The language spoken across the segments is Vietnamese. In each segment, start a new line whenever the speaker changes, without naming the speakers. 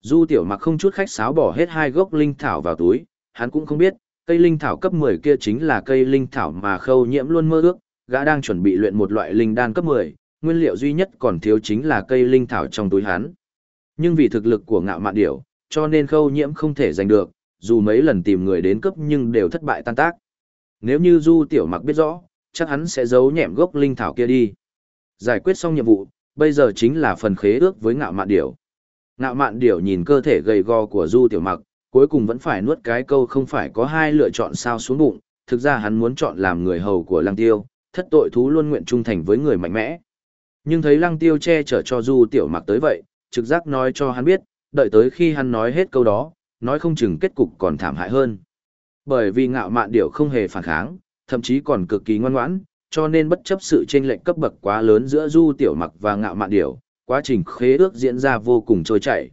Du tiểu mặc không chút khách sáo bỏ hết hai gốc linh thảo vào túi, hắn cũng không biết, cây linh thảo cấp 10 kia chính là cây linh thảo mà khâu nhiễm luôn mơ ước, gã đang chuẩn bị luyện một loại linh đan cấp 10, nguyên liệu duy nhất còn thiếu chính là cây linh thảo trong túi hắn. Nhưng vì thực lực của ngạo mạn điểu, cho nên khâu nhiễm không thể giành được, dù mấy lần tìm người đến cấp nhưng đều thất bại tan tác. Nếu như Du Tiểu Mặc biết rõ, chắc hắn sẽ giấu nhẹm gốc linh thảo kia đi. Giải quyết xong nhiệm vụ, bây giờ chính là phần khế ước với ngạo mạn điểu. Ngạo mạn điểu nhìn cơ thể gầy gò của Du Tiểu Mặc, cuối cùng vẫn phải nuốt cái câu không phải có hai lựa chọn sao xuống bụng, thực ra hắn muốn chọn làm người hầu của Lăng Tiêu, thất tội thú luôn nguyện trung thành với người mạnh mẽ. Nhưng thấy Lăng Tiêu che chở cho Du Tiểu Mặc tới vậy, trực giác nói cho hắn biết, đợi tới khi hắn nói hết câu đó, nói không chừng kết cục còn thảm hại hơn. Bởi vì ngạo mạn điểu không hề phản kháng, thậm chí còn cực kỳ ngoan ngoãn, cho nên bất chấp sự chênh lệch cấp bậc quá lớn giữa Du Tiểu Mặc và ngạo mạn điểu, quá trình khế ước diễn ra vô cùng trôi chảy.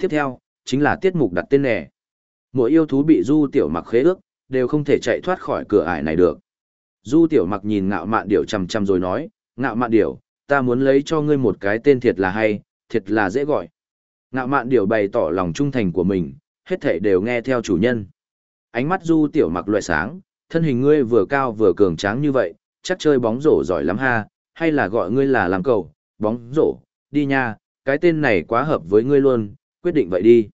Tiếp theo, chính là tiết mục đặt tên nẻ. Mỗi yêu thú bị Du Tiểu Mặc khế ước, đều không thể chạy thoát khỏi cửa ải này được. Du Tiểu Mặc nhìn ngạo mạn điểu chằm chằm rồi nói, ngạo mạn điểu, ta muốn lấy cho ngươi một cái tên thiệt là hay, thiệt là dễ gọi. Ngạo mạn điểu bày tỏ lòng trung thành của mình, hết thể đều nghe theo chủ nhân. Ánh mắt Du Tiểu Mặc loại sáng, thân hình ngươi vừa cao vừa cường tráng như vậy, chắc chơi bóng rổ giỏi lắm ha, hay là gọi ngươi là làm cầu, bóng rổ, đi nha, cái tên này quá hợp với ngươi luôn, quyết định vậy đi.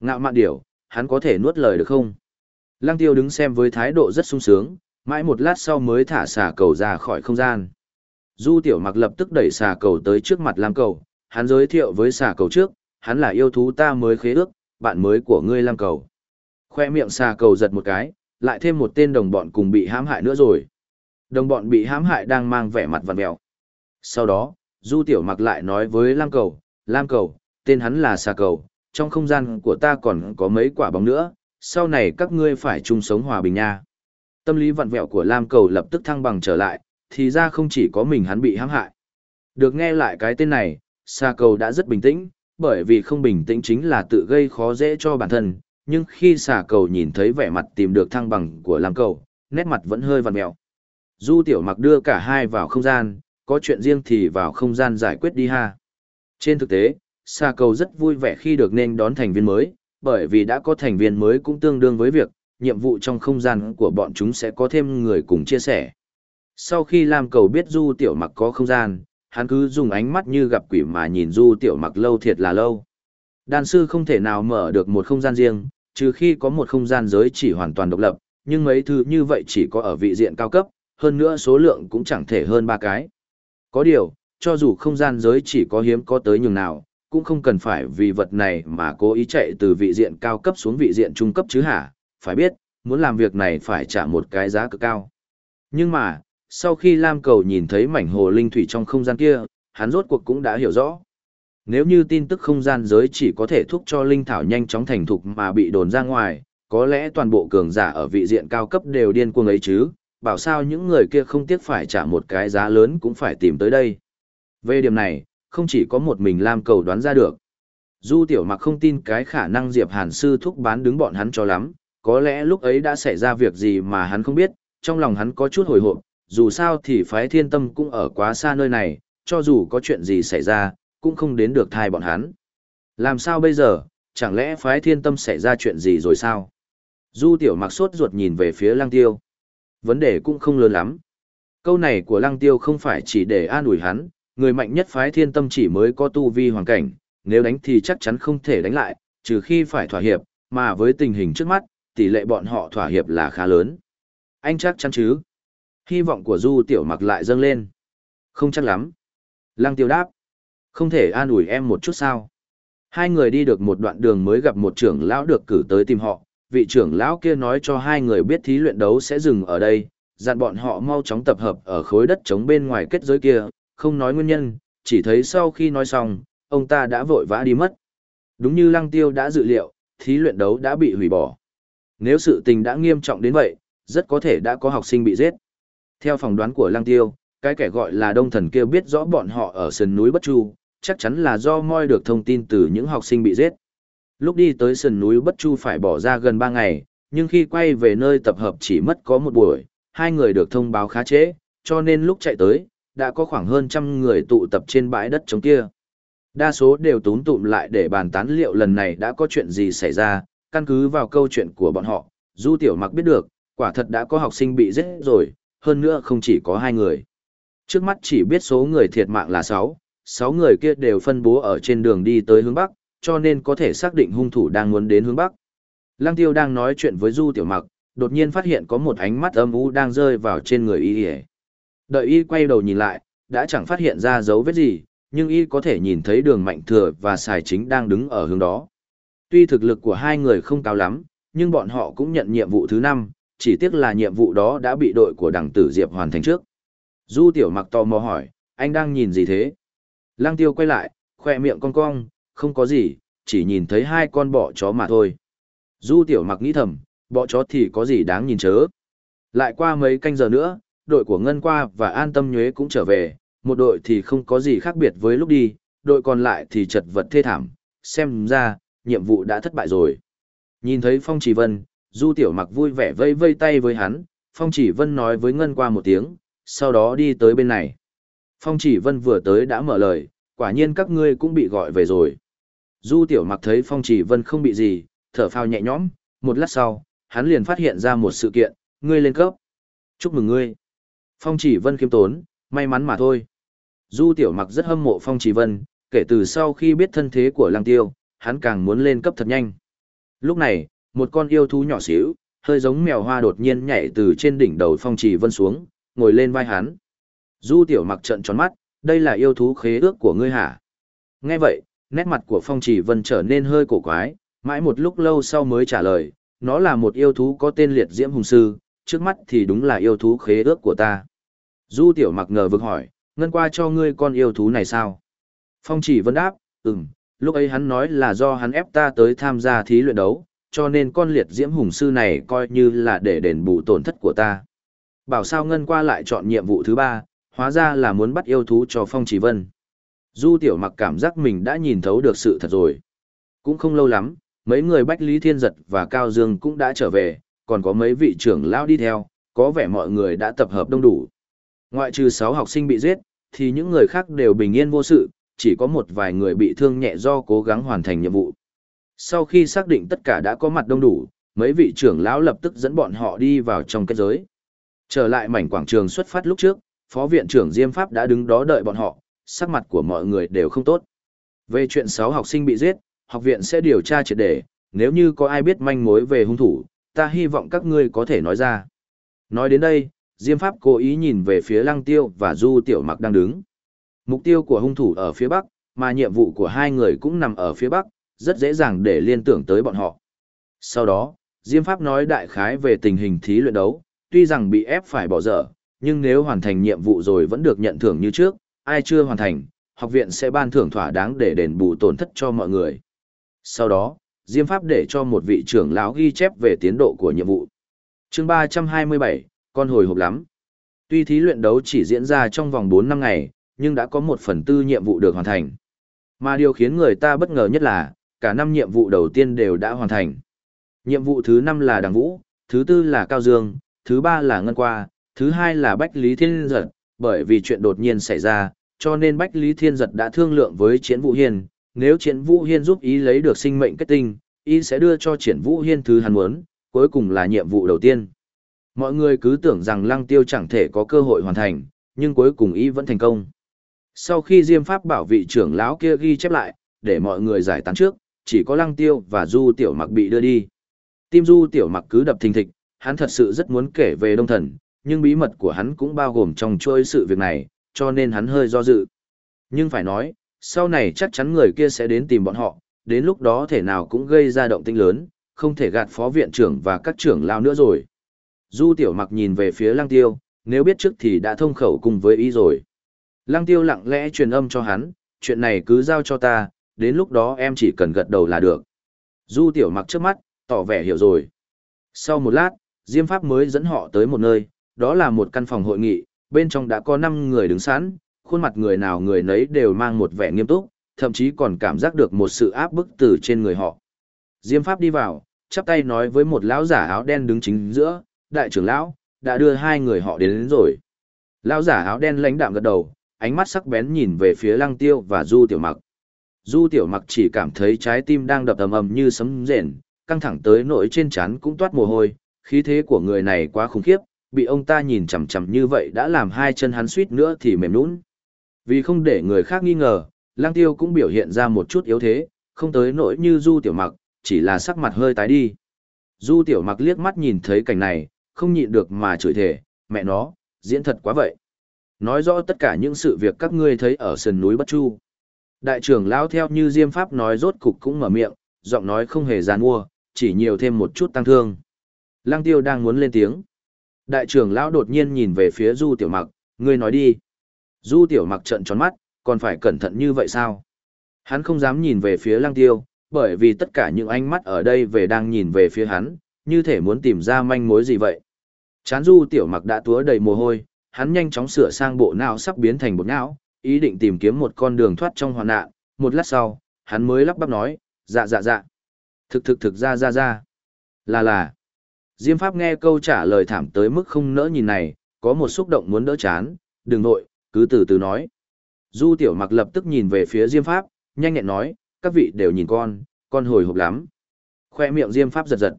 Ngạo mạn điểu, hắn có thể nuốt lời được không? Lăng tiêu đứng xem với thái độ rất sung sướng, mãi một lát sau mới thả xà cầu ra khỏi không gian. Du tiểu mặc lập tức đẩy xà cầu tới trước mặt Lam cầu, hắn giới thiệu với xà cầu trước, hắn là yêu thú ta mới khế ước, bạn mới của ngươi Lam cầu. Khoe miệng xà cầu giật một cái, lại thêm một tên đồng bọn cùng bị hãm hại nữa rồi. Đồng bọn bị hãm hại đang mang vẻ mặt vằn mẹo. Sau đó, Du Tiểu Mặc lại nói với Lam Cầu, Lam Cầu, tên hắn là Xà Cầu, trong không gian của ta còn có mấy quả bóng nữa, sau này các ngươi phải chung sống hòa bình nha. Tâm lý vặn vẹo của Lam Cầu lập tức thăng bằng trở lại, thì ra không chỉ có mình hắn bị hãm hại. Được nghe lại cái tên này, Xà Cầu đã rất bình tĩnh, bởi vì không bình tĩnh chính là tự gây khó dễ cho bản thân, nhưng khi Xà Cầu nhìn thấy vẻ mặt tìm được thăng bằng của Lam Cầu, nét mặt vẫn hơi vặn vẹo. Du Tiểu Mặc đưa cả hai vào không gian, có chuyện riêng thì vào không gian giải quyết đi ha. Trên thực tế, Sa Cầu rất vui vẻ khi được nên đón thành viên mới, bởi vì đã có thành viên mới cũng tương đương với việc, nhiệm vụ trong không gian của bọn chúng sẽ có thêm người cùng chia sẻ. Sau khi Lam Cầu biết Du Tiểu Mặc có không gian, hắn cứ dùng ánh mắt như gặp quỷ mà nhìn Du Tiểu Mặc lâu thiệt là lâu. Đan sư không thể nào mở được một không gian riêng, trừ khi có một không gian giới chỉ hoàn toàn độc lập, nhưng mấy thứ như vậy chỉ có ở vị diện cao cấp, hơn nữa số lượng cũng chẳng thể hơn ba cái. Có điều, cho dù không gian giới chỉ có hiếm có tới nhường nào, cũng không cần phải vì vật này mà cố ý chạy từ vị diện cao cấp xuống vị diện trung cấp chứ hả, phải biết, muốn làm việc này phải trả một cái giá cực cao. Nhưng mà, sau khi Lam Cầu nhìn thấy mảnh hồ linh thủy trong không gian kia, hắn rốt cuộc cũng đã hiểu rõ. Nếu như tin tức không gian giới chỉ có thể thúc cho linh thảo nhanh chóng thành thục mà bị đồn ra ngoài, có lẽ toàn bộ cường giả ở vị diện cao cấp đều điên cuồng ấy chứ, bảo sao những người kia không tiếc phải trả một cái giá lớn cũng phải tìm tới đây. Về điểm này, không chỉ có một mình Lam Cầu đoán ra được. Du Tiểu Mặc không tin cái khả năng Diệp Hàn Sư thúc bán đứng bọn hắn cho lắm, có lẽ lúc ấy đã xảy ra việc gì mà hắn không biết, trong lòng hắn có chút hồi hộp, dù sao thì phái thiên tâm cũng ở quá xa nơi này, cho dù có chuyện gì xảy ra, cũng không đến được thai bọn hắn. Làm sao bây giờ, chẳng lẽ phái thiên tâm xảy ra chuyện gì rồi sao? Du Tiểu Mặc sốt ruột nhìn về phía Lăng Tiêu. Vấn đề cũng không lớn lắm. Câu này của Lăng Tiêu không phải chỉ để an ủi hắn, người mạnh nhất phái thiên tâm chỉ mới có tu vi hoàn cảnh, nếu đánh thì chắc chắn không thể đánh lại, trừ khi phải thỏa hiệp, mà với tình hình trước mắt, tỷ lệ bọn họ thỏa hiệp là khá lớn. Anh chắc chắn chứ? Hy vọng của Du Tiểu Mặc lại dâng lên. Không chắc lắm. Lăng Tiêu đáp. Không thể an ủi em một chút sao? Hai người đi được một đoạn đường mới gặp một trưởng lão được cử tới tìm họ, vị trưởng lão kia nói cho hai người biết thí luyện đấu sẽ dừng ở đây, dặn bọn họ mau chóng tập hợp ở khối đất trống bên ngoài kết giới kia, không nói nguyên nhân, chỉ thấy sau khi nói xong, ông ta đã vội vã đi mất. Đúng như Lăng Tiêu đã dự liệu, thí luyện đấu đã bị hủy bỏ. Nếu sự tình đã nghiêm trọng đến vậy, rất có thể đã có học sinh bị giết. Theo phỏng đoán của Lăng Tiêu, cái kẻ gọi là Đông Thần kia biết rõ bọn họ ở sườn núi Bất Chu, chắc chắn là do moi được thông tin từ những học sinh bị giết. Lúc đi tới sườn núi Bất Chu phải bỏ ra gần 3 ngày, nhưng khi quay về nơi tập hợp chỉ mất có một buổi, hai người được thông báo khá trễ, cho nên lúc chạy tới, đã có khoảng hơn trăm người tụ tập trên bãi đất trống kia. Đa số đều túm tụm lại để bàn tán liệu lần này đã có chuyện gì xảy ra, căn cứ vào câu chuyện của bọn họ, Du Tiểu Mặc biết được, quả thật đã có học sinh bị giết rồi, hơn nữa không chỉ có hai người. Trước mắt chỉ biết số người thiệt mạng là 6, 6 người kia đều phân bố ở trên đường đi tới hướng Bắc, cho nên có thể xác định hung thủ đang muốn đến hướng Bắc. Lăng Tiêu đang nói chuyện với Du Tiểu Mặc, đột nhiên phát hiện có một ánh mắt âm u đang rơi vào trên người y. Đợi y quay đầu nhìn lại, đã chẳng phát hiện ra dấu vết gì, nhưng y có thể nhìn thấy đường mạnh thừa và xài chính đang đứng ở hướng đó. Tuy thực lực của hai người không cao lắm, nhưng bọn họ cũng nhận nhiệm vụ thứ năm, chỉ tiếc là nhiệm vụ đó đã bị đội của Đảng tử Diệp hoàn thành trước. Du tiểu mặc tò mò hỏi, anh đang nhìn gì thế? Lăng tiêu quay lại, khoe miệng cong cong, không có gì, chỉ nhìn thấy hai con bọ chó mà thôi. Du tiểu mặc nghĩ thầm, bọ chó thì có gì đáng nhìn chớ. Lại qua mấy canh giờ nữa, đội của Ngân Qua và An Tâm Nhuế cũng trở về, một đội thì không có gì khác biệt với lúc đi, đội còn lại thì chật vật thê thảm, xem ra, nhiệm vụ đã thất bại rồi. Nhìn thấy Phong Chỉ Vân, Du Tiểu Mặc vui vẻ vây vây tay với hắn, Phong Chỉ Vân nói với Ngân qua một tiếng, sau đó đi tới bên này. Phong Chỉ Vân vừa tới đã mở lời, quả nhiên các ngươi cũng bị gọi về rồi. Du Tiểu Mặc thấy Phong Chỉ Vân không bị gì, thở phào nhẹ nhõm, một lát sau, hắn liền phát hiện ra một sự kiện, ngươi lên cấp. Chúc mừng ngươi. Phong Chỉ Vân khiêm tốn, may mắn mà thôi. Du Tiểu Mặc rất hâm mộ Phong Chỉ Vân, kể từ sau khi biết thân thế của Lăng Tiêu, hắn càng muốn lên cấp thật nhanh. Lúc này, một con yêu thú nhỏ xíu, hơi giống mèo hoa đột nhiên nhảy từ trên đỉnh đầu Phong Chỉ Vân xuống, ngồi lên vai hắn. Du Tiểu Mặc trợn tròn mắt, đây là yêu thú khế ước của ngươi hả? Nghe vậy, nét mặt của Phong Chỉ Vân trở nên hơi cổ quái, mãi một lúc lâu sau mới trả lời, nó là một yêu thú có tên liệt diễm hùng sư, trước mắt thì đúng là yêu thú khế ước của ta. Du Tiểu Mặc ngờ vực hỏi, ngân qua cho ngươi con yêu thú này sao? Phong chỉ vân đáp, ừm, lúc ấy hắn nói là do hắn ép ta tới tham gia thí luyện đấu, cho nên con liệt diễm hùng sư này coi như là để đền bù tổn thất của ta. Bảo sao ngân qua lại chọn nhiệm vụ thứ ba, hóa ra là muốn bắt yêu thú cho Phong chỉ vân. Du tiểu mặc cảm giác mình đã nhìn thấu được sự thật rồi. Cũng không lâu lắm, mấy người Bách Lý Thiên Giật và Cao Dương cũng đã trở về, còn có mấy vị trưởng lão đi theo, có vẻ mọi người đã tập hợp đông đủ. Ngoại trừ 6 học sinh bị giết, thì những người khác đều bình yên vô sự, chỉ có một vài người bị thương nhẹ do cố gắng hoàn thành nhiệm vụ. Sau khi xác định tất cả đã có mặt đông đủ, mấy vị trưởng lão lập tức dẫn bọn họ đi vào trong kết giới. Trở lại mảnh quảng trường xuất phát lúc trước, phó viện trưởng Diêm Pháp đã đứng đó đợi bọn họ, sắc mặt của mọi người đều không tốt. Về chuyện 6 học sinh bị giết, học viện sẽ điều tra triệt để, nếu như có ai biết manh mối về hung thủ, ta hy vọng các ngươi có thể nói ra. Nói đến đây, Diêm Pháp cố ý nhìn về phía Lăng Tiêu và Du Tiểu Mặc đang đứng. Mục tiêu của hung thủ ở phía Bắc, mà nhiệm vụ của hai người cũng nằm ở phía Bắc, rất dễ dàng để liên tưởng tới bọn họ. Sau đó, Diêm Pháp nói đại khái về tình hình thí luyện đấu, tuy rằng bị ép phải bỏ dở, nhưng nếu hoàn thành nhiệm vụ rồi vẫn được nhận thưởng như trước, ai chưa hoàn thành, học viện sẽ ban thưởng thỏa đáng để đền bù tổn thất cho mọi người. Sau đó, Diêm Pháp để cho một vị trưởng lão ghi chép về tiến độ của nhiệm vụ. chương 327, con hồi hộp lắm. Tuy thí luyện đấu chỉ diễn ra trong vòng 4 năm ngày, nhưng đã có một phần tư nhiệm vụ được hoàn thành. Mà điều khiến người ta bất ngờ nhất là, cả năm nhiệm vụ đầu tiên đều đã hoàn thành. Nhiệm vụ thứ 5 là Đằng Vũ, thứ tư là Cao Dương, thứ ba là Ngân Qua, thứ hai là Bách Lý Thiên Giật, bởi vì chuyện đột nhiên xảy ra, cho nên Bách Lý Thiên Giật đã thương lượng với Chiến Vũ Hiên, nếu Chiến Vũ Hiên giúp ý lấy được sinh mệnh kết tinh, ý sẽ đưa cho Triển Vũ Hiên thứ hắn muốn, cuối cùng là nhiệm vụ đầu tiên. Mọi người cứ tưởng rằng Lăng Tiêu chẳng thể có cơ hội hoàn thành, nhưng cuối cùng ý vẫn thành công. Sau khi Diêm Pháp bảo vị trưởng lão kia ghi chép lại, để mọi người giải tán trước, chỉ có Lăng Tiêu và Du Tiểu Mặc bị đưa đi. Tim Du Tiểu Mặc cứ đập thình thịch, hắn thật sự rất muốn kể về Đông Thần, nhưng bí mật của hắn cũng bao gồm trong chuỗi sự việc này, cho nên hắn hơi do dự. Nhưng phải nói, sau này chắc chắn người kia sẽ đến tìm bọn họ, đến lúc đó thể nào cũng gây ra động tĩnh lớn, không thể gạt phó viện trưởng và các trưởng lao nữa rồi. Du Tiểu Mặc nhìn về phía Lăng Tiêu, nếu biết trước thì đã thông khẩu cùng với ý rồi. Lăng Tiêu lặng lẽ truyền âm cho hắn, chuyện này cứ giao cho ta, đến lúc đó em chỉ cần gật đầu là được. Du Tiểu Mặc trước mắt, tỏ vẻ hiểu rồi. Sau một lát, Diêm Pháp mới dẫn họ tới một nơi, đó là một căn phòng hội nghị, bên trong đã có 5 người đứng sẵn, khuôn mặt người nào người nấy đều mang một vẻ nghiêm túc, thậm chí còn cảm giác được một sự áp bức từ trên người họ. Diêm Pháp đi vào, chắp tay nói với một lão giả áo đen đứng chính giữa, đại trưởng lão, đã đưa hai người họ đến, đến rồi. Lão giả áo đen lãnh đạm gật đầu, ánh mắt sắc bén nhìn về phía lăng tiêu và du tiểu mặc. Du Tiểu Mặc chỉ cảm thấy trái tim đang đập ầm ầm như sấm rền, căng thẳng tới nỗi trên trán cũng toát mồ hôi, khí thế của người này quá khủng khiếp, bị ông ta nhìn chằm chằm như vậy đã làm hai chân hắn suýt nữa thì mềm nhũn. Vì không để người khác nghi ngờ, Lang Tiêu cũng biểu hiện ra một chút yếu thế, không tới nỗi như Du Tiểu Mặc, chỉ là sắc mặt hơi tái đi. Du Tiểu Mặc liếc mắt nhìn thấy cảnh này, không nhịn được mà chửi thề, mẹ nó, diễn thật quá vậy. Nói rõ tất cả những sự việc các ngươi thấy ở sườn núi Bất Chu. Đại trưởng lão theo như Diêm Pháp nói rốt cục cũng mở miệng, giọng nói không hề giàn mua, chỉ nhiều thêm một chút tăng thương. Lăng Tiêu đang muốn lên tiếng. Đại trưởng lão đột nhiên nhìn về phía Du Tiểu Mặc, ngươi nói đi. Du Tiểu Mặc trợn tròn mắt, còn phải cẩn thận như vậy sao? Hắn không dám nhìn về phía Lăng Tiêu, bởi vì tất cả những ánh mắt ở đây về đang nhìn về phía hắn, như thể muốn tìm ra manh mối gì vậy. Chán Du Tiểu Mặc đã túa đầy mồ hôi, hắn nhanh chóng sửa sang bộ não sắp biến thành bột não, ý định tìm kiếm một con đường thoát trong hoàn nạn, một lát sau, hắn mới lắp bắp nói, dạ dạ dạ. Thực thực thực ra ra ra. Là là. Diêm Pháp nghe câu trả lời thảm tới mức không nỡ nhìn này, có một xúc động muốn đỡ chán, đừng nội, cứ từ từ nói. Du Tiểu Mặc lập tức nhìn về phía Diêm Pháp, nhanh nhẹn nói, các vị đều nhìn con, con hồi hộp lắm. Khoe miệng Diêm Pháp giật giật.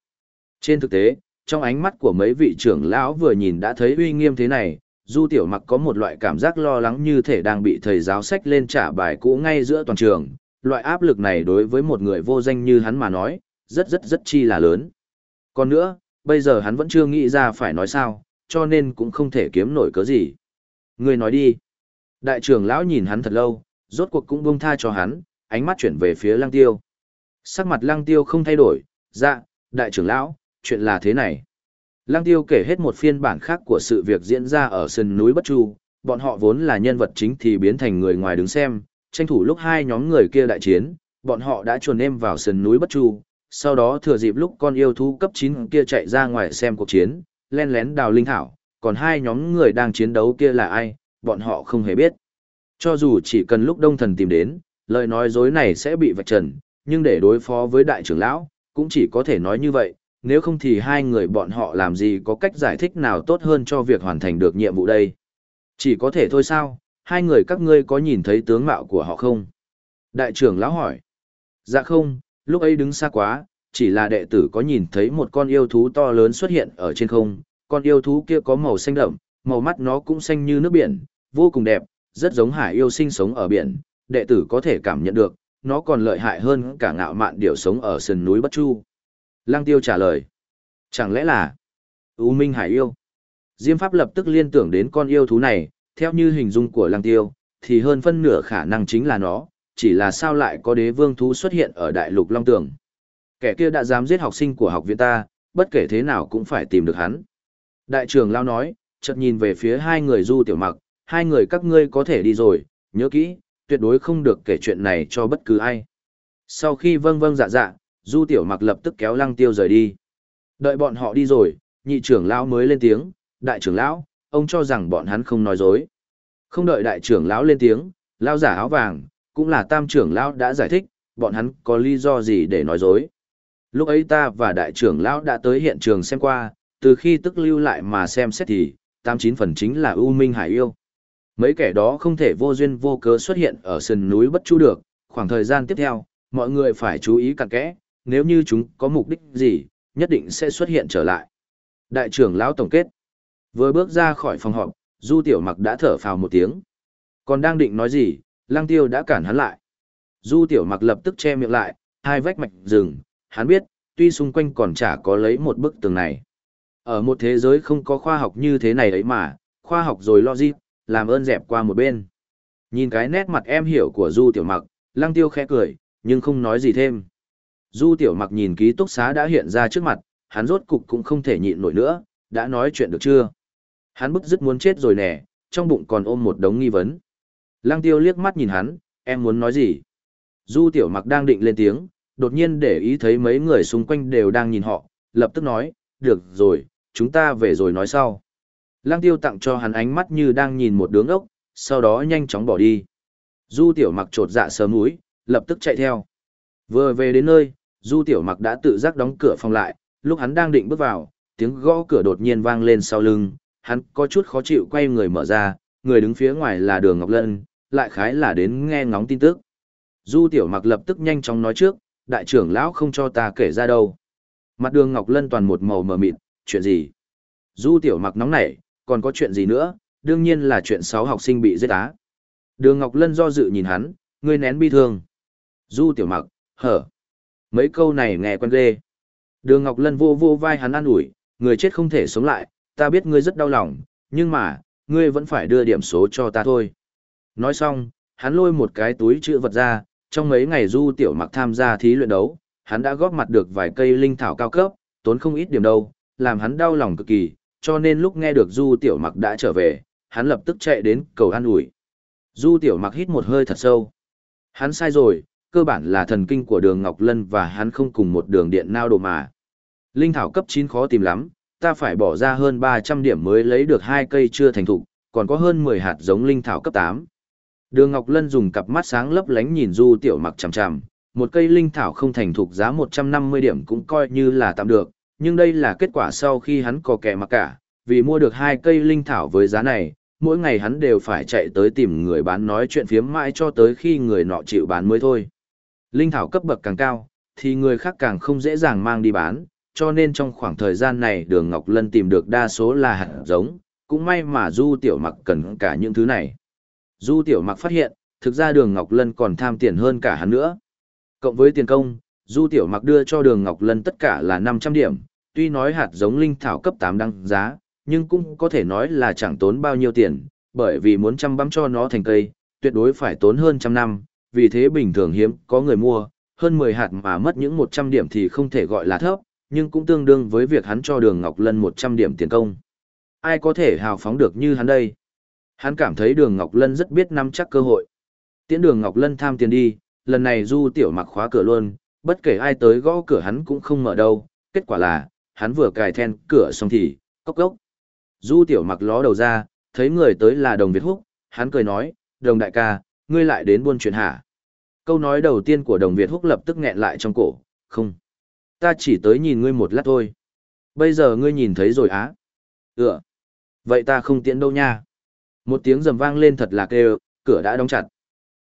Trên thực tế, trong ánh mắt của mấy vị trưởng lão vừa nhìn đã thấy uy nghiêm thế này, Du Tiểu Mặc có một loại cảm giác lo lắng như thể đang bị thầy giáo sách lên trả bài cũ ngay giữa toàn trường. Loại áp lực này đối với một người vô danh như hắn mà nói, rất rất rất chi là lớn. Còn nữa, bây giờ hắn vẫn chưa nghĩ ra phải nói sao, cho nên cũng không thể kiếm nổi cớ gì. Người nói đi. Đại trưởng lão nhìn hắn thật lâu, rốt cuộc cũng buông tha cho hắn, ánh mắt chuyển về phía lăng tiêu. Sắc mặt lăng tiêu không thay đổi, dạ, đại trưởng lão, chuyện là thế này. Lăng tiêu kể hết một phiên bản khác của sự việc diễn ra ở sân núi Bất Chu, bọn họ vốn là nhân vật chính thì biến thành người ngoài đứng xem, tranh thủ lúc hai nhóm người kia đại chiến, bọn họ đã chuồn em vào sân núi Bất Chu, sau đó thừa dịp lúc con yêu thú cấp 9 kia chạy ra ngoài xem cuộc chiến, len lén đào linh thảo, còn hai nhóm người đang chiến đấu kia là ai, bọn họ không hề biết. Cho dù chỉ cần lúc đông thần tìm đến, lời nói dối này sẽ bị vạch trần, nhưng để đối phó với đại trưởng lão, cũng chỉ có thể nói như vậy, nếu không thì hai người bọn họ làm gì có cách giải thích nào tốt hơn cho việc hoàn thành được nhiệm vụ đây. Chỉ có thể thôi sao, hai người các ngươi có nhìn thấy tướng mạo của họ không? Đại trưởng lão hỏi. Dạ không, lúc ấy đứng xa quá, chỉ là đệ tử có nhìn thấy một con yêu thú to lớn xuất hiện ở trên không, con yêu thú kia có màu xanh đậm, màu mắt nó cũng xanh như nước biển, vô cùng đẹp, rất giống hải yêu sinh sống ở biển, đệ tử có thể cảm nhận được, nó còn lợi hại hơn cả ngạo mạn điểu sống ở sườn núi Bất Chu. Lăng tiêu trả lời. Chẳng lẽ là U Minh Hải yêu? Diêm Pháp lập tức liên tưởng đến con yêu thú này, theo như hình dung của lăng tiêu, thì hơn phân nửa khả năng chính là nó, chỉ là sao lại có đế vương thú xuất hiện ở đại lục Long Tường. Kẻ kia đã dám giết học sinh của học viện ta, bất kể thế nào cũng phải tìm được hắn. Đại trưởng Lao nói, chợt nhìn về phía hai người du tiểu mặc, hai người các ngươi có thể đi rồi, nhớ kỹ, tuyệt đối không được kể chuyện này cho bất cứ ai. Sau khi vâng vâng dạ dạ, du tiểu mặc lập tức kéo lăng tiêu rời đi. Đợi bọn họ đi rồi, nhị trưởng lão mới lên tiếng, đại trưởng lão, ông cho rằng bọn hắn không nói dối. Không đợi đại trưởng lão lên tiếng, lao giả áo vàng, cũng là tam trưởng lão đã giải thích, bọn hắn có lý do gì để nói dối. Lúc ấy ta và đại trưởng lão đã tới hiện trường xem qua, từ khi tức lưu lại mà xem xét thì, tam chín phần chính là U Minh Hải yêu. Mấy kẻ đó không thể vô duyên vô cớ xuất hiện ở sườn núi bất chu được, khoảng thời gian tiếp theo, mọi người phải chú ý cặn kẽ, nếu như chúng có mục đích gì, nhất định sẽ xuất hiện trở lại. Đại trưởng lão tổng kết. Vừa bước ra khỏi phòng họp, Du Tiểu Mặc đã thở phào một tiếng. Còn đang định nói gì, Lăng Tiêu đã cản hắn lại. Du Tiểu Mặc lập tức che miệng lại, hai vách mạch rừng, hắn biết, tuy xung quanh còn chả có lấy một bức tường này. Ở một thế giới không có khoa học như thế này ấy mà, khoa học rồi logic, làm ơn dẹp qua một bên. Nhìn cái nét mặt em hiểu của Du Tiểu Mặc, Lăng Tiêu khẽ cười, nhưng không nói gì thêm. Du Tiểu Mặc nhìn ký túc xá đã hiện ra trước mặt, hắn rốt cục cũng không thể nhịn nổi nữa, đã nói chuyện được chưa? Hắn bức dứt muốn chết rồi nè, trong bụng còn ôm một đống nghi vấn. Lăng Tiêu liếc mắt nhìn hắn, em muốn nói gì? Du Tiểu Mặc đang định lên tiếng, đột nhiên để ý thấy mấy người xung quanh đều đang nhìn họ, lập tức nói, được rồi, chúng ta về rồi nói sau. Lăng Tiêu tặng cho hắn ánh mắt như đang nhìn một đứa ốc, sau đó nhanh chóng bỏ đi. Du Tiểu Mặc trột dạ sớm mũi, lập tức chạy theo. Vừa về đến nơi, Du Tiểu Mặc đã tự giác đóng cửa phòng lại, lúc hắn đang định bước vào, tiếng gõ cửa đột nhiên vang lên sau lưng, hắn có chút khó chịu quay người mở ra, người đứng phía ngoài là Đường Ngọc Lân, lại khái là đến nghe ngóng tin tức. Du Tiểu Mặc lập tức nhanh chóng nói trước, đại trưởng lão không cho ta kể ra đâu. Mặt đường Ngọc Lân toàn một màu mờ mịt, chuyện gì? Du Tiểu Mặc nóng nảy, còn có chuyện gì nữa, đương nhiên là chuyện sáu học sinh bị giết á. Đường Ngọc Lân do dự nhìn hắn, ngươi nén bi thương. Du Tiểu Mặc, hở. Mấy câu này nghe quen ghê. Đường Ngọc Lân vô vô vai hắn an ủi, người chết không thể sống lại, ta biết ngươi rất đau lòng, nhưng mà, ngươi vẫn phải đưa điểm số cho ta thôi. Nói xong, hắn lôi một cái túi chữ vật ra, trong mấy ngày du tiểu mặc tham gia thí luyện đấu, hắn đã góp mặt được vài cây linh thảo cao cấp, tốn không ít điểm đâu, làm hắn đau lòng cực kỳ, cho nên lúc nghe được du tiểu mặc đã trở về, hắn lập tức chạy đến cầu an ủi. Du tiểu mặc hít một hơi thật sâu. Hắn sai rồi, cơ bản là thần kinh của đường Ngọc Lân và hắn không cùng một đường điện nao đồ mà. Linh thảo cấp 9 khó tìm lắm, ta phải bỏ ra hơn 300 điểm mới lấy được hai cây chưa thành thục, còn có hơn 10 hạt giống linh thảo cấp 8. Đường Ngọc Lân dùng cặp mắt sáng lấp lánh nhìn Du Tiểu Mặc chằm chằm, một cây linh thảo không thành thục giá 150 điểm cũng coi như là tạm được, nhưng đây là kết quả sau khi hắn có kẻ mặc cả, vì mua được hai cây linh thảo với giá này, mỗi ngày hắn đều phải chạy tới tìm người bán nói chuyện phiếm mãi cho tới khi người nọ chịu bán mới thôi. Linh thảo cấp bậc càng cao, thì người khác càng không dễ dàng mang đi bán, cho nên trong khoảng thời gian này đường Ngọc Lân tìm được đa số là hạt giống, cũng may mà Du Tiểu Mặc cần cả những thứ này. Du Tiểu Mặc phát hiện, thực ra đường Ngọc Lân còn tham tiền hơn cả hắn nữa. Cộng với tiền công, Du Tiểu Mặc đưa cho đường Ngọc Lân tất cả là 500 điểm, tuy nói hạt giống linh thảo cấp 8 đăng giá, nhưng cũng có thể nói là chẳng tốn bao nhiêu tiền, bởi vì muốn chăm băm cho nó thành cây, tuyệt đối phải tốn hơn trăm năm, vì thế bình thường hiếm có người mua, hơn 10 hạt mà mất những 100 điểm thì không thể gọi là thấp, nhưng cũng tương đương với việc hắn cho đường Ngọc Lân 100 điểm tiền công. Ai có thể hào phóng được như hắn đây? Hắn cảm thấy đường Ngọc Lân rất biết nắm chắc cơ hội. Tiễn đường Ngọc Lân tham tiền đi, lần này du tiểu mặc khóa cửa luôn, bất kể ai tới gõ cửa hắn cũng không mở đâu. Kết quả là, hắn vừa cài then cửa xong thì, cốc cốc. Du tiểu mặc ló đầu ra, thấy người tới là đồng Việt Húc, hắn cười nói, đồng đại ca, ngươi lại đến buôn chuyện hả? Câu nói đầu tiên của đồng Việt Húc lập tức nghẹn lại trong cổ, không. Ta chỉ tới nhìn ngươi một lát thôi. Bây giờ ngươi nhìn thấy rồi á. Ừ. Vậy ta không tiện đâu nha. Một tiếng rầm vang lên thật là kêu, cửa đã đóng chặt.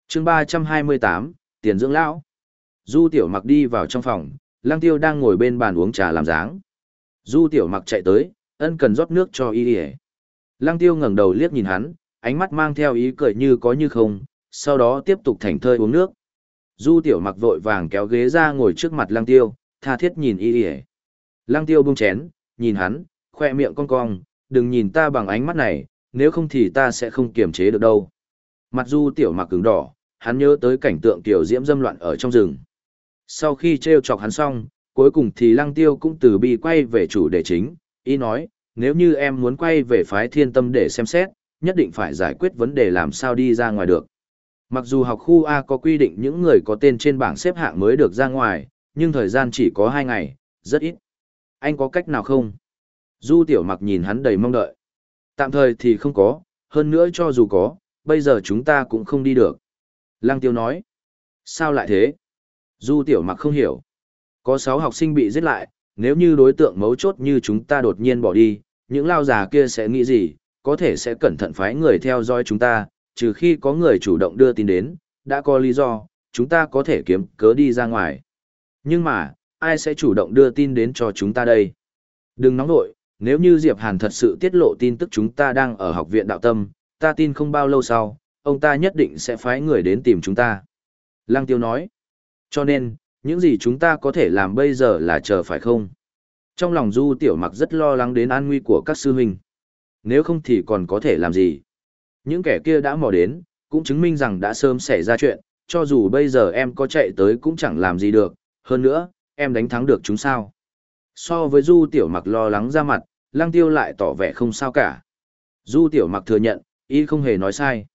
chương ba trăm hai mươi tám, tiền dưỡng lão. Du tiểu mặc đi vào trong phòng, lang tiêu đang ngồi bên bàn uống trà làm dáng. Du tiểu mặc chạy tới, ân cần rót nước cho y ỉa Lang tiêu ngẩng đầu liếc nhìn hắn, ánh mắt mang theo ý cười như có như không, sau đó tiếp tục thảnh thơi uống nước. Du tiểu mặc vội vàng kéo ghế ra ngồi trước mặt lang tiêu, tha thiết nhìn y ỉa Lang tiêu buông chén, nhìn hắn, khoe miệng cong cong, đừng nhìn ta bằng ánh mắt này, nếu không thì ta sẽ không kiềm chế được đâu. Mặt du tiểu mặc cứng đỏ, hắn nhớ tới cảnh tượng tiểu diễm dâm loạn ở trong rừng. Sau khi treo chọc hắn xong, cuối cùng thì lăng tiêu cũng từ bi quay về chủ đề chính, ý nói, nếu như em muốn quay về phái thiên tâm để xem xét, nhất định phải giải quyết vấn đề làm sao đi ra ngoài được. Mặc dù học khu A có quy định những người có tên trên bảng xếp hạng mới được ra ngoài, nhưng thời gian chỉ có 2 ngày, rất ít. Anh có cách nào không? Du tiểu mặc nhìn hắn đầy mong đợi. Tạm thời thì không có, hơn nữa cho dù có, bây giờ chúng ta cũng không đi được. Lăng tiêu nói. Sao lại thế? Du tiểu mặc không hiểu. Có 6 học sinh bị giết lại, nếu như đối tượng mấu chốt như chúng ta đột nhiên bỏ đi, những lao già kia sẽ nghĩ gì, có thể sẽ cẩn thận phái người theo dõi chúng ta, trừ khi có người chủ động đưa tin đến, đã có lý do, chúng ta có thể kiếm cớ đi ra ngoài. Nhưng mà, ai sẽ chủ động đưa tin đến cho chúng ta đây? Đừng nóng nội, nếu như Diệp Hàn thật sự tiết lộ tin tức chúng ta đang ở học viện đạo tâm, ta tin không bao lâu sau, ông ta nhất định sẽ phái người đến tìm chúng ta. Lăng Tiêu nói, cho nên, những gì chúng ta có thể làm bây giờ là chờ phải không? Trong lòng Du Tiểu Mặc rất lo lắng đến an nguy của các sư huynh. Nếu không thì còn có thể làm gì? Những kẻ kia đã mò đến, cũng chứng minh rằng đã sớm xảy ra chuyện, cho dù bây giờ em có chạy tới cũng chẳng làm gì được, hơn nữa, em đánh thắng được chúng sao. So với Du Tiểu Mặc lo lắng ra mặt, Lăng Tiêu lại tỏ vẻ không sao cả. Du Tiểu Mặc thừa nhận, y không hề nói sai.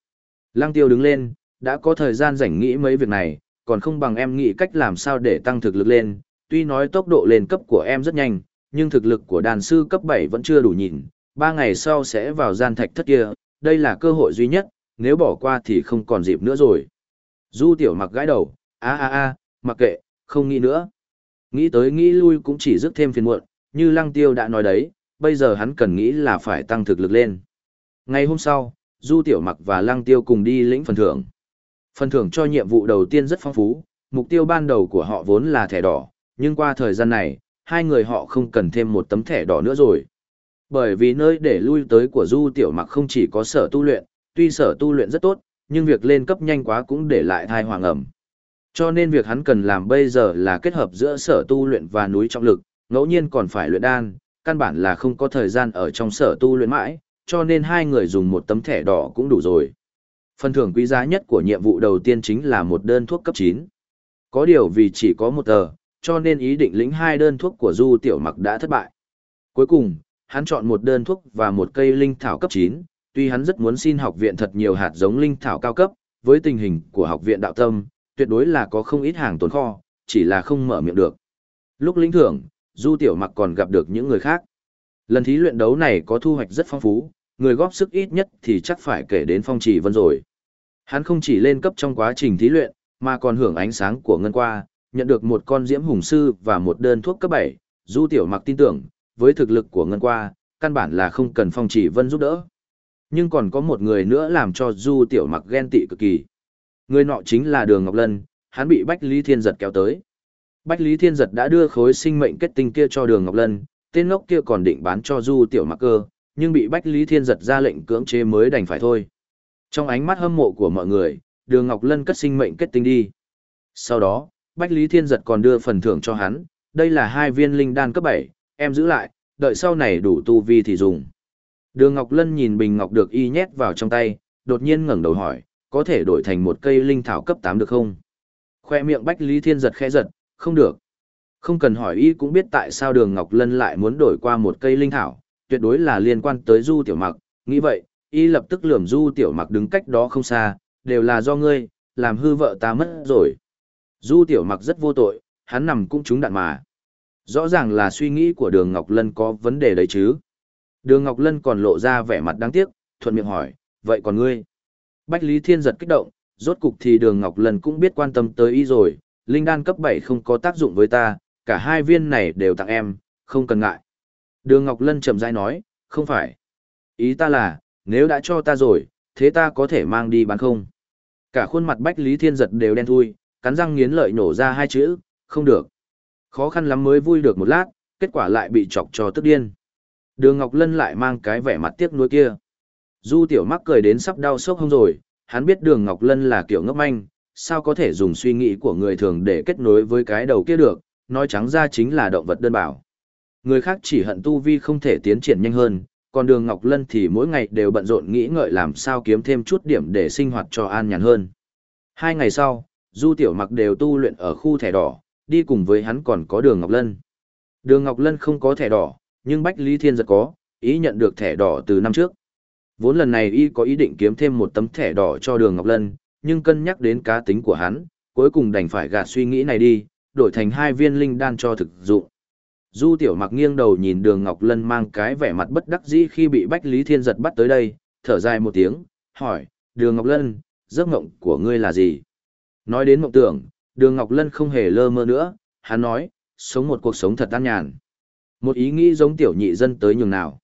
Lăng Tiêu đứng lên, đã có thời gian rảnh nghĩ mấy việc này, còn không bằng em nghĩ cách làm sao để tăng thực lực lên, tuy nói tốc độ lên cấp của em rất nhanh, nhưng thực lực của đàn sư cấp 7 vẫn chưa đủ nhìn, ba ngày sau sẽ vào gian thạch thất kia, đây là cơ hội duy nhất, nếu bỏ qua thì không còn dịp nữa rồi. Du Tiểu Mặc gãi đầu, a a a, mặc kệ, không nghĩ nữa. Nghĩ tới nghĩ lui cũng chỉ rước thêm phiền muộn, như Lăng Tiêu đã nói đấy, bây giờ hắn cần nghĩ là phải tăng thực lực lên. Ngày hôm sau, Du Tiểu Mặc và Lăng Tiêu cùng đi lĩnh phần thưởng. Phần thưởng cho nhiệm vụ đầu tiên rất phong phú, mục tiêu ban đầu của họ vốn là thẻ đỏ, nhưng qua thời gian này, hai người họ không cần thêm một tấm thẻ đỏ nữa rồi. Bởi vì nơi để lui tới của Du Tiểu Mặc không chỉ có sở tu luyện, tuy sở tu luyện rất tốt, nhưng việc lên cấp nhanh quá cũng để lại thai hoàng ẩm. Cho nên việc hắn cần làm bây giờ là kết hợp giữa sở tu luyện và núi trọng lực, ngẫu nhiên còn phải luyện đan, căn bản là không có thời gian ở trong sở tu luyện mãi, cho nên hai người dùng một tấm thẻ đỏ cũng đủ rồi. Phần thưởng quý giá nhất của nhiệm vụ đầu tiên chính là một đơn thuốc cấp 9. Có điều vì chỉ có một tờ, cho nên ý định lĩnh hai đơn thuốc của Du Tiểu Mặc đã thất bại. Cuối cùng, hắn chọn một đơn thuốc và một cây linh thảo cấp 9, tuy hắn rất muốn xin học viện thật nhiều hạt giống linh thảo cao cấp, với tình hình của học viện đạo tâm, tuyệt đối là có không ít hàng tồn kho, chỉ là không mở miệng được. Lúc lĩnh thưởng, Du Tiểu Mặc còn gặp được những người khác. Lần thí luyện đấu này có thu hoạch rất phong phú, người góp sức ít nhất thì chắc phải kể đến Phong Trì Vân rồi. Hắn không chỉ lên cấp trong quá trình thí luyện, mà còn hưởng ánh sáng của ngân qua, nhận được một con diễm hùng sư và một đơn thuốc cấp 7, Du Tiểu Mặc tin tưởng, với thực lực của ngân qua, căn bản là không cần Phong Trì Vân giúp đỡ. Nhưng còn có một người nữa làm cho Du Tiểu Mặc ghen tị cực kỳ. Người nọ chính là Đường Ngọc Lân, hắn bị Bách Lý Thiên Giật kéo tới. Bách Lý Thiên Giật đã đưa khối sinh mệnh kết tinh kia cho Đường Ngọc Lân, tên ngốc kia còn định bán cho Du Tiểu Mặc cơ, nhưng bị Bách Lý Thiên Giật ra lệnh cưỡng chế mới đành phải thôi. Trong ánh mắt hâm mộ của mọi người, Đường Ngọc Lân cất sinh mệnh kết tinh đi. Sau đó, Bách Lý Thiên Giật còn đưa phần thưởng cho hắn, đây là hai viên linh đan cấp 7, em giữ lại, đợi sau này đủ tu vi thì dùng. Đường Ngọc Lân nhìn bình ngọc được y nhét vào trong tay, đột nhiên ngẩng đầu hỏi, có thể đổi thành một cây linh thảo cấp 8 được không? Khoe miệng Bách Lý Thiên giật khẽ giật, không được. Không cần hỏi y cũng biết tại sao đường Ngọc Lân lại muốn đổi qua một cây linh thảo, tuyệt đối là liên quan tới Du Tiểu Mặc, nghĩ vậy, y lập tức lườm Du Tiểu Mặc đứng cách đó không xa, đều là do ngươi, làm hư vợ ta mất rồi. Du Tiểu Mặc rất vô tội, hắn nằm cũng trúng đạn mà. Rõ ràng là suy nghĩ của đường Ngọc Lân có vấn đề đấy chứ. Đường Ngọc Lân còn lộ ra vẻ mặt đáng tiếc, thuận miệng hỏi, vậy còn ngươi? Bách Lý Thiên giật kích động, rốt cục thì đường Ngọc Lân cũng biết quan tâm tới y rồi, linh đan cấp 7 không có tác dụng với ta, cả hai viên này đều tặng em, không cần ngại. Đường Ngọc Lân chậm rãi nói, không phải. Ý ta là, nếu đã cho ta rồi, thế ta có thể mang đi bán không? Cả khuôn mặt Bách Lý Thiên giật đều đen thui, cắn răng nghiến lợi nổ ra hai chữ, không được. Khó khăn lắm mới vui được một lát, kết quả lại bị chọc cho tức điên. Đường Ngọc Lân lại mang cái vẻ mặt tiếc nuối kia. Du tiểu mắc cười đến sắp đau sốc không rồi, hắn biết đường Ngọc Lân là kiểu ngốc manh, sao có thể dùng suy nghĩ của người thường để kết nối với cái đầu kia được, nói trắng ra chính là động vật đơn bảo. Người khác chỉ hận tu vi không thể tiến triển nhanh hơn, còn đường Ngọc Lân thì mỗi ngày đều bận rộn nghĩ ngợi làm sao kiếm thêm chút điểm để sinh hoạt cho an nhàn hơn. Hai ngày sau, Du Tiểu Mặc đều tu luyện ở khu thẻ đỏ, đi cùng với hắn còn có đường Ngọc Lân. Đường Ngọc Lân không có thẻ đỏ, nhưng Bách Lý Thiên giật có, ý nhận được thẻ đỏ từ năm trước. Vốn lần này y có ý định kiếm thêm một tấm thẻ đỏ cho đường Ngọc Lân, nhưng cân nhắc đến cá tính của hắn, cuối cùng đành phải gạt suy nghĩ này đi, đổi thành hai viên linh đan cho thực dụng. Du tiểu mặc nghiêng đầu nhìn đường Ngọc Lân mang cái vẻ mặt bất đắc dĩ khi bị Bách Lý Thiên giật bắt tới đây, thở dài một tiếng, hỏi, đường Ngọc Lân, giấc mộng của ngươi là gì? Nói đến mộng tưởng, đường Ngọc Lân không hề lơ mơ nữa, hắn nói, sống một cuộc sống thật an nhàn. Một ý nghĩ giống tiểu nhị dân tới nhường nào.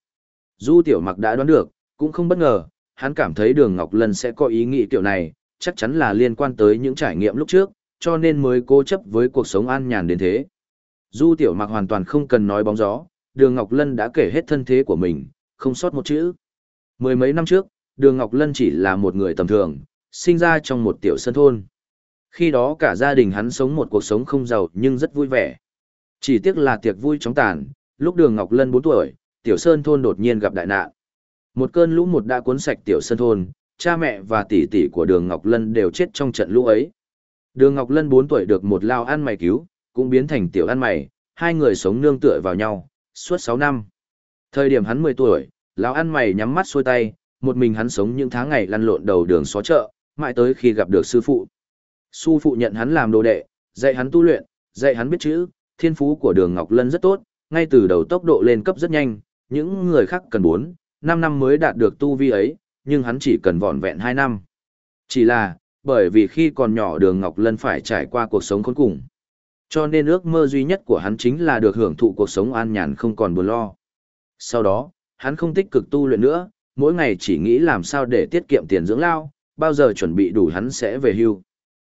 Du tiểu mặc đã đoán được, cũng không bất ngờ, hắn cảm thấy đường Ngọc Lân sẽ có ý nghĩ kiểu này, chắc chắn là liên quan tới những trải nghiệm lúc trước, cho nên mới cố chấp với cuộc sống an nhàn đến thế. Du tiểu mặc hoàn toàn không cần nói bóng gió, đường Ngọc Lân đã kể hết thân thế của mình, không sót một chữ. Mười mấy năm trước, đường Ngọc Lân chỉ là một người tầm thường, sinh ra trong một tiểu sân thôn. Khi đó cả gia đình hắn sống một cuộc sống không giàu nhưng rất vui vẻ. Chỉ tiếc là tiệc vui chóng tàn, lúc đường Ngọc Lân 4 tuổi, tiểu sơn thôn đột nhiên gặp đại nạn. Một cơn lũ một đã cuốn sạch tiểu sơn thôn, cha mẹ và tỷ tỷ của đường Ngọc Lân đều chết trong trận lũ ấy. Đường Ngọc Lân 4 tuổi được một lao ăn mày cứu, cũng biến thành tiểu ăn mày, hai người sống nương tựa vào nhau, suốt 6 năm. Thời điểm hắn 10 tuổi, lão ăn mày nhắm mắt xuôi tay, một mình hắn sống những tháng ngày lăn lộn đầu đường xó chợ, mãi tới khi gặp được sư phụ. Sư phụ nhận hắn làm đồ đệ, dạy hắn tu luyện, dạy hắn biết chữ, thiên phú của đường Ngọc Lân rất tốt, ngay từ đầu tốc độ lên cấp rất nhanh, những người khác cần 4, 5 năm mới đạt được tu vi ấy, nhưng hắn chỉ cần vỏn vẹn 2 năm. Chỉ là, bởi vì khi còn nhỏ đường Ngọc Lân phải trải qua cuộc sống khốn cùng. Cho nên ước mơ duy nhất của hắn chính là được hưởng thụ cuộc sống an nhàn không còn buồn lo. Sau đó, hắn không tích cực tu luyện nữa, mỗi ngày chỉ nghĩ làm sao để tiết kiệm tiền dưỡng lao, bao giờ chuẩn bị đủ hắn sẽ về hưu.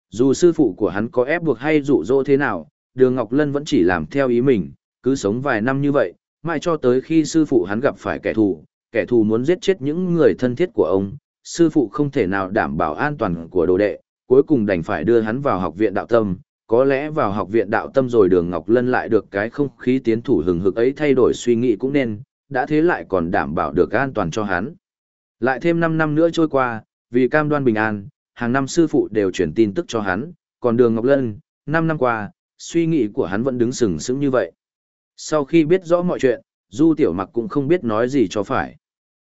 Dù sư phụ của hắn có ép buộc hay dụ dỗ thế nào, Đường Ngọc Lân vẫn chỉ làm theo ý mình, cứ sống vài năm như vậy, mãi cho tới khi sư phụ hắn gặp phải kẻ thù, kẻ thù muốn giết chết những người thân thiết của ông, sư phụ không thể nào đảm bảo an toàn của đồ đệ, cuối cùng đành phải đưa hắn vào học viện đạo tâm. Có lẽ vào học viện đạo tâm rồi đường Ngọc Lân lại được cái không khí tiến thủ hừng hực ấy thay đổi suy nghĩ cũng nên, đã thế lại còn đảm bảo được an toàn cho hắn. Lại thêm 5 năm nữa trôi qua, vì cam đoan bình an, hàng năm sư phụ đều chuyển tin tức cho hắn, còn đường Ngọc Lân, 5 năm qua, suy nghĩ của hắn vẫn đứng sừng sững như vậy. Sau khi biết rõ mọi chuyện, Du Tiểu Mặc cũng không biết nói gì cho phải.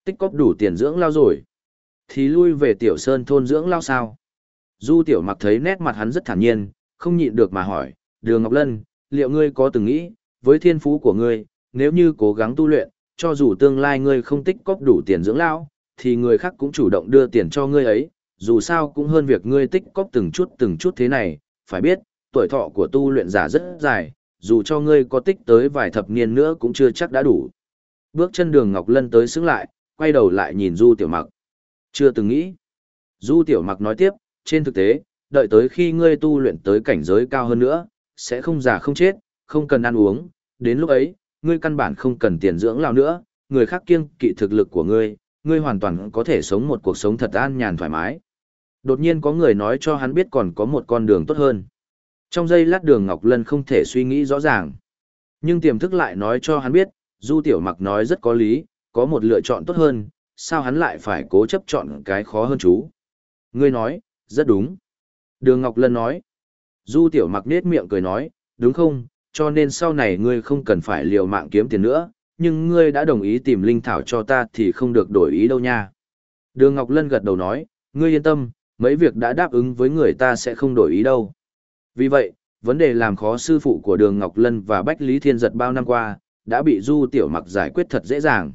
Tích cóp đủ tiền dưỡng lao rồi. Thì lui về Tiểu Sơn thôn dưỡng lao sao? Du Tiểu Mặc thấy nét mặt hắn rất thản nhiên, không nhịn được mà hỏi, Đường Ngọc Lân, liệu ngươi có từng nghĩ, với thiên phú của ngươi, nếu như cố gắng tu luyện, cho dù tương lai ngươi không tích cóp đủ tiền dưỡng lao, thì người khác cũng chủ động đưa tiền cho ngươi ấy, dù sao cũng hơn việc ngươi tích cóp từng chút từng chút thế này, phải biết, tuổi thọ của tu luyện giả rất dài, dù cho ngươi có tích tới vài thập niên nữa cũng chưa chắc đã đủ. Bước chân đường Ngọc Lân tới xứng lại, quay đầu lại nhìn Du Tiểu Mặc. Chưa từng nghĩ. Du Tiểu Mặc nói tiếp, trên thực tế, đợi tới khi ngươi tu luyện tới cảnh giới cao hơn nữa, sẽ không già không chết, không cần ăn uống, đến lúc ấy, ngươi căn bản không cần tiền dưỡng lao nữa, người khác kiêng kỵ thực lực của ngươi, ngươi hoàn toàn có thể sống một cuộc sống thật an nhàn thoải mái. Đột nhiên có người nói cho hắn biết còn có một con đường tốt hơn. Trong giây lát đường Ngọc Lân không thể suy nghĩ rõ ràng. Nhưng tiềm thức lại nói cho hắn biết, Du Tiểu Mặc nói rất có lý, có một lựa chọn tốt hơn, sao hắn lại phải cố chấp chọn cái khó hơn chú. Ngươi nói, rất đúng. Đường Ngọc Lân nói. Du Tiểu Mặc nết miệng cười nói, đúng không, cho nên sau này ngươi không cần phải liều mạng kiếm tiền nữa, nhưng ngươi đã đồng ý tìm linh thảo cho ta thì không được đổi ý đâu nha. Đường Ngọc Lân gật đầu nói, ngươi yên tâm, mấy việc đã đáp ứng với người ta sẽ không đổi ý đâu. Vì vậy, vấn đề làm khó sư phụ của Đường Ngọc Lân và Bách Lý Thiên Giật bao năm qua, đã bị Du Tiểu Mặc giải quyết thật dễ dàng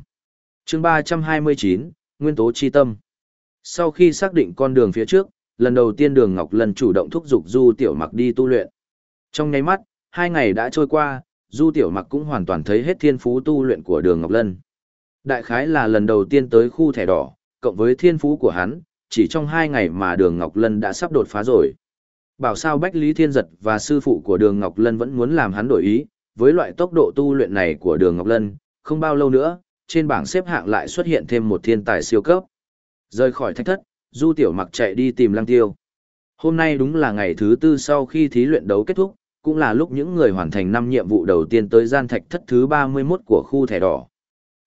chương 329, Nguyên tố chi tâm. Sau khi xác định con đường phía trước, lần đầu tiên Đường Ngọc Lân chủ động thúc giục Du Tiểu Mặc đi tu luyện. Trong nháy mắt, hai ngày đã trôi qua, Du Tiểu Mặc cũng hoàn toàn thấy hết thiên phú tu luyện của Đường Ngọc Lân. Đại khái là lần đầu tiên tới khu thẻ đỏ, cộng với thiên phú của hắn, chỉ trong hai ngày mà Đường Ngọc Lân đã sắp đột phá rồi. Bảo sao Bách Lý Thiên Giật và sư phụ của Đường Ngọc Lân vẫn muốn làm hắn đổi ý, với loại tốc độ tu luyện này của Đường Ngọc Lân, không bao lâu nữa, trên bảng xếp hạng lại xuất hiện thêm một thiên tài siêu cấp. Rời khỏi thách thất, Du Tiểu Mặc chạy đi tìm Lăng Tiêu. Hôm nay đúng là ngày thứ tư sau khi thí luyện đấu kết thúc, cũng là lúc những người hoàn thành năm nhiệm vụ đầu tiên tới gian thạch thất thứ 31 của khu thẻ đỏ.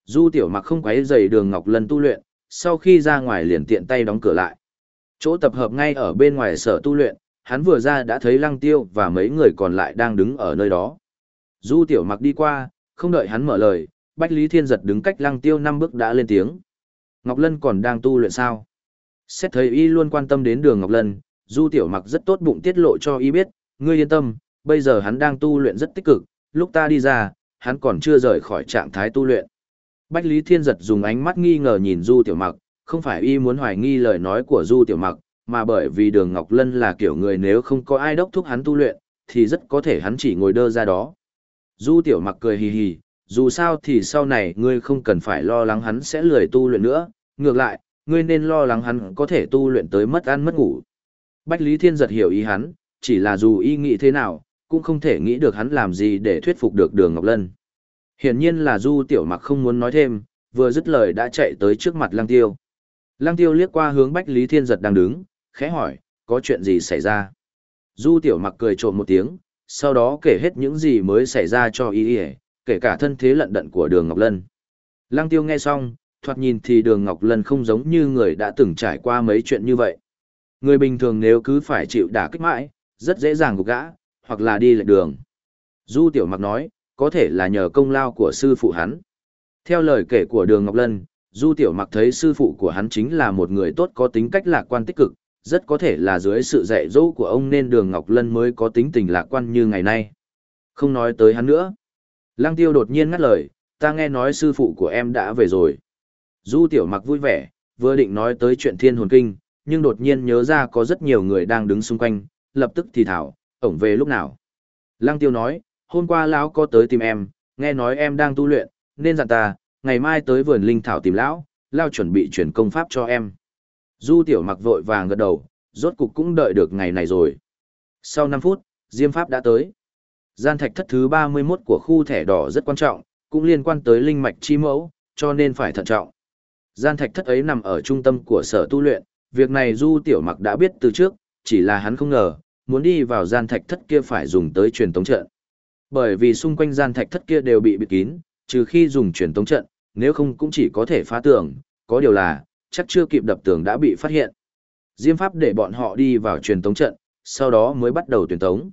Du Tiểu Mặc không quấy rầy Đường Ngọc Lân tu luyện, sau khi ra ngoài liền tiện tay đóng cửa lại. Chỗ tập hợp ngay ở bên ngoài sở tu luyện, hắn vừa ra đã thấy Lăng Tiêu và mấy người còn lại đang đứng ở nơi đó. Du Tiểu Mặc đi qua, không đợi hắn mở lời, Bách Lý Thiên Giật đứng cách Lăng Tiêu năm bước đã lên tiếng. Ngọc Lân còn đang tu luyện sao? Xét thấy y luôn quan tâm đến đường Ngọc Lân, Du Tiểu Mặc rất tốt bụng tiết lộ cho y biết, ngươi yên tâm, bây giờ hắn đang tu luyện rất tích cực, lúc ta đi ra, hắn còn chưa rời khỏi trạng thái tu luyện. Bách Lý Thiên Giật dùng ánh mắt nghi ngờ nhìn Du Tiểu Mặc, không phải y muốn hoài nghi lời nói của Du Tiểu Mặc, mà bởi vì đường Ngọc Lân là kiểu người nếu không có ai đốc thúc hắn tu luyện, thì rất có thể hắn chỉ ngồi đơ ra đó. Du tiểu mặc cười hì hì, dù sao thì sau này ngươi không cần phải lo lắng hắn sẽ lười tu luyện nữa, ngược lại, ngươi nên lo lắng hắn có thể tu luyện tới mất ăn mất ngủ. Bách Lý Thiên giật hiểu ý hắn, chỉ là dù ý nghĩ thế nào, cũng không thể nghĩ được hắn làm gì để thuyết phục được đường Ngọc Lân. Hiển nhiên là Du tiểu mặc không muốn nói thêm, vừa dứt lời đã chạy tới trước mặt Lăng Tiêu. Lăng Tiêu liếc qua hướng Bách Lý Thiên giật đang đứng, khẽ hỏi, có chuyện gì xảy ra? Du tiểu mặc cười trộm một tiếng, sau đó kể hết những gì mới xảy ra cho y y, kể cả thân thế lận đận của đường Ngọc Lân. Lăng tiêu nghe xong, thoạt nhìn thì đường Ngọc Lân không giống như người đã từng trải qua mấy chuyện như vậy. Người bình thường nếu cứ phải chịu đả kích mãi, rất dễ dàng gục gã, hoặc là đi lệch đường. Du tiểu mặc nói, có thể là nhờ công lao của sư phụ hắn. Theo lời kể của đường Ngọc Lân, Du Tiểu Mặc thấy sư phụ của hắn chính là một người tốt có tính cách lạc quan tích cực, rất có thể là dưới sự dạy dỗ của ông nên Đường Ngọc Lân mới có tính tình lạc quan như ngày nay. Không nói tới hắn nữa. Lăng Tiêu đột nhiên ngắt lời, ta nghe nói sư phụ của em đã về rồi. Du Tiểu Mặc vui vẻ, vừa định nói tới chuyện thiên hồn kinh, nhưng đột nhiên nhớ ra có rất nhiều người đang đứng xung quanh, lập tức thì thảo, ổng về lúc nào. Lăng Tiêu nói, hôm qua lão có tới tìm em, nghe nói em đang tu luyện, nên dặn ta, ngày mai tới vườn linh thảo tìm lão, lao chuẩn bị chuyển công pháp cho em. Du tiểu mặc vội vàng gật đầu, rốt cục cũng đợi được ngày này rồi. Sau 5 phút, Diêm Pháp đã tới. Gian thạch thất thứ 31 của khu thẻ đỏ rất quan trọng, cũng liên quan tới linh mạch chi mẫu, cho nên phải thận trọng. Gian thạch thất ấy nằm ở trung tâm của sở tu luyện, việc này Du Tiểu Mặc đã biết từ trước, chỉ là hắn không ngờ, muốn đi vào gian thạch thất kia phải dùng tới truyền tống trận. Bởi vì xung quanh gian thạch thất kia đều bị bịt kín, trừ khi dùng truyền tống trận, nếu không cũng chỉ có thể phá tường, có điều là, chắc chưa kịp đập tường đã bị phát hiện. Diêm pháp để bọn họ đi vào truyền tống trận, sau đó mới bắt đầu truyền tống.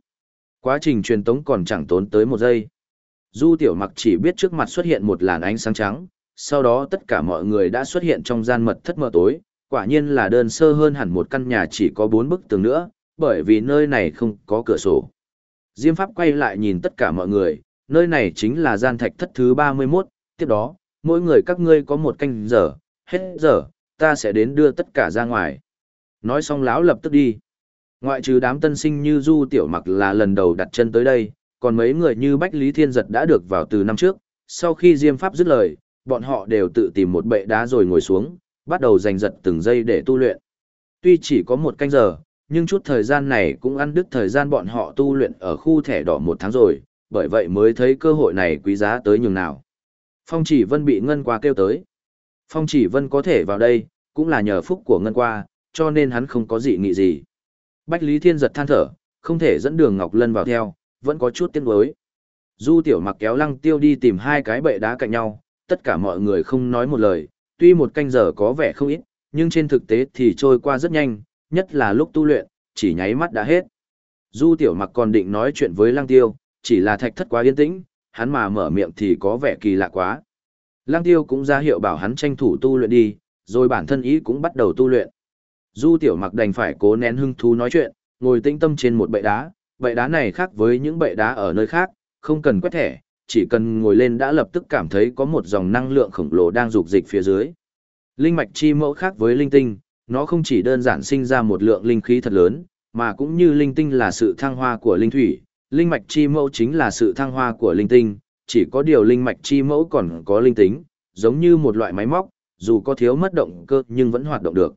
Quá trình truyền tống còn chẳng tốn tới một giây. Du tiểu mặc chỉ biết trước mặt xuất hiện một làn ánh sáng trắng, sau đó tất cả mọi người đã xuất hiện trong gian mật thất mờ tối, quả nhiên là đơn sơ hơn hẳn một căn nhà chỉ có bốn bức tường nữa, bởi vì nơi này không có cửa sổ. Diêm Pháp quay lại nhìn tất cả mọi người, nơi này chính là gian thạch thất thứ 31, tiếp đó, mỗi người các ngươi có một canh giờ, hết giờ, ta sẽ đến đưa tất cả ra ngoài. Nói xong lão lập tức đi. Ngoại trừ đám tân sinh như Du Tiểu Mặc là lần đầu đặt chân tới đây, còn mấy người như Bách Lý Thiên Giật đã được vào từ năm trước, sau khi Diêm Pháp dứt lời, bọn họ đều tự tìm một bệ đá rồi ngồi xuống, bắt đầu giành giật từng giây để tu luyện. Tuy chỉ có một canh giờ, nhưng chút thời gian này cũng ăn đứt thời gian bọn họ tu luyện ở khu thẻ đỏ một tháng rồi, bởi vậy mới thấy cơ hội này quý giá tới nhường nào. Phong chỉ vân bị ngân qua kêu tới. Phong chỉ vân có thể vào đây, cũng là nhờ phúc của ngân qua, cho nên hắn không có gì nghị gì. Bách Lý Thiên giật than thở, không thể dẫn đường Ngọc Lân vào theo, vẫn có chút tiếc nuối. Du tiểu mặc kéo lăng tiêu đi tìm hai cái bệ đá cạnh nhau, tất cả mọi người không nói một lời, tuy một canh giờ có vẻ không ít, nhưng trên thực tế thì trôi qua rất nhanh, nhất là lúc tu luyện, chỉ nháy mắt đã hết. Du tiểu mặc còn định nói chuyện với lăng tiêu, chỉ là thạch thất quá yên tĩnh, hắn mà mở miệng thì có vẻ kỳ lạ quá. Lăng tiêu cũng ra hiệu bảo hắn tranh thủ tu luyện đi, rồi bản thân ý cũng bắt đầu tu luyện. Du tiểu mặc đành phải cố nén hưng thú nói chuyện, ngồi tĩnh tâm trên một bệ đá, bệ đá này khác với những bệ đá ở nơi khác, không cần quét thẻ, chỉ cần ngồi lên đã lập tức cảm thấy có một dòng năng lượng khổng lồ đang dục dịch phía dưới. Linh mạch chi mẫu khác với linh tinh, nó không chỉ đơn giản sinh ra một lượng linh khí thật lớn, mà cũng như linh tinh là sự thăng hoa của linh thủy, linh mạch chi mẫu chính là sự thăng hoa của linh tinh, chỉ có điều linh mạch chi mẫu còn có linh tính, giống như một loại máy móc, dù có thiếu mất động cơ nhưng vẫn hoạt động được.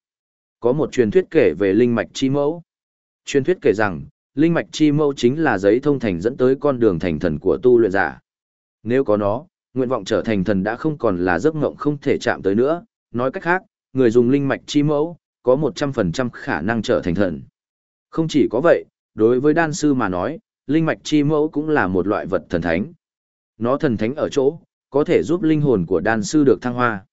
Có một truyền thuyết kể về linh mạch chi mẫu. Truyền thuyết kể rằng, linh mạch chi mẫu chính là giấy thông thành dẫn tới con đường thành thần của tu luyện giả. Nếu có nó, nguyện vọng trở thành thần đã không còn là giấc mộng không thể chạm tới nữa, nói cách khác, người dùng linh mạch chi mẫu, có 100% khả năng trở thành thần. Không chỉ có vậy, đối với đan sư mà nói, linh mạch chi mẫu cũng là một loại vật thần thánh. Nó thần thánh ở chỗ, có thể giúp linh hồn của đan sư được thăng hoa.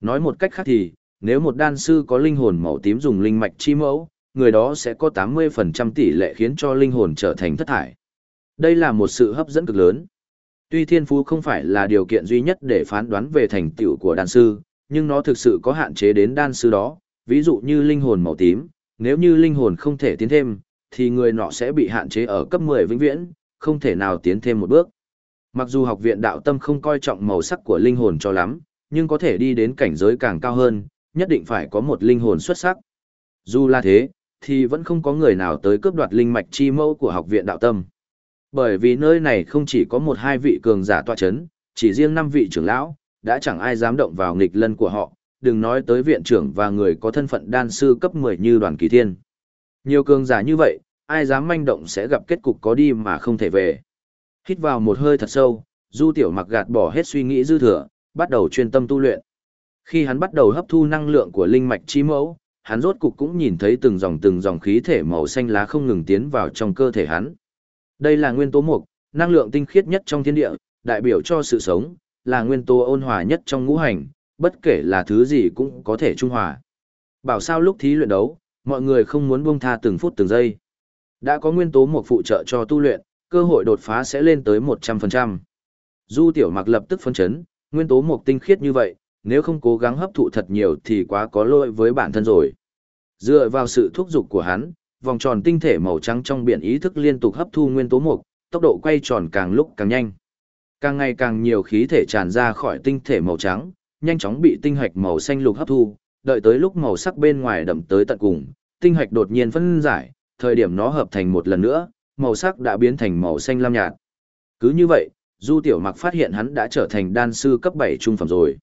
Nói một cách khác thì, nếu một đan sư có linh hồn màu tím dùng linh mạch chi mẫu, người đó sẽ có 80% tỷ lệ khiến cho linh hồn trở thành thất thải. Đây là một sự hấp dẫn cực lớn. Tuy thiên phú không phải là điều kiện duy nhất để phán đoán về thành tựu của đan sư, nhưng nó thực sự có hạn chế đến đan sư đó, ví dụ như linh hồn màu tím, nếu như linh hồn không thể tiến thêm, thì người nọ sẽ bị hạn chế ở cấp 10 vĩnh viễn, không thể nào tiến thêm một bước. Mặc dù học viện đạo tâm không coi trọng màu sắc của linh hồn cho lắm, nhưng có thể đi đến cảnh giới càng cao hơn, nhất định phải có một linh hồn xuất sắc. Dù là thế, thì vẫn không có người nào tới cướp đoạt linh mạch chi mẫu của học viện đạo tâm. Bởi vì nơi này không chỉ có một hai vị cường giả tọa chấn, chỉ riêng năm vị trưởng lão, đã chẳng ai dám động vào nghịch lân của họ, đừng nói tới viện trưởng và người có thân phận đan sư cấp 10 như đoàn kỳ thiên. Nhiều cường giả như vậy, ai dám manh động sẽ gặp kết cục có đi mà không thể về. Hít vào một hơi thật sâu, Du Tiểu Mặc gạt bỏ hết suy nghĩ dư thừa, bắt đầu chuyên tâm tu luyện. Khi hắn bắt đầu hấp thu năng lượng của linh mạch chi mẫu, hắn rốt cục cũng nhìn thấy từng dòng từng dòng khí thể màu xanh lá không ngừng tiến vào trong cơ thể hắn. Đây là nguyên tố mục, năng lượng tinh khiết nhất trong thiên địa, đại biểu cho sự sống, là nguyên tố ôn hòa nhất trong ngũ hành, bất kể là thứ gì cũng có thể trung hòa. Bảo sao lúc thí luyện đấu, mọi người không muốn buông tha từng phút từng giây. Đã có nguyên tố mục phụ trợ cho tu luyện, cơ hội đột phá sẽ lên tới 100%. Du tiểu mặc lập tức phân chấn, nguyên tố mục tinh khiết như vậy, nếu không cố gắng hấp thụ thật nhiều thì quá có lỗi với bản thân rồi. Dựa vào sự thúc giục của hắn, vòng tròn tinh thể màu trắng trong biển ý thức liên tục hấp thu nguyên tố mục, tốc độ quay tròn càng lúc càng nhanh. Càng ngày càng nhiều khí thể tràn ra khỏi tinh thể màu trắng, nhanh chóng bị tinh hạch màu xanh lục hấp thu, đợi tới lúc màu sắc bên ngoài đậm tới tận cùng, tinh hạch đột nhiên phân giải, thời điểm nó hợp thành một lần nữa, màu sắc đã biến thành màu xanh lam nhạt. Cứ như vậy, Du Tiểu Mặc phát hiện hắn đã trở thành đan sư cấp 7 trung phẩm rồi.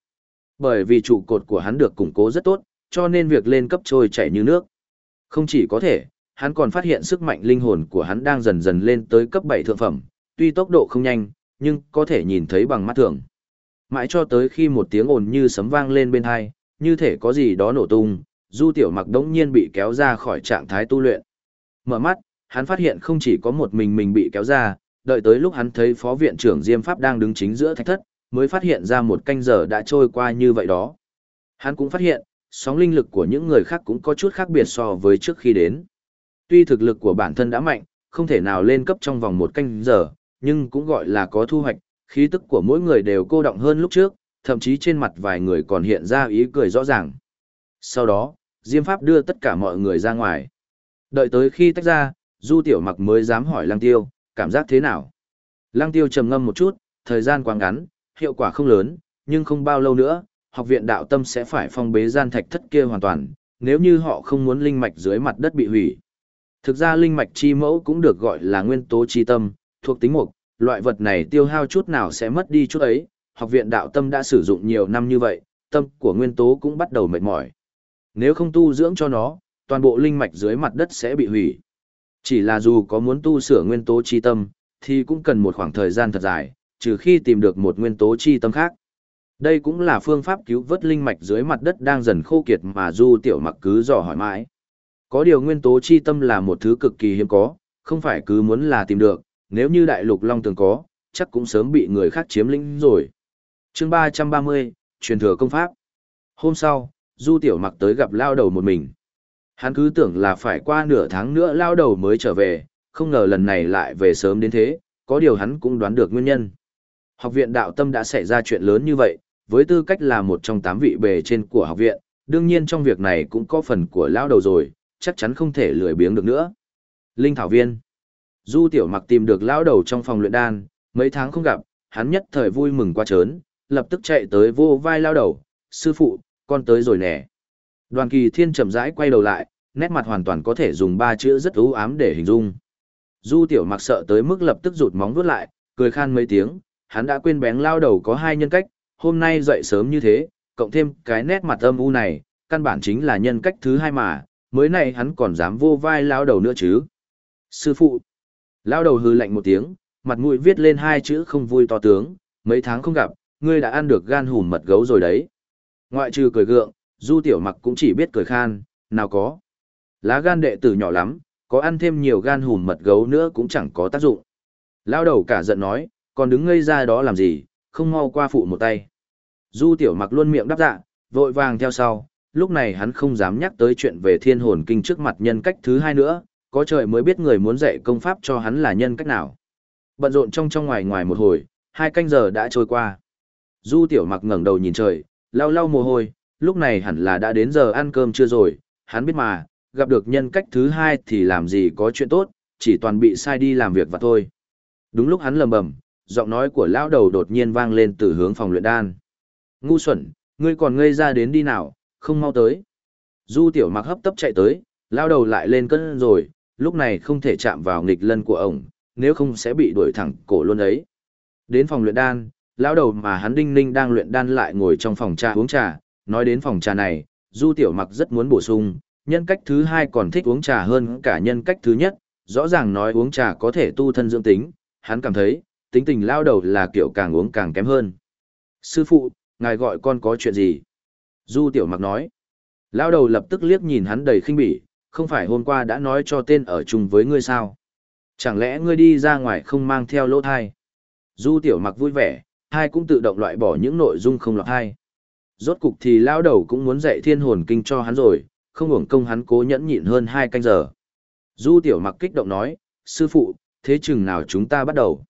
Bởi vì trụ cột của hắn được củng cố rất tốt, cho nên việc lên cấp trôi chảy như nước. Không chỉ có thể, hắn còn phát hiện sức mạnh linh hồn của hắn đang dần dần lên tới cấp 7 thượng phẩm, tuy tốc độ không nhanh, nhưng có thể nhìn thấy bằng mắt thường. Mãi cho tới khi một tiếng ồn như sấm vang lên bên hai, như thể có gì đó nổ tung, Du Tiểu Mặc đống nhiên bị kéo ra khỏi trạng thái tu luyện. Mở mắt, hắn phát hiện không chỉ có một mình mình bị kéo ra, đợi tới lúc hắn thấy phó viện trưởng Diêm Pháp đang đứng chính giữa thạch thất, mới phát hiện ra một canh giờ đã trôi qua như vậy đó. Hắn cũng phát hiện, sóng linh lực của những người khác cũng có chút khác biệt so với trước khi đến. Tuy thực lực của bản thân đã mạnh, không thể nào lên cấp trong vòng một canh giờ, nhưng cũng gọi là có thu hoạch, khí tức của mỗi người đều cô động hơn lúc trước, thậm chí trên mặt vài người còn hiện ra ý cười rõ ràng. Sau đó, Diêm Pháp đưa tất cả mọi người ra ngoài. Đợi tới khi tách ra, Du Tiểu Mặc mới dám hỏi Lăng Tiêu, cảm giác thế nào? Lăng Tiêu trầm ngâm một chút, thời gian quá ngắn, hiệu quả không lớn, nhưng không bao lâu nữa, học viện đạo tâm sẽ phải phong bế gian thạch thất kia hoàn toàn, nếu như họ không muốn linh mạch dưới mặt đất bị hủy. Thực ra linh mạch chi mẫu cũng được gọi là nguyên tố chi tâm, thuộc tính mục, loại vật này tiêu hao chút nào sẽ mất đi chút ấy, học viện đạo tâm đã sử dụng nhiều năm như vậy, tâm của nguyên tố cũng bắt đầu mệt mỏi. Nếu không tu dưỡng cho nó, toàn bộ linh mạch dưới mặt đất sẽ bị hủy. Chỉ là dù có muốn tu sửa nguyên tố chi tâm, thì cũng cần một khoảng thời gian thật dài, trừ khi tìm được một nguyên tố chi tâm khác. Đây cũng là phương pháp cứu vớt linh mạch dưới mặt đất đang dần khô kiệt mà Du Tiểu Mặc cứ dò hỏi mãi. Có điều nguyên tố chi tâm là một thứ cực kỳ hiếm có, không phải cứ muốn là tìm được, nếu như đại lục long tường có, chắc cũng sớm bị người khác chiếm lĩnh rồi. chương 330, truyền thừa công pháp. Hôm sau, Du Tiểu Mặc tới gặp lao đầu một mình. Hắn cứ tưởng là phải qua nửa tháng nữa lao đầu mới trở về, không ngờ lần này lại về sớm đến thế, có điều hắn cũng đoán được nguyên nhân. Học viện đạo tâm đã xảy ra chuyện lớn như vậy, với tư cách là một trong tám vị bề trên của học viện, đương nhiên trong việc này cũng có phần của lao đầu rồi, chắc chắn không thể lười biếng được nữa. Linh Thảo Viên Du Tiểu Mặc tìm được lao đầu trong phòng luyện đan, mấy tháng không gặp, hắn nhất thời vui mừng quá trớn, lập tức chạy tới vô vai lao đầu, sư phụ, con tới rồi nè. Đoàn kỳ thiên chậm rãi quay đầu lại, nét mặt hoàn toàn có thể dùng ba chữ rất ưu ám để hình dung. Du tiểu mặc sợ tới mức lập tức rụt móng vuốt lại, cười khan mấy tiếng, hắn đã quên bén lao đầu có hai nhân cách, hôm nay dậy sớm như thế, cộng thêm cái nét mặt âm u này, căn bản chính là nhân cách thứ hai mà, mới này hắn còn dám vô vai lao đầu nữa chứ. Sư phụ, lao đầu hư lạnh một tiếng, mặt mũi viết lên hai chữ không vui to tướng, mấy tháng không gặp, ngươi đã ăn được gan hùm mật gấu rồi đấy. Ngoại trừ cười gượng, du tiểu mặc cũng chỉ biết cười khan, nào có. Lá gan đệ tử nhỏ lắm, có ăn thêm nhiều gan hùm mật gấu nữa cũng chẳng có tác dụng. Lao đầu cả giận nói, còn đứng ngây ra đó làm gì, không mau qua phụ một tay. Du tiểu mặc luôn miệng đáp dạ, vội vàng theo sau, lúc này hắn không dám nhắc tới chuyện về thiên hồn kinh trước mặt nhân cách thứ hai nữa, có trời mới biết người muốn dạy công pháp cho hắn là nhân cách nào. Bận rộn trong trong ngoài ngoài một hồi, hai canh giờ đã trôi qua. Du tiểu mặc ngẩng đầu nhìn trời, lau lau mồ hôi, lúc này hẳn là đã đến giờ ăn cơm chưa rồi, hắn biết mà, gặp được nhân cách thứ hai thì làm gì có chuyện tốt, chỉ toàn bị sai đi làm việc và thôi. Đúng lúc hắn lầm bầm, giọng nói của lão đầu đột nhiên vang lên từ hướng phòng luyện đan. Ngu xuẩn, ngươi còn ngây ra đến đi nào, không mau tới. Du tiểu mặc hấp tấp chạy tới, lão đầu lại lên cân rồi, lúc này không thể chạm vào nghịch lân của ổng, nếu không sẽ bị đuổi thẳng cổ luôn ấy. Đến phòng luyện đan, lão đầu mà hắn đinh ninh đang luyện đan lại ngồi trong phòng trà uống trà, nói đến phòng trà này, Du Tiểu Mặc rất muốn bổ sung, nhân cách thứ hai còn thích uống trà hơn cả nhân cách thứ nhất, rõ ràng nói uống trà có thể tu thân dưỡng tính, hắn cảm thấy, tính tình lao đầu là kiểu càng uống càng kém hơn. Sư phụ, ngài gọi con có chuyện gì? Du Tiểu Mặc nói. Lao đầu lập tức liếc nhìn hắn đầy khinh bỉ, không phải hôm qua đã nói cho tên ở chung với ngươi sao? Chẳng lẽ ngươi đi ra ngoài không mang theo lỗ thai? Du Tiểu Mặc vui vẻ, hai cũng tự động loại bỏ những nội dung không lọt hai. Rốt cục thì lao đầu cũng muốn dạy thiên hồn kinh cho hắn rồi, không hưởng công hắn cố nhẫn nhịn hơn hai canh giờ. Du tiểu mặc kích động nói, sư phụ, thế chừng nào chúng ta bắt đầu?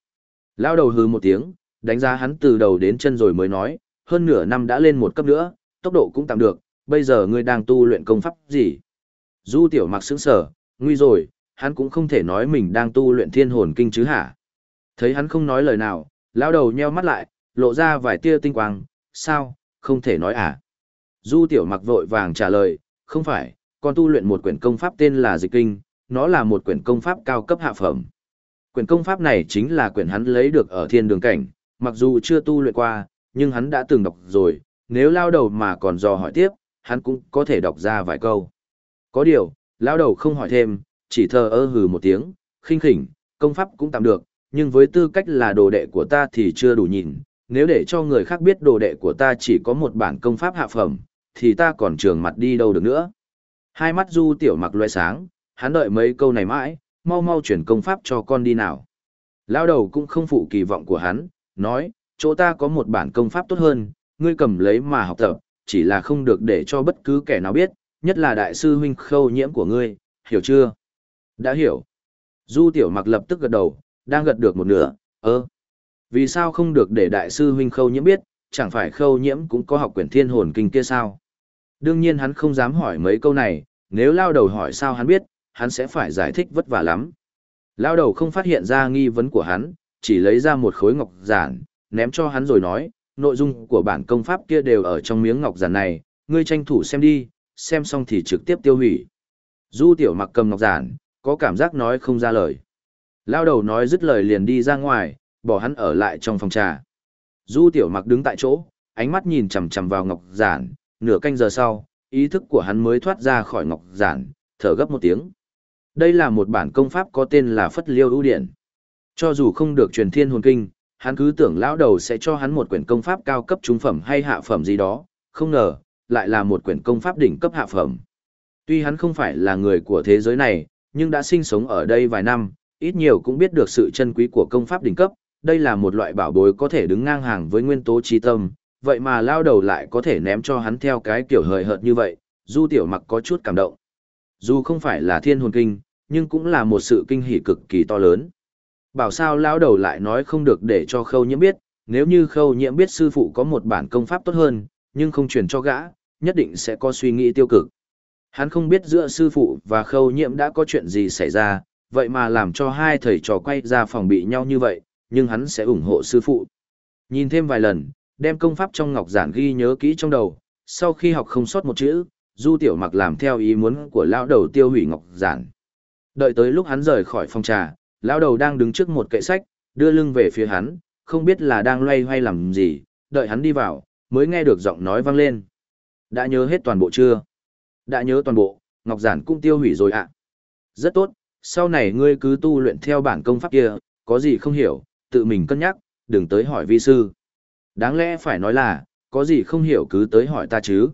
Lao đầu hừ một tiếng, đánh giá hắn từ đầu đến chân rồi mới nói, hơn nửa năm đã lên một cấp nữa, tốc độ cũng tạm được, bây giờ ngươi đang tu luyện công pháp gì? Du tiểu mặc sững sở, nguy rồi, hắn cũng không thể nói mình đang tu luyện thiên hồn kinh chứ hả? Thấy hắn không nói lời nào, lao đầu nheo mắt lại, lộ ra vài tia tinh quang, sao, không thể nói à. Du tiểu mặc vội vàng trả lời, không phải, con tu luyện một quyển công pháp tên là dịch kinh, nó là một quyển công pháp cao cấp hạ phẩm. Quyển công pháp này chính là quyển hắn lấy được ở thiên đường cảnh, mặc dù chưa tu luyện qua, nhưng hắn đã từng đọc rồi, nếu lao đầu mà còn dò hỏi tiếp, hắn cũng có thể đọc ra vài câu. Có điều, lao đầu không hỏi thêm, chỉ thờ ơ hừ một tiếng, khinh khỉnh, công pháp cũng tạm được, nhưng với tư cách là đồ đệ của ta thì chưa đủ nhìn, nếu để cho người khác biết đồ đệ của ta chỉ có một bản công pháp hạ phẩm, thì ta còn trường mặt đi đâu được nữa. Hai mắt du tiểu mặc loe sáng, hắn đợi mấy câu này mãi, mau mau chuyển công pháp cho con đi nào. Lao đầu cũng không phụ kỳ vọng của hắn, nói, chỗ ta có một bản công pháp tốt hơn, ngươi cầm lấy mà học tập, chỉ là không được để cho bất cứ kẻ nào biết, nhất là đại sư huynh khâu nhiễm của ngươi, hiểu chưa? Đã hiểu. Du tiểu mặc lập tức gật đầu, đang gật được một nửa, ơ. Vì sao không được để đại sư huynh khâu nhiễm biết, chẳng phải khâu nhiễm cũng có học quyển thiên hồn kinh kia sao? Đương nhiên hắn không dám hỏi mấy câu này, nếu lao đầu hỏi sao hắn biết, hắn sẽ phải giải thích vất vả lắm. Lao đầu không phát hiện ra nghi vấn của hắn, chỉ lấy ra một khối ngọc giản, ném cho hắn rồi nói, nội dung của bản công pháp kia đều ở trong miếng ngọc giản này, ngươi tranh thủ xem đi, xem xong thì trực tiếp tiêu hủy. Du tiểu mặc cầm ngọc giản, có cảm giác nói không ra lời. Lao đầu nói dứt lời liền đi ra ngoài, bỏ hắn ở lại trong phòng trà. Du tiểu mặc đứng tại chỗ, ánh mắt nhìn chằm chằm vào ngọc giản, nửa canh giờ sau, ý thức của hắn mới thoát ra khỏi ngọc giản, thở gấp một tiếng. Đây là một bản công pháp có tên là Phất Liêu ưu điện. Cho dù không được truyền thiên hồn kinh, hắn cứ tưởng lão đầu sẽ cho hắn một quyển công pháp cao cấp trung phẩm hay hạ phẩm gì đó, không ngờ, lại là một quyển công pháp đỉnh cấp hạ phẩm. Tuy hắn không phải là người của thế giới này, nhưng đã sinh sống ở đây vài năm, ít nhiều cũng biết được sự chân quý của công pháp đỉnh cấp, đây là một loại bảo bối có thể đứng ngang hàng với nguyên tố trí tâm, vậy mà lao đầu lại có thể ném cho hắn theo cái kiểu hời hợt như vậy, du tiểu mặc có chút cảm động. Dù không phải là thiên hồn kinh, nhưng cũng là một sự kinh hỉ cực kỳ to lớn. Bảo sao lão đầu lại nói không được để cho khâu nhiễm biết, nếu như khâu nhiễm biết sư phụ có một bản công pháp tốt hơn, nhưng không truyền cho gã, nhất định sẽ có suy nghĩ tiêu cực. Hắn không biết giữa sư phụ và khâu nhiễm đã có chuyện gì xảy ra, vậy mà làm cho hai thầy trò quay ra phòng bị nhau như vậy, nhưng hắn sẽ ủng hộ sư phụ. Nhìn thêm vài lần, đem công pháp trong ngọc giản ghi nhớ kỹ trong đầu, sau khi học không sót một chữ, Du Tiểu Mặc làm theo ý muốn của lão đầu tiêu hủy ngọc giản. Đợi tới lúc hắn rời khỏi phòng trà, lão đầu đang đứng trước một kệ sách, đưa lưng về phía hắn, không biết là đang loay hoay làm gì, đợi hắn đi vào, mới nghe được giọng nói vang lên. Đã nhớ hết toàn bộ chưa? Đã nhớ toàn bộ, ngọc giản cũng tiêu hủy rồi ạ. Rất tốt, sau này ngươi cứ tu luyện theo bản công pháp kia, có gì không hiểu, tự mình cân nhắc, đừng tới hỏi vi sư. Đáng lẽ phải nói là, có gì không hiểu cứ tới hỏi ta chứ.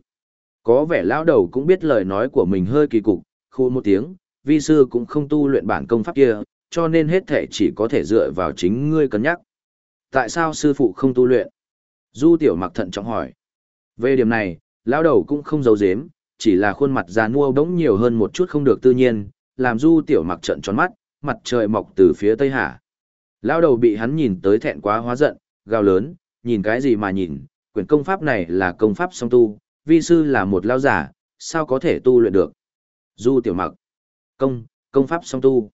Có vẻ lão đầu cũng biết lời nói của mình hơi kỳ cục, khu một tiếng, vi sư cũng không tu luyện bản công pháp kia, cho nên hết thể chỉ có thể dựa vào chính ngươi cân nhắc. Tại sao sư phụ không tu luyện? Du tiểu mặc thận trọng hỏi. Về điểm này, lão đầu cũng không giấu giếm, chỉ là khuôn mặt già nua bỗng nhiều hơn một chút không được tự nhiên, làm du tiểu mặc trận tròn mắt, mặt trời mọc từ phía tây hạ. Lão đầu bị hắn nhìn tới thẹn quá hóa giận, gào lớn, nhìn cái gì mà nhìn, quyển công pháp này là công pháp song tu, vi sư là một lao giả, sao có thể tu luyện được. Du tiểu mặc, công, công pháp song tu.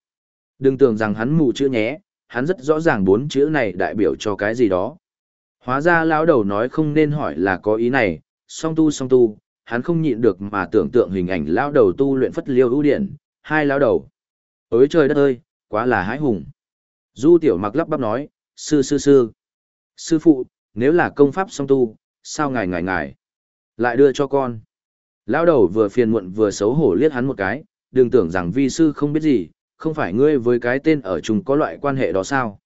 Đừng tưởng rằng hắn mù chữ nhé, hắn rất rõ ràng bốn chữ này đại biểu cho cái gì đó. Hóa ra lão đầu nói không nên hỏi là có ý này, song tu song tu, hắn không nhịn được mà tưởng tượng hình ảnh lão đầu tu luyện phất liêu ưu điện, hai lão đầu. Ôi trời đất ơi, quá là hãi hùng. Du tiểu mặc lắp bắp nói, sư sư sư. Sư phụ, nếu là công pháp song tu, sao ngài ngài ngài lại đưa cho con. Lão đầu vừa phiền muộn vừa xấu hổ liếc hắn một cái, đừng tưởng rằng vi sư không biết gì, không phải ngươi với cái tên ở chung có loại quan hệ đó sao.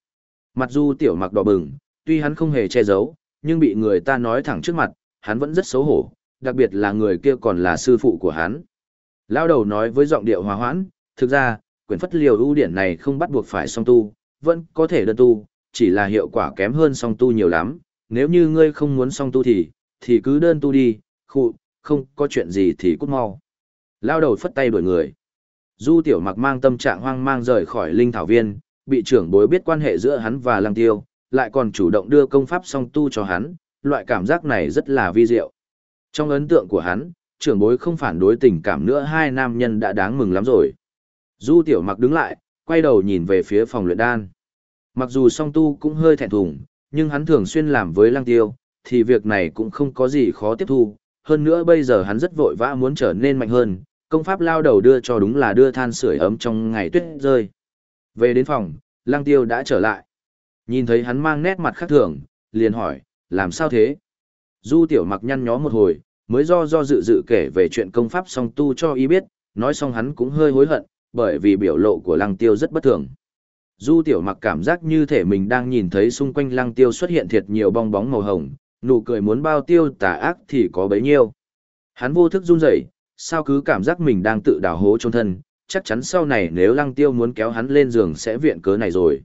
Mặc dù tiểu mặc đỏ bừng, tuy hắn không hề che giấu, nhưng bị người ta nói thẳng trước mặt, hắn vẫn rất xấu hổ, đặc biệt là người kia còn là sư phụ của hắn. Lão đầu nói với giọng điệu hòa hoãn, thực ra, quyển phất liều ưu điển này không bắt buộc phải song tu, vẫn có thể đơn tu, chỉ là hiệu quả kém hơn song tu nhiều lắm, nếu như ngươi không muốn song tu thì, thì cứ đơn tu đi, khụ, không có chuyện gì thì cút mau. Lao đầu phất tay đuổi người. Du tiểu mặc mang tâm trạng hoang mang rời khỏi linh thảo viên, bị trưởng bối biết quan hệ giữa hắn và lăng tiêu, lại còn chủ động đưa công pháp song tu cho hắn, loại cảm giác này rất là vi diệu. Trong ấn tượng của hắn, trưởng bối không phản đối tình cảm nữa hai nam nhân đã đáng mừng lắm rồi. Du tiểu mặc đứng lại, quay đầu nhìn về phía phòng luyện đan. Mặc dù song tu cũng hơi thẹn thùng, nhưng hắn thường xuyên làm với lăng tiêu, thì việc này cũng không có gì khó tiếp thu. Hơn nữa bây giờ hắn rất vội vã muốn trở nên mạnh hơn, công pháp lao đầu đưa cho đúng là đưa than sưởi ấm trong ngày tuyết rơi. Về đến phòng, lăng tiêu đã trở lại. Nhìn thấy hắn mang nét mặt khác thường, liền hỏi, làm sao thế? Du tiểu mặc nhăn nhó một hồi, mới do do dự dự kể về chuyện công pháp song tu cho y biết, nói xong hắn cũng hơi hối hận, bởi vì biểu lộ của lăng tiêu rất bất thường. Du tiểu mặc cảm giác như thể mình đang nhìn thấy xung quanh lăng tiêu xuất hiện thiệt nhiều bong bóng màu hồng, nụ cười muốn bao tiêu tà ác thì có bấy nhiêu. Hắn vô thức run rẩy, sao cứ cảm giác mình đang tự đào hố trong thân, chắc chắn sau này nếu lăng tiêu muốn kéo hắn lên giường sẽ viện cớ này rồi.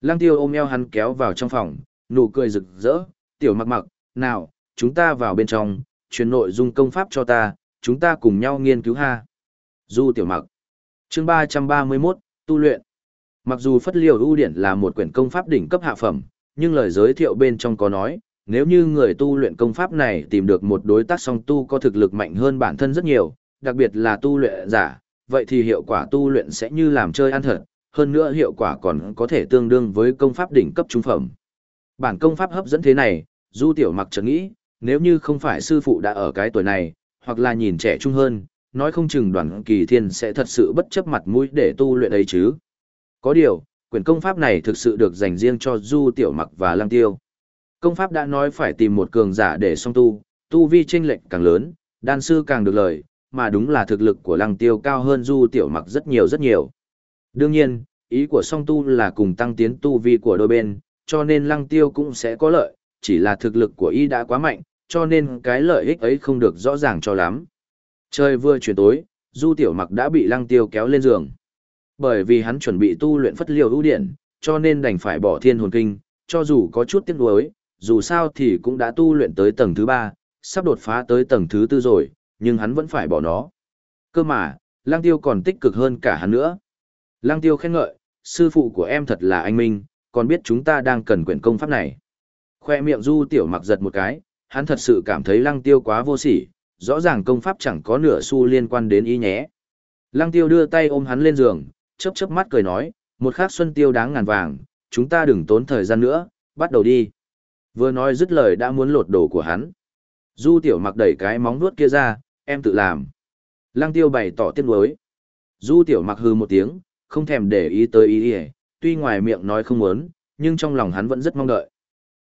Lăng tiêu ôm eo hắn kéo vào trong phòng, nụ cười rực rỡ, tiểu mặc mặc, nào, chúng ta vào bên trong, truyền nội dung công pháp cho ta, chúng ta cùng nhau nghiên cứu ha. Du tiểu mặc. Chương 331, tu luyện. Mặc dù Phất Liêu ưu điển là một quyển công pháp đỉnh cấp hạ phẩm, nhưng lời giới thiệu bên trong có nói, nếu như người tu luyện công pháp này tìm được một đối tác song tu có thực lực mạnh hơn bản thân rất nhiều, đặc biệt là tu luyện giả, vậy thì hiệu quả tu luyện sẽ như làm chơi ăn thật, hơn nữa hiệu quả còn có thể tương đương với công pháp đỉnh cấp trung phẩm. Bản công pháp hấp dẫn thế này, Du Tiểu Mặc chợt nghĩ, nếu như không phải sư phụ đã ở cái tuổi này, hoặc là nhìn trẻ trung hơn, nói không chừng đoàn kỳ thiên sẽ thật sự bất chấp mặt mũi để tu luyện ấy chứ. Có điều, quyển công pháp này thực sự được dành riêng cho Du Tiểu Mặc và Lăng Tiêu. Công pháp đã nói phải tìm một cường giả để song tu, tu vi chênh lệch càng lớn, đan sư càng được lời, mà đúng là thực lực của Lăng Tiêu cao hơn Du Tiểu Mặc rất nhiều rất nhiều. Đương nhiên, ý của song tu là cùng tăng tiến tu vi của đôi bên, cho nên Lăng Tiêu cũng sẽ có lợi, chỉ là thực lực của y đã quá mạnh, cho nên cái lợi ích ấy không được rõ ràng cho lắm. Trời vừa chuyển tối, Du Tiểu Mặc đã bị Lăng Tiêu kéo lên giường. Bởi vì hắn chuẩn bị tu luyện phất liều ưu điện, cho nên đành phải bỏ thiên hồn kinh, cho dù có chút tiếc nuối, dù sao thì cũng đã tu luyện tới tầng thứ ba, sắp đột phá tới tầng thứ tư rồi, nhưng hắn vẫn phải bỏ nó. Cơ mà, Lăng Tiêu còn tích cực hơn cả hắn nữa. Lăng Tiêu khen ngợi, sư phụ của em thật là anh Minh, còn biết chúng ta đang cần quyển công pháp này. Khoe miệng Du Tiểu mặc giật một cái, hắn thật sự cảm thấy Lăng Tiêu quá vô sỉ, rõ ràng công pháp chẳng có nửa xu liên quan đến ý nhé. Lăng Tiêu đưa tay ôm hắn lên giường, chớp chớp mắt cười nói, một khắc xuân tiêu đáng ngàn vàng, chúng ta đừng tốn thời gian nữa, bắt đầu đi. Vừa nói dứt lời đã muốn lột đồ của hắn. Du tiểu mặc đẩy cái móng nuốt kia ra, em tự làm. Lăng tiêu bày tỏ tiếc nuối. Du tiểu mặc hư một tiếng, không thèm để ý tới ý ý, tuy ngoài miệng nói không muốn, nhưng trong lòng hắn vẫn rất mong đợi.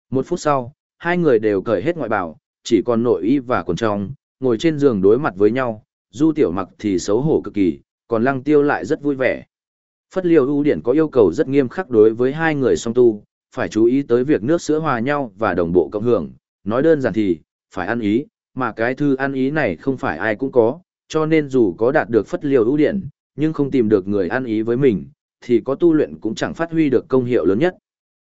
Một phút sau, hai người đều cởi hết ngoại bào, chỉ còn nội y và quần trong, ngồi trên giường đối mặt với nhau, du tiểu mặc thì xấu hổ cực kỳ, còn lăng tiêu lại rất vui vẻ. Phất liều ưu điển có yêu cầu rất nghiêm khắc đối với hai người song tu, phải chú ý tới việc nước sữa hòa nhau và đồng bộ cộng hưởng, nói đơn giản thì, phải ăn ý, mà cái thư ăn ý này không phải ai cũng có, cho nên dù có đạt được phất liều ưu điển, nhưng không tìm được người ăn ý với mình, thì có tu luyện cũng chẳng phát huy được công hiệu lớn nhất.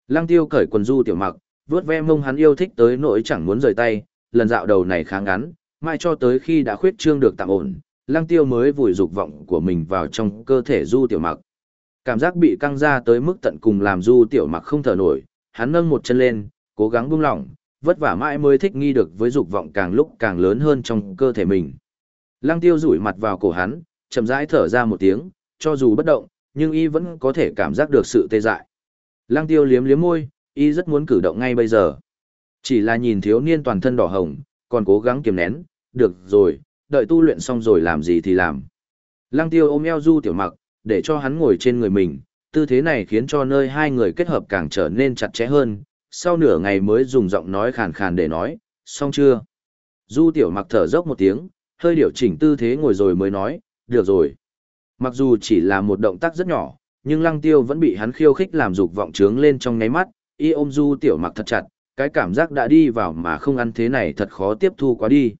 Lăng tiêu cởi quần du tiểu mặc, vướt ve mông hắn yêu thích tới nỗi chẳng muốn rời tay, lần dạo đầu này khá ngắn, mai cho tới khi đã khuyết trương được tạm ổn, lăng tiêu mới vùi dục vọng của mình vào trong cơ thể du tiểu mặc. Cảm giác bị căng ra tới mức tận cùng làm du tiểu mặc không thở nổi, hắn nâng một chân lên, cố gắng buông lỏng, vất vả mãi mới thích nghi được với dục vọng càng lúc càng lớn hơn trong cơ thể mình. Lăng tiêu rủi mặt vào cổ hắn, chậm rãi thở ra một tiếng, cho dù bất động, nhưng y vẫn có thể cảm giác được sự tê dại. Lăng tiêu liếm liếm môi, y rất muốn cử động ngay bây giờ. Chỉ là nhìn thiếu niên toàn thân đỏ hồng, còn cố gắng kiềm nén, được rồi, đợi tu luyện xong rồi làm gì thì làm. Lăng tiêu ôm eo du tiểu mặc, để cho hắn ngồi trên người mình, tư thế này khiến cho nơi hai người kết hợp càng trở nên chặt chẽ hơn, sau nửa ngày mới dùng giọng nói khàn khàn để nói, xong chưa? Du tiểu mặc thở dốc một tiếng, hơi điều chỉnh tư thế ngồi rồi mới nói, được rồi. Mặc dù chỉ là một động tác rất nhỏ, nhưng lăng tiêu vẫn bị hắn khiêu khích làm dục vọng trướng lên trong ngáy mắt, y ôm du tiểu mặc thật chặt, cái cảm giác đã đi vào mà không ăn thế này thật khó tiếp thu quá đi.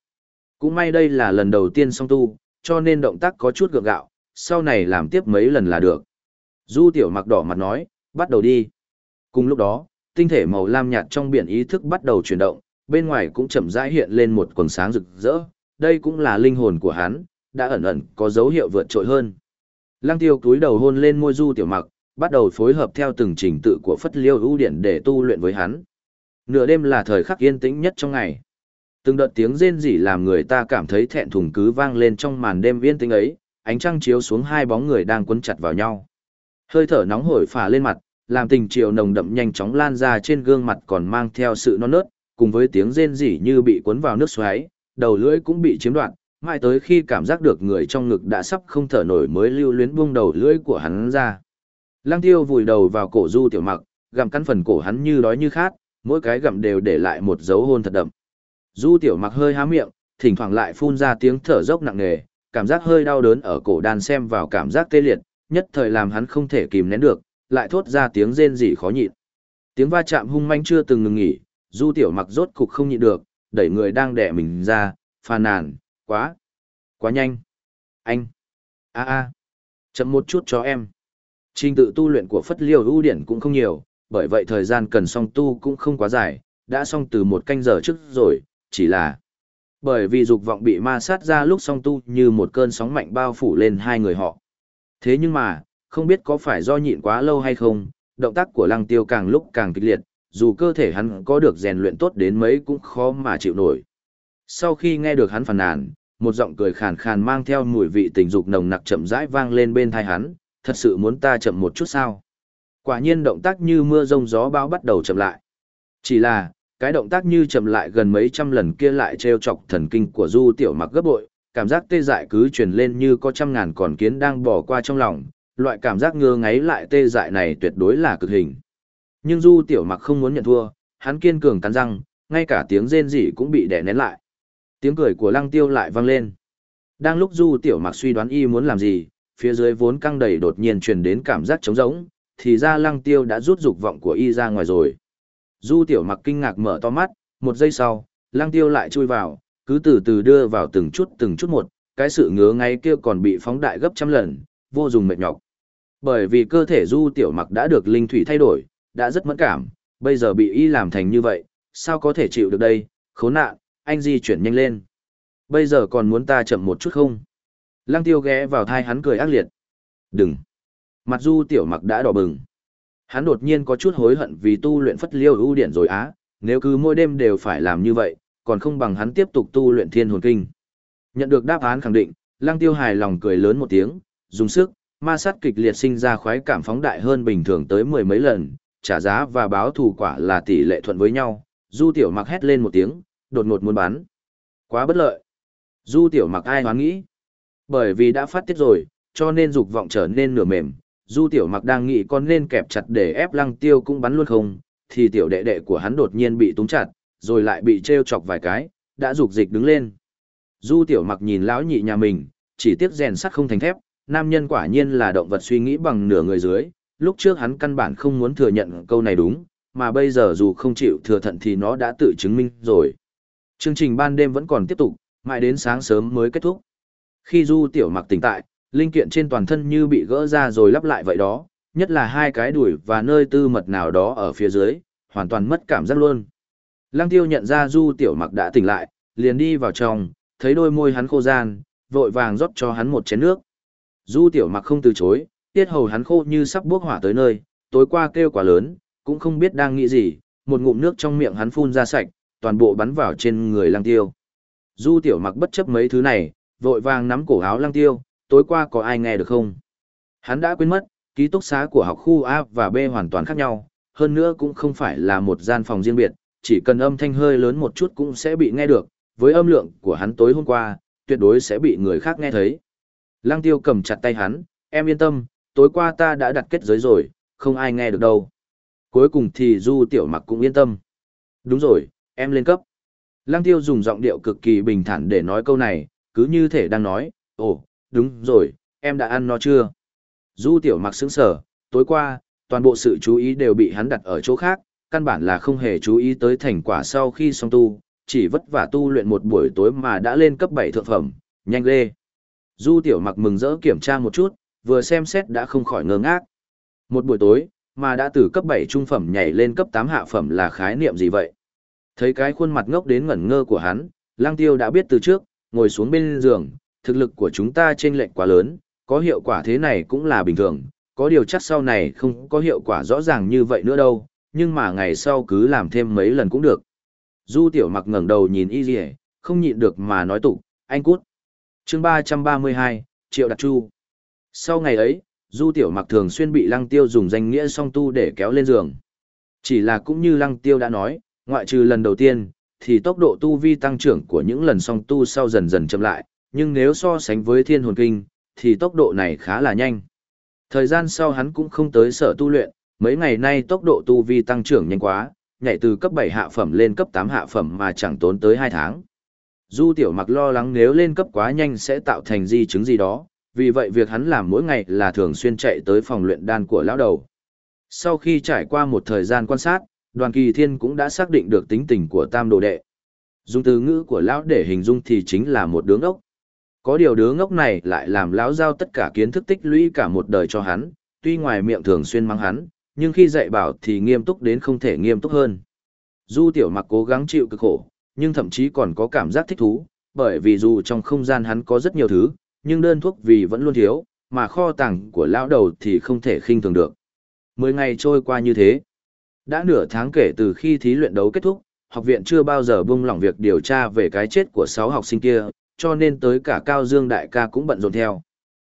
Cũng may đây là lần đầu tiên song tu, cho nên động tác có chút gượng gạo, sau này làm tiếp mấy lần là được. Du tiểu mặc đỏ mặt nói, bắt đầu đi. Cùng lúc đó, tinh thể màu lam nhạt trong biển ý thức bắt đầu chuyển động, bên ngoài cũng chậm rãi hiện lên một quần sáng rực rỡ, đây cũng là linh hồn của hắn, đã ẩn ẩn có dấu hiệu vượt trội hơn. Lăng tiêu túi đầu hôn lên môi du tiểu mặc, bắt đầu phối hợp theo từng trình tự của phất liêu ưu điện để tu luyện với hắn. Nửa đêm là thời khắc yên tĩnh nhất trong ngày. Từng đợt tiếng rên rỉ làm người ta cảm thấy thẹn thùng cứ vang lên trong màn đêm yên tĩnh ấy, ánh trăng chiếu xuống hai bóng người đang quấn chặt vào nhau. Hơi thở nóng hổi phả lên mặt, làm tình chiều nồng đậm nhanh chóng lan ra trên gương mặt còn mang theo sự non nớt, cùng với tiếng rên rỉ như bị cuốn vào nước xoáy, đầu lưỡi cũng bị chiếm đoạt, mãi tới khi cảm giác được người trong ngực đã sắp không thở nổi mới lưu luyến buông đầu lưỡi của hắn ra. Lăng tiêu vùi đầu vào cổ du tiểu mặc, gặm căn phần cổ hắn như đói như khát, mỗi cái gặm đều để lại một dấu hôn thật đậm. Du tiểu mặc hơi há miệng, thỉnh thoảng lại phun ra tiếng thở dốc nặng nề, cảm giác hơi đau đớn ở cổ đan xem vào cảm giác tê liệt, nhất thời làm hắn không thể kìm nén được, lại thốt ra tiếng rên rỉ khó nhịn. Tiếng va chạm hung manh chưa từng ngừng nghỉ, Du Tiểu Mặc rốt cục không nhịn được, đẩy người đang đè mình ra, phàn nàn, quá, quá nhanh. Anh, a a, chậm một chút cho em. Trình tự tu luyện của Phất Liêu ưu điển cũng không nhiều, bởi vậy thời gian cần song tu cũng không quá dài, đã xong từ một canh giờ trước rồi, chỉ là bởi vì dục vọng bị ma sát ra lúc song tu như một cơn sóng mạnh bao phủ lên hai người họ. Thế nhưng mà, không biết có phải do nhịn quá lâu hay không, động tác của lăng tiêu càng lúc càng kịch liệt, dù cơ thể hắn có được rèn luyện tốt đến mấy cũng khó mà chịu nổi. Sau khi nghe được hắn phàn nàn, một giọng cười khàn khàn mang theo mùi vị tình dục nồng nặc chậm rãi vang lên bên tai hắn, thật sự muốn ta chậm một chút sao? Quả nhiên động tác như mưa rông gió bão bắt đầu chậm lại. Chỉ là, cái động tác như chậm lại gần mấy trăm lần kia lại treo chọc thần kinh của Du Tiểu Mặc gấp bội, cảm giác tê dại cứ truyền lên như có trăm ngàn con kiến đang bỏ qua trong lòng, loại cảm giác ngơ ngáy lại tê dại này tuyệt đối là cực hình. Nhưng Du Tiểu Mặc không muốn nhận thua, hắn kiên cường cắn răng, ngay cả tiếng rên rỉ cũng bị đè nén lại. Tiếng cười của Lăng Tiêu lại vang lên. Đang lúc Du Tiểu Mặc suy đoán y muốn làm gì, phía dưới vốn căng đầy đột nhiên truyền đến cảm giác trống rỗng, thì ra Lăng Tiêu đã rút dục vọng của y ra ngoài rồi. Du Tiểu Mặc kinh ngạc mở to mắt, một giây sau, Lang Tiêu lại chui vào, cứ từ từ đưa vào từng chút từng chút một, cái sự ngứa ngay kia còn bị phóng đại gấp trăm lần, vô dùng mệt nhọc. Bởi vì cơ thể Du Tiểu Mặc đã được linh thủy thay đổi, đã rất mẫn cảm, bây giờ bị y làm thành như vậy, sao có thể chịu được đây, khốn nạn, anh di chuyển nhanh lên. Bây giờ còn muốn ta chậm một chút không? Lăng tiêu ghé vào thai hắn cười ác liệt. Đừng. Mặt du tiểu mặc đã đỏ bừng. Hắn đột nhiên có chút hối hận vì tu luyện phất liêu ưu điển rồi á, nếu cứ mỗi đêm đều phải làm như vậy, còn không bằng hắn tiếp tục tu luyện thiên hồn kinh. Nhận được đáp án khẳng định, lăng tiêu hài lòng cười lớn một tiếng, dùng sức, ma sát kịch liệt sinh ra khoái cảm phóng đại hơn bình thường tới mười mấy lần, trả giá và báo thù quả là tỷ lệ thuận với nhau. Du tiểu mặc hét lên một tiếng, đột ngột muốn bán. Quá bất lợi. Du tiểu mặc ai hoán nghĩ. Bởi vì đã phát tiết rồi, cho nên dục vọng trở nên nửa mềm. Du tiểu mặc đang nghĩ con nên kẹp chặt để ép lăng tiêu cũng bắn luôn không, thì tiểu đệ đệ của hắn đột nhiên bị túm chặt, rồi lại bị treo chọc vài cái, đã dục dịch đứng lên. Du tiểu mặc nhìn lão nhị nhà mình, chỉ tiếc rèn sắt không thành thép, nam nhân quả nhiên là động vật suy nghĩ bằng nửa người dưới, lúc trước hắn căn bản không muốn thừa nhận câu này đúng, mà bây giờ dù không chịu thừa thận thì nó đã tự chứng minh rồi. Chương trình ban đêm vẫn còn tiếp tục, mãi đến sáng sớm mới kết thúc. Khi Du Tiểu Mặc tỉnh tại, linh kiện trên toàn thân như bị gỡ ra rồi lắp lại vậy đó, nhất là hai cái đùi và nơi tư mật nào đó ở phía dưới, hoàn toàn mất cảm giác luôn. Lăng Tiêu nhận ra Du Tiểu Mặc đã tỉnh lại, liền đi vào trong, thấy đôi môi hắn khô gian, vội vàng rót cho hắn một chén nước. Du Tiểu Mặc không từ chối, tiết hầu hắn khô như sắp bước hỏa tới nơi, tối qua kêu quá lớn, cũng không biết đang nghĩ gì, một ngụm nước trong miệng hắn phun ra sạch, toàn bộ bắn vào trên người lăng tiêu. Du tiểu mặc bất chấp mấy thứ này, vội vàng nắm cổ áo lăng tiêu, tối qua có ai nghe được không? Hắn đã quên mất, ký túc xá của học khu A và B hoàn toàn khác nhau, hơn nữa cũng không phải là một gian phòng riêng biệt, chỉ cần âm thanh hơi lớn một chút cũng sẽ bị nghe được, với âm lượng của hắn tối hôm qua, tuyệt đối sẽ bị người khác nghe thấy. Lăng tiêu cầm chặt tay hắn, em yên tâm, tối qua ta đã đặt kết giới rồi, không ai nghe được đâu. Cuối cùng thì Du Tiểu Mặc cũng yên tâm. Đúng rồi, em lên cấp. Lăng Tiêu dùng giọng điệu cực kỳ bình thản để nói câu này, cứ như thể đang nói, ồ, đúng rồi, em đã ăn nó chưa? Du Tiểu Mặc sững sờ, tối qua, toàn bộ sự chú ý đều bị hắn đặt ở chỗ khác, căn bản là không hề chú ý tới thành quả sau khi xong tu, chỉ vất vả tu luyện một buổi tối mà đã lên cấp 7 thượng phẩm, nhanh lê. Du Tiểu Mặc mừng rỡ kiểm tra một chút, vừa xem xét đã không khỏi ngơ ngác. Một buổi tối, mà đã từ cấp 7 trung phẩm nhảy lên cấp 8 hạ phẩm là khái niệm gì vậy? Thấy cái khuôn mặt ngốc đến ngẩn ngơ của hắn, Lang Tiêu đã biết từ trước, ngồi xuống bên giường, thực lực của chúng ta trên lệnh quá lớn, có hiệu quả thế này cũng là bình thường, có điều chắc sau này không có hiệu quả rõ ràng như vậy nữa đâu, nhưng mà ngày sau cứ làm thêm mấy lần cũng được. Du Tiểu Mặc ngẩng đầu nhìn Y Liễu, không nhịn được mà nói tụ, anh cút. Chương 332, Triệu Đạt Chu. Sau ngày ấy, Du Tiểu Mặc thường xuyên bị Lăng Tiêu dùng danh nghĩa song tu để kéo lên giường. Chỉ là cũng như Lăng Tiêu đã nói, ngoại trừ lần đầu tiên, thì tốc độ tu vi tăng trưởng của những lần song tu sau dần dần chậm lại, nhưng nếu so sánh với Thiên Hồn Kinh, thì tốc độ này khá là nhanh. Thời gian sau hắn cũng không tới sở tu luyện, mấy ngày nay tốc độ tu vi tăng trưởng nhanh quá, nhảy từ cấp 7 hạ phẩm lên cấp 8 hạ phẩm mà chẳng tốn tới 2 tháng. Du tiểu mặc lo lắng nếu lên cấp quá nhanh sẽ tạo thành di chứng gì đó, vì vậy việc hắn làm mỗi ngày là thường xuyên chạy tới phòng luyện đan của lão đầu. Sau khi trải qua một thời gian quan sát, đoàn kỳ thiên cũng đã xác định được tính tình của tam đồ đệ. Dùng từ ngữ của lão để hình dung thì chính là một đứa ốc. Có điều đứa ngốc này lại làm lão giao tất cả kiến thức tích lũy cả một đời cho hắn, tuy ngoài miệng thường xuyên mắng hắn, nhưng khi dạy bảo thì nghiêm túc đến không thể nghiêm túc hơn. Du tiểu mặc cố gắng chịu cực khổ, nhưng thậm chí còn có cảm giác thích thú, bởi vì dù trong không gian hắn có rất nhiều thứ, nhưng đơn thuốc vì vẫn luôn thiếu, mà kho tàng của lão đầu thì không thể khinh thường được. Mười ngày trôi qua như thế. Đã nửa tháng kể từ khi thí luyện đấu kết thúc, học viện chưa bao giờ buông lỏng việc điều tra về cái chết của sáu học sinh kia, cho nên tới cả Cao Dương Đại ca cũng bận rộn theo.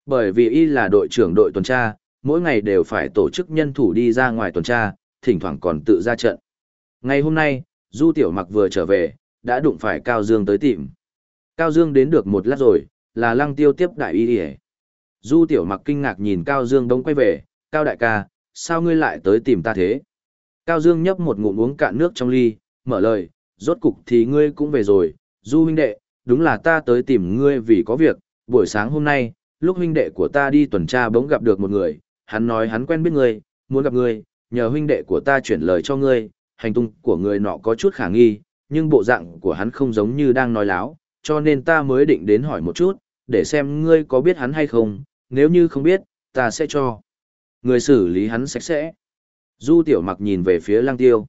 Bởi vì y là đội trưởng đội tuần tra, mỗi ngày đều phải tổ chức nhân thủ đi ra ngoài tuần tra, thỉnh thoảng còn tự ra trận. Ngày hôm nay, Du Tiểu Mặc vừa trở về, đã đụng phải Cao Dương tới tìm. Cao Dương đến được một lát rồi, là lăng tiêu tiếp đại y đi Du Tiểu Mặc kinh ngạc nhìn Cao Dương đông quay về, Cao đại ca, sao ngươi lại tới tìm ta thế? Cao Dương nhấp một ngụm uống cạn nước trong ly, mở lời, rốt cục thì ngươi cũng về rồi, Du huynh đệ, đúng là ta tới tìm ngươi vì có việc, buổi sáng hôm nay, lúc huynh đệ của ta đi tuần tra bỗng gặp được một người, hắn nói hắn quen biết ngươi, muốn gặp ngươi, nhờ huynh đệ của ta chuyển lời cho ngươi, hành tung của người nọ có chút khả nghi, nhưng bộ dạng của hắn không giống như đang nói láo, cho nên ta mới định đến hỏi một chút, để xem ngươi có biết hắn hay không, nếu như không biết, ta sẽ cho. Người xử lý hắn sạch sẽ. Du tiểu mặc nhìn về phía lăng tiêu.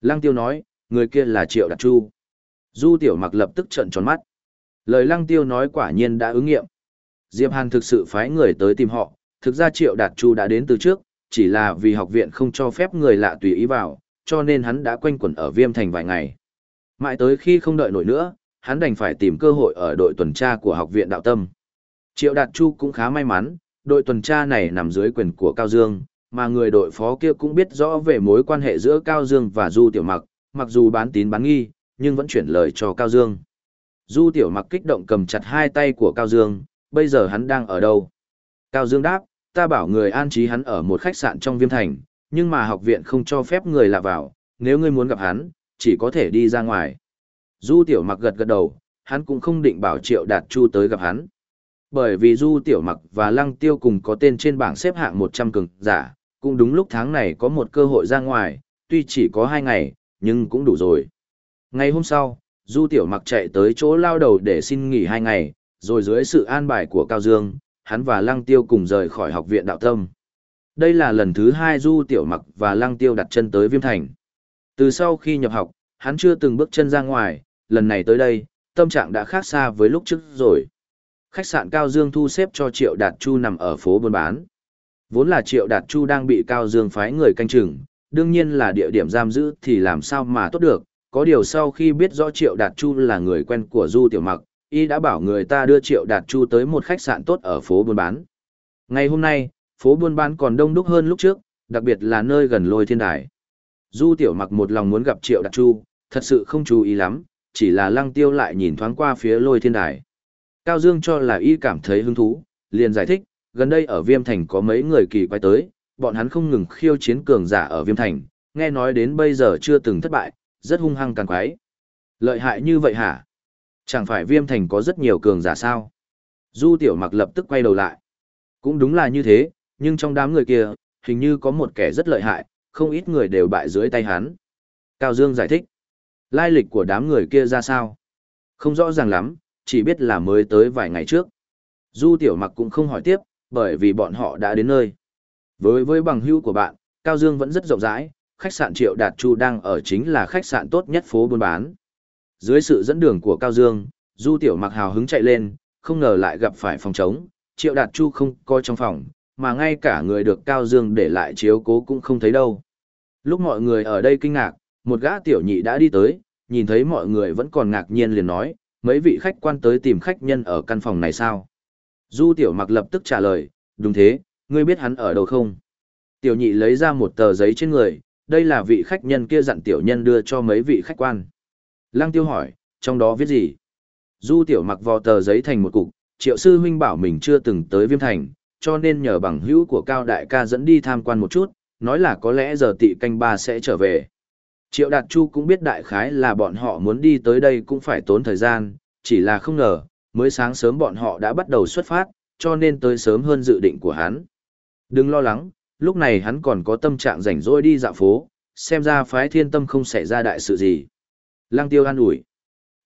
Lăng tiêu nói, người kia là Triệu Đạt Chu. Du tiểu mặc lập tức trợn tròn mắt. Lời lăng tiêu nói quả nhiên đã ứng nghiệm. Diệp Hàn thực sự phái người tới tìm họ, thực ra Triệu Đạt Chu đã đến từ trước, chỉ là vì học viện không cho phép người lạ tùy ý vào, cho nên hắn đã quanh quẩn ở Viêm Thành vài ngày. Mãi tới khi không đợi nổi nữa, hắn đành phải tìm cơ hội ở đội tuần tra của học viện đạo tâm. Triệu Đạt Chu cũng khá may mắn, đội tuần tra này nằm dưới quyền của Cao Dương, mà người đội phó kia cũng biết rõ về mối quan hệ giữa Cao Dương và Du Tiểu Mặc, mặc dù bán tín bán nghi, nhưng vẫn chuyển lời cho Cao Dương. Du Tiểu Mặc kích động cầm chặt hai tay của Cao Dương, bây giờ hắn đang ở đâu? Cao Dương đáp, ta bảo người an trí hắn ở một khách sạn trong viêm thành, nhưng mà học viện không cho phép người lạ vào, nếu ngươi muốn gặp hắn, chỉ có thể đi ra ngoài. Du Tiểu Mặc gật gật đầu, hắn cũng không định bảo Triệu Đạt Chu tới gặp hắn. Bởi vì Du Tiểu Mặc và Lăng Tiêu cùng có tên trên bảng xếp hạng 100 cường giả, cũng đúng lúc tháng này có một cơ hội ra ngoài, tuy chỉ có hai ngày, nhưng cũng đủ rồi. Ngày hôm sau, Du Tiểu Mặc chạy tới chỗ lao đầu để xin nghỉ hai ngày, rồi dưới sự an bài của Cao Dương, hắn và Lăng Tiêu cùng rời khỏi học viện đạo tâm. Đây là lần thứ hai Du Tiểu Mặc và Lăng Tiêu đặt chân tới Viêm Thành. Từ sau khi nhập học, hắn chưa từng bước chân ra ngoài, lần này tới đây, tâm trạng đã khác xa với lúc trước rồi. Khách sạn Cao Dương thu xếp cho Triệu Đạt Chu nằm ở phố buôn bán. Vốn là Triệu Đạt Chu đang bị Cao Dương phái người canh chừng, đương nhiên là địa điểm giam giữ thì làm sao mà tốt được, có điều sau khi biết rõ Triệu Đạt Chu là người quen của Du Tiểu Mặc, y đã bảo người ta đưa Triệu Đạt Chu tới một khách sạn tốt ở phố buôn bán. Ngày hôm nay, phố buôn bán còn đông đúc hơn lúc trước, đặc biệt là nơi gần lôi thiên đài. Du Tiểu Mặc một lòng muốn gặp Triệu Đạt Chu, thật sự không chú ý lắm, chỉ là lăng tiêu lại nhìn thoáng qua phía lôi thiên đài. Cao Dương cho là y cảm thấy hứng thú, liền giải thích, gần đây ở Viêm Thành có mấy người kỳ quay tới, bọn hắn không ngừng khiêu chiến cường giả ở Viêm Thành, nghe nói đến bây giờ chưa từng thất bại, rất hung hăng càng quái. Lợi hại như vậy hả? Chẳng phải Viêm Thành có rất nhiều cường giả sao? Du Tiểu Mặc lập tức quay đầu lại. Cũng đúng là như thế, nhưng trong đám người kia, hình như có một kẻ rất lợi hại, không ít người đều bại dưới tay hắn. Cao Dương giải thích. Lai lịch của đám người kia ra sao? Không rõ ràng lắm, chỉ biết là mới tới vài ngày trước. Du Tiểu Mặc cũng không hỏi tiếp, bởi vì bọn họ đã đến nơi. Với với bằng hữu của bạn, Cao Dương vẫn rất rộng rãi, khách sạn Triệu Đạt Chu đang ở chính là khách sạn tốt nhất phố buôn bán. Dưới sự dẫn đường của Cao Dương, Du Tiểu Mặc hào hứng chạy lên, không ngờ lại gặp phải phòng trống, Triệu Đạt Chu không coi trong phòng, mà ngay cả người được Cao Dương để lại chiếu cố cũng không thấy đâu. Lúc mọi người ở đây kinh ngạc, một gã tiểu nhị đã đi tới, nhìn thấy mọi người vẫn còn ngạc nhiên liền nói, mấy vị khách quan tới tìm khách nhân ở căn phòng này sao? Du tiểu mặc lập tức trả lời, đúng thế, ngươi biết hắn ở đâu không? Tiểu nhị lấy ra một tờ giấy trên người, đây là vị khách nhân kia dặn tiểu nhân đưa cho mấy vị khách quan. Lăng tiêu hỏi, trong đó viết gì? Du tiểu mặc vò tờ giấy thành một cục, triệu sư huynh bảo mình chưa từng tới viêm thành, cho nên nhờ bằng hữu của cao đại ca dẫn đi tham quan một chút, nói là có lẽ giờ tị canh ba sẽ trở về. Triệu Đạt Chu cũng biết đại khái là bọn họ muốn đi tới đây cũng phải tốn thời gian, chỉ là không ngờ, mới sáng sớm bọn họ đã bắt đầu xuất phát, cho nên tới sớm hơn dự định của hắn. Đừng lo lắng, lúc này hắn còn có tâm trạng rảnh rỗi đi dạo phố, xem ra phái thiên tâm không xảy ra đại sự gì. Lăng tiêu an ủi.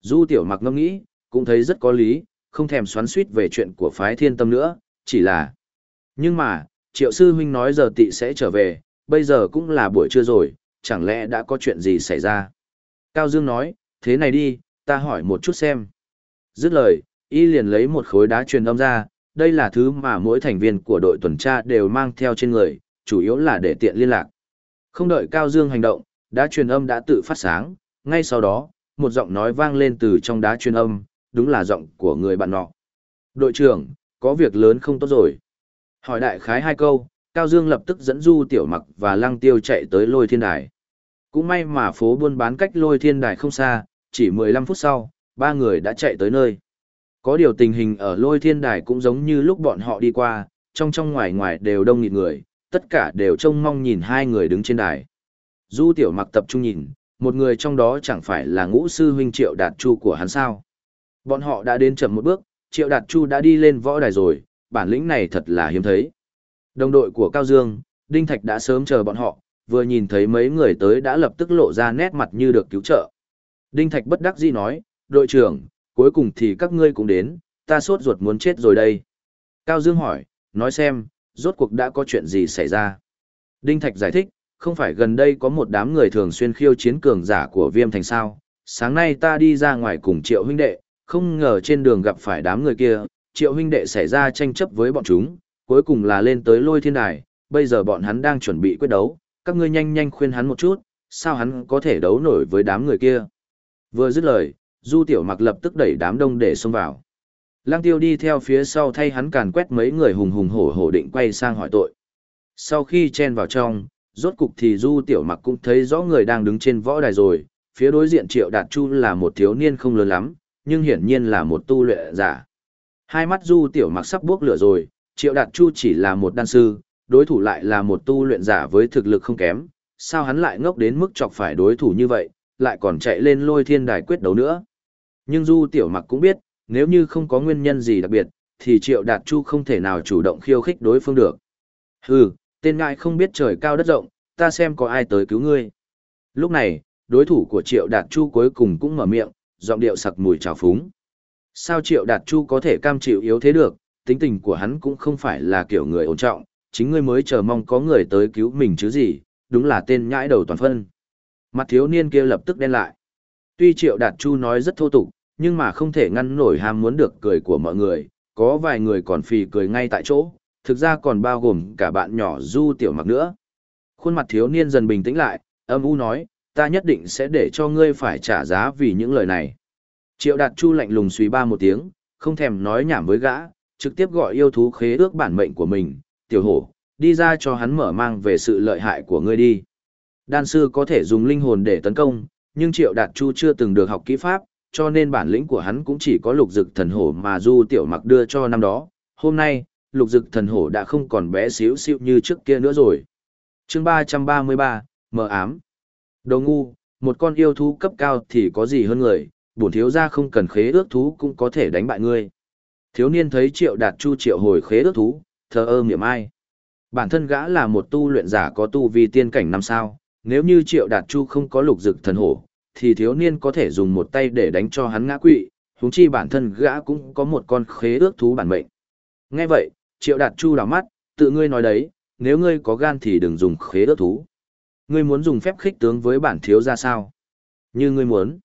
Du tiểu mặc ngâm nghĩ, cũng thấy rất có lý, không thèm xoắn suýt về chuyện của phái thiên tâm nữa, chỉ là... Nhưng mà, triệu sư huynh nói giờ tị sẽ trở về, bây giờ cũng là buổi trưa rồi, chẳng lẽ đã có chuyện gì xảy ra? Cao Dương nói, thế này đi, ta hỏi một chút xem. Dứt lời, y liền lấy một khối đá truyền âm ra, đây là thứ mà mỗi thành viên của đội tuần tra đều mang theo trên người, chủ yếu là để tiện liên lạc. Không đợi Cao Dương hành động, đá truyền âm đã tự phát sáng, ngay sau đó, một giọng nói vang lên từ trong đá truyền âm, đúng là giọng của người bạn nọ. Đội trưởng, có việc lớn không tốt rồi. Hỏi đại khái hai câu, Cao Dương lập tức dẫn Du Tiểu Mặc và Lăng Tiêu chạy tới lôi thiên đài. Cũng may mà phố buôn bán cách lôi thiên đài không xa, chỉ 15 phút sau, ba người đã chạy tới nơi. Có điều tình hình ở lôi thiên đài cũng giống như lúc bọn họ đi qua, trong trong ngoài ngoài đều đông nghịt người, tất cả đều trông mong nhìn hai người đứng trên đài. Du Tiểu Mặc tập trung nhìn, một người trong đó chẳng phải là ngũ sư huynh Triệu Đạt Chu của hắn sao. Bọn họ đã đến chậm một bước, Triệu Đạt Chu đã đi lên võ đài rồi, bản lĩnh này thật là hiếm thấy. Đồng đội của Cao Dương, Đinh Thạch đã sớm chờ bọn họ, vừa nhìn thấy mấy người tới đã lập tức lộ ra nét mặt như được cứu trợ. Đinh Thạch bất đắc dĩ nói, đội trưởng, cuối cùng thì các ngươi cũng đến, ta sốt ruột muốn chết rồi đây. Cao Dương hỏi, nói xem, rốt cuộc đã có chuyện gì xảy ra. Đinh Thạch giải thích, không phải gần đây có một đám người thường xuyên khiêu chiến cường giả của viêm thành sao. Sáng nay ta đi ra ngoài cùng triệu huynh đệ, không ngờ trên đường gặp phải đám người kia, triệu huynh đệ xảy ra tranh chấp với bọn chúng, cuối cùng là lên tới lôi thiên đài, bây giờ bọn hắn đang chuẩn bị quyết đấu, các ngươi nhanh nhanh khuyên hắn một chút, sao hắn có thể đấu nổi với đám người kia. Vừa dứt lời, Du Tiểu Mặc lập tức đẩy đám đông để xông vào. Lăng Tiêu đi theo phía sau thay hắn càn quét mấy người hùng hùng hổ hổ định quay sang hỏi tội. Sau khi chen vào trong, rốt cục thì Du Tiểu Mặc cũng thấy rõ người đang đứng trên võ đài rồi, phía đối diện Triệu Đạt Chu là một thiếu niên không lớn lắm, nhưng hiển nhiên là một tu luyện giả. Hai mắt Du Tiểu Mặc sắp bước lửa rồi, Triệu Đạt Chu chỉ là một đan sư, đối thủ lại là một tu luyện giả với thực lực không kém, sao hắn lại ngốc đến mức chọc phải đối thủ như vậy, lại còn chạy lên lôi thiên đài quyết đấu nữa. Nhưng Du Tiểu Mặc cũng biết, nếu như không có nguyên nhân gì đặc biệt, thì Triệu Đạt Chu không thể nào chủ động khiêu khích đối phương được. Hừ, tên ngại không biết trời cao đất rộng, ta xem có ai tới cứu ngươi. Lúc này, đối thủ của Triệu Đạt Chu cuối cùng cũng mở miệng, giọng điệu sặc mùi trào phúng. Sao Triệu Đạt Chu có thể cam chịu yếu thế được, tính tình của hắn cũng không phải là kiểu người ổn trọng, chính ngươi mới chờ mong có người tới cứu mình chứ gì, đúng là tên nhãi đầu toàn phân. Mặt thiếu niên kia lập tức đen lại. Tuy Triệu Đạt Chu nói rất thô tục, nhưng mà không thể ngăn nổi ham muốn được cười của mọi người, có vài người còn phì cười ngay tại chỗ, thực ra còn bao gồm cả bạn nhỏ Du Tiểu Mặc nữa. Khuôn mặt thiếu niên dần bình tĩnh lại, âm u nói, ta nhất định sẽ để cho ngươi phải trả giá vì những lời này. Triệu Đạt Chu lạnh lùng suy ba một tiếng, không thèm nói nhảm với gã, trực tiếp gọi yêu thú khế ước bản mệnh của mình, tiểu hổ, đi ra cho hắn mở mang về sự lợi hại của ngươi đi. Đan sư có thể dùng linh hồn để tấn công, nhưng Triệu Đạt Chu chưa từng được học kỹ pháp, cho nên bản lĩnh của hắn cũng chỉ có lục dực thần hổ mà Du Tiểu Mặc đưa cho năm đó. Hôm nay, lục dực thần hổ đã không còn bé xíu xíu như trước kia nữa rồi. chương 333, mờ ám. Đồ ngu, một con yêu thú cấp cao thì có gì hơn người, bổn thiếu gia không cần khế ước thú cũng có thể đánh bại ngươi. Thiếu niên thấy triệu đạt chu triệu hồi khế ước thú, thờ ơ miệng ai. Bản thân gã là một tu luyện giả có tu vi tiên cảnh năm sao, nếu như triệu đạt chu không có lục dực thần hổ, thì thiếu niên có thể dùng một tay để đánh cho hắn ngã quỵ, huống chi bản thân gã cũng có một con khế ước thú bản mệnh. Nghe vậy, triệu đạt chu đảo mắt, tự ngươi nói đấy, nếu ngươi có gan thì đừng dùng khế ước thú. Ngươi muốn dùng phép khích tướng với bản thiếu ra sao? Như ngươi muốn.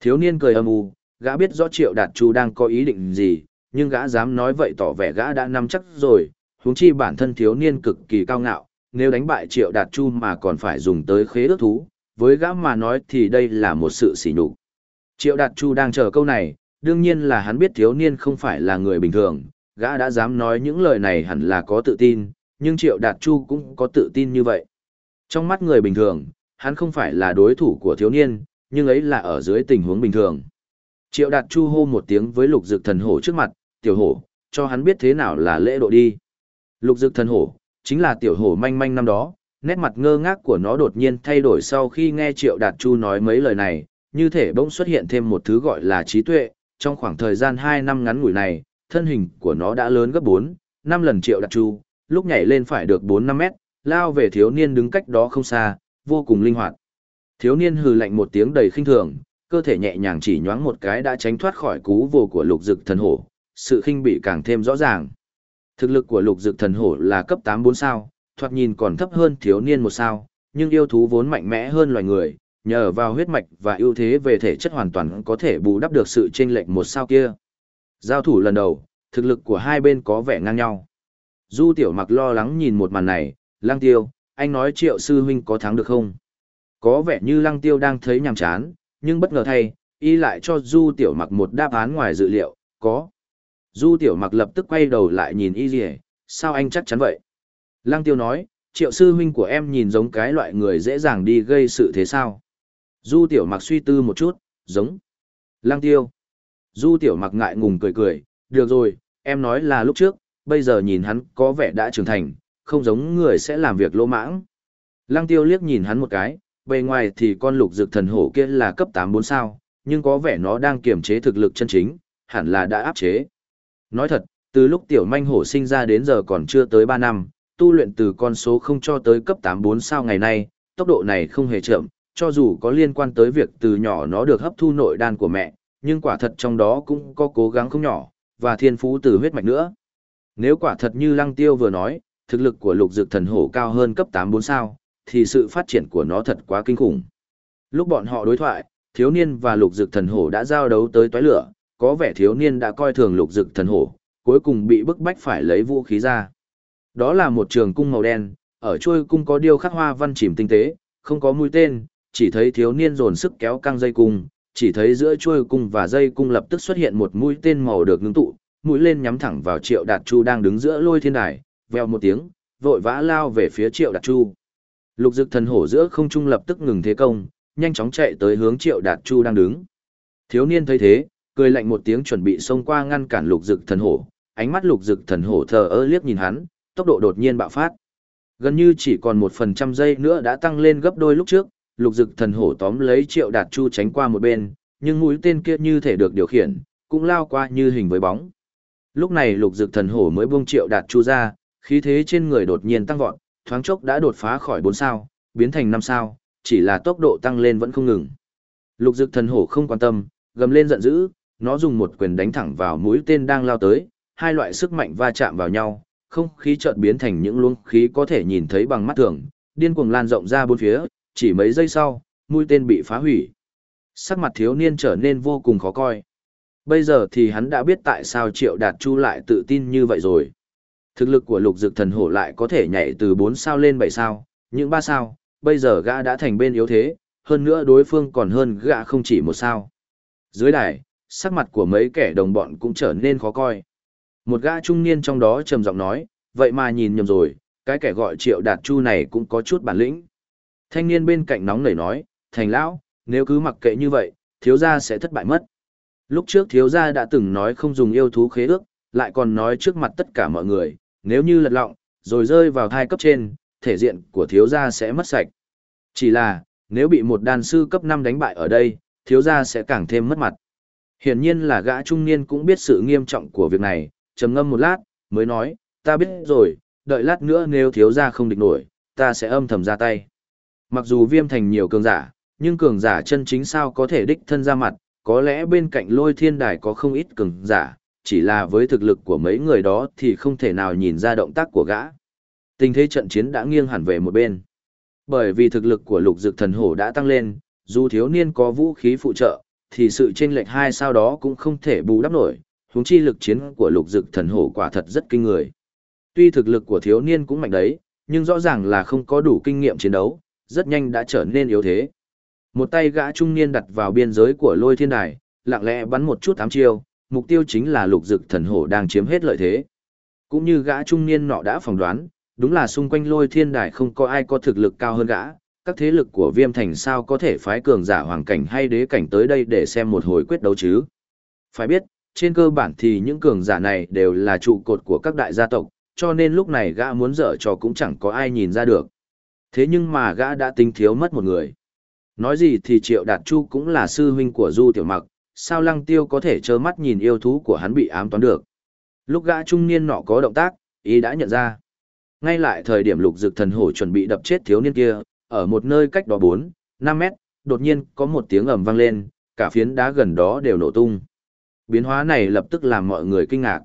Thiếu niên cười âm u, gã biết rõ triệu đạt chu đang có ý định gì, nhưng gã dám nói vậy tỏ vẻ gã đã nắm chắc rồi, huống chi bản thân thiếu niên cực kỳ cao ngạo, nếu đánh bại triệu đạt chu mà còn phải dùng tới khế ước thú, với gã mà nói thì đây là một sự sỉ nhục. Triệu đạt chu đang chờ câu này, đương nhiên là hắn biết thiếu niên không phải là người bình thường, gã đã dám nói những lời này hẳn là có tự tin, nhưng triệu đạt chu cũng có tự tin như vậy. Trong mắt người bình thường, hắn không phải là đối thủ của thiếu niên, nhưng ấy là ở dưới tình huống bình thường. Triệu đạt chu hô một tiếng với lục dực thần hổ trước mặt, tiểu hổ, cho hắn biết thế nào là lễ độ đi. Lục dực thần hổ, chính là tiểu hổ manh manh năm đó, nét mặt ngơ ngác của nó đột nhiên thay đổi sau khi nghe triệu đạt chu nói mấy lời này, như thể bỗng xuất hiện thêm một thứ gọi là trí tuệ, Trong khoảng thời gian 2 năm ngắn ngủi này, thân hình của nó đã lớn gấp 4, 5 lần triệu đạt chu, lúc nhảy lên phải được 4-5 mét, lao về thiếu niên đứng cách đó không xa, vô cùng linh hoạt. Thiếu niên hừ lạnh một tiếng đầy khinh thường, cơ thể nhẹ nhàng chỉ nhoáng một cái đã tránh thoát khỏi cú vồ của lục dực thần hổ, sự khinh bị càng thêm rõ ràng. Thực lực của lục dực thần hổ là cấp 8-4 sao, thoạt nhìn còn thấp hơn thiếu niên một sao, nhưng yêu thú vốn mạnh mẽ hơn loài người, nhờ vào huyết mạch và ưu thế về thể chất hoàn toàn có thể bù đắp được sự chênh lệch một sao kia. Giao thủ lần đầu, thực lực của hai bên có vẻ ngang nhau. Du tiểu mặc lo lắng nhìn một màn này, lang tiêu, anh nói triệu sư huynh có thắng được không? Có vẻ như lăng tiêu đang thấy nhàm chán, nhưng bất ngờ thay, y lại cho du tiểu mặc một đáp án ngoài dự liệu, có. Du tiểu mặc lập tức quay đầu lại nhìn y gì sao anh chắc chắn vậy? Lăng tiêu nói, triệu sư huynh của em nhìn giống cái loại người dễ dàng đi gây sự thế sao? Du tiểu mặc suy tư một chút, giống. Lăng tiêu. Du tiểu mặc ngại ngùng cười cười, được rồi, em nói là lúc trước, bây giờ nhìn hắn có vẻ đã trưởng thành, không giống người sẽ làm việc lỗ mãng. Lăng tiêu liếc nhìn hắn một cái, bề ngoài thì con lục dược thần hổ kia là cấp 8-4 sao, nhưng có vẻ nó đang kiềm chế thực lực chân chính, hẳn là đã áp chế. Nói thật, từ lúc tiểu manh hổ sinh ra đến giờ còn chưa tới 3 năm, tu luyện từ con số không cho tới cấp 8-4 sao ngày nay, tốc độ này không hề chậm, cho dù có liên quan tới việc từ nhỏ nó được hấp thu nội đan của mẹ, nhưng quả thật trong đó cũng có cố gắng không nhỏ, và thiên phú từ huyết mạch nữa. Nếu quả thật như Lăng Tiêu vừa nói, thực lực của lục dược thần hổ cao hơn cấp 8-4 sao, thì sự phát triển của nó thật quá kinh khủng. Lúc bọn họ đối thoại, thiếu niên và lục dược thần hổ đã giao đấu tới toái lửa, có vẻ thiếu niên đã coi thường lục dược thần hổ, cuối cùng bị bức bách phải lấy vũ khí ra. Đó là một trường cung màu đen, ở chuôi cung có điêu khắc hoa văn chìm tinh tế, không có mũi tên, chỉ thấy thiếu niên dồn sức kéo căng dây cung, chỉ thấy giữa chuôi cung và dây cung lập tức xuất hiện một mũi tên màu được ngưng tụ, mũi lên nhắm thẳng vào Triệu Đạt Chu đang đứng giữa lôi thiên đài, veo một tiếng, vội vã lao về phía Triệu Đạt Chu. Lục Dực thần hổ giữa không trung lập tức ngừng thế công, nhanh chóng chạy tới hướng Triệu Đạt Chu đang đứng. Thiếu niên thấy thế, cười lạnh một tiếng chuẩn bị xông qua ngăn cản Lục Dực thần hổ, ánh mắt Lục Dực thần hổ thờ ơ liếc nhìn hắn, tốc độ đột nhiên bạo phát. Gần như chỉ còn một phần trăm giây nữa đã tăng lên gấp đôi lúc trước, lục dực thần hổ tóm lấy triệu đạt chu tránh qua một bên, nhưng mũi tên kia như thể được điều khiển, cũng lao qua như hình với bóng. Lúc này lục dực thần hổ mới buông triệu đạt chu ra, khí thế trên người đột nhiên tăng vọt, thoáng chốc đã đột phá khỏi 4 sao, biến thành 5 sao, chỉ là tốc độ tăng lên vẫn không ngừng. Lục dực thần hổ không quan tâm, gầm lên giận dữ, nó dùng một quyền đánh thẳng vào mũi tên đang lao tới, hai loại sức mạnh va chạm vào nhau, không khí chợt biến thành những luồng khí có thể nhìn thấy bằng mắt thường, điên cuồng lan rộng ra bốn phía, chỉ mấy giây sau, mũi tên bị phá hủy. Sắc mặt thiếu niên trở nên vô cùng khó coi. Bây giờ thì hắn đã biết tại sao Triệu Đạt Chu lại tự tin như vậy rồi. Thực lực của lục dực thần hổ lại có thể nhảy từ 4 sao lên 7 sao, những 3 sao, bây giờ gã đã thành bên yếu thế, hơn nữa đối phương còn hơn gã không chỉ một sao. Dưới đài, sắc mặt của mấy kẻ đồng bọn cũng trở nên khó coi. Một gã trung niên trong đó trầm giọng nói, vậy mà nhìn nhầm rồi, cái kẻ gọi triệu đạt chu này cũng có chút bản lĩnh. Thanh niên bên cạnh nóng nảy nói, thành lão, nếu cứ mặc kệ như vậy, thiếu gia sẽ thất bại mất. Lúc trước thiếu gia đã từng nói không dùng yêu thú khế ước, lại còn nói trước mặt tất cả mọi người, nếu như lật lọng, rồi rơi vào thai cấp trên, thể diện của thiếu gia sẽ mất sạch. Chỉ là, nếu bị một đàn sư cấp 5 đánh bại ở đây, thiếu gia sẽ càng thêm mất mặt. Hiển nhiên là gã trung niên cũng biết sự nghiêm trọng của việc này, trầm ngâm một lát, mới nói, ta biết rồi, đợi lát nữa nếu thiếu gia không địch nổi, ta sẽ âm thầm ra tay. Mặc dù viêm thành nhiều cường giả, nhưng cường giả chân chính sao có thể đích thân ra mặt, có lẽ bên cạnh lôi thiên đài có không ít cường giả, chỉ là với thực lực của mấy người đó thì không thể nào nhìn ra động tác của gã. Tình thế trận chiến đã nghiêng hẳn về một bên. Bởi vì thực lực của lục dực thần hổ đã tăng lên, dù thiếu niên có vũ khí phụ trợ, thì sự chênh lệch hai sao đó cũng không thể bù đắp nổi, huống chi lực chiến của lục dực thần hổ quả thật rất kinh người. Tuy thực lực của thiếu niên cũng mạnh đấy, nhưng rõ ràng là không có đủ kinh nghiệm chiến đấu, rất nhanh đã trở nên yếu thế. Một tay gã trung niên đặt vào biên giới của lôi thiên đài, lặng lẽ bắn một chút ám chiêu, mục tiêu chính là lục dực thần hổ đang chiếm hết lợi thế. Cũng như gã trung niên nọ đã phỏng đoán, đúng là xung quanh lôi thiên đài không có ai có thực lực cao hơn gã, các thế lực của viêm thành sao có thể phái cường giả hoàng cảnh hay đế cảnh tới đây để xem một hồi quyết đấu chứ. Phải biết, trên cơ bản thì những cường giả này đều là trụ cột của các đại gia tộc, cho nên lúc này gã muốn dở trò cũng chẳng có ai nhìn ra được. Thế nhưng mà gã đã tính thiếu mất một người. Nói gì thì Triệu Đạt Chu cũng là sư huynh của Du Tiểu Mặc, sao lăng tiêu có thể trơ mắt nhìn yêu thú của hắn bị ám toán được. Lúc gã trung niên nọ có động tác, ý đã nhận ra. Ngay lại thời điểm lục dực thần hổ chuẩn bị đập chết thiếu niên kia, ở một nơi cách đó 4, 5 mét, đột nhiên có một tiếng ầm vang lên, cả phiến đá gần đó đều nổ tung. Biến hóa này lập tức làm mọi người kinh ngạc.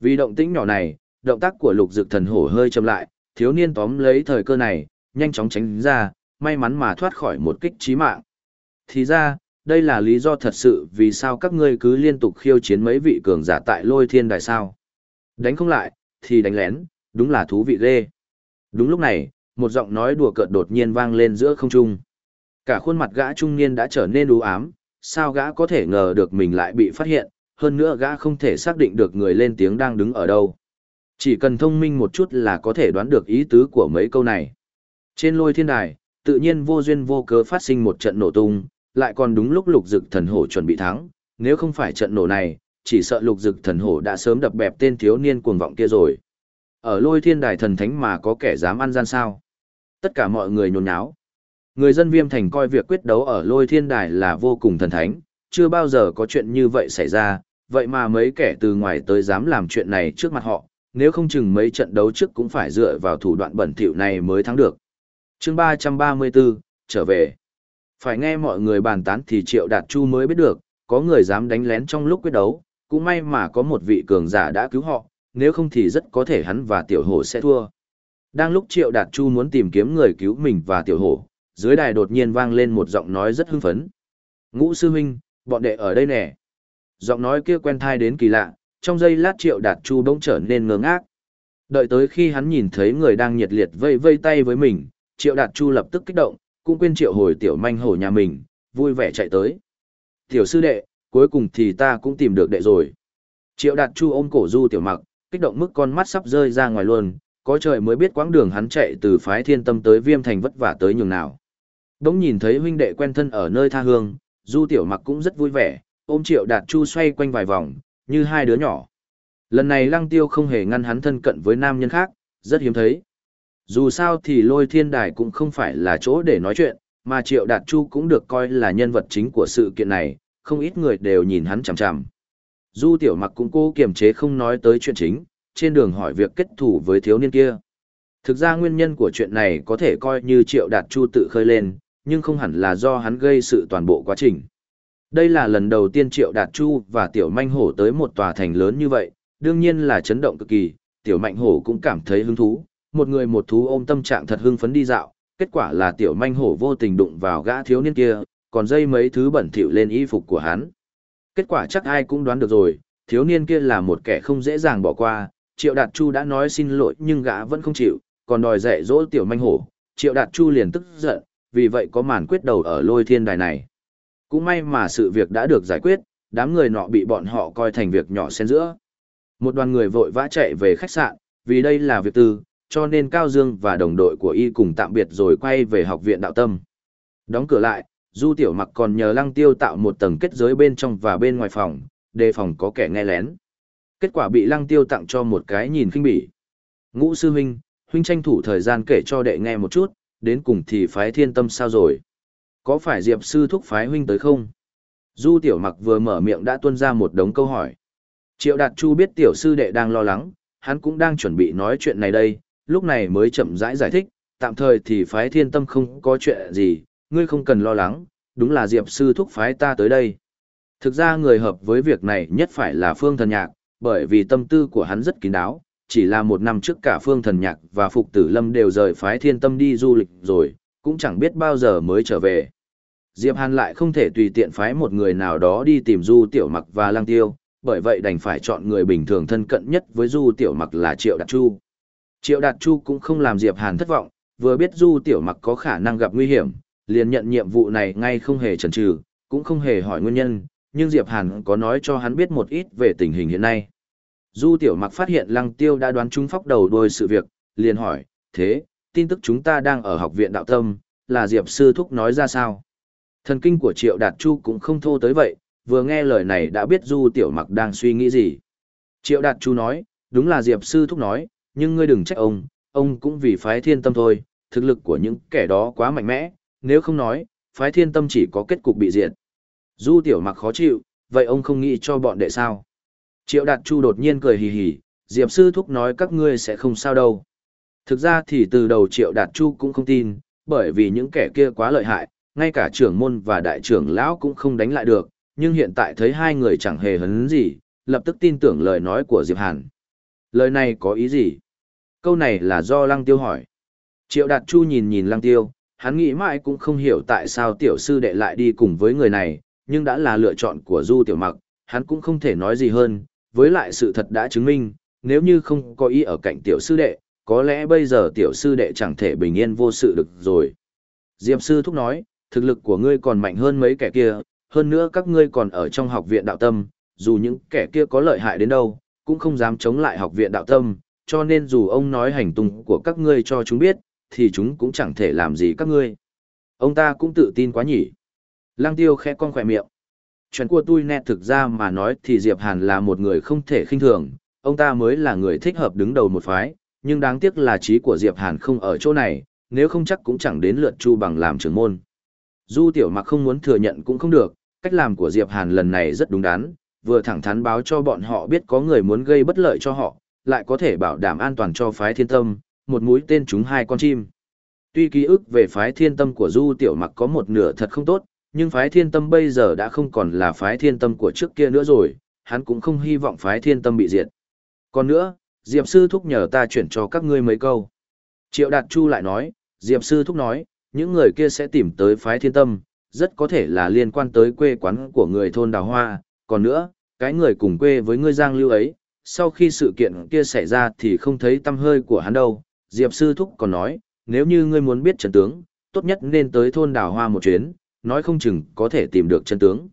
Vì động tĩnh nhỏ này, động tác của lục dực thần hổ hơi chậm lại, thiếu niên tóm lấy thời cơ này, nhanh chóng tránh ra, may mắn mà thoát khỏi một kích chí mạng. Thì ra, đây là lý do thật sự vì sao các ngươi cứ liên tục khiêu chiến mấy vị cường giả tại lôi thiên đài sao. Đánh không lại, thì đánh lén, đúng là thú vị ghê. Đúng lúc này, một giọng nói đùa cợt đột nhiên vang lên giữa không trung. Cả khuôn mặt gã trung niên đã trở nên u ám, sao gã có thể ngờ được mình lại bị phát hiện, hơn nữa gã không thể xác định được người lên tiếng đang đứng ở đâu. Chỉ cần thông minh một chút là có thể đoán được ý tứ của mấy câu này. Trên lôi thiên đài, tự nhiên vô duyên vô cớ phát sinh một trận nổ tung, lại còn đúng lúc lục dực thần hổ chuẩn bị thắng, nếu không phải trận nổ này, chỉ sợ lục dực thần hổ đã sớm đập bẹp tên thiếu niên cuồng vọng kia rồi. Ở lôi thiên đài thần thánh mà có kẻ dám ăn gian sao. Tất cả mọi người nhốn nháo. Người dân viêm thành coi việc quyết đấu ở lôi thiên đài là vô cùng thần thánh, chưa bao giờ có chuyện như vậy xảy ra, vậy mà mấy kẻ từ ngoài tới dám làm chuyện này trước mặt họ, nếu không chừng mấy trận đấu trước cũng phải dựa vào thủ đoạn bẩn thỉu này mới thắng được. chương 334, trở về. Phải nghe mọi người bàn tán thì Triệu Đạt Chu mới biết được, có người dám đánh lén trong lúc quyết đấu, cũng may mà có một vị cường giả đã cứu họ, nếu không thì rất có thể hắn và Tiểu Hổ sẽ thua. Đang lúc Triệu Đạt Chu muốn tìm kiếm người cứu mình và Tiểu Hổ, dưới đài đột nhiên vang lên một giọng nói rất hưng phấn. Ngũ sư huynh, bọn đệ ở đây nè. Giọng nói kia quen thai đến kỳ lạ, trong giây lát Triệu Đạt Chu bỗng trở nên ngơ ngác. Đợi tới khi hắn nhìn thấy người đang nhiệt liệt vây vây tay với mình, Triệu Đạt Chu lập tức kích động, cũng quên triệu hồi tiểu manh hổ nhà mình, vui vẻ chạy tới. Tiểu sư đệ, cuối cùng thì ta cũng tìm được đệ rồi. Triệu đạt chu ôm cổ du tiểu mặc, kích động mức con mắt sắp rơi ra ngoài luôn, có trời mới biết quãng đường hắn chạy từ phái thiên tâm tới viêm thành vất vả tới nhường nào. Đống nhìn thấy huynh đệ quen thân ở nơi tha hương, du tiểu mặc cũng rất vui vẻ, ôm triệu đạt chu xoay quanh vài vòng, như hai đứa nhỏ. Lần này lăng tiêu không hề ngăn hắn thân cận với nam nhân khác, rất hiếm thấy. Dù sao thì lôi thiên đài cũng không phải là chỗ để nói chuyện, mà Triệu Đạt Chu cũng được coi là nhân vật chính của sự kiện này, không ít người đều nhìn hắn chằm chằm. Du tiểu mặc cũng cố kiềm chế không nói tới chuyện chính, trên đường hỏi việc kết thủ với thiếu niên kia. Thực ra nguyên nhân của chuyện này có thể coi như Triệu Đạt Chu tự khơi lên, nhưng không hẳn là do hắn gây sự toàn bộ quá trình. Đây là lần đầu tiên Triệu Đạt Chu và Tiểu Manh Hổ tới một tòa thành lớn như vậy, đương nhiên là chấn động cực kỳ, Tiểu Mạnh Hổ cũng cảm thấy hứng thú, một người một thú ôm tâm trạng thật hưng phấn đi dạo, kết quả là tiểu manh hổ vô tình đụng vào gã thiếu niên kia, còn dây mấy thứ bẩn thỉu lên y phục của hắn. Kết quả chắc ai cũng đoán được rồi, thiếu niên kia là một kẻ không dễ dàng bỏ qua, Triệu Đạt Chu đã nói xin lỗi nhưng gã vẫn không chịu, còn đòi dạy dỗ tiểu manh hổ, Triệu Đạt Chu liền tức giận, vì vậy có màn quyết đầu ở lôi thiên đài này. Cũng may mà sự việc đã được giải quyết, đám người nọ bị bọn họ coi thành việc nhỏ xen giữa. Một đoàn người vội vã chạy về khách sạn, vì đây là việc tư, cho nên Cao Dương và đồng đội của y cùng tạm biệt rồi quay về học viện đạo tâm. Đóng cửa lại, Du Tiểu Mặc còn nhờ Lăng Tiêu tạo một tầng kết giới bên trong và bên ngoài phòng, đề phòng có kẻ nghe lén. Kết quả bị Lăng Tiêu tặng cho một cái nhìn khinh bỉ. Ngũ sư huynh, huynh tranh thủ thời gian kể cho đệ nghe một chút, đến cùng thì phái thiên tâm sao rồi? Có phải Diệp sư thúc phái huynh tới không? Du Tiểu Mặc vừa mở miệng đã tuôn ra một đống câu hỏi. Triệu Đạt Chu biết tiểu sư đệ đang lo lắng, hắn cũng đang chuẩn bị nói chuyện này đây, lúc này mới chậm rãi giải, giải thích, tạm thời thì phái thiên tâm không có chuyện gì, ngươi không cần lo lắng, đúng là Diệp sư thúc phái ta tới đây. Thực ra người hợp với việc này nhất phải là Phương Thần Nhạc, bởi vì tâm tư của hắn rất kín đáo, chỉ là một năm trước cả Phương Thần Nhạc và Phục Tử Lâm đều rời phái thiên tâm đi du lịch rồi, cũng chẳng biết bao giờ mới trở về. Diệp Hàn lại không thể tùy tiện phái một người nào đó đi tìm Du Tiểu Mặc và Lang Tiêu, bởi vậy đành phải chọn người bình thường thân cận nhất với Du Tiểu Mặc là Triệu Đạt Chu. Triệu Đạt Chu cũng không làm Diệp Hàn thất vọng, vừa biết Du Tiểu Mặc có khả năng gặp nguy hiểm, liền nhận nhiệm vụ này ngay không hề chần chừ, cũng không hề hỏi nguyên nhân, nhưng Diệp Hàn có nói cho hắn biết một ít về tình hình hiện nay. Du Tiểu Mặc phát hiện Lăng Tiêu đã đoán chúng phóc đầu đuôi sự việc, liền hỏi, thế, tin tức chúng ta đang ở học viện đạo tâm, là Diệp Sư Thúc nói ra sao? Thần kinh của Triệu Đạt Chu cũng không thô tới vậy, vừa nghe lời này đã biết Du Tiểu Mặc đang suy nghĩ gì. Triệu Đạt Chu nói, đúng là Diệp Sư Thúc nói, nhưng ngươi đừng trách ông, ông cũng vì phái thiên tâm thôi, thực lực của những kẻ đó quá mạnh mẽ, nếu không nói, phái thiên tâm chỉ có kết cục bị diệt. Du tiểu mặc khó chịu, vậy ông không nghĩ cho bọn đệ sao? Triệu Đạt Chu đột nhiên cười hì hì, Diệp Sư Thúc nói các ngươi sẽ không sao đâu. Thực ra thì từ đầu Triệu Đạt Chu cũng không tin, bởi vì những kẻ kia quá lợi hại, ngay cả trưởng môn và đại trưởng lão cũng không đánh lại được, nhưng hiện tại thấy hai người chẳng hề hấn gì, lập tức tin tưởng lời nói của Diệp Hàn. Lời này có ý gì? Câu này là do Lăng Tiêu hỏi. Triệu Đạt Chu nhìn nhìn Lăng Tiêu, hắn nghĩ mãi cũng không hiểu tại sao tiểu sư đệ lại đi cùng với người này, nhưng đã là lựa chọn của Du Tiểu Mặc, hắn cũng không thể nói gì hơn, với lại sự thật đã chứng minh, nếu như không có ý ở cạnh tiểu sư đệ, có lẽ bây giờ tiểu sư đệ chẳng thể bình yên vô sự được rồi. Diệp sư thúc nói, thực lực của ngươi còn mạnh hơn mấy kẻ kia, hơn nữa các ngươi còn ở trong học viện đạo tâm, dù những kẻ kia có lợi hại đến đâu, cũng không dám chống lại học viện đạo tâm, cho nên dù ông nói hành tung của các ngươi cho chúng biết, thì chúng cũng chẳng thể làm gì các ngươi. Ông ta cũng tự tin quá nhỉ. Lăng tiêu khẽ con khỏe miệng. Chuyện của tôi nét thực ra mà nói thì Diệp Hàn là một người không thể khinh thường, ông ta mới là người thích hợp đứng đầu một phái, nhưng đáng tiếc là trí của Diệp Hàn không ở chỗ này, nếu không chắc cũng chẳng đến lượt Chu bằng làm trưởng môn. Du Tiểu Mặc không muốn thừa nhận cũng không được, cách làm của Diệp Hàn lần này rất đúng đắn, vừa thẳng thắn báo cho bọn họ biết có người muốn gây bất lợi cho họ, lại có thể bảo đảm an toàn cho phái thiên tâm, một mũi tên trúng hai con chim. Tuy ký ức về phái thiên tâm của Du Tiểu Mặc có một nửa thật không tốt, nhưng phái thiên tâm bây giờ đã không còn là phái thiên tâm của trước kia nữa rồi, hắn cũng không hy vọng phái thiên tâm bị diệt. Còn nữa, Diệp Sư Thúc nhờ ta chuyển cho các ngươi mấy câu. Triệu Đạt Chu lại nói, Diệp Sư Thúc nói, những người kia sẽ tìm tới phái thiên tâm, rất có thể là liên quan tới quê quán của người thôn Đào Hoa. Còn nữa, cái người cùng quê với ngươi Giang Lưu ấy, sau khi sự kiện kia xảy ra thì không thấy tâm hơi của hắn đâu. Diệp Sư Thúc còn nói, nếu như ngươi muốn biết trận tướng, tốt nhất nên tới thôn Đào Hoa một chuyến, nói không chừng có thể tìm được chân tướng.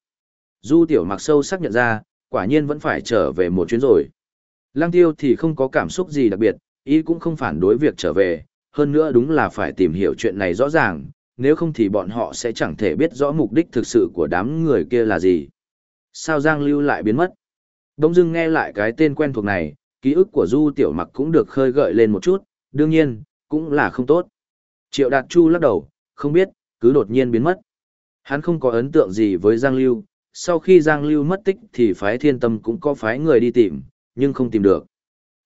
Du Tiểu Mặc sâu sắc nhận ra, quả nhiên vẫn phải trở về một chuyến rồi. Lăng Tiêu thì không có cảm xúc gì đặc biệt, ý cũng không phản đối việc trở về, hơn nữa đúng là phải tìm hiểu chuyện này rõ ràng, nếu không thì bọn họ sẽ chẳng thể biết rõ mục đích thực sự của đám người kia là gì. Sao Giang Lưu lại biến mất? Đông dưng nghe lại cái tên quen thuộc này, ký ức của Du Tiểu Mặc cũng được khơi gợi lên một chút, đương nhiên, cũng là không tốt. Triệu Đạt Chu lắc đầu, không biết, cứ đột nhiên biến mất. Hắn không có ấn tượng gì với Giang Lưu, sau khi Giang Lưu mất tích thì phái thiên tâm cũng có phái người đi tìm, nhưng không tìm được.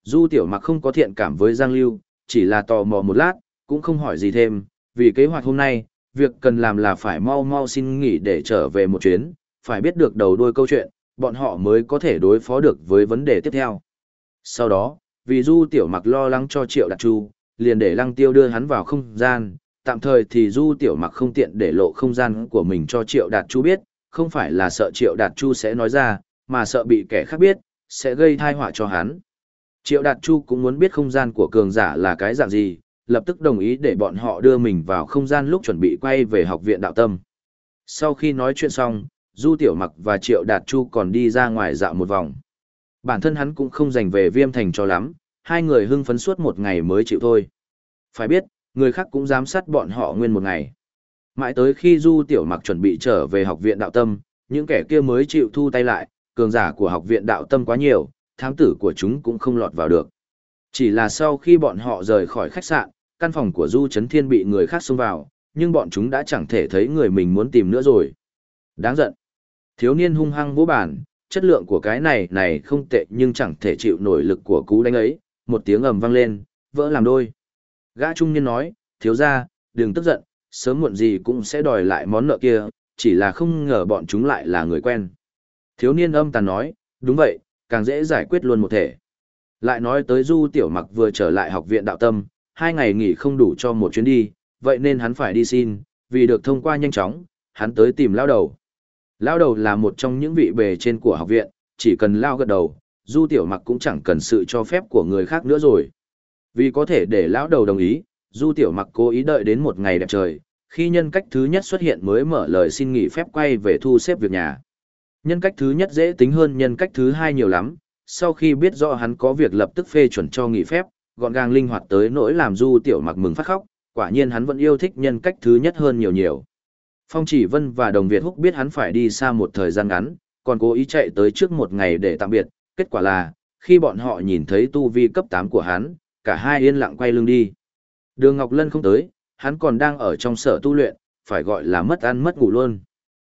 Du Tiểu Mặc không có thiện cảm với Giang Lưu, chỉ là tò mò một lát, cũng không hỏi gì thêm, vì kế hoạch hôm nay, việc cần làm là phải mau mau xin nghỉ để trở về một chuyến, phải biết được đầu đuôi câu chuyện, bọn họ mới có thể đối phó được với vấn đề tiếp theo. Sau đó, vì Du Tiểu Mặc lo lắng cho Triệu Đạt Chu, liền để Lăng Tiêu đưa hắn vào không gian, tạm thời thì Du Tiểu Mặc không tiện để lộ không gian của mình cho Triệu Đạt Chu biết, không phải là sợ Triệu Đạt Chu sẽ nói ra, mà sợ bị kẻ khác biết, sẽ gây tai họa cho hắn. Triệu Đạt Chu cũng muốn biết không gian của cường giả là cái dạng gì, lập tức đồng ý để bọn họ đưa mình vào không gian lúc chuẩn bị quay về học viện đạo tâm. Sau khi nói chuyện xong, Du Tiểu Mặc và Triệu Đạt Chu còn đi ra ngoài dạo một vòng. Bản thân hắn cũng không dành về viêm thành cho lắm, hai người hưng phấn suốt một ngày mới chịu thôi. Phải biết, người khác cũng giám sát bọn họ nguyên một ngày. Mãi tới khi Du Tiểu Mặc chuẩn bị trở về học viện đạo tâm, những kẻ kia mới chịu thu tay lại, cường giả của học viện đạo tâm quá nhiều, thám tử của chúng cũng không lọt vào được. Chỉ là sau khi bọn họ rời khỏi khách sạn, căn phòng của Du Trấn Thiên bị người khác xông vào, nhưng bọn chúng đã chẳng thể thấy người mình muốn tìm nữa rồi. Đáng giận. Thiếu niên hung hăng vỗ bản, chất lượng của cái này này không tệ nhưng chẳng thể chịu nổi lực của cú đánh ấy, một tiếng ầm vang lên, vỡ làm đôi. Gã trung niên nói, thiếu ra, đừng tức giận, sớm muộn gì cũng sẽ đòi lại món nợ kia, chỉ là không ngờ bọn chúng lại là người quen. Thiếu niên âm tàn nói, đúng vậy, càng dễ giải quyết luôn một thể. Lại nói tới Du Tiểu Mặc vừa trở lại học viện đạo tâm, hai ngày nghỉ không đủ cho một chuyến đi, vậy nên hắn phải đi xin, vì được thông qua nhanh chóng, hắn tới tìm lao đầu. Lao đầu là một trong những vị bề trên của học viện, chỉ cần lao gật đầu, Du Tiểu Mặc cũng chẳng cần sự cho phép của người khác nữa rồi. Vì có thể để lão đầu đồng ý, Du Tiểu Mặc cố ý đợi đến một ngày đẹp trời, khi nhân cách thứ nhất xuất hiện mới mở lời xin nghỉ phép quay về thu xếp việc nhà. Nhân cách thứ nhất dễ tính hơn nhân cách thứ hai nhiều lắm, sau khi biết rõ hắn có việc lập tức phê chuẩn cho nghỉ phép, gọn gàng linh hoạt tới nỗi làm Du Tiểu Mặc mừng phát khóc, quả nhiên hắn vẫn yêu thích nhân cách thứ nhất hơn nhiều nhiều. Phong Chỉ Vân và Đồng Việt Húc biết hắn phải đi xa một thời gian ngắn, còn cố ý chạy tới trước một ngày để tạm biệt, kết quả là, khi bọn họ nhìn thấy tu vi cấp 8 của hắn, cả hai yên lặng quay lưng đi. Đường Ngọc Lân không tới, hắn còn đang ở trong sở tu luyện, phải gọi là mất ăn mất ngủ luôn.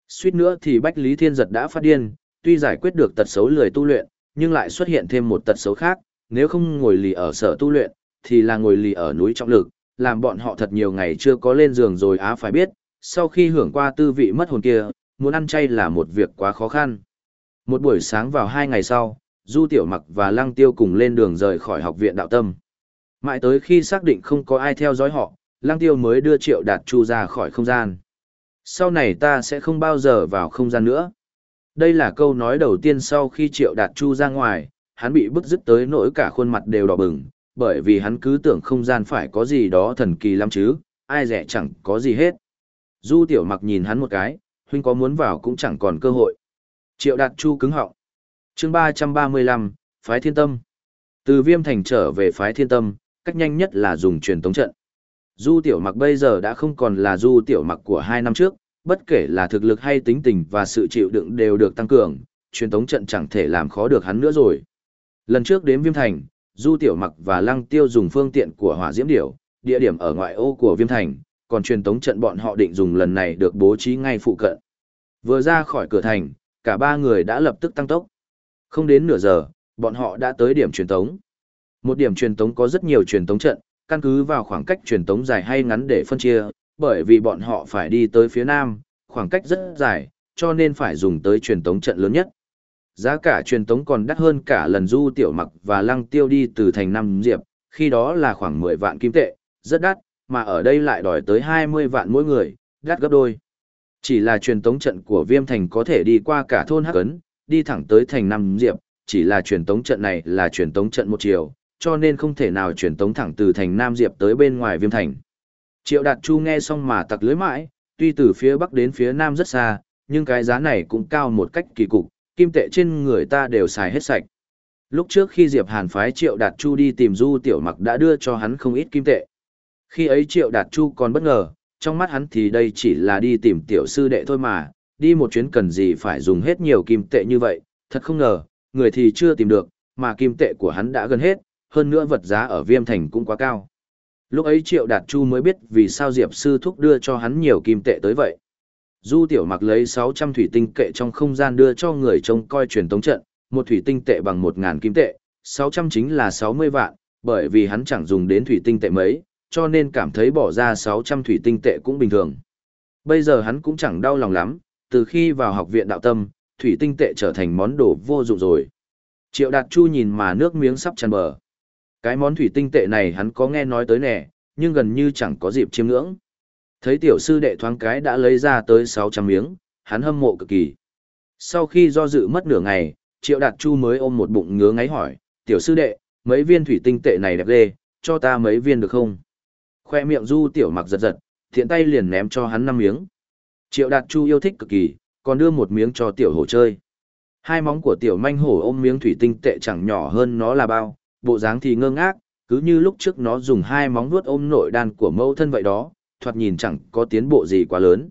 Suýt nữa thì Bách Lý Thiên Giật đã phát điên, tuy giải quyết được tật xấu lười tu luyện, nhưng lại xuất hiện thêm một tật xấu khác, nếu không ngồi lì ở sở tu luyện, thì là ngồi lì ở núi trọng lực, làm bọn họ thật nhiều ngày chưa có lên giường rồi á phải biết, sau khi hưởng qua tư vị mất hồn kia, muốn ăn chay là một việc quá khó khăn. Một buổi sáng vào hai ngày sau, Du Tiểu Mặc và Lăng Tiêu cùng lên đường rời khỏi học viện đạo tâm. Mãi tới khi xác định không có ai theo dõi họ, Lăng Tiêu mới đưa Triệu Đạt Chu ra khỏi không gian. Sau này ta sẽ không bao giờ vào không gian nữa. Đây là câu nói đầu tiên sau khi Triệu Đạt Chu ra ngoài, hắn bị bức dứt tới nỗi cả khuôn mặt đều đỏ bừng, bởi vì hắn cứ tưởng không gian phải có gì đó thần kỳ lắm chứ, ai rẻ chẳng có gì hết. Du Tiểu Mặc nhìn hắn một cái, huynh có muốn vào cũng chẳng còn cơ hội. Triệu Đạt Chu cứng họng. Chương 335, Phái Thiên Tâm. Từ Viêm Thành trở về Phái Thiên Tâm, cách nhanh nhất là dùng truyền tống trận. Du Tiểu Mặc bây giờ đã không còn là Du Tiểu Mặc của hai năm trước, bất kể là thực lực hay tính tình và sự chịu đựng đều được tăng cường, truyền tống trận chẳng thể làm khó được hắn nữa rồi. Lần trước đến Viêm Thành, Du Tiểu Mặc và Lăng Tiêu dùng phương tiện của Hỏa Diễm Điểu, địa điểm ở ngoại ô của Viêm Thành, còn truyền tống trận bọn họ định dùng lần này được bố trí ngay phụ cận. Vừa ra khỏi cửa thành, cả ba người đã lập tức tăng tốc. Không đến nửa giờ, bọn họ đã tới điểm truyền tống. Một điểm truyền tống có rất nhiều truyền tống trận, căn cứ vào khoảng cách truyền tống dài hay ngắn để phân chia, bởi vì bọn họ phải đi tới phía nam, khoảng cách rất dài, cho nên phải dùng tới truyền tống trận lớn nhất. Giá cả truyền tống còn đắt hơn cả lần du tiểu mặc và lăng tiêu đi từ thành Nam Diệp, khi đó là khoảng 10 vạn kim tệ, rất đắt, mà ở đây lại đòi tới 20 vạn mỗi người, đắt gấp đôi. Chỉ là truyền tống trận của Viêm Thành có thể đi qua cả thôn Hắc Cấn, đi thẳng tới thành Nam Diệp, chỉ là truyền tống trận này là truyền tống trận một chiều, cho nên không thể nào chuyển tống thẳng từ thành Nam Diệp tới bên ngoài Viêm Thành. Triệu Đạt Chu nghe xong mà tặc lưới mãi, tuy từ phía bắc đến phía nam rất xa, nhưng cái giá này cũng cao một cách kỳ cục, kim tệ trên người ta đều xài hết sạch. Lúc trước khi Diệp Hàn phái Triệu Đạt Chu đi tìm Du Tiểu Mặc đã đưa cho hắn không ít kim tệ. Khi ấy Triệu Đạt Chu còn bất ngờ, trong mắt hắn thì đây chỉ là đi tìm tiểu sư đệ thôi mà, đi một chuyến cần gì phải dùng hết nhiều kim tệ như vậy, thật không ngờ, người thì chưa tìm được, mà kim tệ của hắn đã gần hết, hơn nữa vật giá ở Viêm Thành cũng quá cao. Lúc ấy Triệu Đạt Chu mới biết vì sao Diệp Sư Thúc đưa cho hắn nhiều kim tệ tới vậy. Du Tiểu Mặc lấy 600 thủy tinh kệ trong không gian đưa cho người trông coi truyền tống trận, một thủy tinh tệ bằng 1000 kim tệ, 600 chính là 60 vạn, bởi vì hắn chẳng dùng đến thủy tinh tệ mấy, cho nên cảm thấy bỏ ra 600 thủy tinh tệ cũng bình thường. Bây giờ hắn cũng chẳng đau lòng lắm, từ khi vào học viện đạo tâm, thủy tinh tệ trở thành món đồ vô dụng rồi. Triệu Đạt Chu nhìn mà nước miếng sắp tràn bờ. Cái món thủy tinh tệ này hắn có nghe nói tới nè, nhưng gần như chẳng có dịp chiêm ngưỡng. Thấy tiểu sư đệ thoáng cái đã lấy ra tới 600 miếng, hắn hâm mộ cực kỳ. Sau khi do dự mất nửa ngày, Triệu Đạt Chu mới ôm một bụng ngứa ngáy hỏi, tiểu sư đệ, mấy viên thủy tinh tệ này đẹp ghê, cho ta mấy viên được không? Khoe miệng du tiểu mặc giật giật, thiện tay liền ném cho hắn năm miếng. Triệu Đạt Chu yêu thích cực kỳ, còn đưa một miếng cho tiểu hổ chơi. Hai móng của tiểu manh hổ ôm miếng thủy tinh tệ chẳng nhỏ hơn nó là bao, bộ dáng thì ngơ ngác, cứ như lúc trước nó dùng hai móng vuốt ôm nội đan của mẫu thân vậy đó, thoạt nhìn chẳng có tiến bộ gì quá lớn.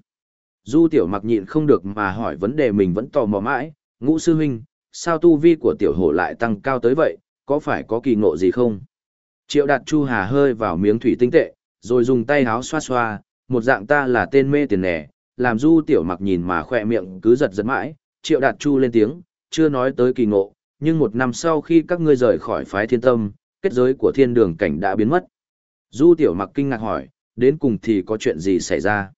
Du tiểu mặc nhịn không được mà hỏi vấn đề mình vẫn tò mò mãi, ngũ sư huynh, sao tu vi của tiểu hổ lại tăng cao tới vậy, có phải có kỳ ngộ gì không? Triệu đạt chu hà hơi vào miếng thủy tinh tệ, rồi dùng tay háo xoa xoa, một dạng ta là tên mê tiền nẻ, làm du tiểu mặc nhìn mà khỏe miệng cứ giật giật mãi, triệu đạt chu lên tiếng, chưa nói tới kỳ ngộ, nhưng một năm sau khi các ngươi rời khỏi phái thiên tâm, kết giới của thiên đường cảnh đã biến mất. Du tiểu mặc kinh ngạc hỏi, đến cùng thì có chuyện gì xảy ra?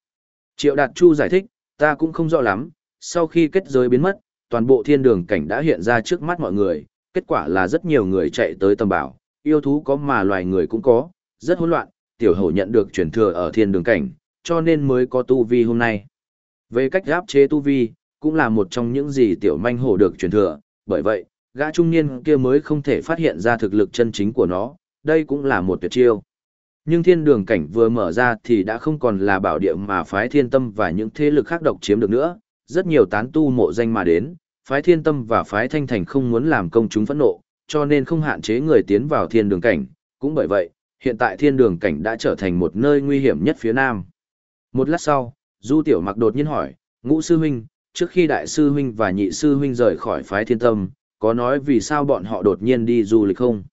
Triệu đạt chu giải thích, ta cũng không rõ lắm, sau khi kết giới biến mất, toàn bộ thiên đường cảnh đã hiện ra trước mắt mọi người, kết quả là rất nhiều người chạy tới tầm bảo, yêu thú có mà loài người cũng có, rất hỗn loạn, tiểu hổ nhận được truyền thừa ở thiên đường cảnh, cho nên mới có tu vi hôm nay. Về cách áp chế tu vi, cũng là một trong những gì tiểu manh hổ được truyền thừa, bởi vậy, gã trung niên kia mới không thể phát hiện ra thực lực chân chính của nó, đây cũng là một tuyệt chiêu. Nhưng thiên đường cảnh vừa mở ra thì đã không còn là bảo địa mà phái thiên tâm và những thế lực khác độc chiếm được nữa, rất nhiều tán tu mộ danh mà đến, phái thiên tâm và phái thanh thành không muốn làm công chúng phẫn nộ, cho nên không hạn chế người tiến vào thiên đường cảnh, cũng bởi vậy, hiện tại thiên đường cảnh đã trở thành một nơi nguy hiểm nhất phía nam. Một lát sau, Du Tiểu Mặc đột nhiên hỏi, ngũ sư huynh, trước khi đại sư huynh và nhị sư huynh rời khỏi phái thiên tâm, có nói vì sao bọn họ đột nhiên đi du lịch không?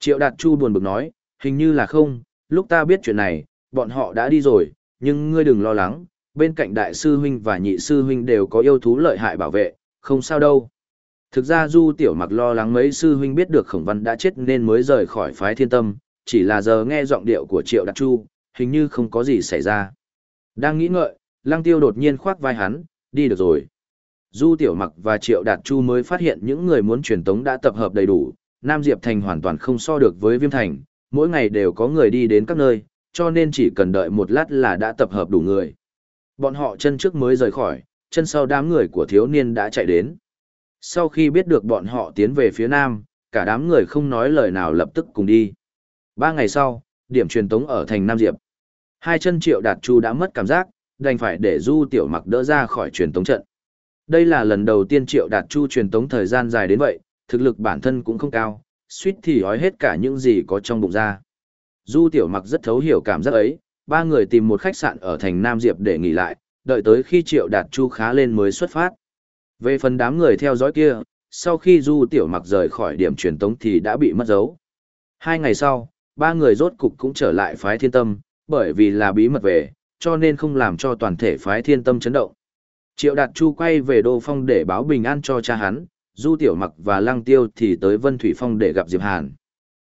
Triệu Đạt Chu buồn bực nói, hình như là không, lúc ta biết chuyện này, bọn họ đã đi rồi, nhưng ngươi đừng lo lắng, bên cạnh đại sư huynh và nhị sư huynh đều có yêu thú lợi hại bảo vệ, không sao đâu. Thực ra Du Tiểu Mặc lo lắng mấy sư huynh biết được Khổng Văn đã chết nên mới rời khỏi phái thiên tâm, chỉ là giờ nghe giọng điệu của Triệu Đạt Chu, hình như không có gì xảy ra. Đang nghĩ ngợi, Lăng Tiêu đột nhiên khoác vai hắn, đi được rồi. Du Tiểu Mặc và Triệu Đạt Chu mới phát hiện những người muốn truyền tống đã tập hợp đầy đủ, Nam Diệp Thành hoàn toàn không so được với Viêm Thành, mỗi ngày đều có người đi đến các nơi, cho nên chỉ cần đợi một lát là đã tập hợp đủ người. Bọn họ chân trước mới rời khỏi, chân sau đám người của thiếu niên đã chạy đến. Sau khi biết được bọn họ tiến về phía Nam, cả đám người không nói lời nào lập tức cùng đi. Ba ngày sau, điểm truyền tống ở thành Nam Diệp. Hai chân triệu đạt chu đã mất cảm giác, đành phải để du tiểu mặc đỡ ra khỏi truyền tống trận. Đây là lần đầu tiên triệu đạt chu truyền tống thời gian dài đến vậy, thực lực bản thân cũng không cao, suýt thì ói hết cả những gì có trong bụng ra. Du tiểu mặc rất thấu hiểu cảm giác ấy, ba người tìm một khách sạn ở thành Nam Diệp để nghỉ lại, đợi tới khi triệu đạt chu khá lên mới xuất phát. Về phần đám người theo dõi kia, sau khi du tiểu mặc rời khỏi điểm truyền tống thì đã bị mất dấu. Hai ngày sau, ba người rốt cục cũng trở lại phái thiên tâm, bởi vì là bí mật về, cho nên không làm cho toàn thể phái thiên tâm chấn động. Triệu Đạt Chu quay về Đô Phong để báo bình an cho cha hắn, Du Tiểu Mặc và Lăng Tiêu thì tới Vân Thủy Phong để gặp Diệp Hàn.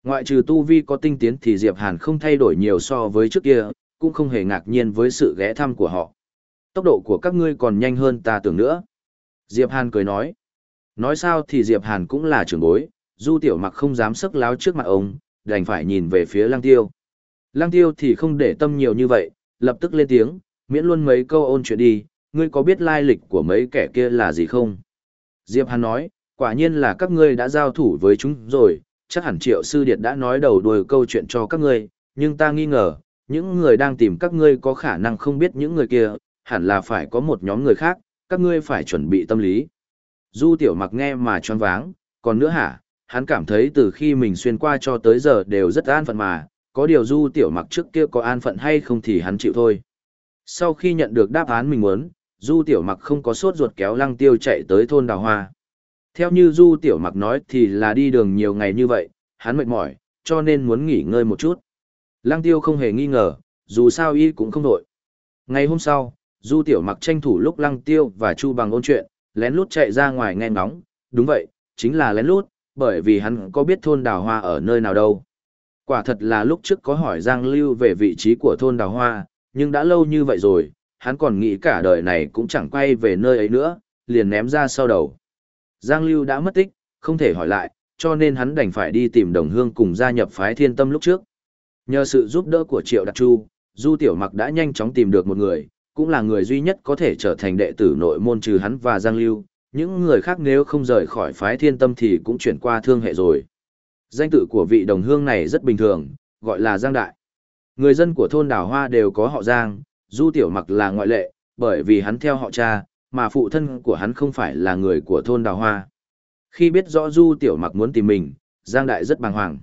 Ngoại trừ tu vi có tinh tiến thì Diệp Hàn không thay đổi nhiều so với trước kia, cũng không hề ngạc nhiên với sự ghé thăm của họ. Tốc độ của các ngươi còn nhanh hơn ta tưởng nữa. Diệp Hàn cười nói. Nói sao thì Diệp Hàn cũng là trưởng bối, Du Tiểu Mặc không dám sức láo trước mặt ông, đành phải nhìn về phía Lăng Tiêu. Lăng Tiêu thì không để tâm nhiều như vậy, lập tức lên tiếng, miễn luôn mấy câu ôn chuyện đi, ngươi có biết lai lịch của mấy kẻ kia là gì không? Diệp Hàn nói, quả nhiên là các ngươi đã giao thủ với chúng rồi, chắc hẳn triệu sư điệt đã nói đầu đuôi câu chuyện cho các ngươi, nhưng ta nghi ngờ, những người đang tìm các ngươi có khả năng không biết những người kia, hẳn là phải có một nhóm người khác, các ngươi phải chuẩn bị tâm lý. Du tiểu mặc nghe mà choáng váng, còn nữa hả, hắn cảm thấy từ khi mình xuyên qua cho tới giờ đều rất an phận mà, có điều du tiểu mặc trước kia có an phận hay không thì hắn chịu thôi. Sau khi nhận được đáp án mình muốn, du tiểu mặc không có sốt ruột kéo lăng tiêu chạy tới thôn đào hoa. Theo như du tiểu mặc nói thì là đi đường nhiều ngày như vậy, hắn mệt mỏi, cho nên muốn nghỉ ngơi một chút. Lăng tiêu không hề nghi ngờ, dù sao y cũng không đội. Ngày hôm sau, du tiểu mặc tranh thủ lúc lăng tiêu và chu bằng ôn chuyện, lén lút chạy ra ngoài nghe ngóng, đúng vậy, chính là lén lút, bởi vì hắn có biết thôn đào hoa ở nơi nào đâu. Quả thật là lúc trước có hỏi Giang Lưu về vị trí của thôn đào hoa, nhưng đã lâu như vậy rồi, hắn còn nghĩ cả đời này cũng chẳng quay về nơi ấy nữa, liền ném ra sau đầu. Giang Lưu đã mất tích, không thể hỏi lại, cho nên hắn đành phải đi tìm đồng hương cùng gia nhập phái thiên tâm lúc trước. Nhờ sự giúp đỡ của Triệu Đặc Chu, Du Tiểu Mặc đã nhanh chóng tìm được một người, cũng là người duy nhất có thể trở thành đệ tử nội môn trừ hắn và Giang Lưu, những người khác nếu không rời khỏi phái thiên tâm thì cũng chuyển qua thương hệ rồi. Danh tự của vị đồng hương này rất bình thường, gọi là Giang Đại. Người dân của thôn Đào Hoa đều có họ Giang, Du Tiểu Mặc là ngoại lệ, bởi vì hắn theo họ cha, mà phụ thân của hắn không phải là người của thôn Đào Hoa. Khi biết rõ Du Tiểu Mặc muốn tìm mình, Giang Đại rất bàng hoàng.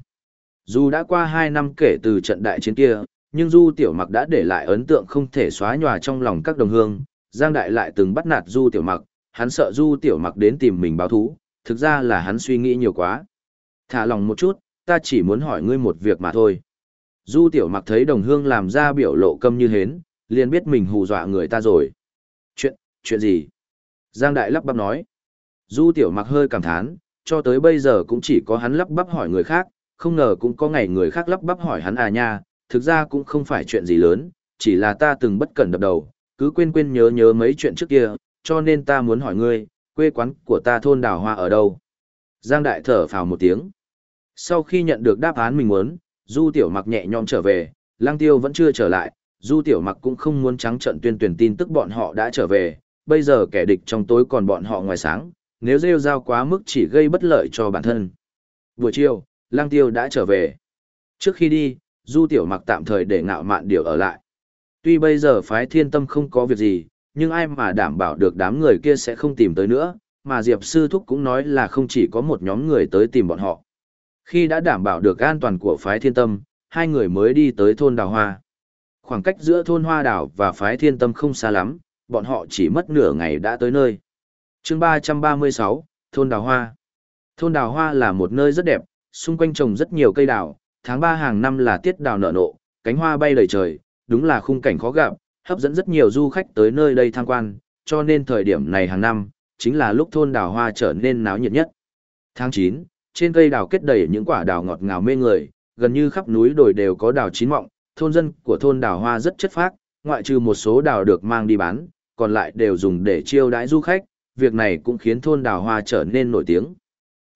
Dù đã qua 2 năm kể từ trận đại chiến kia, nhưng Du Tiểu Mặc đã để lại ấn tượng không thể xóa nhòa trong lòng các đồng hương. Giang Đại lại từng bắt nạt Du Tiểu Mặc, hắn sợ Du Tiểu Mặc đến tìm mình báo thú, thực ra là hắn suy nghĩ nhiều quá. Thả lòng một chút, ta chỉ muốn hỏi ngươi một việc mà thôi. Du Tiểu Mặc thấy đồng hương làm ra biểu lộ câm như hến, liền biết mình hù dọa người ta rồi. Chuyện, chuyện gì? Giang Đại lắp bắp nói. Du Tiểu Mặc hơi cảm thán, cho tới bây giờ cũng chỉ có hắn lắp bắp hỏi người khác, không ngờ cũng có ngày người khác lắp bắp hỏi hắn à nha, thực ra cũng không phải chuyện gì lớn, chỉ là ta từng bất cẩn đập đầu, cứ quên quên nhớ nhớ mấy chuyện trước kia, cho nên ta muốn hỏi ngươi, quê quán của ta thôn đào hoa ở đâu? Giang Đại thở phào một tiếng. Sau khi nhận được đáp án mình muốn, Du Tiểu Mặc nhẹ nhõm trở về, Lăng Tiêu vẫn chưa trở lại, Du Tiểu Mặc cũng không muốn trắng trận tuyên tuyển tin tức bọn họ đã trở về, bây giờ kẻ địch trong tối còn bọn họ ngoài sáng, nếu rêu rao quá mức chỉ gây bất lợi cho bản thân. Buổi chiều, Lang Tiêu đã trở về. Trước khi đi, Du Tiểu Mặc tạm thời để ngạo mạn điều ở lại. Tuy bây giờ phái thiên tâm không có việc gì, nhưng ai mà đảm bảo được đám người kia sẽ không tìm tới nữa, mà Diệp Sư Thúc cũng nói là không chỉ có một nhóm người tới tìm bọn họ. Khi đã đảm bảo được an toàn của phái thiên tâm, hai người mới đi tới thôn Đào Hoa. Khoảng cách giữa thôn Hoa Đào và phái thiên tâm không xa lắm, bọn họ chỉ mất nửa ngày đã tới nơi. chương 336, Thôn Đào Hoa. Thôn Đào Hoa là một nơi rất đẹp, xung quanh trồng rất nhiều cây đào, tháng 3 hàng năm là tiết đào nở nộ, cánh hoa bay đầy trời, đúng là khung cảnh khó gặp, hấp dẫn rất nhiều du khách tới nơi đây tham quan, cho nên thời điểm này hàng năm, chính là lúc thôn đào hoa trở nên náo nhiệt nhất. Tháng 9, trên cây đào kết đầy những quả đào ngọt ngào mê người, gần như khắp núi đồi đều có đào chín mọng, thôn dân của thôn đào hoa rất chất phác, ngoại trừ một số đào được mang đi bán, còn lại đều dùng để chiêu đãi du khách, việc này cũng khiến thôn đào hoa trở nên nổi tiếng.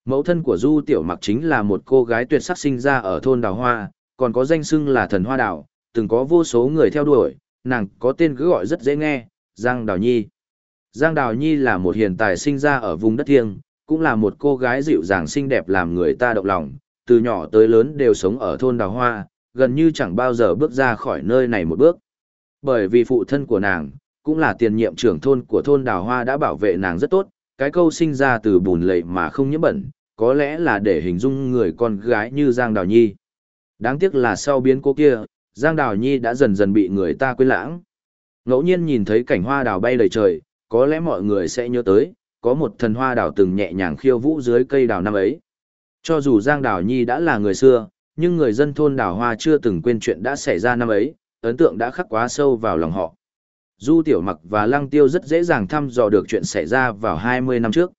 Mẫu thân của Du Tiểu Mặc chính là một cô gái tuyệt sắc sinh ra ở thôn đào hoa, còn có danh xưng là thần hoa đào, từng có vô số người theo đuổi, nàng có tên cứ gọi rất dễ nghe, Giang Đào Nhi. Giang Đào Nhi là một hiền tài sinh ra ở vùng đất thiêng, cũng là một cô gái dịu dàng xinh đẹp làm người ta động lòng, từ nhỏ tới lớn đều sống ở thôn đào hoa, gần như chẳng bao giờ bước ra khỏi nơi này một bước. Bởi vì phụ thân của nàng, cũng là tiền nhiệm trưởng thôn của thôn đào hoa đã bảo vệ nàng rất tốt, cái câu sinh ra từ bùn lầy mà không nhiễm bẩn, có lẽ là để hình dung người con gái như Giang Đào Nhi. Đáng tiếc là sau biến cố kia, Giang Đào Nhi đã dần dần bị người ta quên lãng. Ngẫu nhiên nhìn thấy cảnh hoa đào bay đầy trời, có lẽ mọi người sẽ nhớ tới, có một thần hoa đào từng nhẹ nhàng khiêu vũ dưới cây đào năm ấy. Cho dù Giang Đào Nhi đã là người xưa, nhưng người dân thôn đảo hoa chưa từng quên chuyện đã xảy ra năm ấy, ấn tượng đã khắc quá sâu vào lòng họ. Du Tiểu Mặc và Lăng Tiêu rất dễ dàng thăm dò được chuyện xảy ra vào 20 năm trước.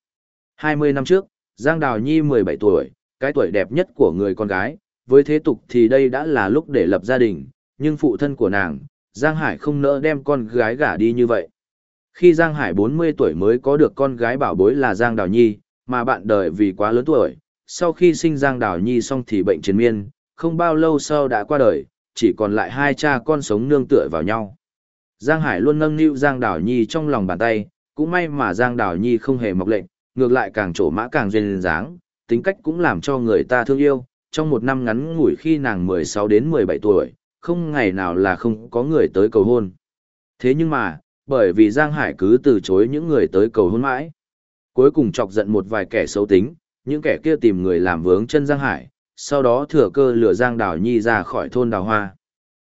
20 năm trước, Giang Đào Nhi 17 tuổi, cái tuổi đẹp nhất của người con gái, với thế tục thì đây đã là lúc để lập gia đình, nhưng phụ thân của nàng, Giang Hải không nỡ đem con gái gả đi như vậy. Khi Giang Hải 40 tuổi mới có được con gái bảo bối là Giang Đào Nhi, mà bạn đời vì quá lớn tuổi, sau khi sinh Giang Đào Nhi xong thì bệnh triền miên, không bao lâu sau đã qua đời, chỉ còn lại hai cha con sống nương tựa vào nhau. Giang Hải luôn nâng niu Giang Đào Nhi trong lòng bàn tay, cũng may mà Giang Đào Nhi không hề mọc lệnh, ngược lại càng trổ mã càng duyên dáng, tính cách cũng làm cho người ta thương yêu. Trong một năm ngắn ngủi khi nàng 16 đến 17 tuổi, không ngày nào là không có người tới cầu hôn. Thế nhưng mà, bởi vì Giang Hải cứ từ chối những người tới cầu hôn mãi. Cuối cùng chọc giận một vài kẻ xấu tính, những kẻ kia tìm người làm vướng chân Giang Hải, sau đó thừa cơ lừa Giang Đào Nhi ra khỏi thôn Đào Hoa.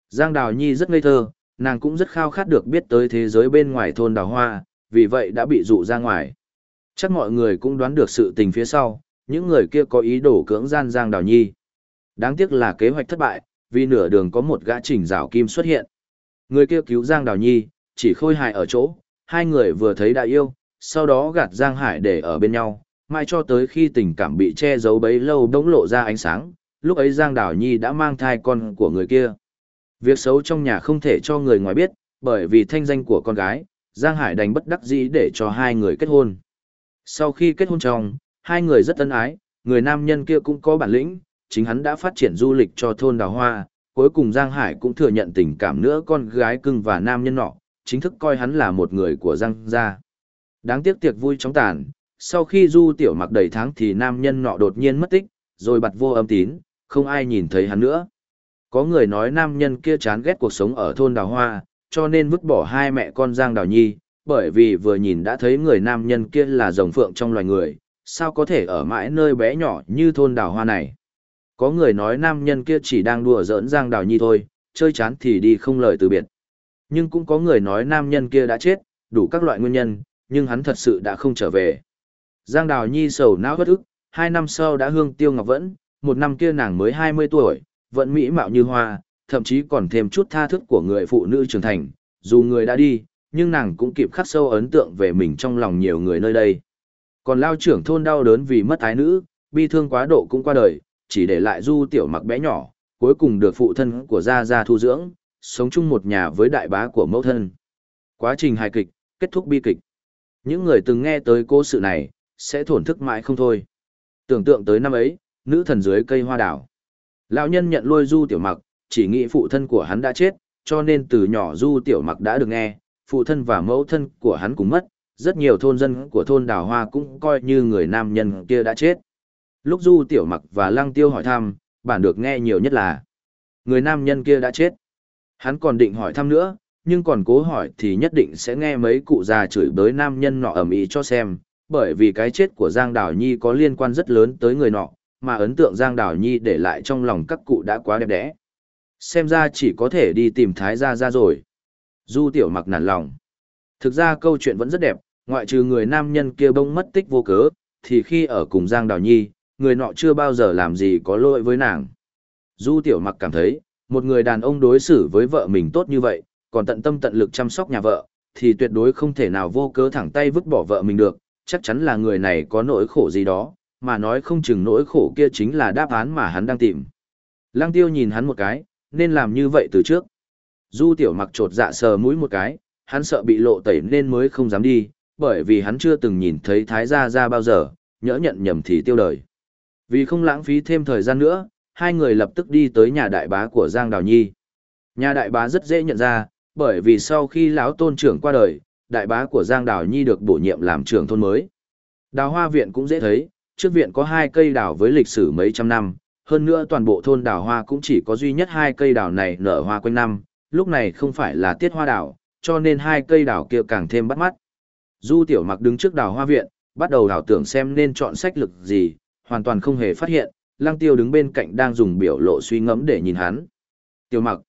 Giang Đào Nhi rất ngây thơ, nàng cũng rất khao khát được biết tới thế giới bên ngoài thôn Đào Hoa, vì vậy đã bị dụ ra ngoài. Chắc mọi người cũng đoán được sự tình phía sau, những người kia có ý đồ cưỡng gian Giang Đào Nhi. Đáng tiếc là kế hoạch thất bại, vì nửa đường có một gã chỉnh rào kim xuất hiện. Người kia cứu Giang Đào Nhi, chỉ khôi hài ở chỗ, hai người vừa thấy đại yêu, sau đó gạt Giang Hải để ở bên nhau, mai cho tới khi tình cảm bị che giấu bấy lâu đống lộ ra ánh sáng, lúc ấy Giang Đào Nhi đã mang thai con của người kia. Việc xấu trong nhà không thể cho người ngoài biết, bởi vì thanh danh của con gái, Giang Hải đành bất đắc dĩ để cho hai người kết hôn. Sau khi kết hôn chồng, hai người rất ân ái, người nam nhân kia cũng có bản lĩnh, chính hắn đã phát triển du lịch cho thôn Đào Hoa, cuối cùng Giang Hải cũng thừa nhận tình cảm nữa con gái cưng và nam nhân nọ, chính thức coi hắn là một người của Giang gia. Đáng tiếc tiệc vui chóng tàn, sau khi Du Tiểu Mặc đầy tháng thì nam nhân nọ đột nhiên mất tích, rồi bật vô âm tín, không ai nhìn thấy hắn nữa. Có người nói nam nhân kia chán ghét cuộc sống ở thôn Đào Hoa, cho nên vứt bỏ hai mẹ con Giang Đào Nhi, bởi vì vừa nhìn đã thấy người nam nhân kia là rồng phượng trong loài người, sao có thể ở mãi nơi bé nhỏ như thôn Đào Hoa này. Có người nói nam nhân kia chỉ đang đùa giỡn Giang Đào Nhi thôi, chơi chán thì đi không lời từ biệt. Nhưng cũng có người nói nam nhân kia đã chết, đủ các loại nguyên nhân, nhưng hắn thật sự đã không trở về. Giang Đào Nhi sầu não bất ức, hai năm sau đã hương tiêu ngọc vẫn, một năm kia nàng mới 20 tuổi, vẫn mỹ mạo như hoa, thậm chí còn thêm chút tha thức của người phụ nữ trưởng thành, dù người đã đi, nhưng nàng cũng kịp khắc sâu ấn tượng về mình trong lòng nhiều người nơi đây. Còn lao trưởng thôn đau đớn vì mất ái nữ, bi thương quá độ cũng qua đời, chỉ để lại du tiểu mặc bé nhỏ, cuối cùng được phụ thân của Gia Gia thu dưỡng, sống chung một nhà với đại bá của mẫu thân. Quá trình hài kịch, kết thúc bi kịch. Những người từng nghe tới cô sự này, sẽ thổn thức mãi không thôi. Tưởng tượng tới năm ấy, nữ thần dưới cây hoa đảo. Lão nhân nhận lôi du tiểu mặc, chỉ nghĩ phụ thân của hắn đã chết, cho nên từ nhỏ du tiểu mặc đã được nghe, phụ thân và mẫu thân của hắn cũng mất, rất nhiều thôn dân của thôn đào hoa cũng coi như người nam nhân kia đã chết. Lúc du tiểu mặc và lăng tiêu hỏi thăm, bản được nghe nhiều nhất là người nam nhân kia đã chết. Hắn còn định hỏi thăm nữa, nhưng còn cố hỏi thì nhất định sẽ nghe mấy cụ già chửi bới nam nhân nọ ầm ĩ cho xem, bởi vì cái chết của Giang Đào Nhi có liên quan rất lớn tới người nọ, mà ấn tượng Giang Đào Nhi để lại trong lòng các cụ đã quá đẹp đẽ. Xem ra chỉ có thể đi tìm Thái Gia ra rồi. Du Tiểu mặc nản lòng. Thực ra câu chuyện vẫn rất đẹp, ngoại trừ người nam nhân kia bông mất tích vô cớ, thì khi ở cùng Giang Đào Nhi, người nọ chưa bao giờ làm gì có lỗi với nàng. Du Tiểu mặc cảm thấy, một người đàn ông đối xử với vợ mình tốt như vậy, còn tận tâm tận lực chăm sóc nhà vợ, thì tuyệt đối không thể nào vô cớ thẳng tay vứt bỏ vợ mình được, chắc chắn là người này có nỗi khổ gì đó, mà nói không chừng nỗi khổ kia chính là đáp án mà hắn đang tìm. Lăng tiêu nhìn hắn một cái, nên làm như vậy từ trước. Du tiểu mặc trột dạ sờ mũi một cái, hắn sợ bị lộ tẩy nên mới không dám đi, bởi vì hắn chưa từng nhìn thấy thái gia ra bao giờ, nhỡ nhận nhầm thì tiêu đời. Vì không lãng phí thêm thời gian nữa, hai người lập tức đi tới nhà đại bá của Giang Đào Nhi. Nhà đại bá rất dễ nhận ra, bởi vì sau khi lão tôn trưởng qua đời, đại bá của Giang Đào Nhi được bổ nhiệm làm trưởng thôn mới. Đào hoa viện cũng dễ thấy, trước viện có hai cây đào với lịch sử mấy trăm năm, hơn nữa toàn bộ thôn đào hoa cũng chỉ có duy nhất hai cây đào này nở hoa quanh năm, lúc này không phải là tiết hoa đào, cho nên hai cây đào kia càng thêm bắt mắt. Du tiểu mặc đứng trước đào hoa viện, bắt đầu đào tưởng xem nên chọn sách lực gì, hoàn toàn không hề phát hiện, lăng tiêu đứng bên cạnh đang dùng biểu lộ suy ngẫm để nhìn hắn. Tiểu mặc.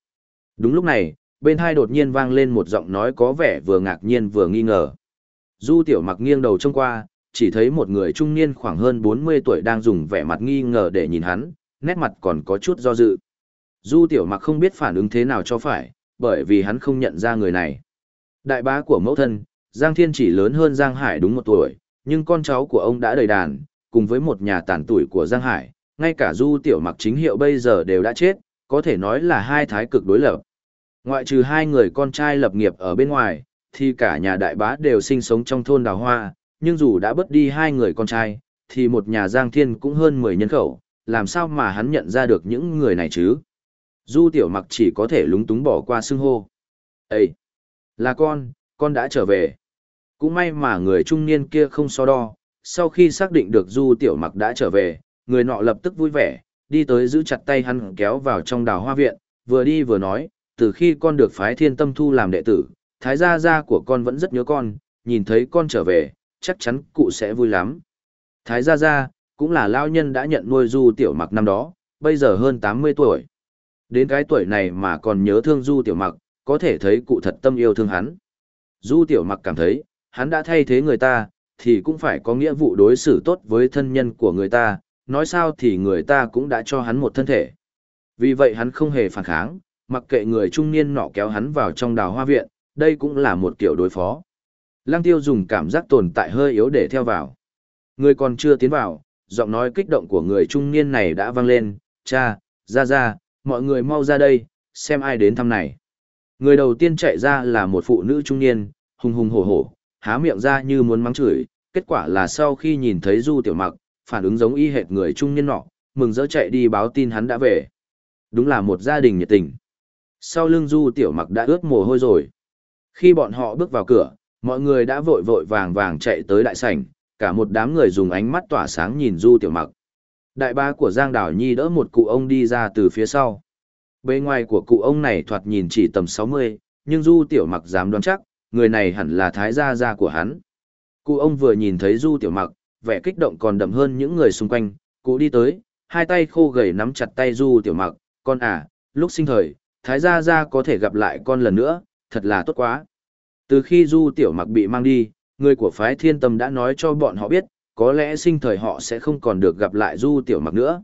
Đúng lúc này, bên hai đột nhiên vang lên một giọng nói có vẻ vừa ngạc nhiên vừa nghi ngờ. Du tiểu mặc nghiêng đầu trông qua, chỉ thấy một người trung niên khoảng hơn 40 tuổi đang dùng vẻ mặt nghi ngờ để nhìn hắn, nét mặt còn có chút do dự. Du tiểu mặc không biết phản ứng thế nào cho phải, bởi vì hắn không nhận ra người này. Đại bá của mẫu thân, Giang Thiên chỉ lớn hơn Giang Hải đúng một tuổi, nhưng con cháu của ông đã đầy đàn, cùng với một nhà tàn tuổi của Giang Hải, ngay cả Du tiểu mặc chính hiệu bây giờ đều đã chết, có thể nói là hai thái cực đối lập. Ngoại trừ hai người con trai lập nghiệp ở bên ngoài, thì cả nhà đại bá đều sinh sống trong thôn đào hoa, nhưng dù đã bớt đi hai người con trai, thì một nhà Giang Thiên cũng hơn 10 nhân khẩu, làm sao mà hắn nhận ra được những người này chứ? Du tiểu mặc chỉ có thể lúng túng bỏ qua xưng hô. Ê! Là con, con đã trở về. Cũng may mà người trung niên kia không so đo, sau khi xác định được Du tiểu mặc đã trở về, người nọ lập tức vui vẻ, đi tới giữ chặt tay hắn kéo vào trong đào hoa viện, vừa đi vừa nói, từ khi con được phái thiên tâm thu làm đệ tử, thái gia gia của con vẫn rất nhớ con, nhìn thấy con trở về, chắc chắn cụ sẽ vui lắm. Thái gia gia, cũng là lao nhân đã nhận nuôi du tiểu mặc năm đó, bây giờ hơn 80 tuổi. Đến cái tuổi này mà còn nhớ thương du tiểu mặc, có thể thấy cụ thật tâm yêu thương hắn. Du tiểu mặc cảm thấy, hắn đã thay thế người ta, thì cũng phải có nghĩa vụ đối xử tốt với thân nhân của người ta, nói sao thì người ta cũng đã cho hắn một thân thể. Vì vậy hắn không hề phản kháng, mặc kệ người trung niên nọ kéo hắn vào trong đào hoa viện, đây cũng là một kiểu đối phó. Lăng tiêu dùng cảm giác tồn tại hơi yếu để theo vào. Người còn chưa tiến vào, giọng nói kích động của người trung niên này đã vang lên, cha, ra ra, mọi người mau ra đây, xem ai đến thăm này. Người đầu tiên chạy ra là một phụ nữ trung niên, hùng hùng hổ hổ, há miệng ra như muốn mắng chửi, kết quả là sau khi nhìn thấy Du Tiểu Mặc, phản ứng giống y hệt người trung niên nọ, mừng rỡ chạy đi báo tin hắn đã về. Đúng là một gia đình nhiệt tình. Sau lưng Du Tiểu Mặc đã ướt mồ hôi rồi. Khi bọn họ bước vào cửa, mọi người đã vội vội vàng vàng chạy tới đại sảnh, cả một đám người dùng ánh mắt tỏa sáng nhìn Du Tiểu Mặc. Đại ba của Giang Đào Nhi đỡ một cụ ông đi ra từ phía sau. Bề ngoài của cụ ông này thoạt nhìn chỉ tầm 60, nhưng Du Tiểu Mặc dám đoán chắc, người này hẳn là thái gia gia của hắn. Cụ ông vừa nhìn thấy Du Tiểu Mặc, vẻ kích động còn đậm hơn những người xung quanh, cụ đi tới, hai tay khô gầy nắm chặt tay Du Tiểu Mặc, con à, lúc sinh thời, thái gia gia có thể gặp lại con lần nữa, thật là tốt quá. Từ khi Du Tiểu Mặc bị mang đi, người của phái thiên tâm đã nói cho bọn họ biết, có lẽ sinh thời họ sẽ không còn được gặp lại Du Tiểu Mặc nữa.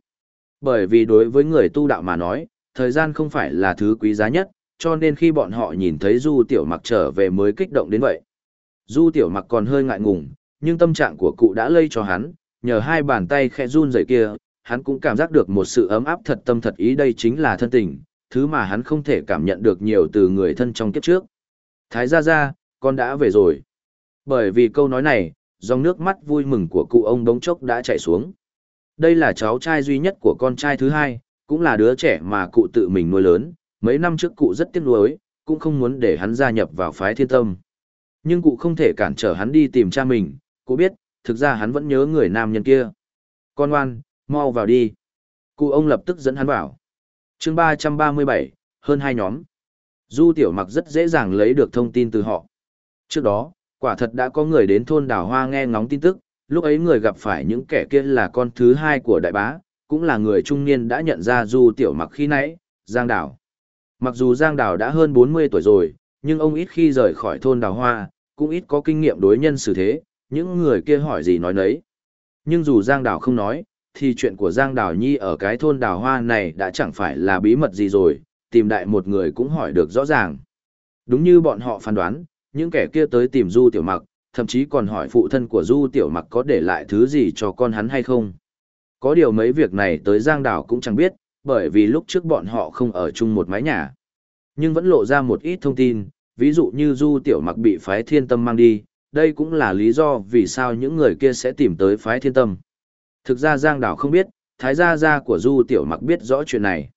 Bởi vì đối với người tu đạo mà nói, thời gian không phải là thứ quý giá nhất, cho nên khi bọn họ nhìn thấy Du Tiểu Mặc trở về mới kích động đến vậy. Du Tiểu Mặc còn hơi ngại ngùng, nhưng tâm trạng của cụ đã lây cho hắn, nhờ hai bàn tay khẽ run rẩy kia, hắn cũng cảm giác được một sự ấm áp thật tâm thật ý đây chính là thân tình, thứ mà hắn không thể cảm nhận được nhiều từ người thân trong kiếp trước. Thái gia gia, con đã về rồi. Bởi vì câu nói này, dòng nước mắt vui mừng của cụ ông đống chốc đã chảy xuống. Đây là cháu trai duy nhất của con trai thứ hai, cũng là đứa trẻ mà cụ tự mình nuôi lớn, mấy năm trước cụ rất tiếc nuối, cũng không muốn để hắn gia nhập vào phái thiên tâm. Nhưng cụ không thể cản trở hắn đi tìm cha mình, cụ biết, thực ra hắn vẫn nhớ người nam nhân kia. Con ngoan, mau vào đi. Cụ ông lập tức dẫn hắn vào chương 337, hơn hai nhóm. Du Tiểu Mặc rất dễ dàng lấy được thông tin từ họ. Trước đó, quả thật đã có người đến thôn đào hoa nghe ngóng tin tức, lúc ấy người gặp phải những kẻ kia là con thứ hai của đại bá, cũng là người trung niên đã nhận ra Du Tiểu Mặc khi nãy, Giang Đào. Mặc dù Giang Đào đã hơn 40 tuổi rồi, nhưng ông ít khi rời khỏi thôn đào hoa, cũng ít có kinh nghiệm đối nhân xử thế, những người kia hỏi gì nói nấy. Nhưng dù Giang Đào không nói, thì chuyện của Giang Đào Nhi ở cái thôn đào hoa này đã chẳng phải là bí mật gì rồi, tìm đại một người cũng hỏi được rõ ràng. Đúng như bọn họ phán đoán, những kẻ kia tới tìm Du Tiểu Mặc, thậm chí còn hỏi phụ thân của Du Tiểu Mặc có để lại thứ gì cho con hắn hay không. Có điều mấy việc này tới Giang Đảo cũng chẳng biết, bởi vì lúc trước bọn họ không ở chung một mái nhà. Nhưng vẫn lộ ra một ít thông tin, ví dụ như Du Tiểu Mặc bị phái thiên tâm mang đi, đây cũng là lý do vì sao những người kia sẽ tìm tới phái thiên tâm. Thực ra Giang Đảo không biết, Thái Gia Gia của Du Tiểu Mặc biết rõ chuyện này.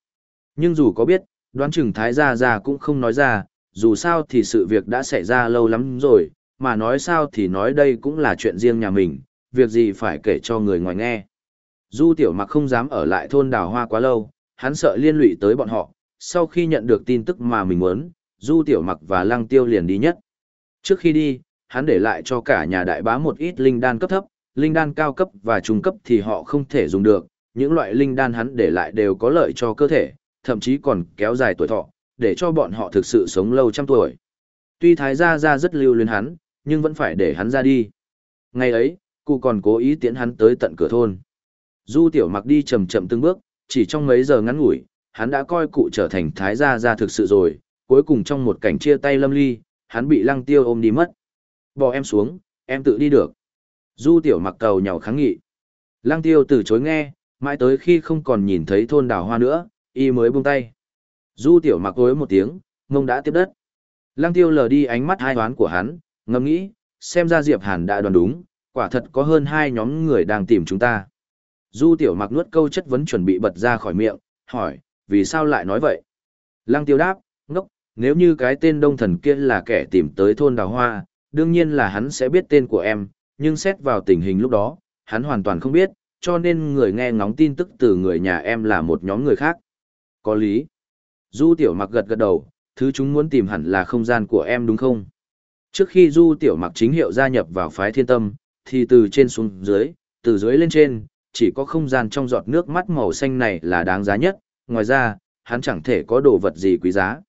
Nhưng dù có biết, đoán chừng Thái Gia Gia cũng không nói ra, dù sao thì sự việc đã xảy ra lâu lắm rồi, mà nói sao thì nói đây cũng là chuyện riêng nhà mình, việc gì phải kể cho người ngoài nghe. Du Tiểu Mặc không dám ở lại thôn đào hoa quá lâu, hắn sợ liên lụy tới bọn họ, sau khi nhận được tin tức mà mình muốn, Du Tiểu Mặc và Lăng Tiêu liền đi nhất. Trước khi đi, hắn để lại cho cả nhà đại bá một ít linh đan cấp thấp, linh đan cao cấp và trung cấp thì họ không thể dùng được, những loại linh đan hắn để lại đều có lợi cho cơ thể, thậm chí còn kéo dài tuổi thọ, để cho bọn họ thực sự sống lâu trăm tuổi. Tuy Thái Gia Gia rất lưu luyến hắn, nhưng vẫn phải để hắn ra đi. Ngày ấy, cụ còn cố ý tiễn hắn tới tận cửa thôn. Du Tiểu Mặc đi chậm chậm từng bước, chỉ trong mấy giờ ngắn ngủi, hắn đã coi cụ trở thành Thái Gia Gia thực sự rồi, cuối cùng trong một cảnh chia tay lâm ly, hắn bị Lăng Tiêu ôm đi mất. Bỏ em xuống, em tự đi được. Du Tiểu Mặc cầu nhau kháng nghị. Lăng Tiêu từ chối nghe, mãi tới khi không còn nhìn thấy thôn đào hoa nữa, y mới buông tay. Du tiểu mặc gối một tiếng, ngông đã tiếp đất. Lăng tiêu lờ đi ánh mắt hai toán của hắn, ngẫm nghĩ, xem ra Diệp Hàn đã đoán đúng, quả thật có hơn hai nhóm người đang tìm chúng ta. Du tiểu mặc nuốt câu chất vấn chuẩn bị bật ra khỏi miệng, hỏi, vì sao lại nói vậy? Lăng tiêu đáp, ngốc, nếu như cái tên đông thần kia là kẻ tìm tới thôn đào hoa, đương nhiên là hắn sẽ biết tên của em, nhưng xét vào tình hình lúc đó, hắn hoàn toàn không biết, cho nên người nghe ngóng tin tức từ người nhà em là một nhóm người khác. Có lý. Du tiểu mặc gật gật đầu, thứ chúng muốn tìm hẳn là không gian của em đúng không? Trước khi du tiểu mặc chính hiệu gia nhập vào phái thiên tâm, thì từ trên xuống dưới, từ dưới lên trên, chỉ có không gian trong giọt nước mắt màu xanh này là đáng giá nhất, ngoài ra, hắn chẳng thể có đồ vật gì quý giá.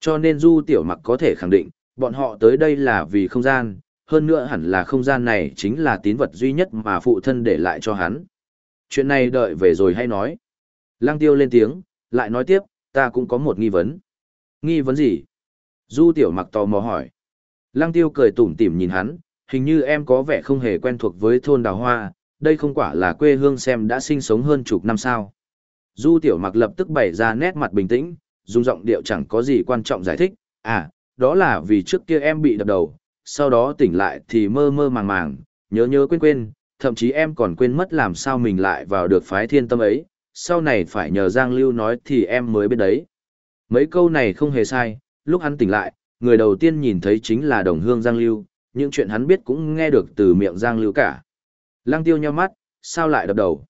Cho nên du tiểu mặc có thể khẳng định, bọn họ tới đây là vì không gian, hơn nữa hẳn là không gian này chính là tín vật duy nhất mà phụ thân để lại cho hắn. Chuyện này đợi về rồi hay nói. Lăng tiêu lên tiếng, lại nói tiếp, ta cũng có một nghi vấn. Nghi vấn gì? Du tiểu mặc tò mò hỏi. Lăng tiêu cười tủm tỉm nhìn hắn, hình như em có vẻ không hề quen thuộc với thôn đào hoa, đây không quả là quê hương xem đã sinh sống hơn chục năm sao. Du tiểu mặc lập tức bày ra nét mặt bình tĩnh, dùng giọng điệu chẳng có gì quan trọng giải thích, à, đó là vì trước kia em bị đập đầu, sau đó tỉnh lại thì mơ mơ màng màng, nhớ nhớ quên quên, thậm chí em còn quên mất làm sao mình lại vào được phái thiên tâm ấy, sau này phải nhờ Giang Lưu nói thì em mới biết đấy. Mấy câu này không hề sai, lúc hắn tỉnh lại, người đầu tiên nhìn thấy chính là đồng hương Giang Lưu, những chuyện hắn biết cũng nghe được từ miệng Giang Lưu cả. Lăng tiêu nhau mắt, sao lại đập đầu?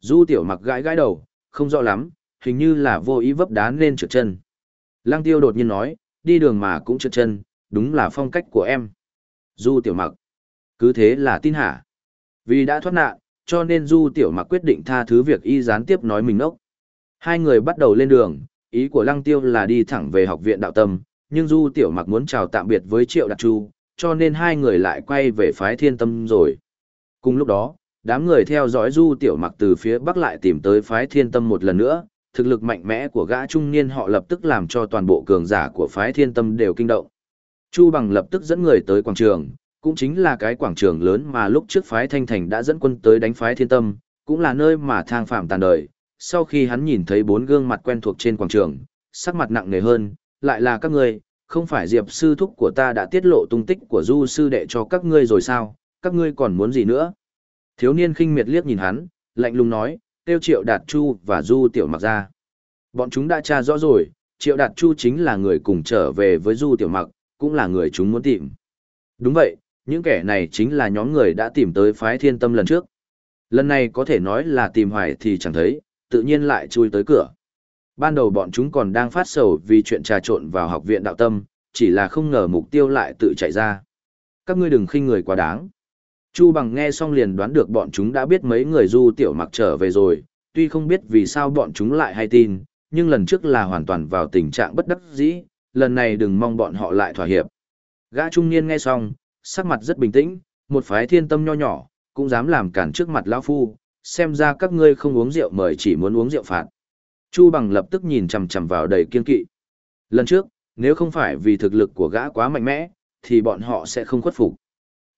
Du tiểu mặc gãi gãi đầu, không rõ lắm, hình như là vô ý vấp đá nên trượt chân. Lăng tiêu đột nhiên nói, đi đường mà cũng trượt chân, đúng là phong cách của em. Du tiểu mặc. Cứ thế là tin hả? Vì đã thoát nạn, cho nên Du Tiểu Mặc quyết định tha thứ việc y gián tiếp nói mình ốc. Hai người bắt đầu lên đường, ý của Lăng Tiêu là đi thẳng về học viện đạo tâm, nhưng Du Tiểu Mặc muốn chào tạm biệt với Triệu Đạt Chu, cho nên hai người lại quay về phái thiên tâm rồi. Cùng lúc đó, đám người theo dõi Du Tiểu Mặc từ phía bắc lại tìm tới phái thiên tâm một lần nữa, thực lực mạnh mẽ của gã trung niên họ lập tức làm cho toàn bộ cường giả của phái thiên tâm đều kinh động. Chu Bằng lập tức dẫn người tới quảng trường, cũng chính là cái quảng trường lớn mà lúc trước phái Thanh Thành đã dẫn quân tới đánh phái Thiên Tâm, cũng là nơi mà thang phạm tàn đời. Sau khi hắn nhìn thấy bốn gương mặt quen thuộc trên quảng trường, sắc mặt nặng nề hơn, lại là các ngươi, không phải Diệp sư thúc của ta đã tiết lộ tung tích của Du sư đệ cho các ngươi rồi sao, các ngươi còn muốn gì nữa? Thiếu niên khinh miệt liếc nhìn hắn, lạnh lùng nói, tiêu triệu đạt chu và Du tiểu mặc ra. Bọn chúng đã tra rõ rồi, triệu đạt chu chính là người cùng trở về với Du tiểu mặc, cũng là người chúng muốn tìm. Đúng vậy, những kẻ này chính là nhóm người đã tìm tới phái thiên tâm lần trước. Lần này có thể nói là tìm hoài thì chẳng thấy, tự nhiên lại chui tới cửa. Ban đầu bọn chúng còn đang phát sầu vì chuyện trà trộn vào học viện đạo tâm, chỉ là không ngờ mục tiêu lại tự chạy ra. Các ngươi đừng khinh người quá đáng. Chu bằng nghe xong liền đoán được bọn chúng đã biết mấy người du tiểu mặc trở về rồi, tuy không biết vì sao bọn chúng lại hay tin, nhưng lần trước là hoàn toàn vào tình trạng bất đắc dĩ, lần này đừng mong bọn họ lại thỏa hiệp. Gã trung niên nghe xong, sắc mặt rất bình tĩnh, một phái thiên tâm nho nhỏ, cũng dám làm cản trước mặt lão phu, xem ra các ngươi không uống rượu mời chỉ muốn uống rượu phạt. Chu bằng lập tức nhìn chằm chằm vào đầy kiên kỵ. Lần trước, nếu không phải vì thực lực của gã quá mạnh mẽ, thì bọn họ sẽ không khuất phục.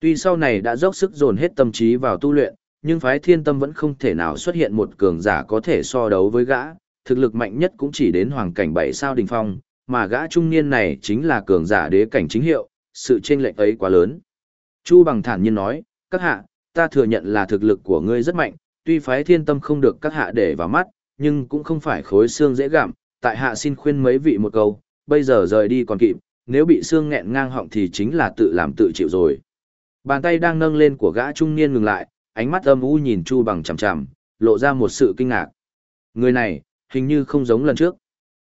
Tuy sau này đã dốc sức dồn hết tâm trí vào tu luyện, nhưng phái thiên tâm vẫn không thể nào xuất hiện một cường giả có thể so đấu với gã, thực lực mạnh nhất cũng chỉ đến hoàng cảnh bảy sao đỉnh phong, mà gã trung niên này chính là cường giả đế cảnh chính hiệu, sự chênh lệch ấy quá lớn. Chu bằng thản nhiên nói, các hạ, ta thừa nhận là thực lực của ngươi rất mạnh, tuy phái thiên tâm không được các hạ để vào mắt, nhưng cũng không phải khối xương dễ gặm, tại hạ xin khuyên mấy vị một câu, bây giờ rời đi còn kịp, nếu bị xương nghẹn ngang họng thì chính là tự làm tự chịu rồi. Bàn tay đang nâng lên của gã trung niên ngừng lại, ánh mắt âm u nhìn Chu bằng chằm chằm, lộ ra một sự kinh ngạc. Người này, hình như không giống lần trước.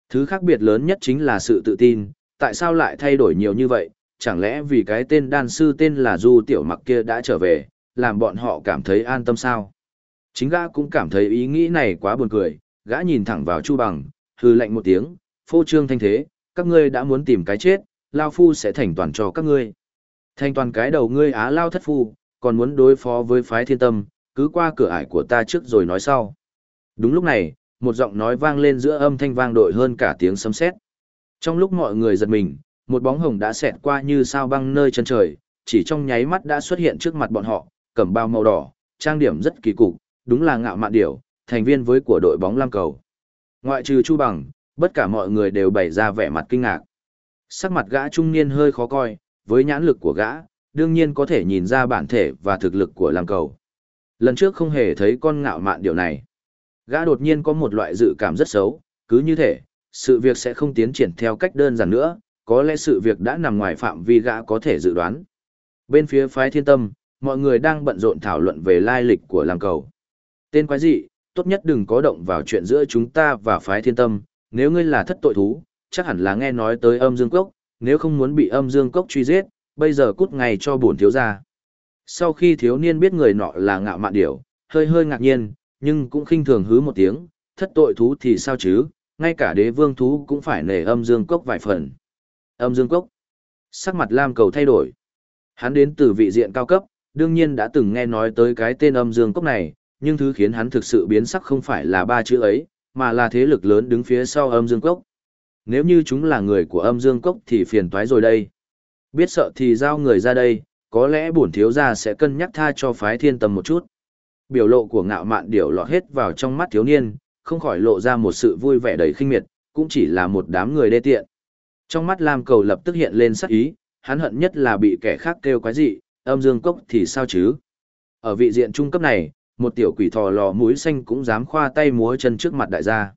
Thứ khác biệt lớn nhất chính là sự tự tin, tại sao lại thay đổi nhiều như vậy, chẳng lẽ vì cái tên đan sư tên là Du Tiểu Mặc kia đã trở về, làm bọn họ cảm thấy an tâm sao? Chính gã cũng cảm thấy ý nghĩ này quá buồn cười, gã nhìn thẳng vào Chu Bằng, hư lạnh một tiếng, phô trương thanh thế, các ngươi đã muốn tìm cái chết, Lao Phu sẽ thành toàn cho các ngươi. Thành toàn cái đầu ngươi á Lao thất phu, còn muốn đối phó với phái thiên tâm, cứ qua cửa ải của ta trước rồi nói sau. Đúng lúc này, một giọng nói vang lên giữa âm thanh vang đội hơn cả tiếng sấm sét. Trong lúc mọi người giật mình, một bóng hồng đã xẹt qua như sao băng nơi chân trời, chỉ trong nháy mắt đã xuất hiện trước mặt bọn họ, Cầm bao màu đỏ, trang điểm rất kỳ cục, đúng là ngạo mạn điểu, thành viên với của đội bóng lam cầu. Ngoại trừ Chu Bằng, bất cả mọi người đều bày ra vẻ mặt kinh ngạc. Sắc mặt gã trung niên hơi khó coi, với nhãn lực của gã, đương nhiên có thể nhìn ra bản thể và thực lực của lam cầu. Lần trước không hề thấy con ngạo mạn điều này. Gã đột nhiên có một loại dự cảm rất xấu, cứ như thể, sự việc sẽ không tiến triển theo cách đơn giản nữa, có lẽ sự việc đã nằm ngoài phạm vi gã có thể dự đoán. Bên phía phái thiên tâm, mọi người đang bận rộn thảo luận về lai lịch của Làng cầu. Tên quái dị, tốt nhất đừng có động vào chuyện giữa chúng ta và phái thiên tâm, nếu ngươi là thất tội thú, chắc hẳn là nghe nói tới âm dương cốc, nếu không muốn bị âm dương cốc truy giết, bây giờ cút ngay cho bổn thiếu gia. Sau khi thiếu niên biết người nọ là ngạo mạn điểu, hơi hơi ngạc nhiên, nhưng cũng khinh thường hứ một tiếng, thất tội thú thì sao chứ, ngay cả đế vương thú cũng phải nể âm dương cốc vài phần. Âm dương cốc. Sắc mặt Lam cầu thay đổi. Hắn đến từ vị diện cao cấp, đương nhiên đã từng nghe nói tới cái tên âm dương cốc này, nhưng thứ khiến hắn thực sự biến sắc không phải là ba chữ ấy, mà là thế lực lớn đứng phía sau âm dương cốc. Nếu như chúng là người của âm dương cốc thì phiền toái rồi đây. Biết sợ thì giao người ra đây, có lẽ bổn thiếu gia sẽ cân nhắc tha cho phái thiên tầm một chút. Biểu lộ của ngạo mạn điểu lọt hết vào trong mắt thiếu niên, không khỏi lộ ra một sự vui vẻ đầy khinh miệt, cũng chỉ là một đám người đê tiện. Trong mắt Lam cầu lập tức hiện lên sắc ý, hắn hận nhất là bị kẻ khác kêu quái dị, âm dương cốc thì sao chứ? Ở vị diện trung cấp này, một tiểu quỷ thò lò mũi xanh cũng dám khoa tay múa chân trước mặt đại gia.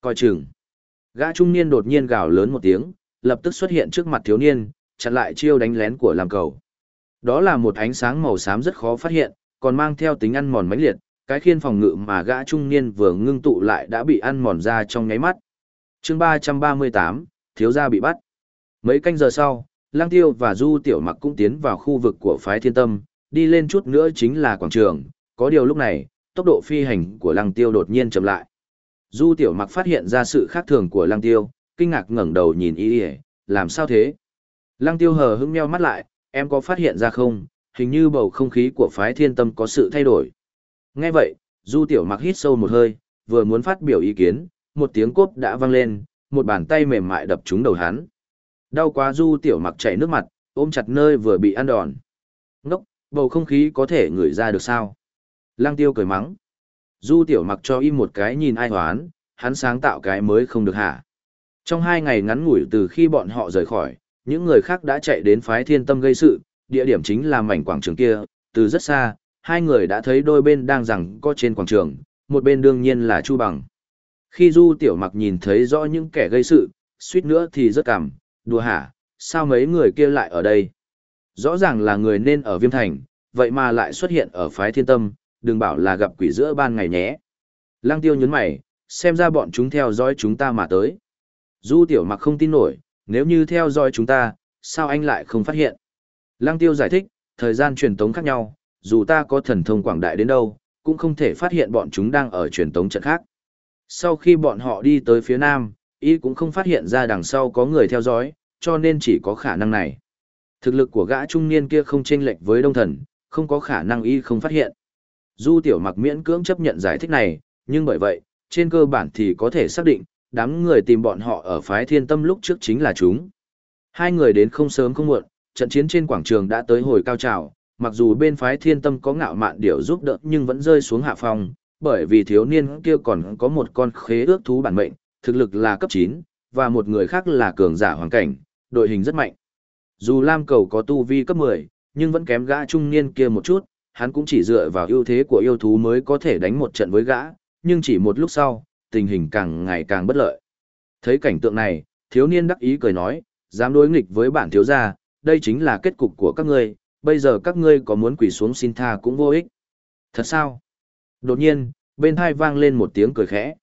Coi chừng. Gã trung niên đột nhiên gào lớn một tiếng, lập tức xuất hiện trước mặt thiếu niên, chặn lại chiêu đánh lén của Lam cầu. Đó là một ánh sáng màu xám rất khó phát hiện, còn mang theo tính ăn mòn mãnh liệt, cái khiên phòng ngự mà gã trung niên vừa ngưng tụ lại đã bị ăn mòn ra trong nháy mắt. Chương 338, thiếu gia bị bắt. Mấy canh giờ sau, Lang Tiêu và Du Tiểu Mặc cũng tiến vào khu vực của phái Thiên Tâm, đi lên chút nữa chính là quảng trường, có điều lúc này, tốc độ phi hành của Lang Tiêu đột nhiên chậm lại. Du Tiểu Mặc phát hiện ra sự khác thường của Lang Tiêu, kinh ngạc ngẩng đầu nhìn y, làm sao thế? Lang Tiêu hờ hững meo mắt lại, em có phát hiện ra không, hình như bầu không khí của phái Thiên Tâm có sự thay đổi. Nghe vậy, Du Tiểu Mặc hít sâu một hơi, vừa muốn phát biểu ý kiến, một tiếng cốt đã vang lên, một bàn tay mềm mại đập trúng đầu hắn. Đau quá Du Tiểu Mặc chảy nước mặt, ôm chặt nơi vừa bị ăn đòn. Ngốc, bầu không khí có thể ngửi ra được sao? Lăng Tiêu cười mắng. Du Tiểu Mặc cho im một cái nhìn ai hoán, hắn sáng tạo cái mới không được hả? Trong hai ngày ngắn ngủi từ khi bọn họ rời khỏi, những người khác đã chạy đến phái thiên tâm gây sự, địa điểm chính là mảnh quảng trường kia, từ rất xa, hai người đã thấy đôi bên đang rằng có trên quảng trường, một bên đương nhiên là Chu Bằng. Khi Du Tiểu Mặc nhìn thấy rõ những kẻ gây sự, suýt nữa thì rất cảm, đùa hả, sao mấy người kia lại ở đây? Rõ ràng là người nên ở Viêm Thành, vậy mà lại xuất hiện ở phái thiên tâm, đừng bảo là gặp quỷ giữa ban ngày nhé. Lăng tiêu nhấn mày, xem ra bọn chúng theo dõi chúng ta mà tới. Du Tiểu Mặc không tin nổi, nếu như theo dõi chúng ta, sao anh lại không phát hiện? Lăng tiêu giải thích, thời gian truyền tống khác nhau, dù ta có thần thông quảng đại đến đâu, cũng không thể phát hiện bọn chúng đang ở truyền tống trận khác. Sau khi bọn họ đi tới phía nam, y cũng không phát hiện ra đằng sau có người theo dõi, cho nên chỉ có khả năng này. Thực lực của gã trung niên kia không chênh lệch với đông thần, không có khả năng y không phát hiện. Du tiểu mặc miễn cưỡng chấp nhận giải thích này, nhưng bởi vậy, trên cơ bản thì có thể xác định, đám người tìm bọn họ ở phái thiên tâm lúc trước chính là chúng. Hai người đến không sớm không muộn, trận chiến trên quảng trường đã tới hồi cao trào, mặc dù bên phái thiên tâm có ngạo mạn điều giúp đỡ nhưng vẫn rơi xuống hạ phong, bởi vì thiếu niên kia còn có một con khế ước thú bản mệnh, thực lực là cấp 9, và một người khác là cường giả hoàng cảnh, đội hình rất mạnh. Dù Lam Cầu có tu vi cấp 10, nhưng vẫn kém gã trung niên kia một chút, hắn cũng chỉ dựa vào ưu thế của yêu thú mới có thể đánh một trận với gã, nhưng chỉ một lúc sau, tình hình càng ngày càng bất lợi. Thấy cảnh tượng này, thiếu niên đắc ý cười nói, dám đối nghịch với bản thiếu gia, đây chính là kết cục của các ngươi, bây giờ các ngươi có muốn quỳ xuống xin tha cũng vô ích. Thật sao? Đột nhiên, bên hai vang lên một tiếng cười khẽ.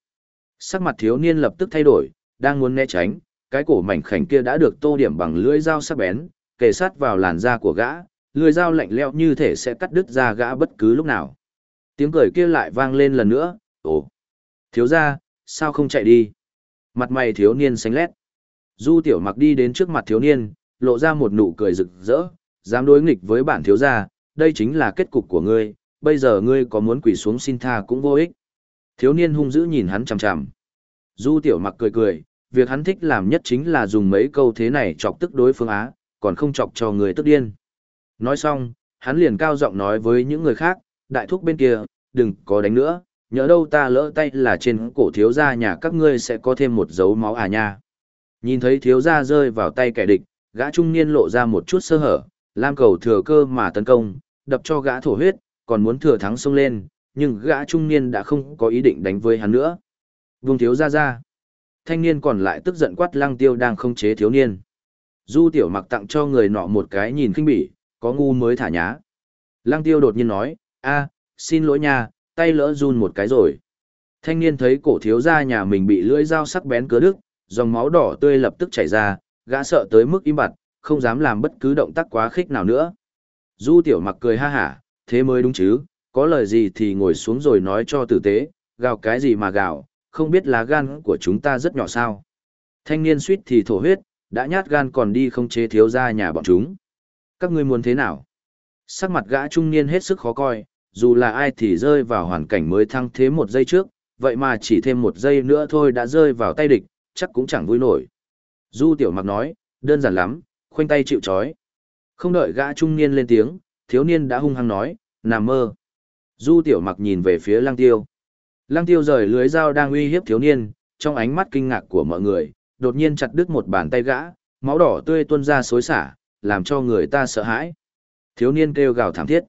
Sắc mặt thiếu niên lập tức thay đổi, đang muốn né tránh, cái cổ mảnh khảnh kia đã được tô điểm bằng lưỡi dao sắc bén, kề sát vào làn da của gã, lưỡi dao lạnh lẽo như thể sẽ cắt đứt da gã bất cứ lúc nào. Tiếng cười kia lại vang lên lần nữa, ồ, thiếu gia, sao không chạy đi? Mặt mày thiếu niên xanh lét. Du tiểu mặc đi đến trước mặt thiếu niên, lộ ra một nụ cười rực rỡ, dám đối nghịch với bản thiếu gia, đây chính là kết cục của ngươi, bây giờ ngươi có muốn quỳ xuống xin tha cũng vô ích. Thiếu niên hung dữ nhìn hắn chằm chằm. Du tiểu mặc cười cười, việc hắn thích làm nhất chính là dùng mấy câu thế này chọc tức đối phương á, còn không chọc cho người tức điên. Nói xong, hắn liền cao giọng nói với những người khác, đại thúc bên kia, đừng có đánh nữa, nhớ đâu ta lỡ tay là trên cổ thiếu gia nhà các ngươi sẽ có thêm một dấu máu à nha. Nhìn thấy thiếu gia rơi vào tay kẻ địch, gã trung niên lộ ra một chút sơ hở, lam cầu thừa cơ mà tấn công, đập cho gã thổ huyết, còn muốn thừa thắng xông lên, nhưng gã trung niên đã không có ý định đánh với hắn nữa. Vương thiếu gia ra. Thanh niên còn lại tức giận quát lăng tiêu đang không chế thiếu niên. Du tiểu mặc tặng cho người nọ một cái nhìn khinh bỉ, có ngu mới thả nhá. Lăng tiêu đột nhiên nói, a, xin lỗi nha, tay lỡ run một cái rồi. Thanh niên thấy cổ thiếu gia nhà mình bị lưỡi dao sắc bén cứa đứt, dòng máu đỏ tươi lập tức chảy ra, gã sợ tới mức im bặt, không dám làm bất cứ động tác quá khích nào nữa. Du tiểu mặc cười ha hả, thế mới đúng chứ, có lời gì thì ngồi xuống rồi nói cho tử tế, gào cái gì mà gào, không biết lá gan của chúng ta rất nhỏ sao. Thanh niên suýt thì thổ huyết, đã nhát gan còn đi không chế thiếu ra nhà bọn chúng. Các ngươi muốn thế nào? Sắc mặt gã trung niên hết sức khó coi, dù là ai thì rơi vào hoàn cảnh mới thăng thế một giây trước, vậy mà chỉ thêm một giây nữa thôi đã rơi vào tay địch, chắc cũng chẳng vui nổi. Du tiểu mặc nói, đơn giản lắm, khoanh tay chịu chói. Không đợi gã trung niên lên tiếng, thiếu niên đã hung hăng nói, nằm mơ. Du tiểu mặc nhìn về phía lăng tiêu. Lăng tiêu rời lưới dao đang uy hiếp thiếu niên, trong ánh mắt kinh ngạc của mọi người, đột nhiên chặt đứt một bàn tay gã, máu đỏ tươi tuôn ra xối xả, làm cho người ta sợ hãi. Thiếu niên kêu gào thảm thiết.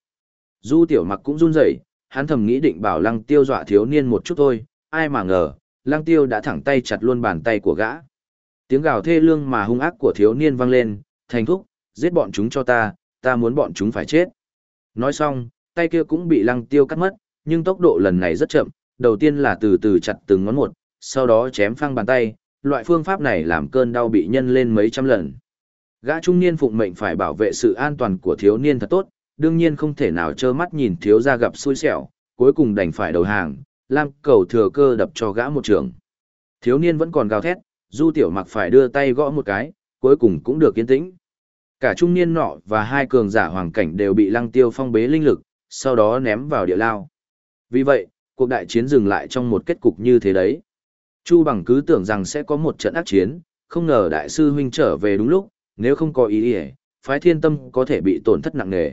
Du tiểu mặc cũng run rẩy, hắn thầm nghĩ định bảo lăng tiêu dọa thiếu niên một chút thôi, ai mà ngờ, lăng tiêu đã thẳng tay chặt luôn bàn tay của gã. Tiếng gào thê lương mà hung ác của thiếu niên vang lên, thành thúc, giết bọn chúng cho ta, ta muốn bọn chúng phải chết. Nói xong, tay kia cũng bị lăng tiêu cắt mất, nhưng tốc độ lần này rất chậm, đầu tiên là từ từ chặt từng ngón một, sau đó chém phăng bàn tay, loại phương pháp này làm cơn đau bị nhân lên mấy trăm lần. Gã trung niên phụng mệnh phải bảo vệ sự an toàn của thiếu niên thật tốt, đương nhiên không thể nào trơ mắt nhìn thiếu gia gặp xui xẻo, cuối cùng đành phải đầu hàng, Lam cầu thừa cơ đập cho gã một trường. Thiếu niên vẫn còn gào thét, Du Tiểu Mặc phải đưa tay gõ một cái, cuối cùng cũng được yên tĩnh. Cả trung niên nọ và hai cường giả hoàng cảnh đều bị Lăng Tiêu phong bế linh lực, sau đó ném vào địa lao. Vì vậy, cuộc đại chiến dừng lại trong một kết cục như thế đấy. Chu Bằng cứ tưởng rằng sẽ có một trận ác chiến, không ngờ đại sư huynh trở về đúng lúc, nếu không có ý ý, phái thiên tâm có thể bị tổn thất nặng nề.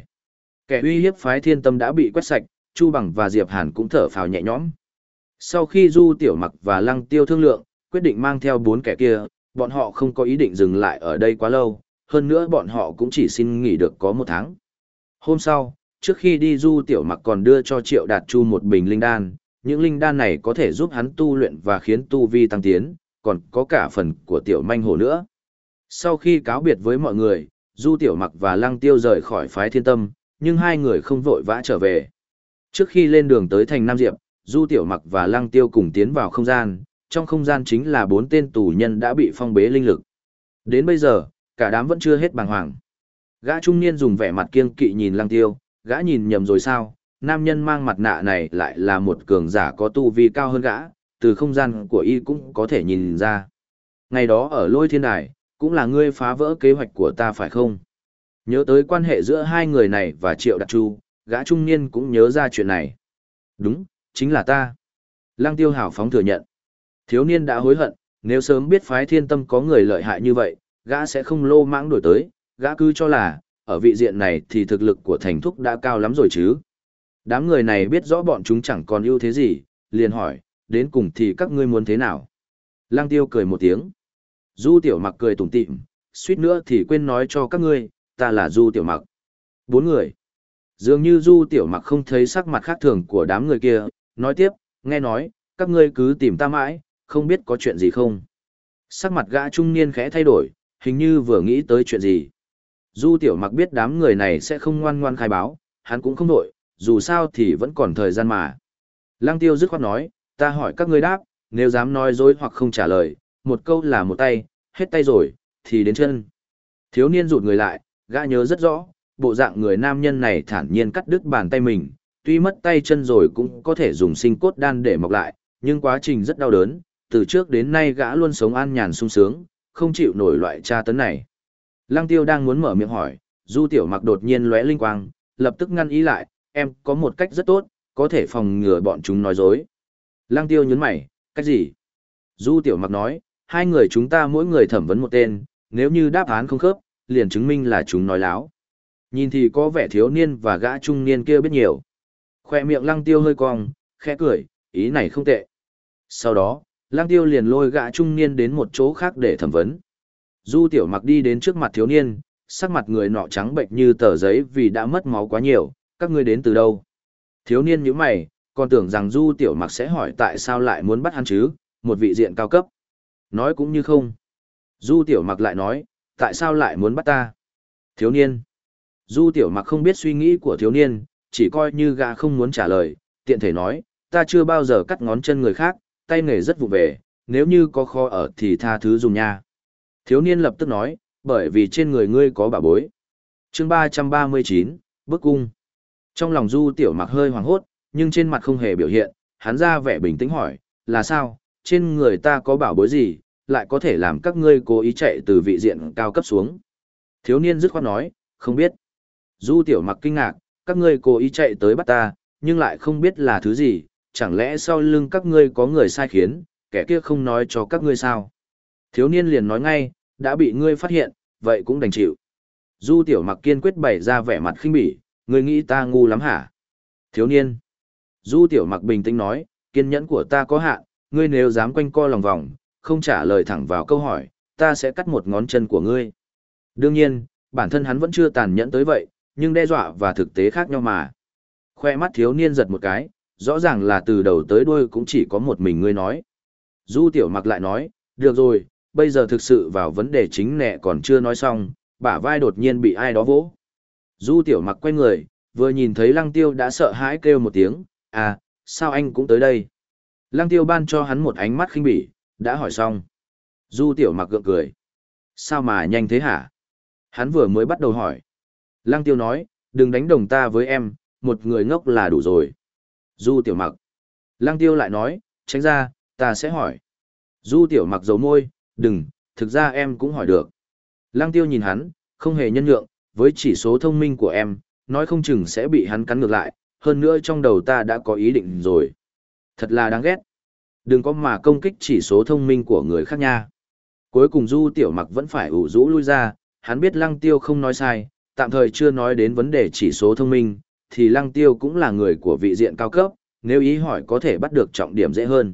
Kẻ uy hiếp phái thiên tâm đã bị quét sạch, Chu Bằng và Diệp Hàn cũng thở phào nhẹ nhõm. Sau khi Du Tiểu Mặc và Lăng Tiêu thương lượng, quyết định mang theo bốn kẻ kia, bọn họ không có ý định dừng lại ở đây quá lâu, hơn nữa bọn họ cũng chỉ xin nghỉ được có một tháng. Hôm sau, trước khi đi Du Tiểu Mặc còn đưa cho Triệu Đạt Chu một bình linh đan, những linh đan này có thể giúp hắn tu luyện và khiến tu vi tăng tiến, còn có cả phần của Tiểu Manh Hồ nữa. Sau khi cáo biệt với mọi người, Du Tiểu Mặc và Lăng Tiêu rời khỏi phái thiên tâm, nhưng hai người không vội vã trở về. Trước khi lên đường tới thành Nam Diệp, Du Tiểu Mặc và Lăng Tiêu cùng tiến vào không gian, trong không gian chính là bốn tên tù nhân đã bị phong bế linh lực. Đến bây giờ, cả đám vẫn chưa hết bàng hoàng. Gã trung niên dùng vẻ mặt kiêng kỵ nhìn Lăng Tiêu, gã nhìn nhầm rồi sao? Nam nhân mang mặt nạ này lại là một cường giả có tu vi cao hơn gã, từ không gian của y cũng có thể nhìn ra. Ngày đó ở lôi thiên đài, cũng là ngươi phá vỡ kế hoạch của ta phải không? Nhớ tới quan hệ giữa hai người này và Triệu Đạt Chu, gã trung niên cũng nhớ ra chuyện này. Đúng, chính là ta. Lăng tiêu hào phóng thừa nhận. Thiếu niên đã hối hận, nếu sớm biết phái thiên tâm có người lợi hại như vậy, gã sẽ không lô mãng đổi tới, gã cứ cho là, ở vị diện này thì thực lực của thành thúc đã cao lắm rồi chứ. Đám người này biết rõ bọn chúng chẳng còn ưu thế gì, liền hỏi, đến cùng thì các ngươi muốn thế nào? Lăng tiêu cười một tiếng. Du tiểu mặc cười tủm tỉm, suýt nữa thì quên nói cho các ngươi, ta là Du tiểu mặc. Bốn người. Dường như Du tiểu mặc không thấy sắc mặt khác thường của đám người kia, nói tiếp, nghe nói, các ngươi cứ tìm ta mãi, không biết có chuyện gì không. Sắc mặt gã trung niên khẽ thay đổi, hình như vừa nghĩ tới chuyện gì. Du tiểu mặc biết đám người này sẽ không ngoan ngoan khai báo, hắn cũng không đổi, dù sao thì vẫn còn thời gian mà. Lăng tiêu dứt khoát nói, ta hỏi các ngươi đáp, nếu dám nói dối hoặc không trả lời, một câu là một tay, hết tay rồi, thì đến chân. Thiếu niên rụt người lại, gã nhớ rất rõ, bộ dạng người nam nhân này thản nhiên cắt đứt bàn tay mình, tuy mất tay chân rồi cũng có thể dùng sinh cốt đan để mọc lại, nhưng quá trình rất đau đớn, từ trước đến nay gã luôn sống an nhàn sung sướng, không chịu nổi loại tra tấn này. Lăng tiêu đang muốn mở miệng hỏi, du tiểu mặc đột nhiên lóe linh quang, lập tức ngăn ý lại, em có một cách rất tốt, có thể phòng ngừa bọn chúng nói dối. Lăng tiêu nhấn mày, cách gì? Du tiểu mặc nói, hai người chúng ta mỗi người thẩm vấn một tên, nếu như đáp án không khớp, liền chứng minh là chúng nói láo. Nhìn thì có vẻ thiếu niên và gã trung niên kia biết nhiều. Khoe miệng lăng tiêu hơi cong, khẽ cười, ý này không tệ. Sau đó, Lang tiêu liền lôi gã trung niên đến một chỗ khác để thẩm vấn. Du tiểu mặc đi đến trước mặt thiếu niên, sắc mặt người nọ trắng bệnh như tờ giấy vì đã mất máu quá nhiều, các ngươi đến từ đâu? Thiếu niên nhíu mày, còn tưởng rằng du tiểu mặc sẽ hỏi tại sao lại muốn bắt hắn chứ, một vị diện cao cấp. Nói cũng như không. Du tiểu mặc lại nói, tại sao lại muốn bắt ta? Thiếu niên. Du tiểu mặc không biết suy nghĩ của thiếu niên, chỉ coi như gã không muốn trả lời, tiện thể nói, ta chưa bao giờ cắt ngón chân người khác, tay nghề rất vụ về, nếu như có kho ở thì tha thứ dùng nha. Thiếu niên lập tức nói, bởi vì trên người ngươi có bà bối. chương 339, bức cung. Trong lòng du tiểu mặc hơi hoàng hốt, nhưng trên mặt không hề biểu hiện, hắn ra vẻ bình tĩnh hỏi, là sao, trên người ta có bảo bối gì, lại có thể làm các ngươi cố ý chạy từ vị diện cao cấp xuống. Thiếu niên dứt khoát nói, không biết. Du tiểu mặc kinh ngạc, các ngươi cố ý chạy tới bắt ta, nhưng lại không biết là thứ gì, chẳng lẽ sau lưng các ngươi có người sai khiến, kẻ kia không nói cho các ngươi sao. Thiếu niên liền nói ngay, đã bị ngươi phát hiện, vậy cũng đành chịu. Du tiểu mặc kiên quyết bày ra vẻ mặt khinh bỉ, ngươi nghĩ ta ngu lắm hả? Thiếu niên. Du tiểu mặc bình tĩnh nói, kiên nhẫn của ta có hạn, ngươi nếu dám quanh co lòng vòng, không trả lời thẳng vào câu hỏi, ta sẽ cắt một ngón chân của ngươi. Đương nhiên, bản thân hắn vẫn chưa tàn nhẫn tới vậy, nhưng đe dọa và thực tế khác nhau mà. Khoe mắt thiếu niên giật một cái, rõ ràng là từ đầu tới đuôi cũng chỉ có một mình ngươi nói. Du tiểu mặc lại nói, được rồi, bây giờ thực sự vào vấn đề chính nẹ còn chưa nói xong, bả vai đột nhiên bị ai đó vỗ. Du tiểu mặc quay người, vừa nhìn thấy lăng tiêu đã sợ hãi kêu một tiếng, à, sao anh cũng tới đây? Lăng tiêu ban cho hắn một ánh mắt khinh bỉ, đã hỏi xong. Du tiểu mặc gượng cười. Sao mà nhanh thế hả? Hắn vừa mới bắt đầu hỏi. Lăng tiêu nói, đừng đánh đồng ta với em, một người ngốc là đủ rồi. Du tiểu mặc. Lăng tiêu lại nói, tránh ra, ta sẽ hỏi. Du tiểu mặc dấu môi, đừng, thực ra em cũng hỏi được. Lăng tiêu nhìn hắn, không hề nhân nhượng, với chỉ số thông minh của em, nói không chừng sẽ bị hắn cắn ngược lại, hơn nữa trong đầu ta đã có ý định rồi. Thật là đáng ghét. Đừng có mà công kích chỉ số thông minh của người khác nha. Cuối cùng Du Tiểu Mặc vẫn phải ủ rũ lui ra, hắn biết Lăng Tiêu không nói sai, tạm thời chưa nói đến vấn đề chỉ số thông minh, thì Lăng Tiêu cũng là người của vị diện cao cấp, nếu ý hỏi có thể bắt được trọng điểm dễ hơn.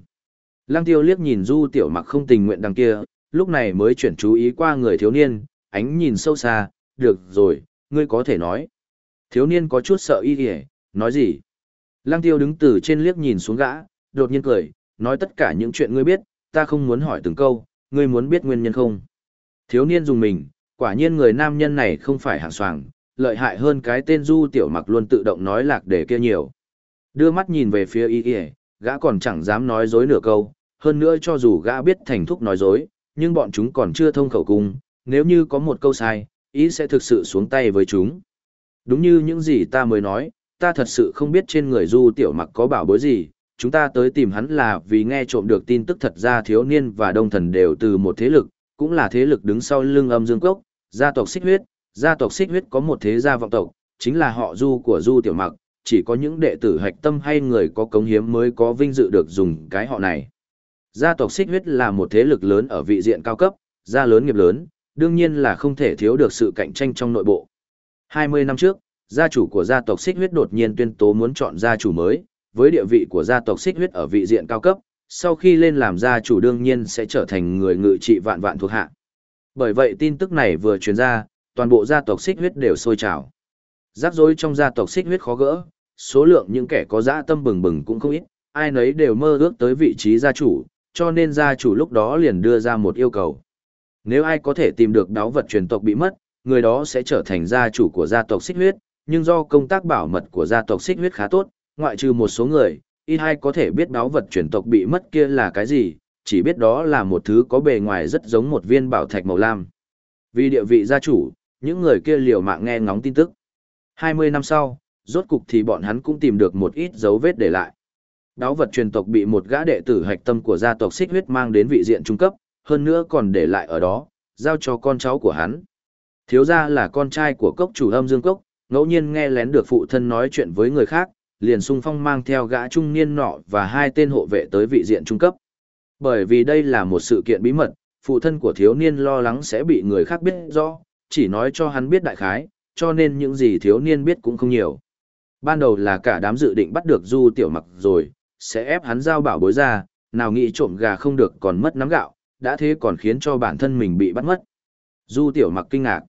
Lăng Tiêu liếc nhìn Du Tiểu Mặc không tình nguyện đằng kia, lúc này mới chuyển chú ý qua người thiếu niên, ánh nhìn sâu xa, được rồi, ngươi có thể nói. Thiếu niên có chút sợ y kìa, nói gì? Lăng Tiêu đứng từ trên liếc nhìn xuống gã, đột nhiên cười, nói tất cả những chuyện ngươi biết, ta không muốn hỏi từng câu, ngươi muốn biết nguyên nhân không? Thiếu niên dùng mình, quả nhiên người nam nhân này không phải hạng soàng, lợi hại hơn cái tên Du Tiểu Mặc luôn tự động nói lạc để kia nhiều. Đưa mắt nhìn về phía y Y, gã còn chẳng dám nói dối nửa câu, hơn nữa cho dù gã biết thành thúc nói dối, nhưng bọn chúng còn chưa thông khẩu cung, nếu như có một câu sai, ý sẽ thực sự xuống tay với chúng. Đúng như những gì ta mới nói, ta thật sự không biết trên người du tiểu mặc có bảo bối gì, chúng ta tới tìm hắn là vì nghe trộm được tin tức thật ra thiếu niên và đông thần đều từ một thế lực, cũng là thế lực đứng sau lưng âm dương cốc, gia tộc xích huyết, gia tộc xích huyết có một thế gia vọng tộc, chính là họ du của du tiểu mặc, chỉ có những đệ tử hạch tâm hay người có cống hiếm mới có vinh dự được dùng cái họ này. Gia tộc xích huyết là một thế lực lớn ở vị diện cao cấp, gia lớn nghiệp lớn, đương nhiên là không thể thiếu được sự cạnh tranh trong nội bộ. 20 năm trước, gia chủ của gia tộc Xích Huyết đột nhiên tuyên tố muốn chọn gia chủ mới, với địa vị của gia tộc Xích Huyết ở vị diện cao cấp, sau khi lên làm gia chủ đương nhiên sẽ trở thành người ngự trị vạn vạn thuộc hạ. Bởi vậy tin tức này vừa truyền ra, toàn bộ gia tộc Xích Huyết đều sôi trào. Rắc rối trong gia tộc Xích Huyết khó gỡ, số lượng những kẻ có dã tâm bừng bừng cũng không ít, ai nấy đều mơ ước tới vị trí gia chủ, cho nên gia chủ lúc đó liền đưa ra một yêu cầu. Nếu ai có thể tìm được đáo vật truyền tộc bị mất, người đó sẽ trở thành gia chủ của gia tộc xích huyết, nhưng do công tác bảo mật của gia tộc xích huyết khá tốt, ngoại trừ một số người, ít ai có thể biết đáo vật truyền tộc bị mất kia là cái gì, chỉ biết đó là một thứ có bề ngoài rất giống một viên bảo thạch màu lam. Vì địa vị gia chủ, những người kia liều mạng nghe ngóng tin tức. 20 năm sau, rốt cục thì bọn hắn cũng tìm được một ít dấu vết để lại. Đáo vật truyền tộc bị một gã đệ tử hạch tâm của gia tộc xích huyết mang đến vị diện trung cấp, hơn nữa còn để lại ở đó, giao cho con cháu của hắn. Thiếu gia là con trai của cốc chủ âm dương cốc, ngẫu nhiên nghe lén được phụ thân nói chuyện với người khác, liền sung phong mang theo gã trung niên nọ và hai tên hộ vệ tới vị diện trung cấp. Bởi vì đây là một sự kiện bí mật, phụ thân của thiếu niên lo lắng sẽ bị người khác biết rõ, chỉ nói cho hắn biết đại khái, cho nên những gì thiếu niên biết cũng không nhiều. Ban đầu là cả đám dự định bắt được Du Tiểu Mặc rồi, sẽ ép hắn giao bảo bối ra, nào nghĩ trộm gà không được còn mất nắm gạo, đã thế còn khiến cho bản thân mình bị bắt mất. Du Tiểu Mặc kinh ngạc.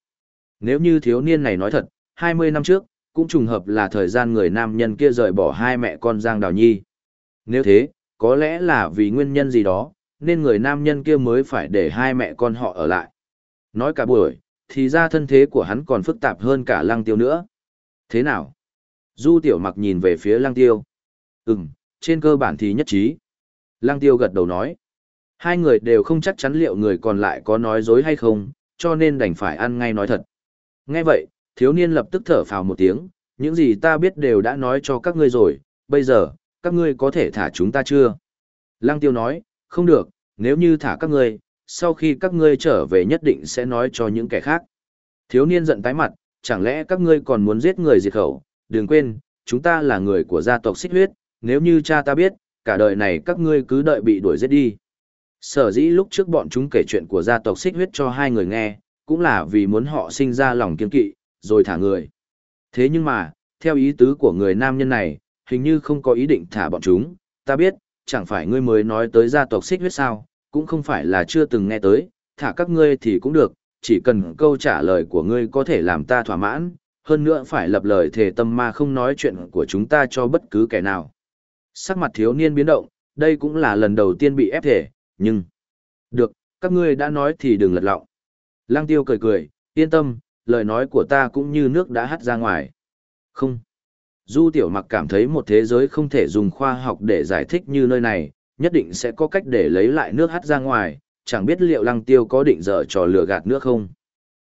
Nếu như thiếu niên này nói thật, 20 năm trước, cũng trùng hợp là thời gian người nam nhân kia rời bỏ hai mẹ con Giang Đào Nhi. Nếu thế, có lẽ là vì nguyên nhân gì đó, nên người nam nhân kia mới phải để hai mẹ con họ ở lại. Nói cả buổi, thì ra thân thế của hắn còn phức tạp hơn cả lăng tiêu nữa. Thế nào? Du tiểu mặc nhìn về phía lăng tiêu. Ừm, trên cơ bản thì nhất trí. Lăng tiêu gật đầu nói. Hai người đều không chắc chắn liệu người còn lại có nói dối hay không, cho nên đành phải ăn ngay nói thật. Nghe vậy, thiếu niên lập tức thở phào một tiếng, những gì ta biết đều đã nói cho các ngươi rồi, bây giờ, các ngươi có thể thả chúng ta chưa? Lăng tiêu nói, không được, nếu như thả các ngươi, sau khi các ngươi trở về nhất định sẽ nói cho những kẻ khác. Thiếu niên giận tái mặt, chẳng lẽ các ngươi còn muốn giết người diệt khẩu, đừng quên, chúng ta là người của gia tộc xích huyết, nếu như cha ta biết, cả đời này các ngươi cứ đợi bị đuổi giết đi. Sở dĩ lúc trước bọn chúng kể chuyện của gia tộc xích huyết cho hai người nghe, cũng là vì muốn họ sinh ra lòng kiên kỵ, rồi thả người. Thế nhưng mà, theo ý tứ của người nam nhân này, hình như không có ý định thả bọn chúng, ta biết, chẳng phải ngươi mới nói tới gia tộc xích huyết sao, cũng không phải là chưa từng nghe tới, thả các ngươi thì cũng được, chỉ cần câu trả lời của ngươi có thể làm ta thỏa mãn, hơn nữa phải lập lời thề tâm ma không nói chuyện của chúng ta cho bất cứ kẻ nào. Sắc mặt thiếu niên biến động, đây cũng là lần đầu tiên bị ép thể, nhưng... Được, các ngươi đã nói thì đừng lật lọng. Lăng tiêu cười cười, yên tâm, lời nói của ta cũng như nước đã hắt ra ngoài. Không. Du tiểu mặc cảm thấy một thế giới không thể dùng khoa học để giải thích như nơi này, nhất định sẽ có cách để lấy lại nước hắt ra ngoài, chẳng biết liệu lăng tiêu có định dở trò lừa gạt nữa không.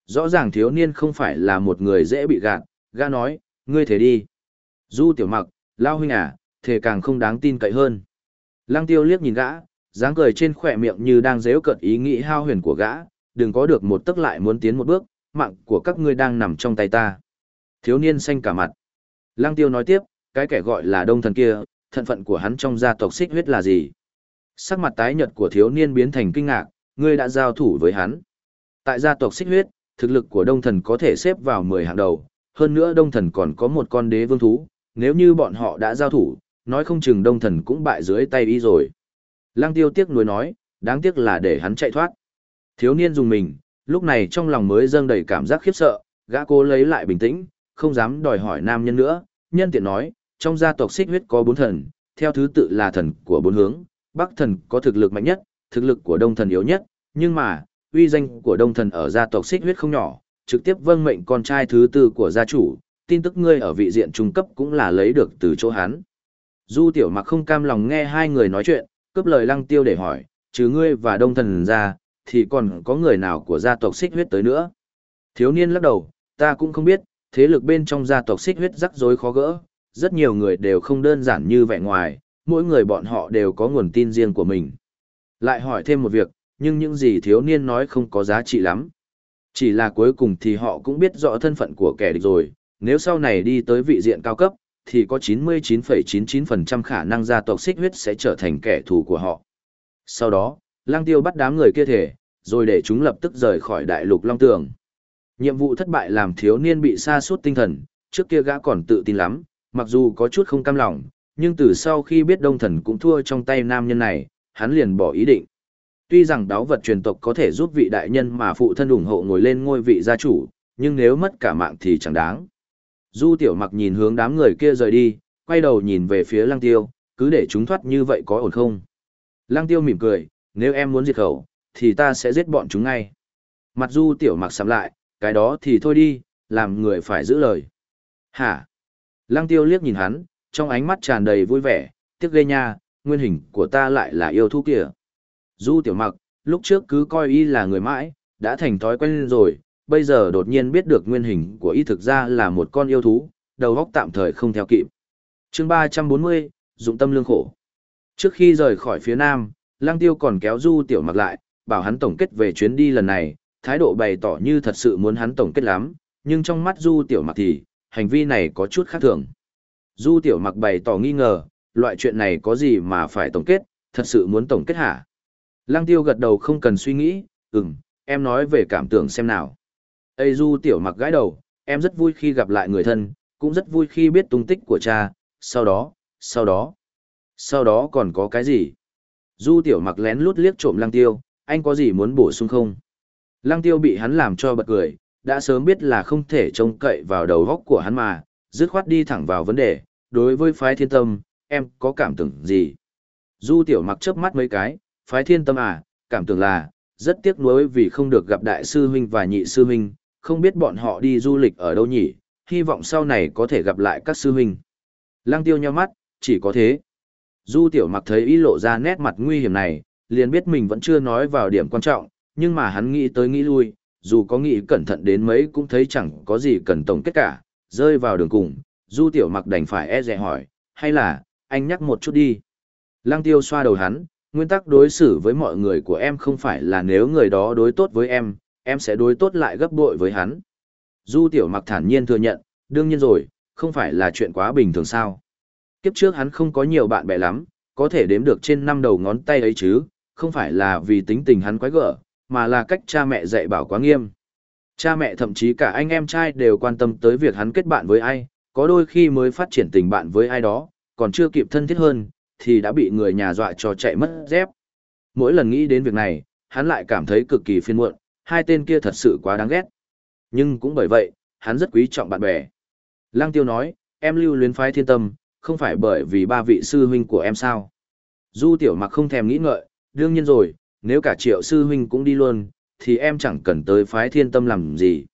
Rõ ràng thiếu niên không phải là một người dễ bị gạt, gã nói, ngươi thể đi. Du tiểu mặc, lao huynh à, thể càng không đáng tin cậy hơn. Lăng tiêu liếc nhìn gã, dáng cười trên khỏe miệng như đang dễu cợt ý nghĩ hao huyền của gã, đừng có được một tức lại muốn tiến một bước, mạng của các ngươi đang nằm trong tay ta. Thiếu niên xanh cả mặt. Lăng tiêu nói tiếp, cái kẻ gọi là đông thần kia, thân phận của hắn trong gia tộc xích huyết là gì? Sắc mặt tái nhợt của thiếu niên biến thành kinh ngạc, ngươi đã giao thủ với hắn. Tại gia tộc xích huyết, thực lực của đông thần có thể xếp vào 10 hạng đầu, hơn nữa đông thần còn có một con đế vương thú, nếu như bọn họ đã giao thủ, nói không chừng đông thần cũng bại dưới tay y rồi. Lăng tiêu tiếc nuối nói, đáng tiếc là để hắn chạy thoát. Thiếu niên dùng mình, lúc này trong lòng mới dâng đầy cảm giác khiếp sợ, gã cố lấy lại bình tĩnh, không dám đòi hỏi nam nhân nữa, nhân tiện nói, trong gia tộc xích huyết có bốn thần, theo thứ tự là thần của bốn hướng, bắc thần có thực lực mạnh nhất, thực lực của đông thần yếu nhất, nhưng mà, uy danh của đông thần ở gia tộc xích huyết không nhỏ, trực tiếp vâng mệnh con trai thứ tư của gia chủ, tin tức ngươi ở vị diện trung cấp cũng là lấy được từ chỗ hắn. Du tiểu mặc không cam lòng nghe hai người nói chuyện, cướp lời lăng tiêu để hỏi, trừ ngươi và đông thần ra, thì còn có người nào của gia tộc xích huyết tới nữa. Thiếu niên lắc đầu, ta cũng không biết, thế lực bên trong gia tộc xích huyết rắc rối khó gỡ, rất nhiều người đều không đơn giản như vẻ ngoài, mỗi người bọn họ đều có nguồn tin riêng của mình. Lại hỏi thêm một việc, nhưng những gì thiếu niên nói không có giá trị lắm. Chỉ là cuối cùng thì họ cũng biết rõ thân phận của kẻ địch rồi, nếu sau này đi tới vị diện cao cấp, thì có 99,99% khả năng gia tộc xích huyết sẽ trở thành kẻ thù của họ. Sau đó, lang tiêu bắt đám người kia thể, rồi để chúng lập tức rời khỏi đại lục Long Tường. Nhiệm vụ thất bại làm thiếu niên bị sa sút tinh thần, trước kia gã còn tự tin lắm, mặc dù có chút không cam lòng, nhưng từ sau khi biết đông thần cũng thua trong tay nam nhân này, hắn liền bỏ ý định. Tuy rằng đáo vật truyền tộc có thể giúp vị đại nhân mà phụ thân ủng hộ ngồi lên ngôi vị gia chủ, nhưng nếu mất cả mạng thì chẳng đáng. Du tiểu mặc nhìn hướng đám người kia rời đi, quay đầu nhìn về phía lăng tiêu, cứ để chúng thoát như vậy có ổn không? Lăng tiêu mỉm cười, nếu em muốn diệt khẩu, thì ta sẽ giết bọn chúng ngay. Mặt du tiểu mặc sắm lại, cái đó thì thôi đi, làm người phải giữ lời. Hả? Lăng tiêu liếc nhìn hắn, trong ánh mắt tràn đầy vui vẻ, tiếc ghê nha, nguyên hình của ta lại là yêu thú kìa. Du tiểu mặc, lúc trước cứ coi y là người mãi, đã thành thói quen rồi, bây giờ đột nhiên biết được nguyên hình của y thực ra là một con yêu thú, đầu óc tạm thời không theo kịp. chương 340, dụng tâm lương khổ. Trước khi rời khỏi phía nam, Lăng Tiêu còn kéo Du Tiểu Mặc lại, bảo hắn tổng kết về chuyến đi lần này, thái độ bày tỏ như thật sự muốn hắn tổng kết lắm, nhưng trong mắt Du Tiểu Mặc thì, hành vi này có chút khác thường. Du Tiểu Mặc bày tỏ nghi ngờ, loại chuyện này có gì mà phải tổng kết, thật sự muốn tổng kết hả? Lăng Tiêu gật đầu không cần suy nghĩ, ừm, em nói về cảm tưởng xem nào. Ê Du Tiểu Mặc gãi đầu, em rất vui khi gặp lại người thân, cũng rất vui khi biết tung tích của cha, sau đó, sau đó, sau đó còn có cái gì? Du Tiểu Mặc lén lút liếc trộm Lăng Tiêu, anh có gì muốn bổ sung không? Lăng Tiêu bị hắn làm cho bật cười, đã sớm biết là không thể trông cậy vào đầu góc của hắn mà, dứt khoát đi thẳng vào vấn đề, đối với phái thiên tâm, em có cảm tưởng gì? Du Tiểu Mặc chớp mắt mấy cái, phái thiên tâm à, cảm tưởng là, rất tiếc nuối vì không được gặp đại sư huynh và nhị sư huynh, không biết bọn họ đi du lịch ở đâu nhỉ, hy vọng sau này có thể gặp lại các sư huynh. Lăng tiêu nheo mắt, chỉ có thế. Du tiểu mặc thấy ý lộ ra nét mặt nguy hiểm này, liền biết mình vẫn chưa nói vào điểm quan trọng, nhưng mà hắn nghĩ tới nghĩ lui, dù có nghĩ cẩn thận đến mấy cũng thấy chẳng có gì cần tổng kết cả, rơi vào đường cùng, du tiểu mặc đành phải e dè hỏi, hay là, anh nhắc một chút đi. Lăng tiêu xoa đầu hắn, nguyên tắc đối xử với mọi người của em không phải là nếu người đó đối tốt với em, em sẽ đối tốt lại gấp bội với hắn. Du tiểu mặc thản nhiên thừa nhận, đương nhiên rồi, không phải là chuyện quá bình thường sao. Kiếp trước hắn không có nhiều bạn bè lắm, có thể đếm được trên năm đầu ngón tay ấy chứ, không phải là vì tính tình hắn quái gở, mà là cách cha mẹ dạy bảo quá nghiêm. Cha mẹ thậm chí cả anh em trai đều quan tâm tới việc hắn kết bạn với ai, có đôi khi mới phát triển tình bạn với ai đó, còn chưa kịp thân thiết hơn, thì đã bị người nhà dọa cho chạy mất dép. Mỗi lần nghĩ đến việc này, hắn lại cảm thấy cực kỳ phiền muộn, hai tên kia thật sự quá đáng ghét. Nhưng cũng bởi vậy, hắn rất quý trọng bạn bè. Lăng tiêu nói, em lưu luyến phái thiên tâm, không phải bởi vì ba vị sư huynh của em sao. Du tiểu mặc không thèm nghĩ ngợi, đương nhiên rồi, nếu cả triệu sư huynh cũng đi luôn, thì em chẳng cần tới phái thiên tâm làm gì.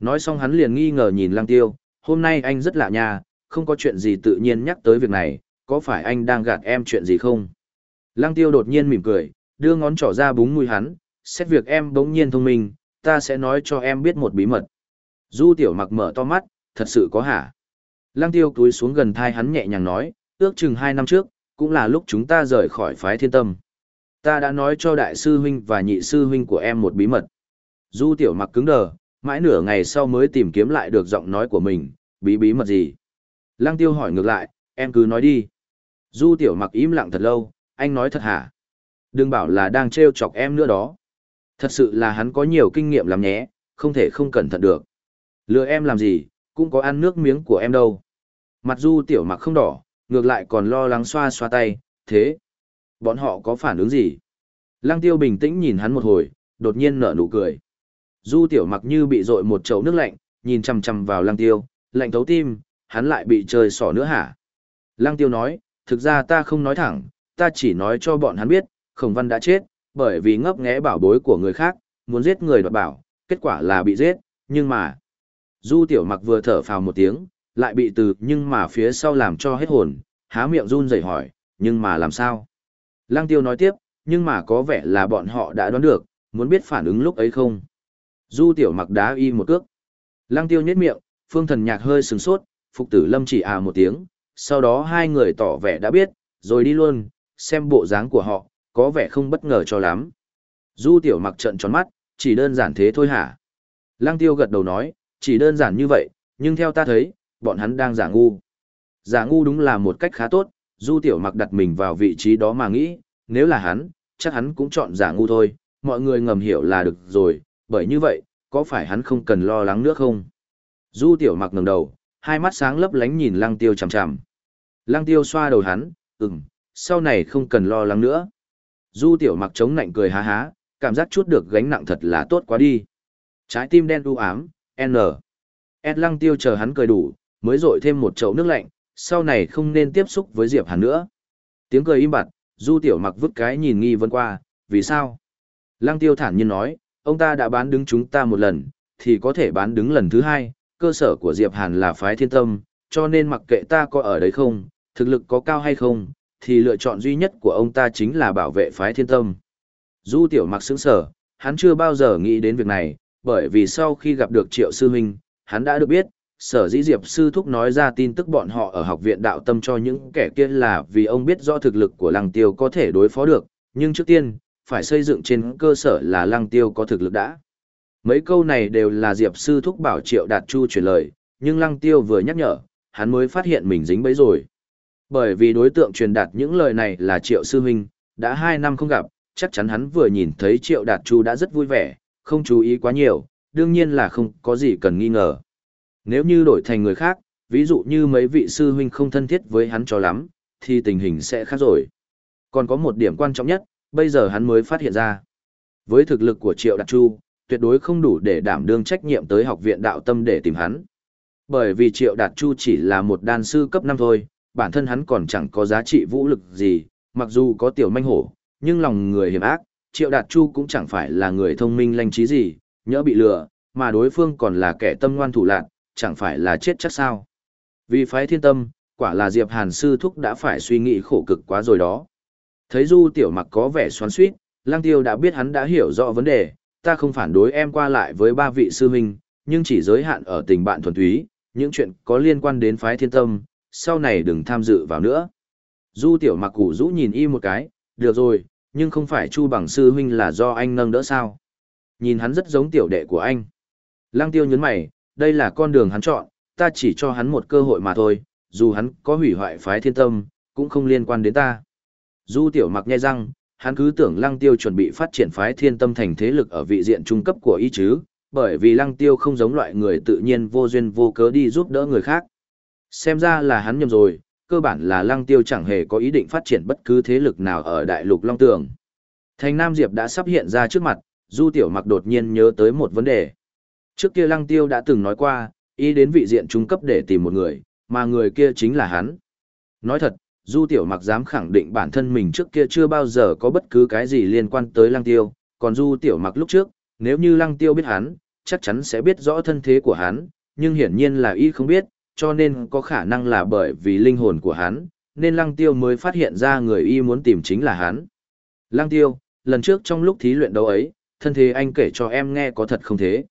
Nói xong hắn liền nghi ngờ nhìn lăng tiêu, hôm nay anh rất lạ nha, không có chuyện gì tự nhiên nhắc tới việc này, có phải anh đang gạt em chuyện gì không? Lăng tiêu đột nhiên mỉm cười, đưa ngón trỏ ra búng mùi hắn, xét việc em bỗng nhiên thông minh, ta sẽ nói cho em biết một bí mật. Du tiểu mặc mở to mắt, thật sự có hả? Lăng tiêu túi xuống gần thai hắn nhẹ nhàng nói, ước chừng hai năm trước, cũng là lúc chúng ta rời khỏi phái thiên tâm. Ta đã nói cho đại sư huynh và nhị sư huynh của em một bí mật. Du tiểu mặc cứng đờ, mãi nửa ngày sau mới tìm kiếm lại được giọng nói của mình, bí bí mật gì. Lăng tiêu hỏi ngược lại, em cứ nói đi. Du tiểu mặc im lặng thật lâu, anh nói thật hả? Đừng bảo là đang trêu chọc em nữa đó. Thật sự là hắn có nhiều kinh nghiệm lắm nhé, không thể không cẩn thận được. Lừa em làm gì, cũng có ăn nước miếng của em đâu. Mặt du tiểu mặc không đỏ, ngược lại còn lo lắng xoa xoa tay, thế. Bọn họ có phản ứng gì? Lăng tiêu bình tĩnh nhìn hắn một hồi, đột nhiên nở nụ cười. Du tiểu mặc như bị dội một chậu nước lạnh, nhìn chằm chằm vào lăng tiêu, lạnh thấu tim, hắn lại bị trời sỏ nữa hả? Lăng tiêu nói, thực ra ta không nói thẳng, ta chỉ nói cho bọn hắn biết, khổng văn đã chết, bởi vì ngấp nghẽ bảo bối của người khác, muốn giết người đoạt bảo, kết quả là bị giết, nhưng mà... Du tiểu mặc vừa thở phào một tiếng, lại bị từ nhưng mà phía sau làm cho hết hồn, há miệng run rẩy hỏi, nhưng mà làm sao? Lăng tiêu nói tiếp, nhưng mà có vẻ là bọn họ đã đoán được, muốn biết phản ứng lúc ấy không? Du tiểu mặc đá y một cước. Lăng tiêu nhếch miệng, phương thần nhạc hơi sừng sốt, phục tử lâm chỉ à một tiếng, sau đó hai người tỏ vẻ đã biết, rồi đi luôn, xem bộ dáng của họ, có vẻ không bất ngờ cho lắm. Du tiểu mặc trận tròn mắt, chỉ đơn giản thế thôi hả? Lăng tiêu gật đầu nói, chỉ đơn giản như vậy, nhưng theo ta thấy, bọn hắn đang giả ngu. Giả ngu đúng là một cách khá tốt, du tiểu mặc đặt mình vào vị trí đó mà nghĩ, nếu là hắn, chắc hắn cũng chọn giả ngu thôi, mọi người ngầm hiểu là được rồi, bởi như vậy, có phải hắn không cần lo lắng nữa không? Du tiểu mặc ngẩng đầu, hai mắt sáng lấp lánh nhìn lăng tiêu chằm chằm. Lăng tiêu xoa đầu hắn, ừm, sau này không cần lo lắng nữa. Du tiểu mặc chống nạnh cười há há, cảm giác chút được gánh nặng thật là tốt quá đi. Trái tim đen u ám, N. Ed lăng tiêu chờ hắn cười đủ, mới rội thêm một chậu nước lạnh, sau này không nên tiếp xúc với Diệp Hàn nữa. Tiếng cười im bặt, Du Tiểu Mặc vứt cái nhìn nghi vấn qua, vì sao? Lăng Tiêu thản nhiên nói, ông ta đã bán đứng chúng ta một lần, thì có thể bán đứng lần thứ hai, cơ sở của Diệp Hàn là phái thiên tâm, cho nên mặc kệ ta có ở đấy không, thực lực có cao hay không, thì lựa chọn duy nhất của ông ta chính là bảo vệ phái thiên tâm. Du Tiểu Mặc sững sờ, hắn chưa bao giờ nghĩ đến việc này, bởi vì sau khi gặp được Triệu Sư Minh, hắn đã được biết, sở dĩ Diệp Sư Thúc nói ra tin tức bọn họ ở học viện đạo tâm cho những kẻ kia là vì ông biết rõ thực lực của Lăng Tiêu có thể đối phó được, nhưng trước tiên, phải xây dựng trên cơ sở là Lăng Tiêu có thực lực đã. Mấy câu này đều là Diệp Sư Thúc bảo Triệu Đạt Chu truyền lời, nhưng Lăng Tiêu vừa nhắc nhở, hắn mới phát hiện mình dính bẫy rồi. Bởi vì đối tượng truyền đạt những lời này là Triệu Sư Huynh, đã hai năm không gặp, chắc chắn hắn vừa nhìn thấy Triệu Đạt Chu đã rất vui vẻ, không chú ý quá nhiều, đương nhiên là không có gì cần nghi ngờ. Nếu như đổi thành người khác, ví dụ như mấy vị sư huynh không thân thiết với hắn cho lắm, thì tình hình sẽ khác rồi. Còn có một điểm quan trọng nhất, bây giờ hắn mới phát hiện ra. Với thực lực của Triệu Đạt Chu, tuyệt đối không đủ để đảm đương trách nhiệm tới học viện đạo tâm để tìm hắn. Bởi vì Triệu Đạt Chu chỉ là một đan sư cấp 5 thôi, bản thân hắn còn chẳng có giá trị vũ lực gì, mặc dù có tiểu manh hổ, nhưng lòng người hiểm ác, Triệu Đạt Chu cũng chẳng phải là người thông minh lanh trí gì, nhỡ bị lừa, mà đối phương còn là kẻ tâm ngoan thủ lạn, chẳng phải là chết chắc sao. Vì phái thiên tâm, quả là Diệp Hàn sư thúc đã phải suy nghĩ khổ cực quá rồi đó. Thấy Du Tiểu Mặc có vẻ xoắn xuýt, Lang Tiêu đã biết hắn đã hiểu rõ vấn đề, ta không phản đối em qua lại với ba vị sư huynh, nhưng chỉ giới hạn ở tình bạn thuần túy, những chuyện có liên quan đến phái thiên tâm, sau này đừng tham dự vào nữa. Du Tiểu Mặc củ rũ nhìn y một cái, được rồi, nhưng không phải Chu Bằng sư huynh là do anh nâng đỡ sao? Nhìn hắn rất giống tiểu đệ của anh. Lăng Tiêu nhấn mày, đây là con đường hắn chọn, ta chỉ cho hắn một cơ hội mà thôi, dù hắn có hủy hoại phái thiên tâm, cũng không liên quan đến ta. Du tiểu mặc nhai răng, hắn cứ tưởng lăng tiêu chuẩn bị phát triển phái thiên tâm thành thế lực ở vị diện trung cấp của y chứ, bởi vì lăng tiêu không giống loại người tự nhiên vô duyên vô cớ đi giúp đỡ người khác. Xem ra là hắn nhầm rồi, cơ bản là lăng tiêu chẳng hề có ý định phát triển bất cứ thế lực nào ở đại lục Long Tường. Thành Nam Diệp đã sắp hiện ra trước mặt, Du Tiểu Mặc đột nhiên nhớ tới một vấn đề. Trước kia Lăng Tiêu đã từng nói qua, ý đến vị diện trung cấp để tìm một người, mà người kia chính là hắn. Nói thật, Du Tiểu Mặc dám khẳng định bản thân mình trước kia chưa bao giờ có bất cứ cái gì liên quan tới Lăng Tiêu, còn Du Tiểu Mặc lúc trước, nếu như Lăng Tiêu biết hắn, chắc chắn sẽ biết rõ thân thế của hắn, nhưng hiển nhiên là y không biết, cho nên có khả năng là bởi vì linh hồn của hắn, nên Lăng Tiêu mới phát hiện ra người y muốn tìm chính là hắn. Lăng Tiêu, lần trước trong lúc thí luyện đấu ấy, thân thế anh kể cho em nghe có thật không thế?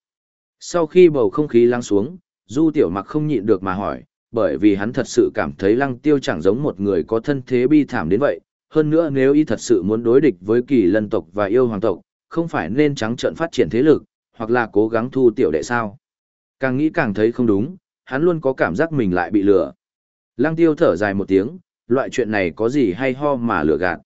Sau khi bầu không khí lắng xuống, Du Tiểu Mặc không nhịn được mà hỏi, bởi vì hắn thật sự cảm thấy Lăng Tiêu chẳng giống một người có thân thế bi thảm đến vậy. Hơn nữa nếu y thật sự muốn đối địch với kỳ lân tộc và yêu hoàng tộc, không phải nên trắng trợn phát triển thế lực, hoặc là cố gắng thu tiểu đệ sao. Càng nghĩ càng thấy không đúng, hắn luôn có cảm giác mình lại bị lừa. Lăng Tiêu thở dài một tiếng, loại chuyện này có gì hay ho mà lừa gạt.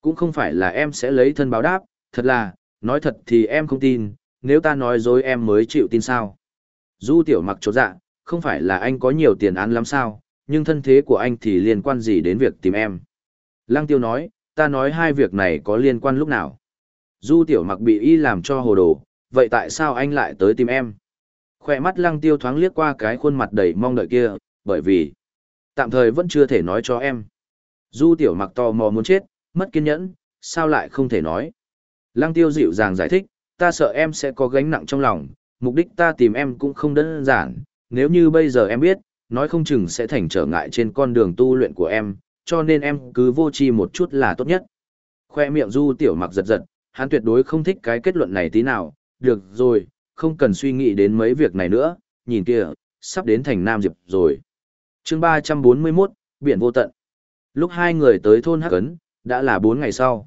Cũng không phải là em sẽ lấy thân báo đáp, thật là, nói thật thì em không tin, nếu ta nói dối em mới chịu tin sao. Du tiểu mặc chốt dạ, không phải là anh có nhiều tiền án lắm sao, nhưng thân thế của anh thì liên quan gì đến việc tìm em. Lăng tiêu nói, ta nói hai việc này có liên quan lúc nào. Du tiểu mặc bị y làm cho hồ đồ, vậy tại sao anh lại tới tìm em? Khoe mắt lăng tiêu thoáng liếc qua cái khuôn mặt đầy mong đợi kia, bởi vì tạm thời vẫn chưa thể nói cho em. Du tiểu mặc tò mò muốn chết, mất kiên nhẫn, sao lại không thể nói. Lăng tiêu dịu dàng giải thích, ta sợ em sẽ có gánh nặng trong lòng, mục đích ta tìm em cũng không đơn giản, nếu như bây giờ em biết, nói không chừng sẽ thành trở ngại trên con đường tu luyện của em, cho nên em cứ vô tri một chút là tốt nhất. Khoe miệng du tiểu mặc giật giật, hắn tuyệt đối không thích cái kết luận này tí nào, được rồi, không cần suy nghĩ đến mấy việc này nữa, nhìn kia, sắp đến thành Nam Diệp rồi. chương 341, Biển Vô Tận. Lúc hai người tới thôn Hắc Cấn, đã là 4 ngày sau.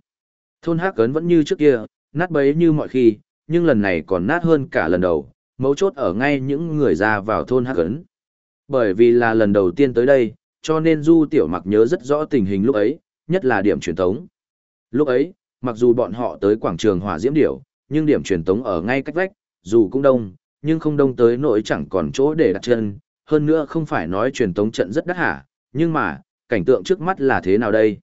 Thôn Hắc Cấn vẫn như trước kia, nát bấy như mọi khi, nhưng lần này còn nát hơn cả lần đầu, mấu chốt ở ngay những người ra vào thôn Hắc Ấn. Bởi vì là lần đầu tiên tới đây, cho nên Du Tiểu Mặc nhớ rất rõ tình hình lúc ấy, nhất là điểm truyền tống. Lúc ấy, mặc dù bọn họ tới quảng trường Hỏa Diễm Điểu, nhưng điểm truyền tống ở ngay cách vách, dù cũng đông, nhưng không đông tới nỗi chẳng còn chỗ để đặt chân, hơn nữa không phải nói truyền tống trận rất đắt hả, nhưng mà, cảnh tượng trước mắt là thế nào đây?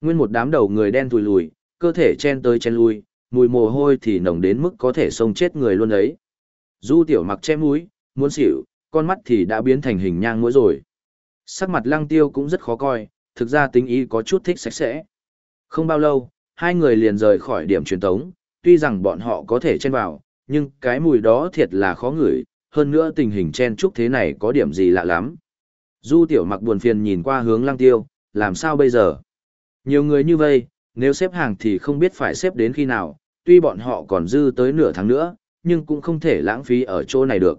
Nguyên một đám đầu người đen thùi lùi, cơ thể chen tới chen lui, mùi mồ hôi thì nồng đến mức có thể xông chết người luôn ấy. Du tiểu mặc che mũi, muốn xỉu, con mắt thì đã biến thành hình nhang mũi rồi. Sắc mặt lăng tiêu cũng rất khó coi, thực ra tính ý có chút thích sạch sẽ. Không bao lâu, hai người liền rời khỏi điểm truyền tống, tuy rằng bọn họ có thể chen vào, nhưng cái mùi đó thiệt là khó ngửi, hơn nữa tình hình chen chúc thế này có điểm gì lạ lắm. Du tiểu mặc buồn phiền nhìn qua hướng lăng tiêu, làm sao bây giờ? Nhiều người như vậy, nếu xếp hàng thì không biết phải xếp đến khi nào, tuy bọn họ còn dư tới nửa tháng nữa, nhưng cũng không thể lãng phí ở chỗ này được.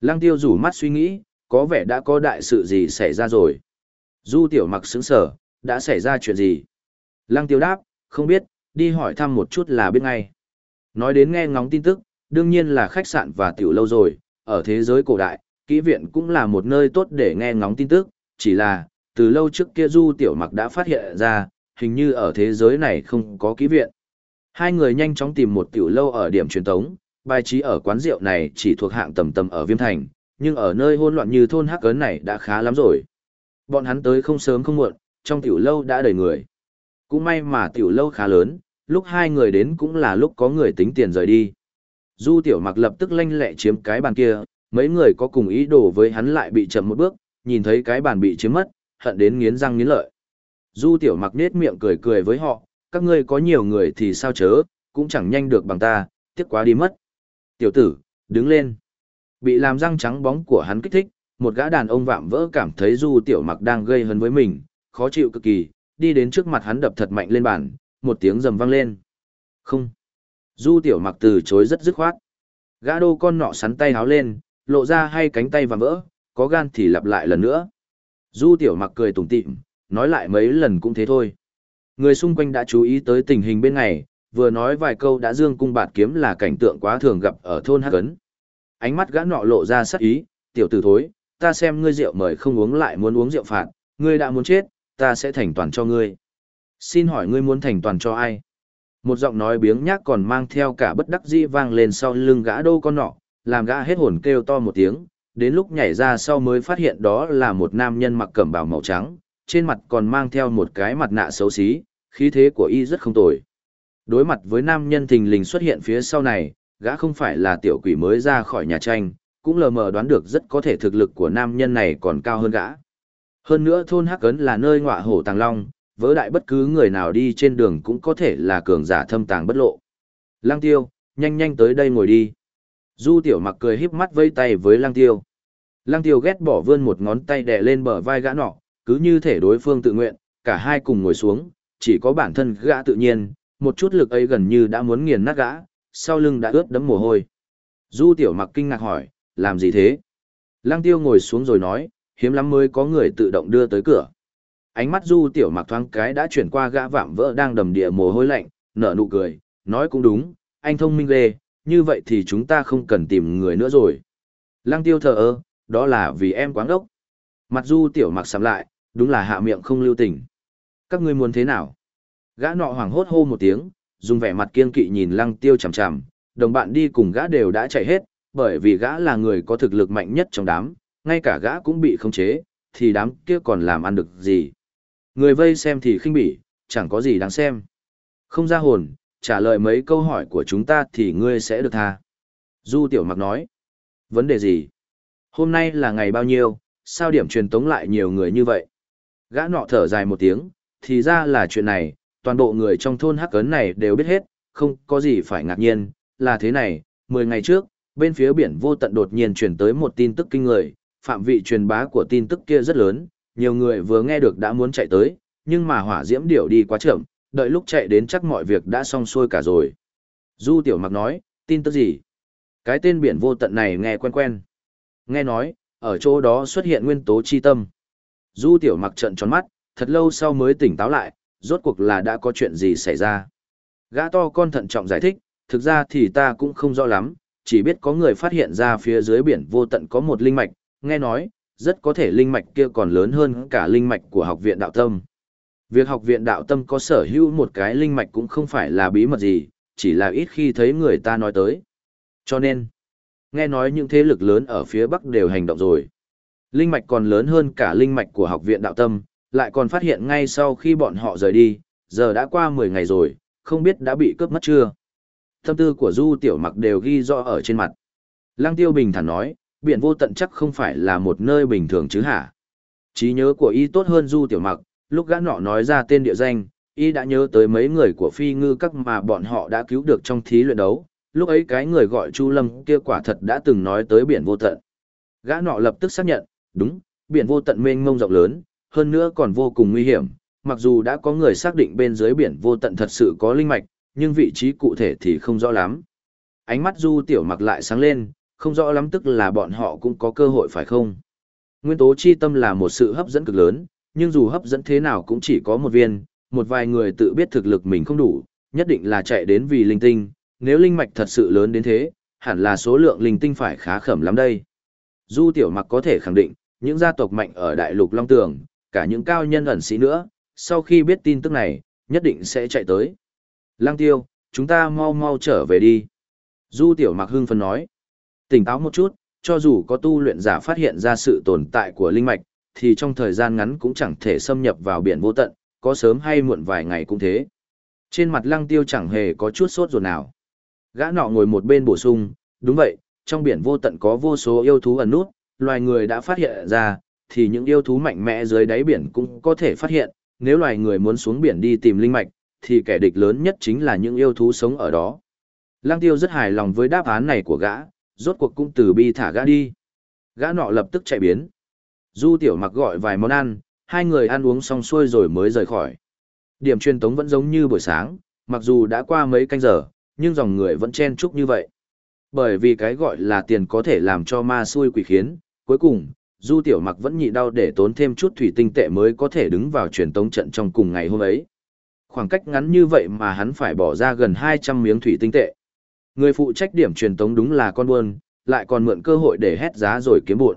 Lăng tiêu rủ mắt suy nghĩ, có vẻ đã có đại sự gì xảy ra rồi. Du tiểu mặc sững sở, đã xảy ra chuyện gì? Lăng tiêu đáp, không biết, đi hỏi thăm một chút là biết ngay. Nói đến nghe ngóng tin tức, đương nhiên là khách sạn và tiểu lâu rồi, ở thế giới cổ đại, kỹ viện cũng là một nơi tốt để nghe ngóng tin tức, chỉ là, từ lâu trước kia Du Tiểu Mặc đã phát hiện ra, hình như ở thế giới này không có ký viện. Hai người nhanh chóng tìm một tiểu lâu ở điểm truyền tống, bài trí ở quán rượu này chỉ thuộc hạng tầm tầm ở Viêm Thành, nhưng ở nơi hỗn loạn như thôn Hắc Cấn này đã khá lắm rồi. Bọn hắn tới không sớm không muộn, trong tiểu lâu đã đầy người. Cũng may mà tiểu lâu khá lớn, lúc hai người đến cũng là lúc có người tính tiền rời đi. Du tiểu mặc lập tức lanh lẹ chiếm cái bàn kia, mấy người có cùng ý đồ với hắn lại bị chậm một bước, nhìn thấy cái bàn bị chiếm mất, hận đến nghiến răng nghiến lợi. Du tiểu mặc nết miệng cười cười với họ, các ngươi có nhiều người thì sao chớ, cũng chẳng nhanh được bằng ta, tiếc quá đi mất. Tiểu tử, đứng lên. Bị làm răng trắng bóng của hắn kích thích, một gã đàn ông vạm vỡ cảm thấy du tiểu mặc đang gây hấn với mình, khó chịu cực kỳ, đi đến trước mặt hắn đập thật mạnh lên bàn, một tiếng rầm vang lên. Không. Du tiểu mặc từ chối rất dứt khoát. Gã đô con nọ sắn tay háo lên, lộ ra hai cánh tay vạm vỡ, có gan thì lặp lại lần nữa. Du tiểu mặc cười tủm tỉm, nói lại mấy lần cũng thế thôi. Người xung quanh đã chú ý tới tình hình bên này, vừa nói vài câu đã dương cung bạt kiếm là cảnh tượng quá thường gặp ở thôn Hắc Cấn. Ánh mắt gã nọ lộ ra sắc ý, tiểu tử thối, ta xem ngươi rượu mời không uống lại muốn uống rượu phạt, ngươi đã muốn chết, ta sẽ thành toàn cho ngươi. Xin hỏi ngươi muốn thành toàn cho ai? Một giọng nói biếng nhác còn mang theo cả bất đắc dĩ vang lên sau lưng gã đô con nọ, làm gã hết hồn kêu to một tiếng, đến lúc nhảy ra sau mới phát hiện đó là một nam nhân mặc cẩm bào màu trắng, trên mặt còn mang theo một cái mặt nạ xấu xí, khí thế của y rất không tồi. Đối mặt với nam nhân thình lình xuất hiện phía sau này, gã không phải là tiểu quỷ mới ra khỏi nhà tranh, cũng lờ mờ đoán được rất có thể thực lực của nam nhân này còn cao hơn gã. Hơn nữa thôn Hắc Ấn là nơi ngọa hổ tàng long, vớ đại bất cứ người nào đi trên đường cũng có thể là cường giả thâm tàng bất lộ. Lang tiêu, nhanh nhanh tới đây ngồi đi. Du tiểu mặc cười híp mắt vây tay với lang tiêu. Lang tiêu ghét bỏ vươn một ngón tay đè lên bờ vai gã nọ, cứ như thể đối phương tự nguyện, cả hai cùng ngồi xuống, chỉ có bản thân gã tự nhiên, một chút lực ấy gần như đã muốn nghiền nát gã, sau lưng đã ướt đẫm mồ hôi. Du tiểu mặc kinh ngạc hỏi, làm gì thế? Lang tiêu ngồi xuống rồi nói, hiếm lắm mới có người tự động đưa tới cửa. Ánh mắt du tiểu mặc thoáng cái đã chuyển qua gã vạm vỡ đang đầm địa mồ hôi lạnh, nở nụ cười, nói cũng đúng, anh thông minh ghê, như vậy thì chúng ta không cần tìm người nữa rồi. Lăng tiêu thờ ơ, đó là vì em quáng ốc. Mặt du tiểu mặc sắm lại, đúng là hạ miệng không lưu tình. Các ngươi muốn thế nào? Gã nọ hoảng hốt hô một tiếng, dùng vẻ mặt kiên kỵ nhìn lăng tiêu chằm chằm, đồng bạn đi cùng gã đều đã chạy hết, bởi vì gã là người có thực lực mạnh nhất trong đám, ngay cả gã cũng bị khống chế, thì đám kia còn làm ăn được gì. Người vây xem thì khinh bỉ, chẳng có gì đáng xem. Không ra hồn, trả lời mấy câu hỏi của chúng ta thì ngươi sẽ được tha. Du Tiểu Mặc nói. Vấn đề gì? Hôm nay là ngày bao nhiêu, sao điểm truyền tống lại nhiều người như vậy? Gã nọ thở dài một tiếng, thì ra là chuyện này, toàn bộ người trong thôn hắc cấn này đều biết hết, không có gì phải ngạc nhiên, là thế này, 10 ngày trước, bên phía biển vô tận đột nhiên truyền tới một tin tức kinh người, phạm vị truyền bá của tin tức kia rất lớn, nhiều người vừa nghe được đã muốn chạy tới, nhưng mà hỏa diễm điểu đi quá chậm, đợi lúc chạy đến chắc mọi việc đã xong xuôi cả rồi. Du Tiểu Mặc nói, tin tức gì? Cái tên biển vô tận này nghe quen quen. Nghe nói, ở chỗ đó xuất hiện nguyên tố chi tâm. Du Tiểu Mặc trận tròn mắt, thật lâu sau mới tỉnh táo lại, rốt cuộc là đã có chuyện gì xảy ra. Gã to con thận trọng giải thích, thực ra thì ta cũng không rõ lắm, chỉ biết có người phát hiện ra phía dưới biển vô tận có một linh mạch, nghe nói, rất có thể linh mạch kia còn lớn hơn cả linh mạch của học viện đạo tâm. Việc học viện đạo tâm có sở hữu một cái linh mạch cũng không phải là bí mật gì, chỉ là ít khi thấy người ta nói tới. Cho nên, nghe nói những thế lực lớn ở phía Bắc đều hành động rồi. Linh mạch còn lớn hơn cả linh mạch của học viện đạo tâm, lại còn phát hiện ngay sau khi bọn họ rời đi, giờ đã qua 10 ngày rồi, không biết đã bị cướp mất chưa. Tâm tư của Du Tiểu Mặc đều ghi rõ ở trên mặt. Lăng Tiêu bình thản nói, biển vô tận chắc không phải là một nơi bình thường chứ hả? trí nhớ của y tốt hơn Du Tiểu Mặc, lúc gã nọ nói ra tên địa danh, y đã nhớ tới mấy người của phi ngư các mà bọn họ đã cứu được trong thí luyện đấu, lúc ấy cái người gọi Chu Lâm kia quả thật đã từng nói tới biển vô tận. Gã nọ lập tức xác nhận, đúng, biển vô tận mênh mông rộng lớn, hơn nữa còn vô cùng nguy hiểm, mặc dù đã có người xác định bên dưới biển vô tận thật sự có linh mạch, nhưng vị trí cụ thể thì không rõ lắm. Ánh mắt Du Tiểu Mặc lại sáng lên, không rõ lắm tức là bọn họ cũng có cơ hội phải không? Nguyên tố chi tâm là một sự hấp dẫn cực lớn, nhưng dù hấp dẫn thế nào cũng chỉ có một viên, một vài người tự biết thực lực mình không đủ, nhất định là chạy đến vì linh tinh, nếu linh mạch thật sự lớn đến thế, hẳn là số lượng linh tinh phải khá khẩm lắm đây. Du Tiểu Mặc có thể khẳng định, những gia tộc mạnh ở Đại Lục Long Tường, cả những cao nhân ẩn sĩ nữa, sau khi biết tin tức này, nhất định sẽ chạy tới. Lăng Tiêu, chúng ta mau mau trở về đi. Du Tiểu Mặc hưng phấn nói. Tỉnh táo một chút, cho dù có tu luyện giả phát hiện ra sự tồn tại của linh mạch, thì trong thời gian ngắn cũng chẳng thể xâm nhập vào biển vô tận, có sớm hay muộn vài ngày cũng thế. Trên mặt lăng tiêu chẳng hề có chút sốt ruột nào. Gã nọ ngồi một bên bổ sung, đúng vậy, trong biển vô tận có vô số yêu thú ẩn nút, loài người đã phát hiện ra, thì những yêu thú mạnh mẽ dưới đáy biển cũng có thể phát hiện, nếu loài người muốn xuống biển đi tìm linh mạch, thì kẻ địch lớn nhất chính là những yêu thú sống ở đó. Lăng tiêu rất hài lòng với đáp án này của gã, rốt cuộc cũng từ bi thả gã đi. Gã nọ lập tức chạy biến. Du tiểu mặc gọi vài món ăn, hai người ăn uống xong xuôi rồi mới rời khỏi. Điểm truyền tống vẫn giống như buổi sáng, mặc dù đã qua mấy canh giờ, nhưng dòng người vẫn chen chúc như vậy. Bởi vì cái gọi là tiền có thể làm cho ma xui quỷ khiến, cuối cùng, Du Tiểu Mặc vẫn nhịn đau để tốn thêm chút thủy tinh tệ mới có thể đứng vào truyền tống trận trong cùng ngày hôm ấy. Khoảng cách ngắn như vậy mà hắn phải bỏ ra gần 200 miếng thủy tinh tệ. Người phụ trách điểm truyền tống đúng là con buôn, lại còn mượn cơ hội để hét giá rồi kiếm buộn.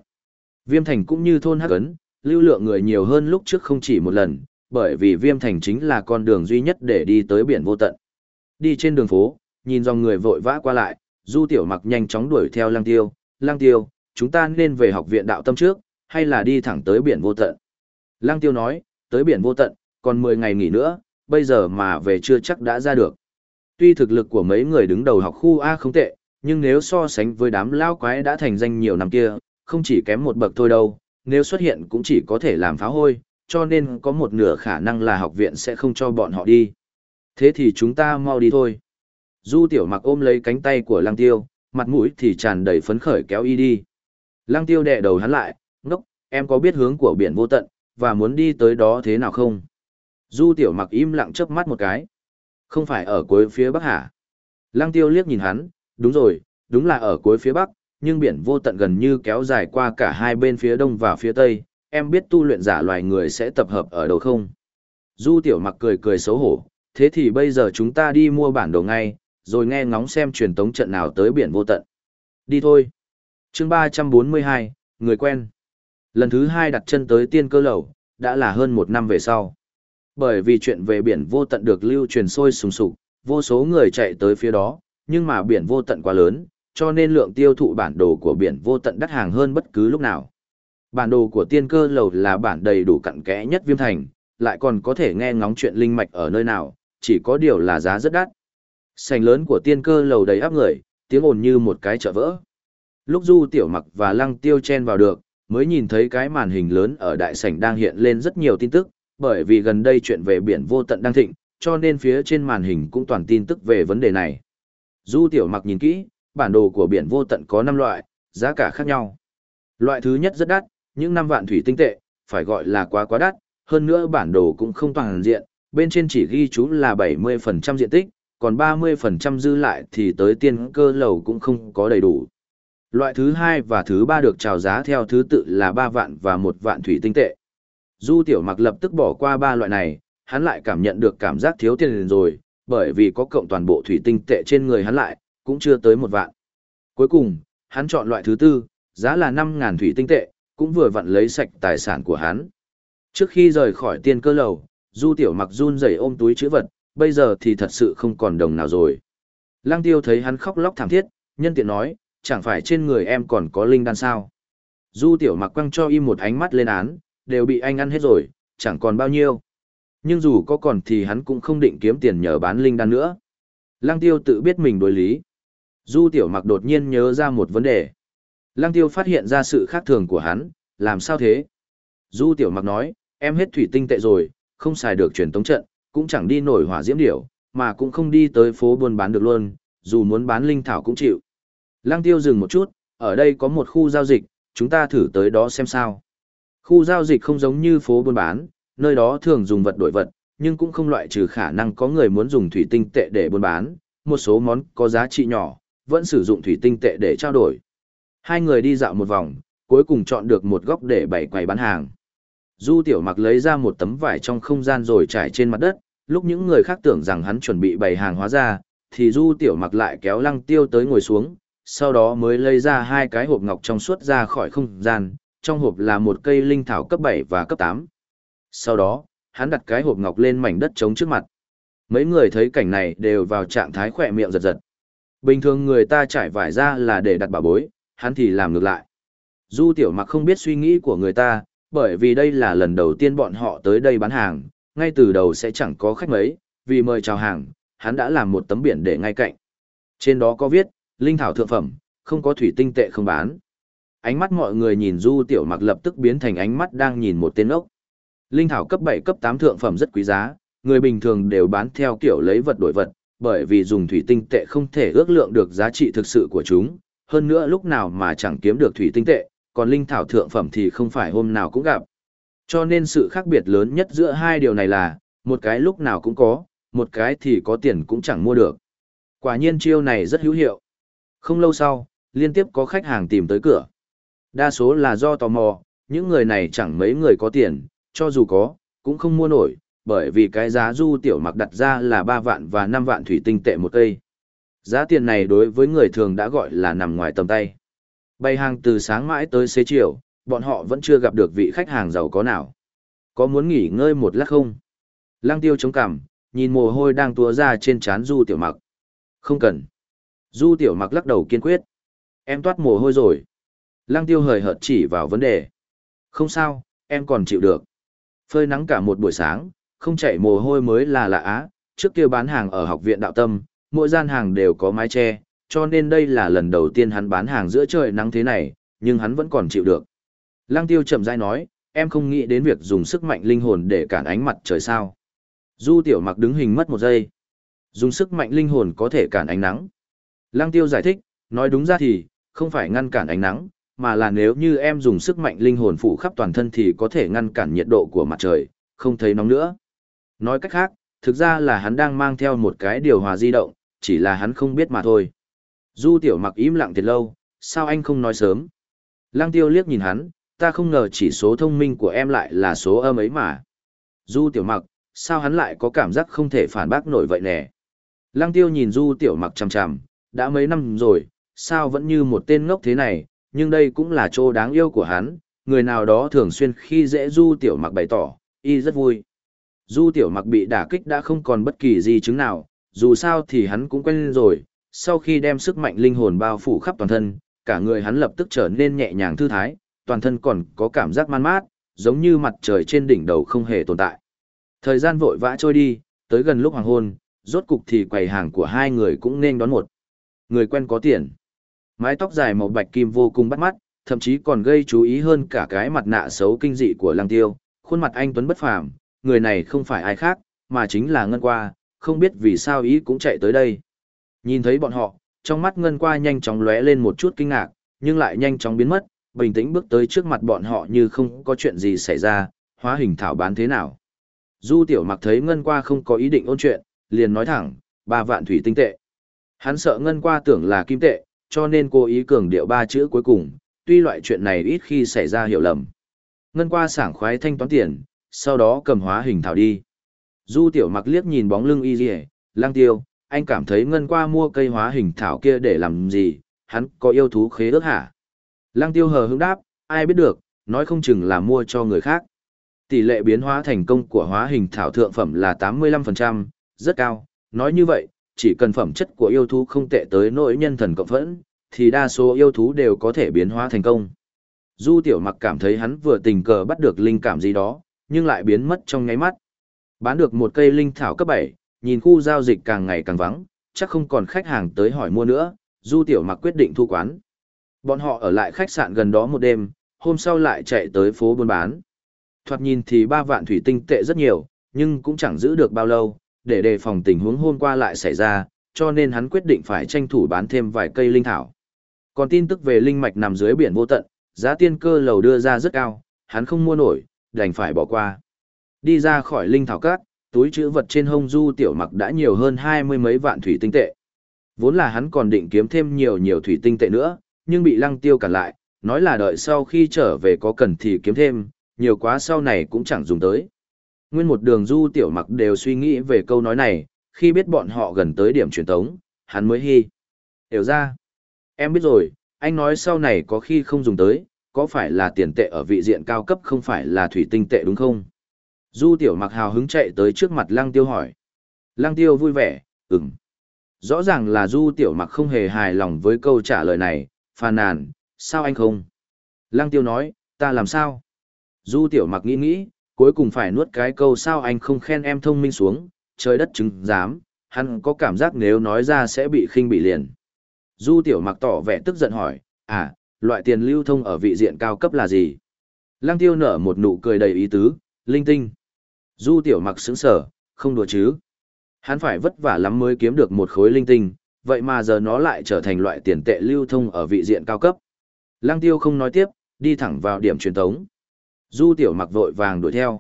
Viêm thành cũng như thôn hắc ấn, lưu lượng người nhiều hơn lúc trước không chỉ một lần, bởi vì viêm thành chính là con đường duy nhất để đi tới biển vô tận. Đi trên đường phố, nhìn dòng người vội vã qua lại, du tiểu mặc nhanh chóng đuổi theo lang tiêu, lang tiêu, chúng ta nên về học viện đạo tâm trước, hay là đi thẳng tới biển vô tận. Lang tiêu nói, tới biển vô tận, còn 10 ngày nghỉ nữa, bây giờ mà về chưa chắc đã ra được. Tuy thực lực của mấy người đứng đầu học khu A không tệ, nhưng nếu so sánh với đám lao quái đã thành danh nhiều năm kia, không chỉ kém một bậc thôi đâu, nếu xuất hiện cũng chỉ có thể làm phá hôi, cho nên có một nửa khả năng là học viện sẽ không cho bọn họ đi. Thế thì chúng ta mau đi thôi. Du tiểu mặc ôm lấy cánh tay của lăng tiêu, mặt mũi thì tràn đầy phấn khởi kéo y đi. Lăng tiêu đè đầu hắn lại, ngốc, em có biết hướng của biển vô tận, và muốn đi tới đó thế nào không? Du tiểu mặc im lặng chớp mắt một cái. Không phải ở cuối phía bắc hả? Lăng tiêu liếc nhìn hắn, đúng rồi, đúng là ở cuối phía bắc, nhưng biển vô tận gần như kéo dài qua cả hai bên phía đông và phía tây, em biết tu luyện giả loài người sẽ tập hợp ở đâu không? Du tiểu mặc cười cười xấu hổ, thế thì bây giờ chúng ta đi mua bản đồ ngay, rồi nghe ngóng xem truyền tống trận nào tới biển vô tận. Đi thôi. chương 342, người quen. Lần thứ hai đặt chân tới tiên cơ lầu, đã là hơn một năm về sau. Bởi vì chuyện về biển vô tận được lưu truyền sôi sùng sục, vô số người chạy tới phía đó, nhưng mà biển vô tận quá lớn, cho nên lượng tiêu thụ bản đồ của biển vô tận đắt hàng hơn bất cứ lúc nào. Bản đồ của tiên cơ lầu là bản đầy đủ cặn kẽ nhất viêm thành, lại còn có thể nghe ngóng chuyện linh mạch ở nơi nào, chỉ có điều là giá rất đắt. Sành lớn của tiên cơ lầu đầy áp người, tiếng ồn như một cái chợ vỡ. Lúc Du Tiểu Mặc và Lăng Tiêu chen vào được, mới nhìn thấy cái màn hình lớn ở đại sảnh đang hiện lên rất nhiều tin tức, bởi vì gần đây chuyện về biển vô tận đang thịnh, cho nên phía trên màn hình cũng toàn tin tức về vấn đề này. Du Tiểu Mặc nhìn kỹ, bản đồ của biển vô tận có 5 loại, giá cả khác nhau. Loại thứ nhất rất đắt, những năm vạn thủy tinh tệ, phải gọi là quá quá đắt, hơn nữa bản đồ cũng không toàn diện, bên trên chỉ ghi chú là 70% diện tích, còn 30% dư lại thì tới tiên cơ lầu cũng không có đầy đủ. Loại thứ hai và thứ ba được chào giá theo thứ tự là 3 vạn và 1 vạn thủy tinh tệ. Du tiểu mặc lập tức bỏ qua ba loại này, hắn lại cảm nhận được cảm giác thiếu tiền rồi, bởi vì có cộng toàn bộ thủy tinh tệ trên người hắn lại, cũng chưa tới một vạn. Cuối cùng, hắn chọn loại thứ tư, giá là 5.000 thủy tinh tệ, cũng vừa vặn lấy sạch tài sản của hắn. Trước khi rời khỏi tiên cơ lầu, Du Tiểu Mặc run rẩy ôm túi chữ vật, bây giờ thì thật sự không còn đồng nào rồi. Lăng Tiêu thấy hắn khóc lóc thảm thiết, Nhân tiện nói, chẳng phải trên người em còn có linh đan sao. Du tiểu mặc quăng cho im một ánh mắt lên án, đều bị anh ăn hết rồi, chẳng còn bao nhiêu. Nhưng dù có còn thì hắn cũng không định kiếm tiền nhờ bán linh đan nữa. Lăng tiêu tự biết mình đối lý. Du tiểu mặc đột nhiên nhớ ra một vấn đề. Lăng tiêu phát hiện ra sự khác thường của hắn, làm sao thế? Du tiểu mặc nói, em hết thủy tinh tệ rồi, không xài được truyền tống trận, cũng chẳng đi nổi hỏa diễm điểu, mà cũng không đi tới phố buôn bán được luôn, dù muốn bán linh thảo cũng chịu. Lăng tiêu dừng một chút, ở đây có một khu giao dịch, chúng ta thử tới đó xem sao. Khu giao dịch không giống như phố buôn bán, nơi đó thường dùng vật đổi vật, nhưng cũng không loại trừ khả năng có người muốn dùng thủy tinh tệ để buôn bán, một số món có giá trị nhỏ, vẫn sử dụng thủy tinh tệ để trao đổi. Hai người đi dạo một vòng, cuối cùng chọn được một góc để bày quầy bán hàng. Du tiểu mặc lấy ra một tấm vải trong không gian rồi trải trên mặt đất, lúc những người khác tưởng rằng hắn chuẩn bị bày hàng hóa ra, thì du tiểu mặc lại kéo lăng tiêu tới ngồi xuống, sau đó mới lấy ra hai cái hộp ngọc trong suốt ra khỏi không gian, trong hộp là một cây linh thảo cấp 7 và cấp 8. Sau đó, hắn đặt cái hộp ngọc lên mảnh đất trống trước mặt. Mấy người thấy cảnh này đều vào trạng thái khỏe miệng giật giật. Bình thường người ta trải vải ra là để đặt bảo bối, hắn thì làm ngược lại. Du tiểu mặc không biết suy nghĩ của người ta, bởi vì đây là lần đầu tiên bọn họ tới đây bán hàng, ngay từ đầu sẽ chẳng có khách mấy, vì mời chào hàng, hắn đã làm một tấm biển để ngay cạnh. Trên đó có viết, linh thảo thượng phẩm, không có thủy tinh tệ không bán. Ánh mắt mọi người nhìn Du Tiểu Mặc lập tức biến thành ánh mắt đang nhìn một tên ốc. Linh thảo cấp 7 cấp 8 thượng phẩm rất quý giá, người bình thường đều bán theo kiểu lấy vật đổi vật, bởi vì dùng thủy tinh tệ không thể ước lượng được giá trị thực sự của chúng, hơn nữa lúc nào mà chẳng kiếm được thủy tinh tệ, còn linh thảo thượng phẩm thì không phải hôm nào cũng gặp. Cho nên sự khác biệt lớn nhất giữa hai điều này là, một cái lúc nào cũng có, một cái thì có tiền cũng chẳng mua được. Quả nhiên chiêu này rất hữu hiệu. Không lâu sau, liên tiếp có khách hàng tìm tới cửa. Đa số là do tò mò, những người này chẳng mấy người có tiền, cho dù có, cũng không mua nổi, bởi vì cái giá du tiểu mặc đặt ra là 3 vạn và 5 vạn thủy tinh tệ một cây. Giá tiền này đối với người thường đã gọi là nằm ngoài tầm tay. Bày hàng từ sáng mãi tới xế chiều, bọn họ vẫn chưa gặp được vị khách hàng giàu có nào. Có muốn nghỉ ngơi một lát không? Lăng tiêu chống cằm, nhìn mồ hôi đang túa ra trên trán du tiểu mặc. Không cần. Du tiểu mặc lắc đầu kiên quyết. Em toát mồ hôi rồi. Lăng tiêu hời hợt chỉ vào vấn đề. Không sao, em còn chịu được. Phơi nắng cả một buổi sáng, không chảy mồ hôi mới là lạ á. Trước kia bán hàng ở học viện đạo tâm, mỗi gian hàng đều có mái che, cho nên đây là lần đầu tiên hắn bán hàng giữa trời nắng thế này, nhưng hắn vẫn còn chịu được. Lăng tiêu chậm rãi nói, em không nghĩ đến việc dùng sức mạnh linh hồn để cản ánh mặt trời sao. Du tiểu mặc đứng hình mất một giây. Dùng sức mạnh linh hồn có thể cản ánh nắng. Lăng tiêu giải thích, nói đúng ra thì, không phải ngăn cản ánh nắng, mà là nếu như em dùng sức mạnh linh hồn phủ khắp toàn thân thì có thể ngăn cản nhiệt độ của mặt trời, không thấy nóng nữa. Nói cách khác, thực ra là hắn đang mang theo một cái điều hòa di động, chỉ là hắn không biết mà thôi. Du tiểu mặc im lặng thiệt lâu, sao anh không nói sớm? Lăng tiêu liếc nhìn hắn, ta không ngờ chỉ số thông minh của em lại là số âm ấy mà. Du tiểu mặc, sao hắn lại có cảm giác không thể phản bác nổi vậy nè? Lăng tiêu nhìn du tiểu mặc chằm chằm, đã mấy năm rồi, sao vẫn như một tên ngốc thế này, nhưng đây cũng là chỗ đáng yêu của hắn, người nào đó thường xuyên khi dễ du tiểu mặc bày tỏ, y rất vui. Du tiểu mặc bị đả kích đã không còn bất kỳ gì chứng nào, dù sao thì hắn cũng quen rồi, sau khi đem sức mạnh linh hồn bao phủ khắp toàn thân, cả người hắn lập tức trở nên nhẹ nhàng thư thái, toàn thân còn có cảm giác man mát, giống như mặt trời trên đỉnh đầu không hề tồn tại. Thời gian vội vã trôi đi, tới gần lúc hoàng hôn, rốt cục thì quầy hàng của hai người cũng nên đón một. Người quen có tiền. Mái tóc dài màu bạch kim vô cùng bắt mắt, thậm chí còn gây chú ý hơn cả cái mặt nạ xấu kinh dị của Lăng Tiêu, khuôn mặt anh tuấn bất phàm, người này không phải ai khác, mà chính là Ngân Qua, không biết vì sao ý cũng chạy tới đây. Nhìn thấy bọn họ, trong mắt Ngân Qua nhanh chóng lóe lên một chút kinh ngạc, nhưng lại nhanh chóng biến mất, bình tĩnh bước tới trước mặt bọn họ như không có chuyện gì xảy ra, hóa hình thảo bán thế nào. Du Tiểu Mặc thấy Ngân Qua không có ý định ôn chuyện, liền nói thẳng, ba vạn thủy tinh tệ. Hắn sợ Ngân Qua tưởng là kim tệ, cho nên cố ý cường điệu ba chữ cuối cùng, tuy loại chuyện này ít khi xảy ra hiểu lầm. Ngân Qua sảng khoái thanh toán tiền, sau đó cầm hóa hình thảo đi. Du Tiểu Mặc liếc nhìn bóng lưng y Lăng lang tiêu, anh cảm thấy Ngân Qua mua cây hóa hình thảo kia để làm gì, hắn có yêu thú khế ước hả? Lang tiêu hờ hững đáp, ai biết được, nói không chừng là mua cho người khác. Tỷ lệ biến hóa thành công của hóa hình thảo thượng phẩm là 85%, rất cao. Nói như vậy, chỉ cần phẩm chất của yêu thú không tệ tới nỗi nhân thần cộng phẫn, thì đa số yêu thú đều có thể biến hóa thành công. Du tiểu mặc cảm thấy hắn vừa tình cờ bắt được linh cảm gì đó, nhưng lại biến mất trong nháy mắt. Bán được một cây linh thảo cấp 7, nhìn khu giao dịch càng ngày càng vắng, chắc không còn khách hàng tới hỏi mua nữa, Du tiểu mặc quyết định thu quán. Bọn họ ở lại khách sạn gần đó một đêm, hôm sau lại chạy tới phố buôn bán. Thoạt nhìn thì ba vạn thủy tinh tệ rất nhiều, nhưng cũng chẳng giữ được bao lâu, để đề phòng tình huống hôm qua lại xảy ra, cho nên hắn quyết định phải tranh thủ bán thêm vài cây linh thảo. Còn tin tức về linh mạch nằm dưới biển vô tận, giá tiên cơ lầu đưa ra rất cao, hắn không mua nổi, đành phải bỏ qua. Đi ra khỏi linh thảo cát, túi chữ vật trên hông du tiểu mặc đã nhiều hơn hai mươi mấy vạn thủy tinh tệ. Vốn là hắn còn định kiếm thêm nhiều nhiều thủy tinh tệ nữa, nhưng bị lăng tiêu cản lại, nói là đợi sau khi trở về có cần thì kiếm thêm, nhiều quá sau này cũng chẳng dùng tới. Nguyên một đường du tiểu mặc đều suy nghĩ về câu nói này, khi biết bọn họ gần tới điểm truyền tống, hắn mới hy. Hiểu ra. Em biết rồi, anh nói sau này có khi không dùng tới, có phải là tiền tệ ở vị diện cao cấp không phải là thủy tinh tệ đúng không? Du tiểu mặc hào hứng chạy tới trước mặt lăng tiêu hỏi. Lăng tiêu vui vẻ, ừm. Rõ ràng là du tiểu mặc không hề hài lòng với câu trả lời này, phàn nàn, sao anh không? Lăng tiêu nói, ta làm sao? Du tiểu mặc nghĩ nghĩ, cuối cùng phải nuốt cái câu sao anh không khen em thông minh xuống, trời đất chứng dám, hắn có cảm giác nếu nói ra sẽ bị khinh bị liền. Du tiểu mặc tỏ vẻ tức giận hỏi, à, loại tiền lưu thông ở vị diện cao cấp là gì? Lăng tiêu nở một nụ cười đầy ý tứ, linh tinh. Du tiểu mặc sững sở, không đùa chứ. Hắn phải vất vả lắm mới kiếm được một khối linh tinh, vậy mà giờ nó lại trở thành loại tiền tệ lưu thông ở vị diện cao cấp. Lăng tiêu không nói tiếp, đi thẳng vào điểm truyền tống. Du tiểu mặc vội vàng đuổi theo.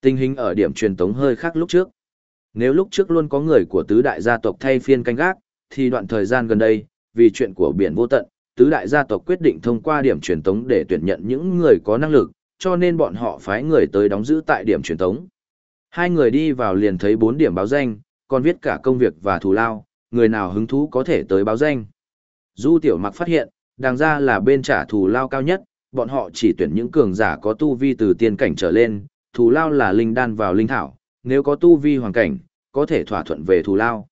Tình hình ở điểm truyền tống hơi khác lúc trước. Nếu lúc trước luôn có người của tứ đại gia tộc thay phiên canh gác, thì đoạn thời gian gần đây, vì chuyện của biển vô tận, tứ đại gia tộc quyết định thông qua điểm truyền tống để tuyển nhận những người có năng lực, cho nên bọn họ phái người tới đóng giữ tại điểm truyền tống. Hai người đi vào liền thấy bốn điểm báo danh, còn viết cả công việc và thù lao, người nào hứng thú có thể tới báo danh. Du tiểu mặc phát hiện, đàng ra là bên trả thù lao cao nhất, bọn họ chỉ tuyển những cường giả có tu vi từ tiên cảnh trở lên, thù lao là linh đan vào linh thảo, nếu có tu vi hoàng cảnh, có thể thỏa thuận về thù lao.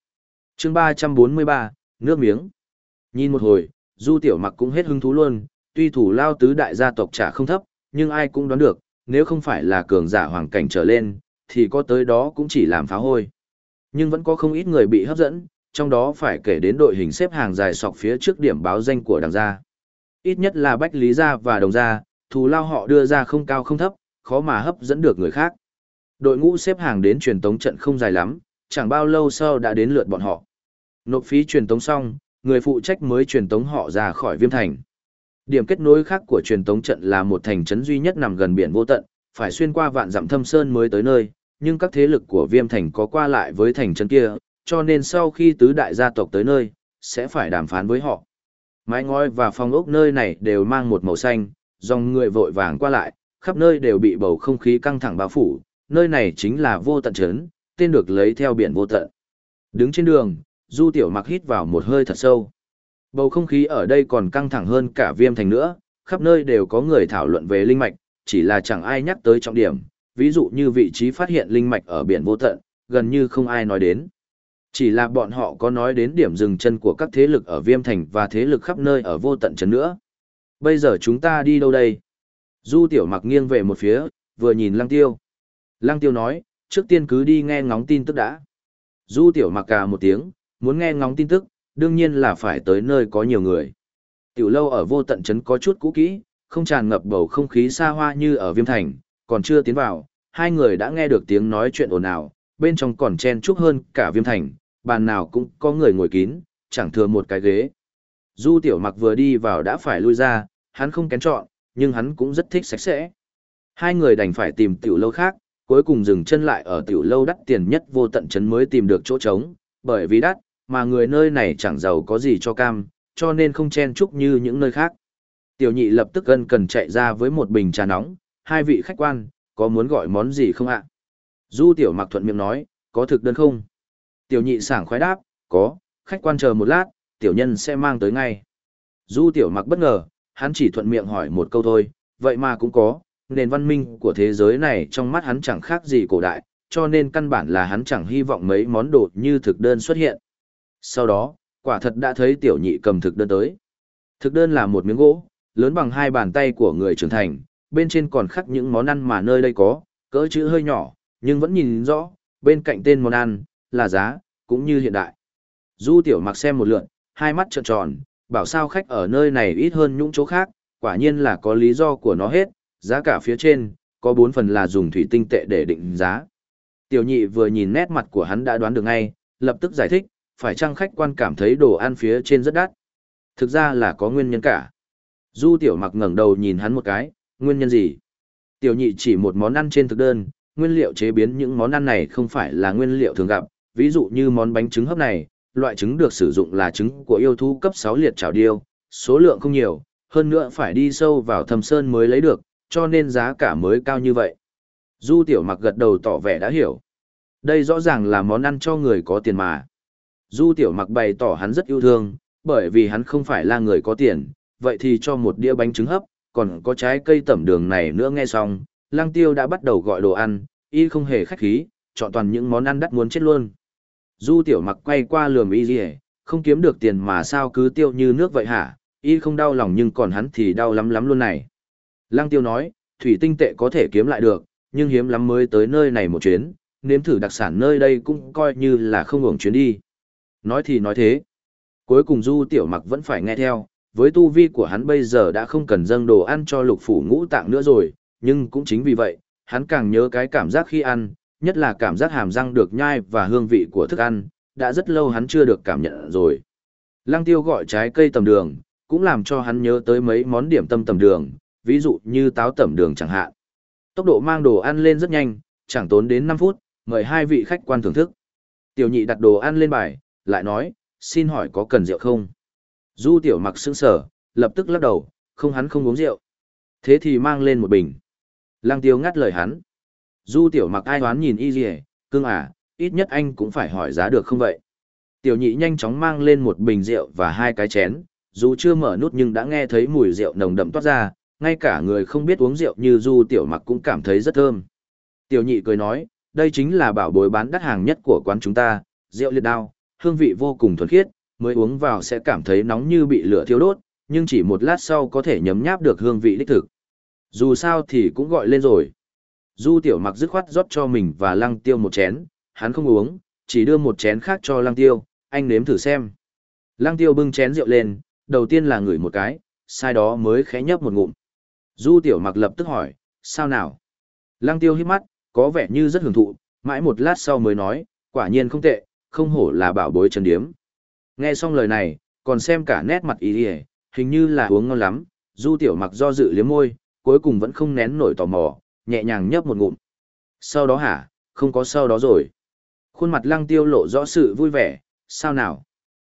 chương 343, nước miếng. Nhìn một hồi, du tiểu mặc cũng hết hứng thú luôn, tuy thù lao tứ đại gia tộc trả không thấp, nhưng ai cũng đoán được, nếu không phải là cường giả hoàng cảnh trở lên, thì có tới đó cũng chỉ làm phá hôi. Nhưng vẫn có không ít người bị hấp dẫn, trong đó phải kể đến đội hình xếp hàng dài sọc phía trước điểm báo danh của đảng gia. Ít nhất là Bách Lý Gia và Đồng Gia, thù lao họ đưa ra không cao không thấp, khó mà hấp dẫn được người khác. Đội ngũ xếp hàng đến truyền tống trận không dài lắm, chẳng bao lâu sau đã đến lượt bọn họ. Nộp phí truyền tống xong, người phụ trách mới truyền tống họ ra khỏi viêm thành. Điểm kết nối khác của truyền tống trận là một thành trấn duy nhất nằm gần biển vô tận, phải xuyên qua vạn dặm thâm sơn mới tới nơi, nhưng các thế lực của viêm thành có qua lại với thành trấn kia, cho nên sau khi tứ đại gia tộc tới nơi, sẽ phải đàm phán với họ. Mái ngói và phòng ốc nơi này đều mang một màu xanh, dòng người vội vàng qua lại, khắp nơi đều bị bầu không khí căng thẳng bao phủ, nơi này chính là vô tận trấn, tên được lấy theo biển vô tận. Đứng trên đường, Du Tiểu Mặc hít vào một hơi thật sâu. Bầu không khí ở đây còn căng thẳng hơn cả viêm thành nữa, khắp nơi đều có người thảo luận về linh mạch, chỉ là chẳng ai nhắc tới trọng điểm, ví dụ như vị trí phát hiện linh mạch ở biển vô tận, gần như không ai nói đến. Chỉ là bọn họ có nói đến điểm dừng chân của các thế lực ở Viêm Thành và thế lực khắp nơi ở vô tận chấn nữa. Bây giờ chúng ta đi đâu đây? Du tiểu mặc nghiêng về một phía, vừa nhìn Lăng Tiêu. Lăng Tiêu nói, trước tiên cứ đi nghe ngóng tin tức đã. Du tiểu mặc cả một tiếng, muốn nghe ngóng tin tức, đương nhiên là phải tới nơi có nhiều người. Tiểu lâu ở vô tận trấn có chút cũ kỹ, không tràn ngập bầu không khí xa hoa như ở Viêm Thành, còn chưa tiến vào, hai người đã nghe được tiếng nói chuyện ồn ào, bên trong còn chen chúc hơn cả Viêm Thành, bàn nào cũng có người ngồi kín, chẳng thừa một cái ghế. Du tiểu mặc vừa đi vào đã phải lui ra, hắn không kén chọn, nhưng hắn cũng rất thích sạch sẽ. Hai người đành phải tìm tiểu lâu khác, cuối cùng dừng chân lại ở tiểu lâu đắt tiền nhất vô tận chấn mới tìm được chỗ trống, bởi vì đắt, mà người nơi này chẳng giàu có gì cho cam, cho nên không chen chúc như những nơi khác. Tiểu nhị lập tức gần cần chạy ra với một bình trà nóng, hai vị khách quan, có muốn gọi món gì không ạ? Du tiểu mặc thuận miệng nói, có thực đơn không? Tiểu nhị sảng khoái đáp, có, khách quan chờ một lát, tiểu nhân sẽ mang tới ngay. Du tiểu mặc bất ngờ, hắn chỉ thuận miệng hỏi một câu thôi, vậy mà cũng có, nền văn minh của thế giới này trong mắt hắn chẳng khác gì cổ đại, cho nên căn bản là hắn chẳng hy vọng mấy món đồ như thực đơn xuất hiện. Sau đó, quả thật đã thấy tiểu nhị cầm thực đơn tới. Thực đơn là một miếng gỗ, lớn bằng hai bàn tay của người trưởng thành, bên trên còn khắc những món ăn mà nơi đây có, cỡ chữ hơi nhỏ, nhưng vẫn nhìn rõ, bên cạnh tên món ăn, là giá, cũng như hiện đại. Du tiểu mặc xem một lượn, hai mắt trợn tròn, bảo sao khách ở nơi này ít hơn những chỗ khác, quả nhiên là có lý do của nó hết, giá cả phía trên, có bốn phần là dùng thủy tinh tệ để định giá. Tiểu nhị vừa nhìn nét mặt của hắn đã đoán được ngay, lập tức giải thích, phải chăng khách quan cảm thấy đồ ăn phía trên rất đắt. Thực ra là có nguyên nhân cả. Du tiểu mặc ngẩng đầu nhìn hắn một cái, nguyên nhân gì? Tiểu nhị chỉ một món ăn trên thực đơn, nguyên liệu chế biến những món ăn này không phải là nguyên liệu thường gặp, ví dụ như món bánh trứng hấp này, loại trứng được sử dụng là trứng của yêu thú cấp 6 liệt chảo điêu, số lượng không nhiều, hơn nữa phải đi sâu vào thâm sơn mới lấy được, cho nên giá cả mới cao như vậy. Du tiểu mặc gật đầu tỏ vẻ đã hiểu. Đây rõ ràng là món ăn cho người có tiền mà. Du tiểu mặc bày tỏ hắn rất yêu thương, bởi vì hắn không phải là người có tiền, vậy thì cho một đĩa bánh trứng hấp, còn có trái cây tẩm đường này nữa nghe xong, lang tiêu đã bắt đầu gọi đồ ăn, y không hề khách khí, chọn toàn những món ăn đắt muốn chết luôn. Du tiểu mặc quay qua lườm y gì không kiếm được tiền mà sao cứ tiêu như nước vậy hả, y không đau lòng nhưng còn hắn thì đau lắm lắm luôn này. Lang tiêu nói, thủy tinh tệ có thể kiếm lại được, nhưng hiếm lắm mới tới nơi này một chuyến, nếm thử đặc sản nơi đây cũng coi như là không hưởng chuyến đi. Nói thì nói thế. Cuối cùng du tiểu mặc vẫn phải nghe theo, với tu vi của hắn bây giờ đã không cần dâng đồ ăn cho lục phủ ngũ tạng nữa rồi, nhưng cũng chính vì vậy, hắn càng nhớ cái cảm giác khi ăn, nhất là cảm giác hàm răng được nhai và hương vị của thức ăn, đã rất lâu hắn chưa được cảm nhận rồi. Lăng tiêu gọi trái cây tầm đường, cũng làm cho hắn nhớ tới mấy món điểm tâm tầm đường, ví dụ như táo tầm đường chẳng hạn. Tốc độ mang đồ ăn lên rất nhanh, chẳng tốn đến 5 phút, mời hai vị khách quan thưởng thức. Tiểu nhị đặt đồ ăn lên bài, lại nói, xin hỏi có cần rượu không? Du tiểu mặc sững sở, lập tức lắc đầu, không hắn không uống rượu. Thế thì mang lên một bình. Lăng tiêu ngắt lời hắn. Du tiểu mặc ai đoán nhìn y gì cưng à, ít nhất anh cũng phải hỏi giá được không vậy? Tiểu nhị nhanh chóng mang lên một bình rượu và hai cái chén, dù chưa mở nút nhưng đã nghe thấy mùi rượu nồng đậm toát ra, ngay cả người không biết uống rượu như du tiểu mặc cũng cảm thấy rất thơm. Tiểu nhị cười nói, đây chính là bảo bối bán đắt hàng nhất của quán chúng ta, rượu liệt đao, hương vị vô cùng thuần khiết, mới uống vào sẽ cảm thấy nóng như bị lửa thiêu đốt, nhưng chỉ một lát sau có thể nhấm nháp được hương vị đích thực. Dù sao thì cũng gọi lên rồi. Du tiểu mặc dứt khoát rót cho mình và lăng tiêu một chén, hắn không uống, chỉ đưa một chén khác cho lăng tiêu, anh nếm thử xem. Lăng tiêu bưng chén rượu lên, đầu tiên là ngửi một cái, sai đó mới khẽ nhấp một ngụm. Du tiểu mặc lập tức hỏi, sao nào? Lăng tiêu hít mắt, có vẻ như rất hưởng thụ, mãi một lát sau mới nói, quả nhiên không tệ, không hổ là bảo bối trần điếm. Nghe xong lời này, còn xem cả nét mặt ý đi hình như là uống ngon lắm, du tiểu mặc do dự liếm môi, cuối cùng vẫn không nén nổi tò mò, nhẹ nhàng nhấp một ngụm. Sau đó hả, không có sau đó rồi. Khuôn mặt lăng tiêu lộ rõ sự vui vẻ, sao nào?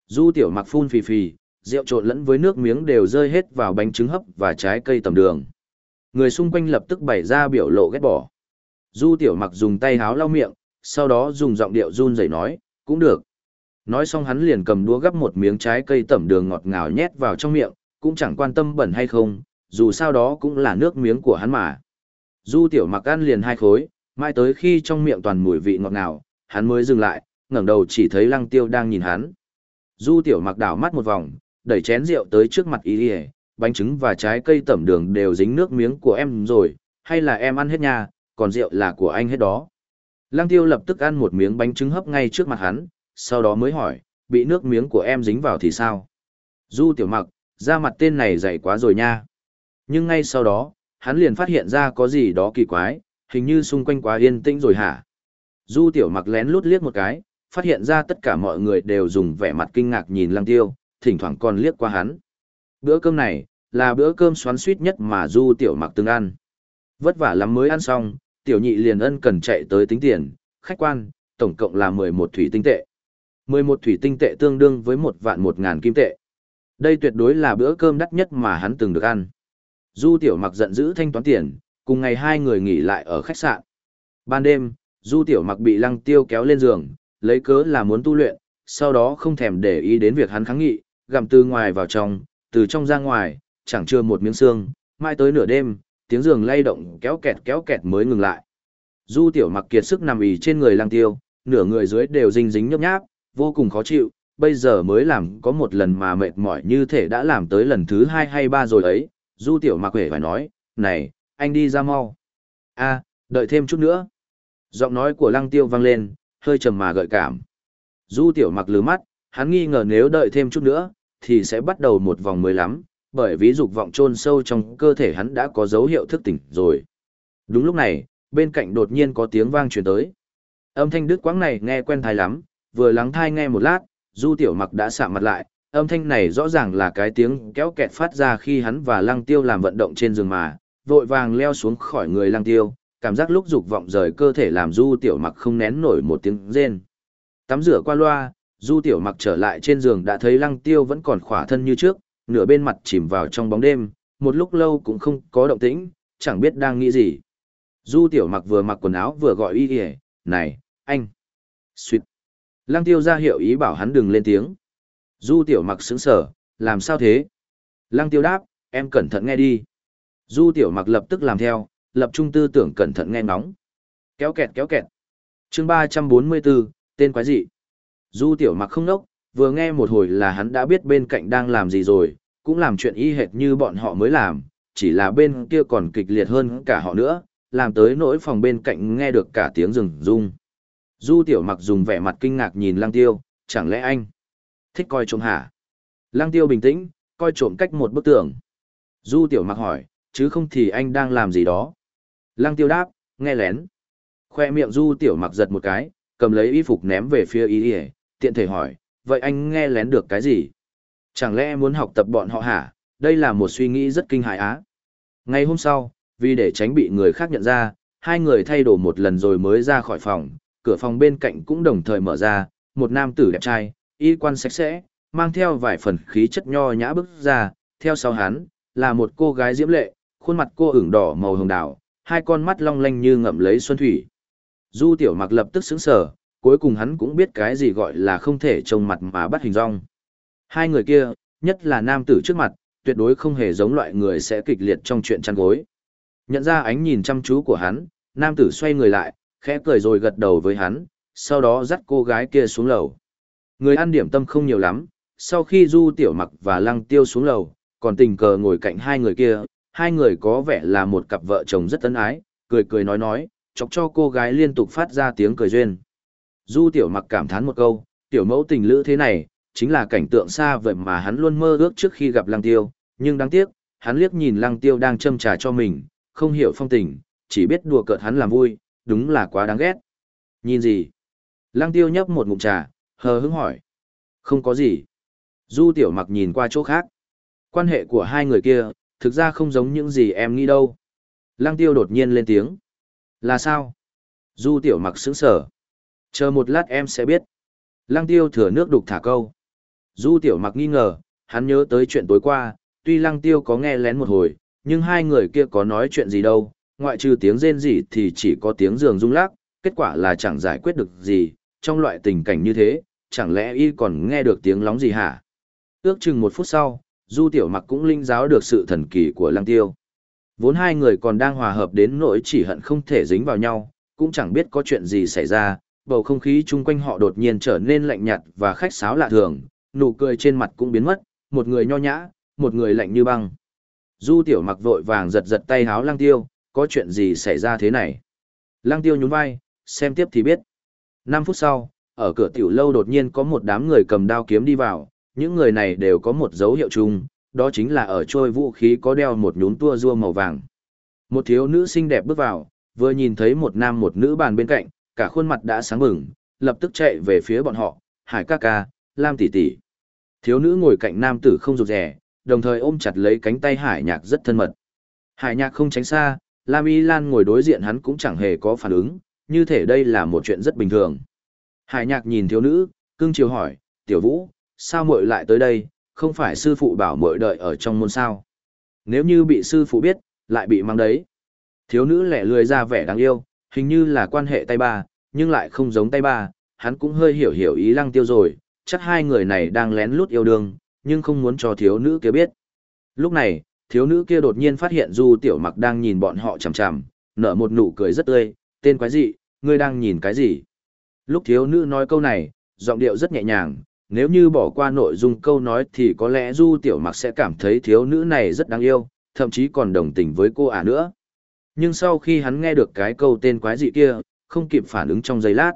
Du tiểu mặc phun phì phì, rượu trộn lẫn với nước miếng đều rơi hết vào bánh trứng hấp và trái cây tầm đường. Người xung quanh lập tức bày ra biểu lộ ghét bỏ. Du tiểu mặc dùng tay háo lau miệng, sau đó dùng giọng điệu run rẩy nói, cũng được. Nói xong hắn liền cầm đũa gắp một miếng trái cây tẩm đường ngọt ngào nhét vào trong miệng, cũng chẳng quan tâm bẩn hay không, dù sao đó cũng là nước miếng của hắn mà. Du tiểu mặc ăn liền hai khối, mãi tới khi trong miệng toàn mùi vị ngọt ngào, hắn mới dừng lại, ngẩng đầu chỉ thấy lăng tiêu đang nhìn hắn. Du tiểu mặc đảo mắt một vòng, đẩy chén rượu tới trước mặt ý ỉa bánh trứng và trái cây tẩm đường đều dính nước miếng của em rồi hay là em ăn hết nha còn rượu là của anh hết đó lăng tiêu lập tức ăn một miếng bánh trứng hấp ngay trước mặt hắn sau đó mới hỏi bị nước miếng của em dính vào thì sao du tiểu mặc da mặt tên này dày quá rồi nha nhưng ngay sau đó hắn liền phát hiện ra có gì đó kỳ quái hình như xung quanh quá yên tĩnh rồi hả du tiểu mặc lén lút liếc một cái phát hiện ra tất cả mọi người đều dùng vẻ mặt kinh ngạc nhìn lăng tiêu thỉnh thoảng còn liếc qua hắn. Bữa cơm này, là bữa cơm xoắn suýt nhất mà Du Tiểu Mặc từng ăn. Vất vả lắm mới ăn xong, Tiểu Nhị liền ân cần chạy tới tính tiền, khách quan, tổng cộng là 11 thủy tinh tệ. 11 thủy tinh tệ tương đương với một vạn một ngàn kim tệ. Đây tuyệt đối là bữa cơm đắt nhất mà hắn từng được ăn. Du Tiểu Mặc giận dữ thanh toán tiền, cùng ngày hai người nghỉ lại ở khách sạn. Ban đêm, Du Tiểu Mặc bị Lăng Tiêu kéo lên giường, lấy cớ là muốn tu luyện, sau đó không thèm để ý đến việc hắn kháng nghị, gặm từ ngoài vào trong, từ trong ra ngoài, chẳng chưa một miếng xương, mai tới nửa đêm, tiếng giường lay động kéo kẹt kéo kẹt mới ngừng lại. Du tiểu mặc kiệt sức nằm ì trên người lang tiêu, nửa người dưới đều dính dính nhấp nháp, vô cùng khó chịu, bây giờ mới làm có một lần mà mệt mỏi như thể đã làm tới lần thứ hai hay ba rồi ấy, du tiểu mặc quể phải nói, này, anh đi ra mau. a đợi thêm chút nữa. Giọng nói của lăng tiêu vang lên, hơi trầm mà gợi cảm. Du tiểu mặc lứa mắt, hắn nghi ngờ nếu đợi thêm chút nữa, thì sẽ bắt đầu một vòng mới lắm, bởi vì dục vọng chôn sâu trong cơ thể hắn đã có dấu hiệu thức tỉnh rồi. Đúng lúc này, bên cạnh đột nhiên có tiếng vang truyền tới. Âm thanh đứt quãng này nghe quen tai lắm, vừa lắng thai nghe một lát, Du Tiểu Mặc đã sạm mặt lại, âm thanh này rõ ràng là cái tiếng kéo kẹt phát ra khi hắn và Lăng Tiêu làm vận động trên giường mà, vội vàng leo xuống khỏi người Lăng Tiêu, cảm giác lúc dục vọng rời cơ thể làm Du Tiểu Mặc không nén nổi một tiếng rên. Tắm rửa qua loa, Du Tiểu Mặc trở lại trên giường đã thấy Lăng Tiêu vẫn còn khỏa thân như trước, nửa bên mặt chìm vào trong bóng đêm, một lúc lâu cũng không có động tĩnh, chẳng biết đang nghĩ gì. Du Tiểu Mặc vừa mặc quần áo vừa gọi y y, này, anh. Xuyệt. Lăng Tiêu ra hiệu ý bảo hắn đừng lên tiếng. Du Tiểu Mặc sững sờ, làm sao thế? Lăng Tiêu đáp, em cẩn thận nghe đi. Du Tiểu Mặc lập tức làm theo, lập trung tư tưởng cẩn thận nghe ngóng. Kéo kẹt kéo kẹt. Chương 344, tên quái gì? Du Tiểu Mặc không nốc, vừa nghe một hồi là hắn đã biết bên cạnh đang làm gì rồi, cũng làm chuyện y hệt như bọn họ mới làm, chỉ là bên kia còn kịch liệt hơn cả họ nữa, làm tới nỗi phòng bên cạnh nghe được cả tiếng rừng rung. Du Tiểu Mặc dùng vẻ mặt kinh ngạc nhìn Lăng Tiêu, chẳng lẽ anh thích coi trộm hả? Lăng Tiêu bình tĩnh, coi trộm cách một bức tường. Du Tiểu Mặc hỏi, chứ không thì anh đang làm gì đó? Lăng Tiêu đáp, nghe lén. Khoe miệng Du Tiểu Mặc giật một cái, cầm lấy y phục ném về phía y y, tiện thể hỏi, vậy anh nghe lén được cái gì? Chẳng lẽ muốn học tập bọn họ hả? Đây là một suy nghĩ rất kinh hại á. Ngày hôm sau, vì để tránh bị người khác nhận ra, hai người thay đổi một lần rồi mới ra khỏi phòng, cửa phòng bên cạnh cũng đồng thời mở ra, một nam tử đẹp trai, y quan sạch sẽ, mang theo vài phần khí chất nho nhã bước ra, theo sau hắn, là một cô gái diễm lệ, khuôn mặt cô ửng đỏ màu hồng đào, hai con mắt long lanh như ngậm lấy xuân thủy. Du tiểu mặc lập tức sững sờ, cuối cùng hắn cũng biết cái gì gọi là không thể trông mặt mà bắt hình rong. Hai người kia, nhất là nam tử trước mặt, tuyệt đối không hề giống loại người sẽ kịch liệt trong chuyện chăn gối. Nhận ra ánh nhìn chăm chú của hắn, nam tử xoay người lại, khẽ cười rồi gật đầu với hắn, sau đó dắt cô gái kia xuống lầu. Người ăn điểm tâm không nhiều lắm, sau khi Du Tiểu Mặc và Lăng Tiêu xuống lầu, còn tình cờ ngồi cạnh hai người kia, hai người có vẻ là một cặp vợ chồng rất ân ái, cười cười nói nói, chọc cho cô gái liên tục phát ra tiếng cười duyên. Du Tiểu Mặc cảm thán một câu, tiểu mẫu tình lữ thế này, chính là cảnh tượng xa vậy mà hắn luôn mơ ước trước khi gặp Lăng Tiêu, nhưng đáng tiếc, hắn liếc nhìn Lăng Tiêu đang châm trà cho mình, không hiểu phong tình, chỉ biết đùa cợt hắn làm vui, đúng là quá đáng ghét. Nhìn gì? Lăng tiêu nhấp một ngụm trà, hờ hững hỏi. Không có gì. Du tiểu mặc nhìn qua chỗ khác. Quan hệ của hai người kia, thực ra không giống những gì em nghĩ đâu. Lăng tiêu đột nhiên lên tiếng. Là sao? Du tiểu mặc sững sở. Chờ một lát em sẽ biết. Lăng tiêu thừa nước đục thả câu. Du tiểu mặc nghi ngờ, hắn nhớ tới chuyện tối qua, tuy lăng tiêu có nghe lén một hồi, nhưng hai người kia có nói chuyện gì đâu, ngoại trừ tiếng rên rỉ thì chỉ có tiếng giường rung lắc, kết quả là chẳng giải quyết được gì, trong loại tình cảnh như thế, chẳng lẽ y còn nghe được tiếng lóng gì hả? Ước chừng một phút sau, Du Tiểu Mặc cũng linh giáo được sự thần kỳ của Lăng Tiêu. Vốn hai người còn đang hòa hợp đến nỗi chỉ hận không thể dính vào nhau, cũng chẳng biết có chuyện gì xảy ra, bầu không khí chung quanh họ đột nhiên trở nên lạnh nhạt và khách sáo lạ thường, nụ cười trên mặt cũng biến mất, một người nho nhã, một người lạnh như băng. Du Tiểu Mặc vội vàng giật giật tay háo Lăng Tiêu, có chuyện gì xảy ra thế này? Lăng tiêu nhún vai, xem tiếp thì biết. 5 phút sau, ở cửa tiểu lâu đột nhiên có một đám người cầm đao kiếm đi vào, những người này đều có một dấu hiệu chung, đó chính là ở trôi vũ khí có đeo một nhún tua rua màu vàng. Một thiếu nữ xinh đẹp bước vào, vừa nhìn thấy một nam một nữ bàn bên cạnh, cả khuôn mặt đã sáng bừng, lập tức chạy về phía bọn họ, hải ca ca, lam tỷ tỷ. Thiếu nữ ngồi cạnh nam tử không rụt rè, đồng thời ôm chặt lấy cánh tay hải nhạc rất thân mật. Hải nhạc không tránh xa, Lam Y Lan ngồi đối diện hắn cũng chẳng hề có phản ứng, như thể đây là một chuyện rất bình thường. Hải nhạc nhìn thiếu nữ, cưng chiều hỏi, tiểu vũ, sao muội lại tới đây, không phải sư phụ bảo muội đợi ở trong môn sao? Nếu như bị sư phụ biết, lại bị mang đấy. Thiếu nữ lẻ lười ra vẻ đáng yêu, hình như là quan hệ tay ba, nhưng lại không giống tay ba, hắn cũng hơi hiểu hiểu ý lăng tiêu rồi, chắc hai người này đang lén lút yêu đương, nhưng không muốn cho thiếu nữ kia biết. Lúc này, thiếu nữ kia đột nhiên phát hiện du tiểu mặc đang nhìn bọn họ chằm chằm, nở một nụ cười rất tươi, tên quái gì, ngươi đang nhìn cái gì? Lúc thiếu nữ nói câu này, giọng điệu rất nhẹ nhàng, nếu như bỏ qua nội dung câu nói thì có lẽ Du Tiểu Mặc sẽ cảm thấy thiếu nữ này rất đáng yêu, thậm chí còn đồng tình với cô ả nữa. Nhưng sau khi hắn nghe được cái câu tên quái dị kia, không kịp phản ứng trong giây lát.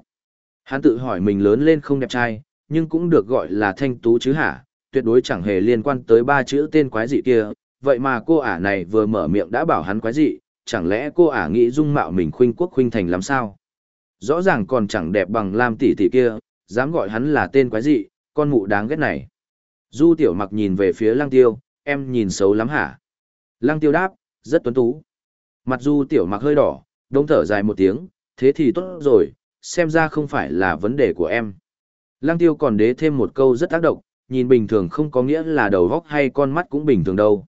Hắn tự hỏi mình lớn lên không đẹp trai, nhưng cũng được gọi là thanh tú chứ hả, tuyệt đối chẳng hề liên quan tới ba chữ tên quái dị kia, vậy mà cô ả này vừa mở miệng đã bảo hắn quái dị, chẳng lẽ cô ả nghĩ dung mạo mình khuynh quốc khuynh thành làm sao? Rõ ràng còn chẳng đẹp bằng Lam tỷ tỷ kia, dám gọi hắn là tên quái dị, con mụ đáng ghét này. Du tiểu mặc nhìn về phía lăng tiêu, em nhìn xấu lắm hả? Lăng tiêu đáp, rất tuấn tú. Mặt du tiểu mặc hơi đỏ, đông thở dài một tiếng, thế thì tốt rồi, xem ra không phải là vấn đề của em. Lăng tiêu còn đế thêm một câu rất tác động, nhìn bình thường không có nghĩa là đầu góc hay con mắt cũng bình thường đâu.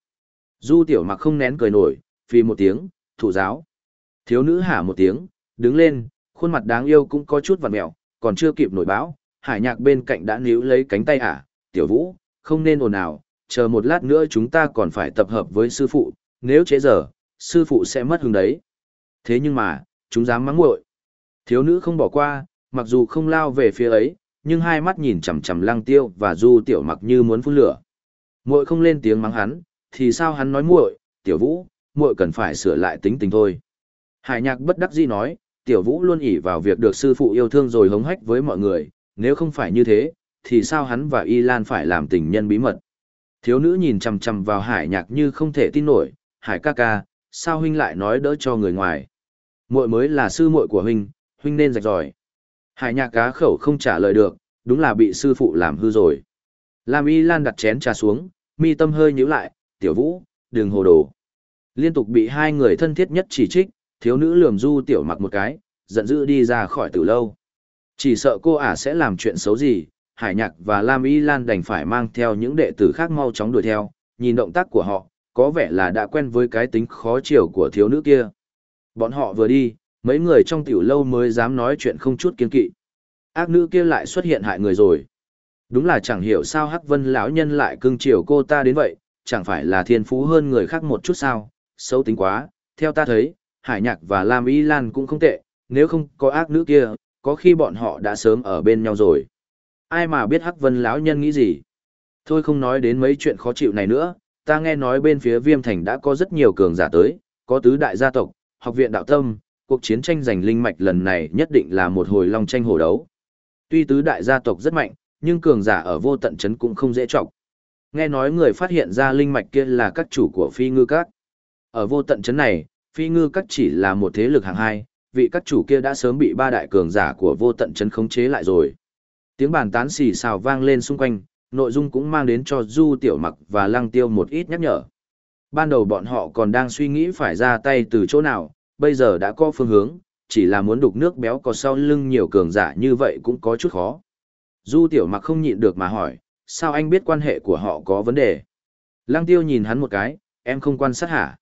Du tiểu mặc không nén cười nổi, vì một tiếng, thủ giáo. Thiếu nữ hả một tiếng, đứng lên, khuôn mặt đáng yêu cũng có chút vằn mẹo, còn chưa kịp nổi báo, hải nhạc bên cạnh đã níu lấy cánh tay ả, tiểu vũ, không nên ồn ào, chờ một lát nữa chúng ta còn phải tập hợp với sư phụ, nếu trễ giờ, sư phụ sẽ mất hứng đấy. Thế nhưng mà, chúng dám mắng muội. Thiếu nữ không bỏ qua, mặc dù không lao về phía ấy, nhưng hai mắt nhìn chằm chằm lăng tiêu và du tiểu mặc như muốn phun lửa. Muội không lên tiếng mắng hắn, thì sao hắn nói muội, tiểu vũ, muội cần phải sửa lại tính tình thôi. Hải nhạc bất đắc dĩ nói, tiểu vũ luôn ỉ vào việc được sư phụ yêu thương rồi hống hách với mọi người, nếu không phải như thế, thì sao hắn và Y Lan phải làm tình nhân bí mật. Thiếu nữ nhìn chằm chằm vào hải nhạc như không thể tin nổi, hải ca ca, sao huynh lại nói đỡ cho người ngoài. Muội mới là sư muội của huynh, huynh nên rạch ròi. Hải nhạc cá khẩu không trả lời được, đúng là bị sư phụ làm hư rồi. Lam Y Lan đặt chén trà xuống, mi tâm hơi nhíu lại, tiểu vũ, đừng hồ đồ. Liên tục bị hai người thân thiết nhất chỉ trích, thiếu nữ lườm du tiểu mặc một cái, giận dữ đi ra khỏi từ lâu. Chỉ sợ cô ả sẽ làm chuyện xấu gì, Hải Nhạc và Lam Y Lan đành phải mang theo những đệ tử khác mau chóng đuổi theo, nhìn động tác của họ, có vẻ là đã quen với cái tính khó chiều của thiếu nữ kia. Bọn họ vừa đi, mấy người trong tiểu lâu mới dám nói chuyện không chút kiên kỵ. Ác nữ kia lại xuất hiện hại người rồi. Đúng là chẳng hiểu sao Hắc Vân lão nhân lại cưng chiều cô ta đến vậy, chẳng phải là thiên phú hơn người khác một chút sao, xấu tính quá, theo ta thấy, Hải Nhạc và Lam Y Lan cũng không tệ, nếu không có ác nữ kia, có khi bọn họ đã sớm ở bên nhau rồi. Ai mà biết Hắc Vân lão nhân nghĩ gì? Thôi không nói đến mấy chuyện khó chịu này nữa, ta nghe nói bên phía Viêm Thành đã có rất nhiều cường giả tới, có tứ đại gia tộc, học viện đạo tâm, cuộc chiến tranh giành linh mạch lần này nhất định là một hồi long tranh hổ đấu. Tuy tứ đại gia tộc rất mạnh, nhưng cường giả ở vô tận chấn cũng không dễ trọng. Nghe nói người phát hiện ra linh mạch kia là các chủ của phi ngư các. Ở vô tận chấn này, phi ngư các chỉ là một thế lực hạng hai, vị các chủ kia đã sớm bị ba đại cường giả của vô tận chấn khống chế lại rồi. Tiếng bàn tán xì xào vang lên xung quanh, nội dung cũng mang đến cho Du Tiểu Mặc và Lăng Tiêu một ít nhắc nhở. Ban đầu bọn họ còn đang suy nghĩ phải ra tay từ chỗ nào, bây giờ đã có phương hướng, chỉ là muốn đục nước béo có sau lưng nhiều cường giả như vậy cũng có chút khó. Du Tiểu Mặc không nhịn được mà hỏi, sao anh biết quan hệ của họ có vấn đề? Lăng Tiêu nhìn hắn một cái, em không quan sát hả?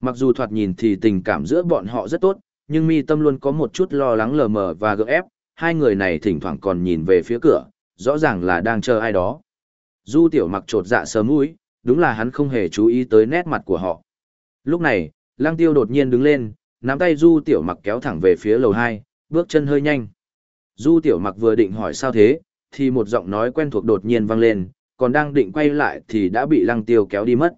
Mặc dù thoạt nhìn thì tình cảm giữa bọn họ rất tốt, nhưng mi tâm luôn có một chút lo lắng lờ mờ và gượng ép, hai người này thỉnh thoảng còn nhìn về phía cửa, rõ ràng là đang chờ ai đó. Du tiểu mặc trột dạ sớm mũi, đúng là hắn không hề chú ý tới nét mặt của họ. Lúc này, lăng tiêu đột nhiên đứng lên, nắm tay du tiểu mặc kéo thẳng về phía lầu 2, bước chân hơi nhanh. Du tiểu mặc vừa định hỏi sao thế, thì một giọng nói quen thuộc đột nhiên vang lên, còn đang định quay lại thì đã bị lăng tiêu kéo đi mất.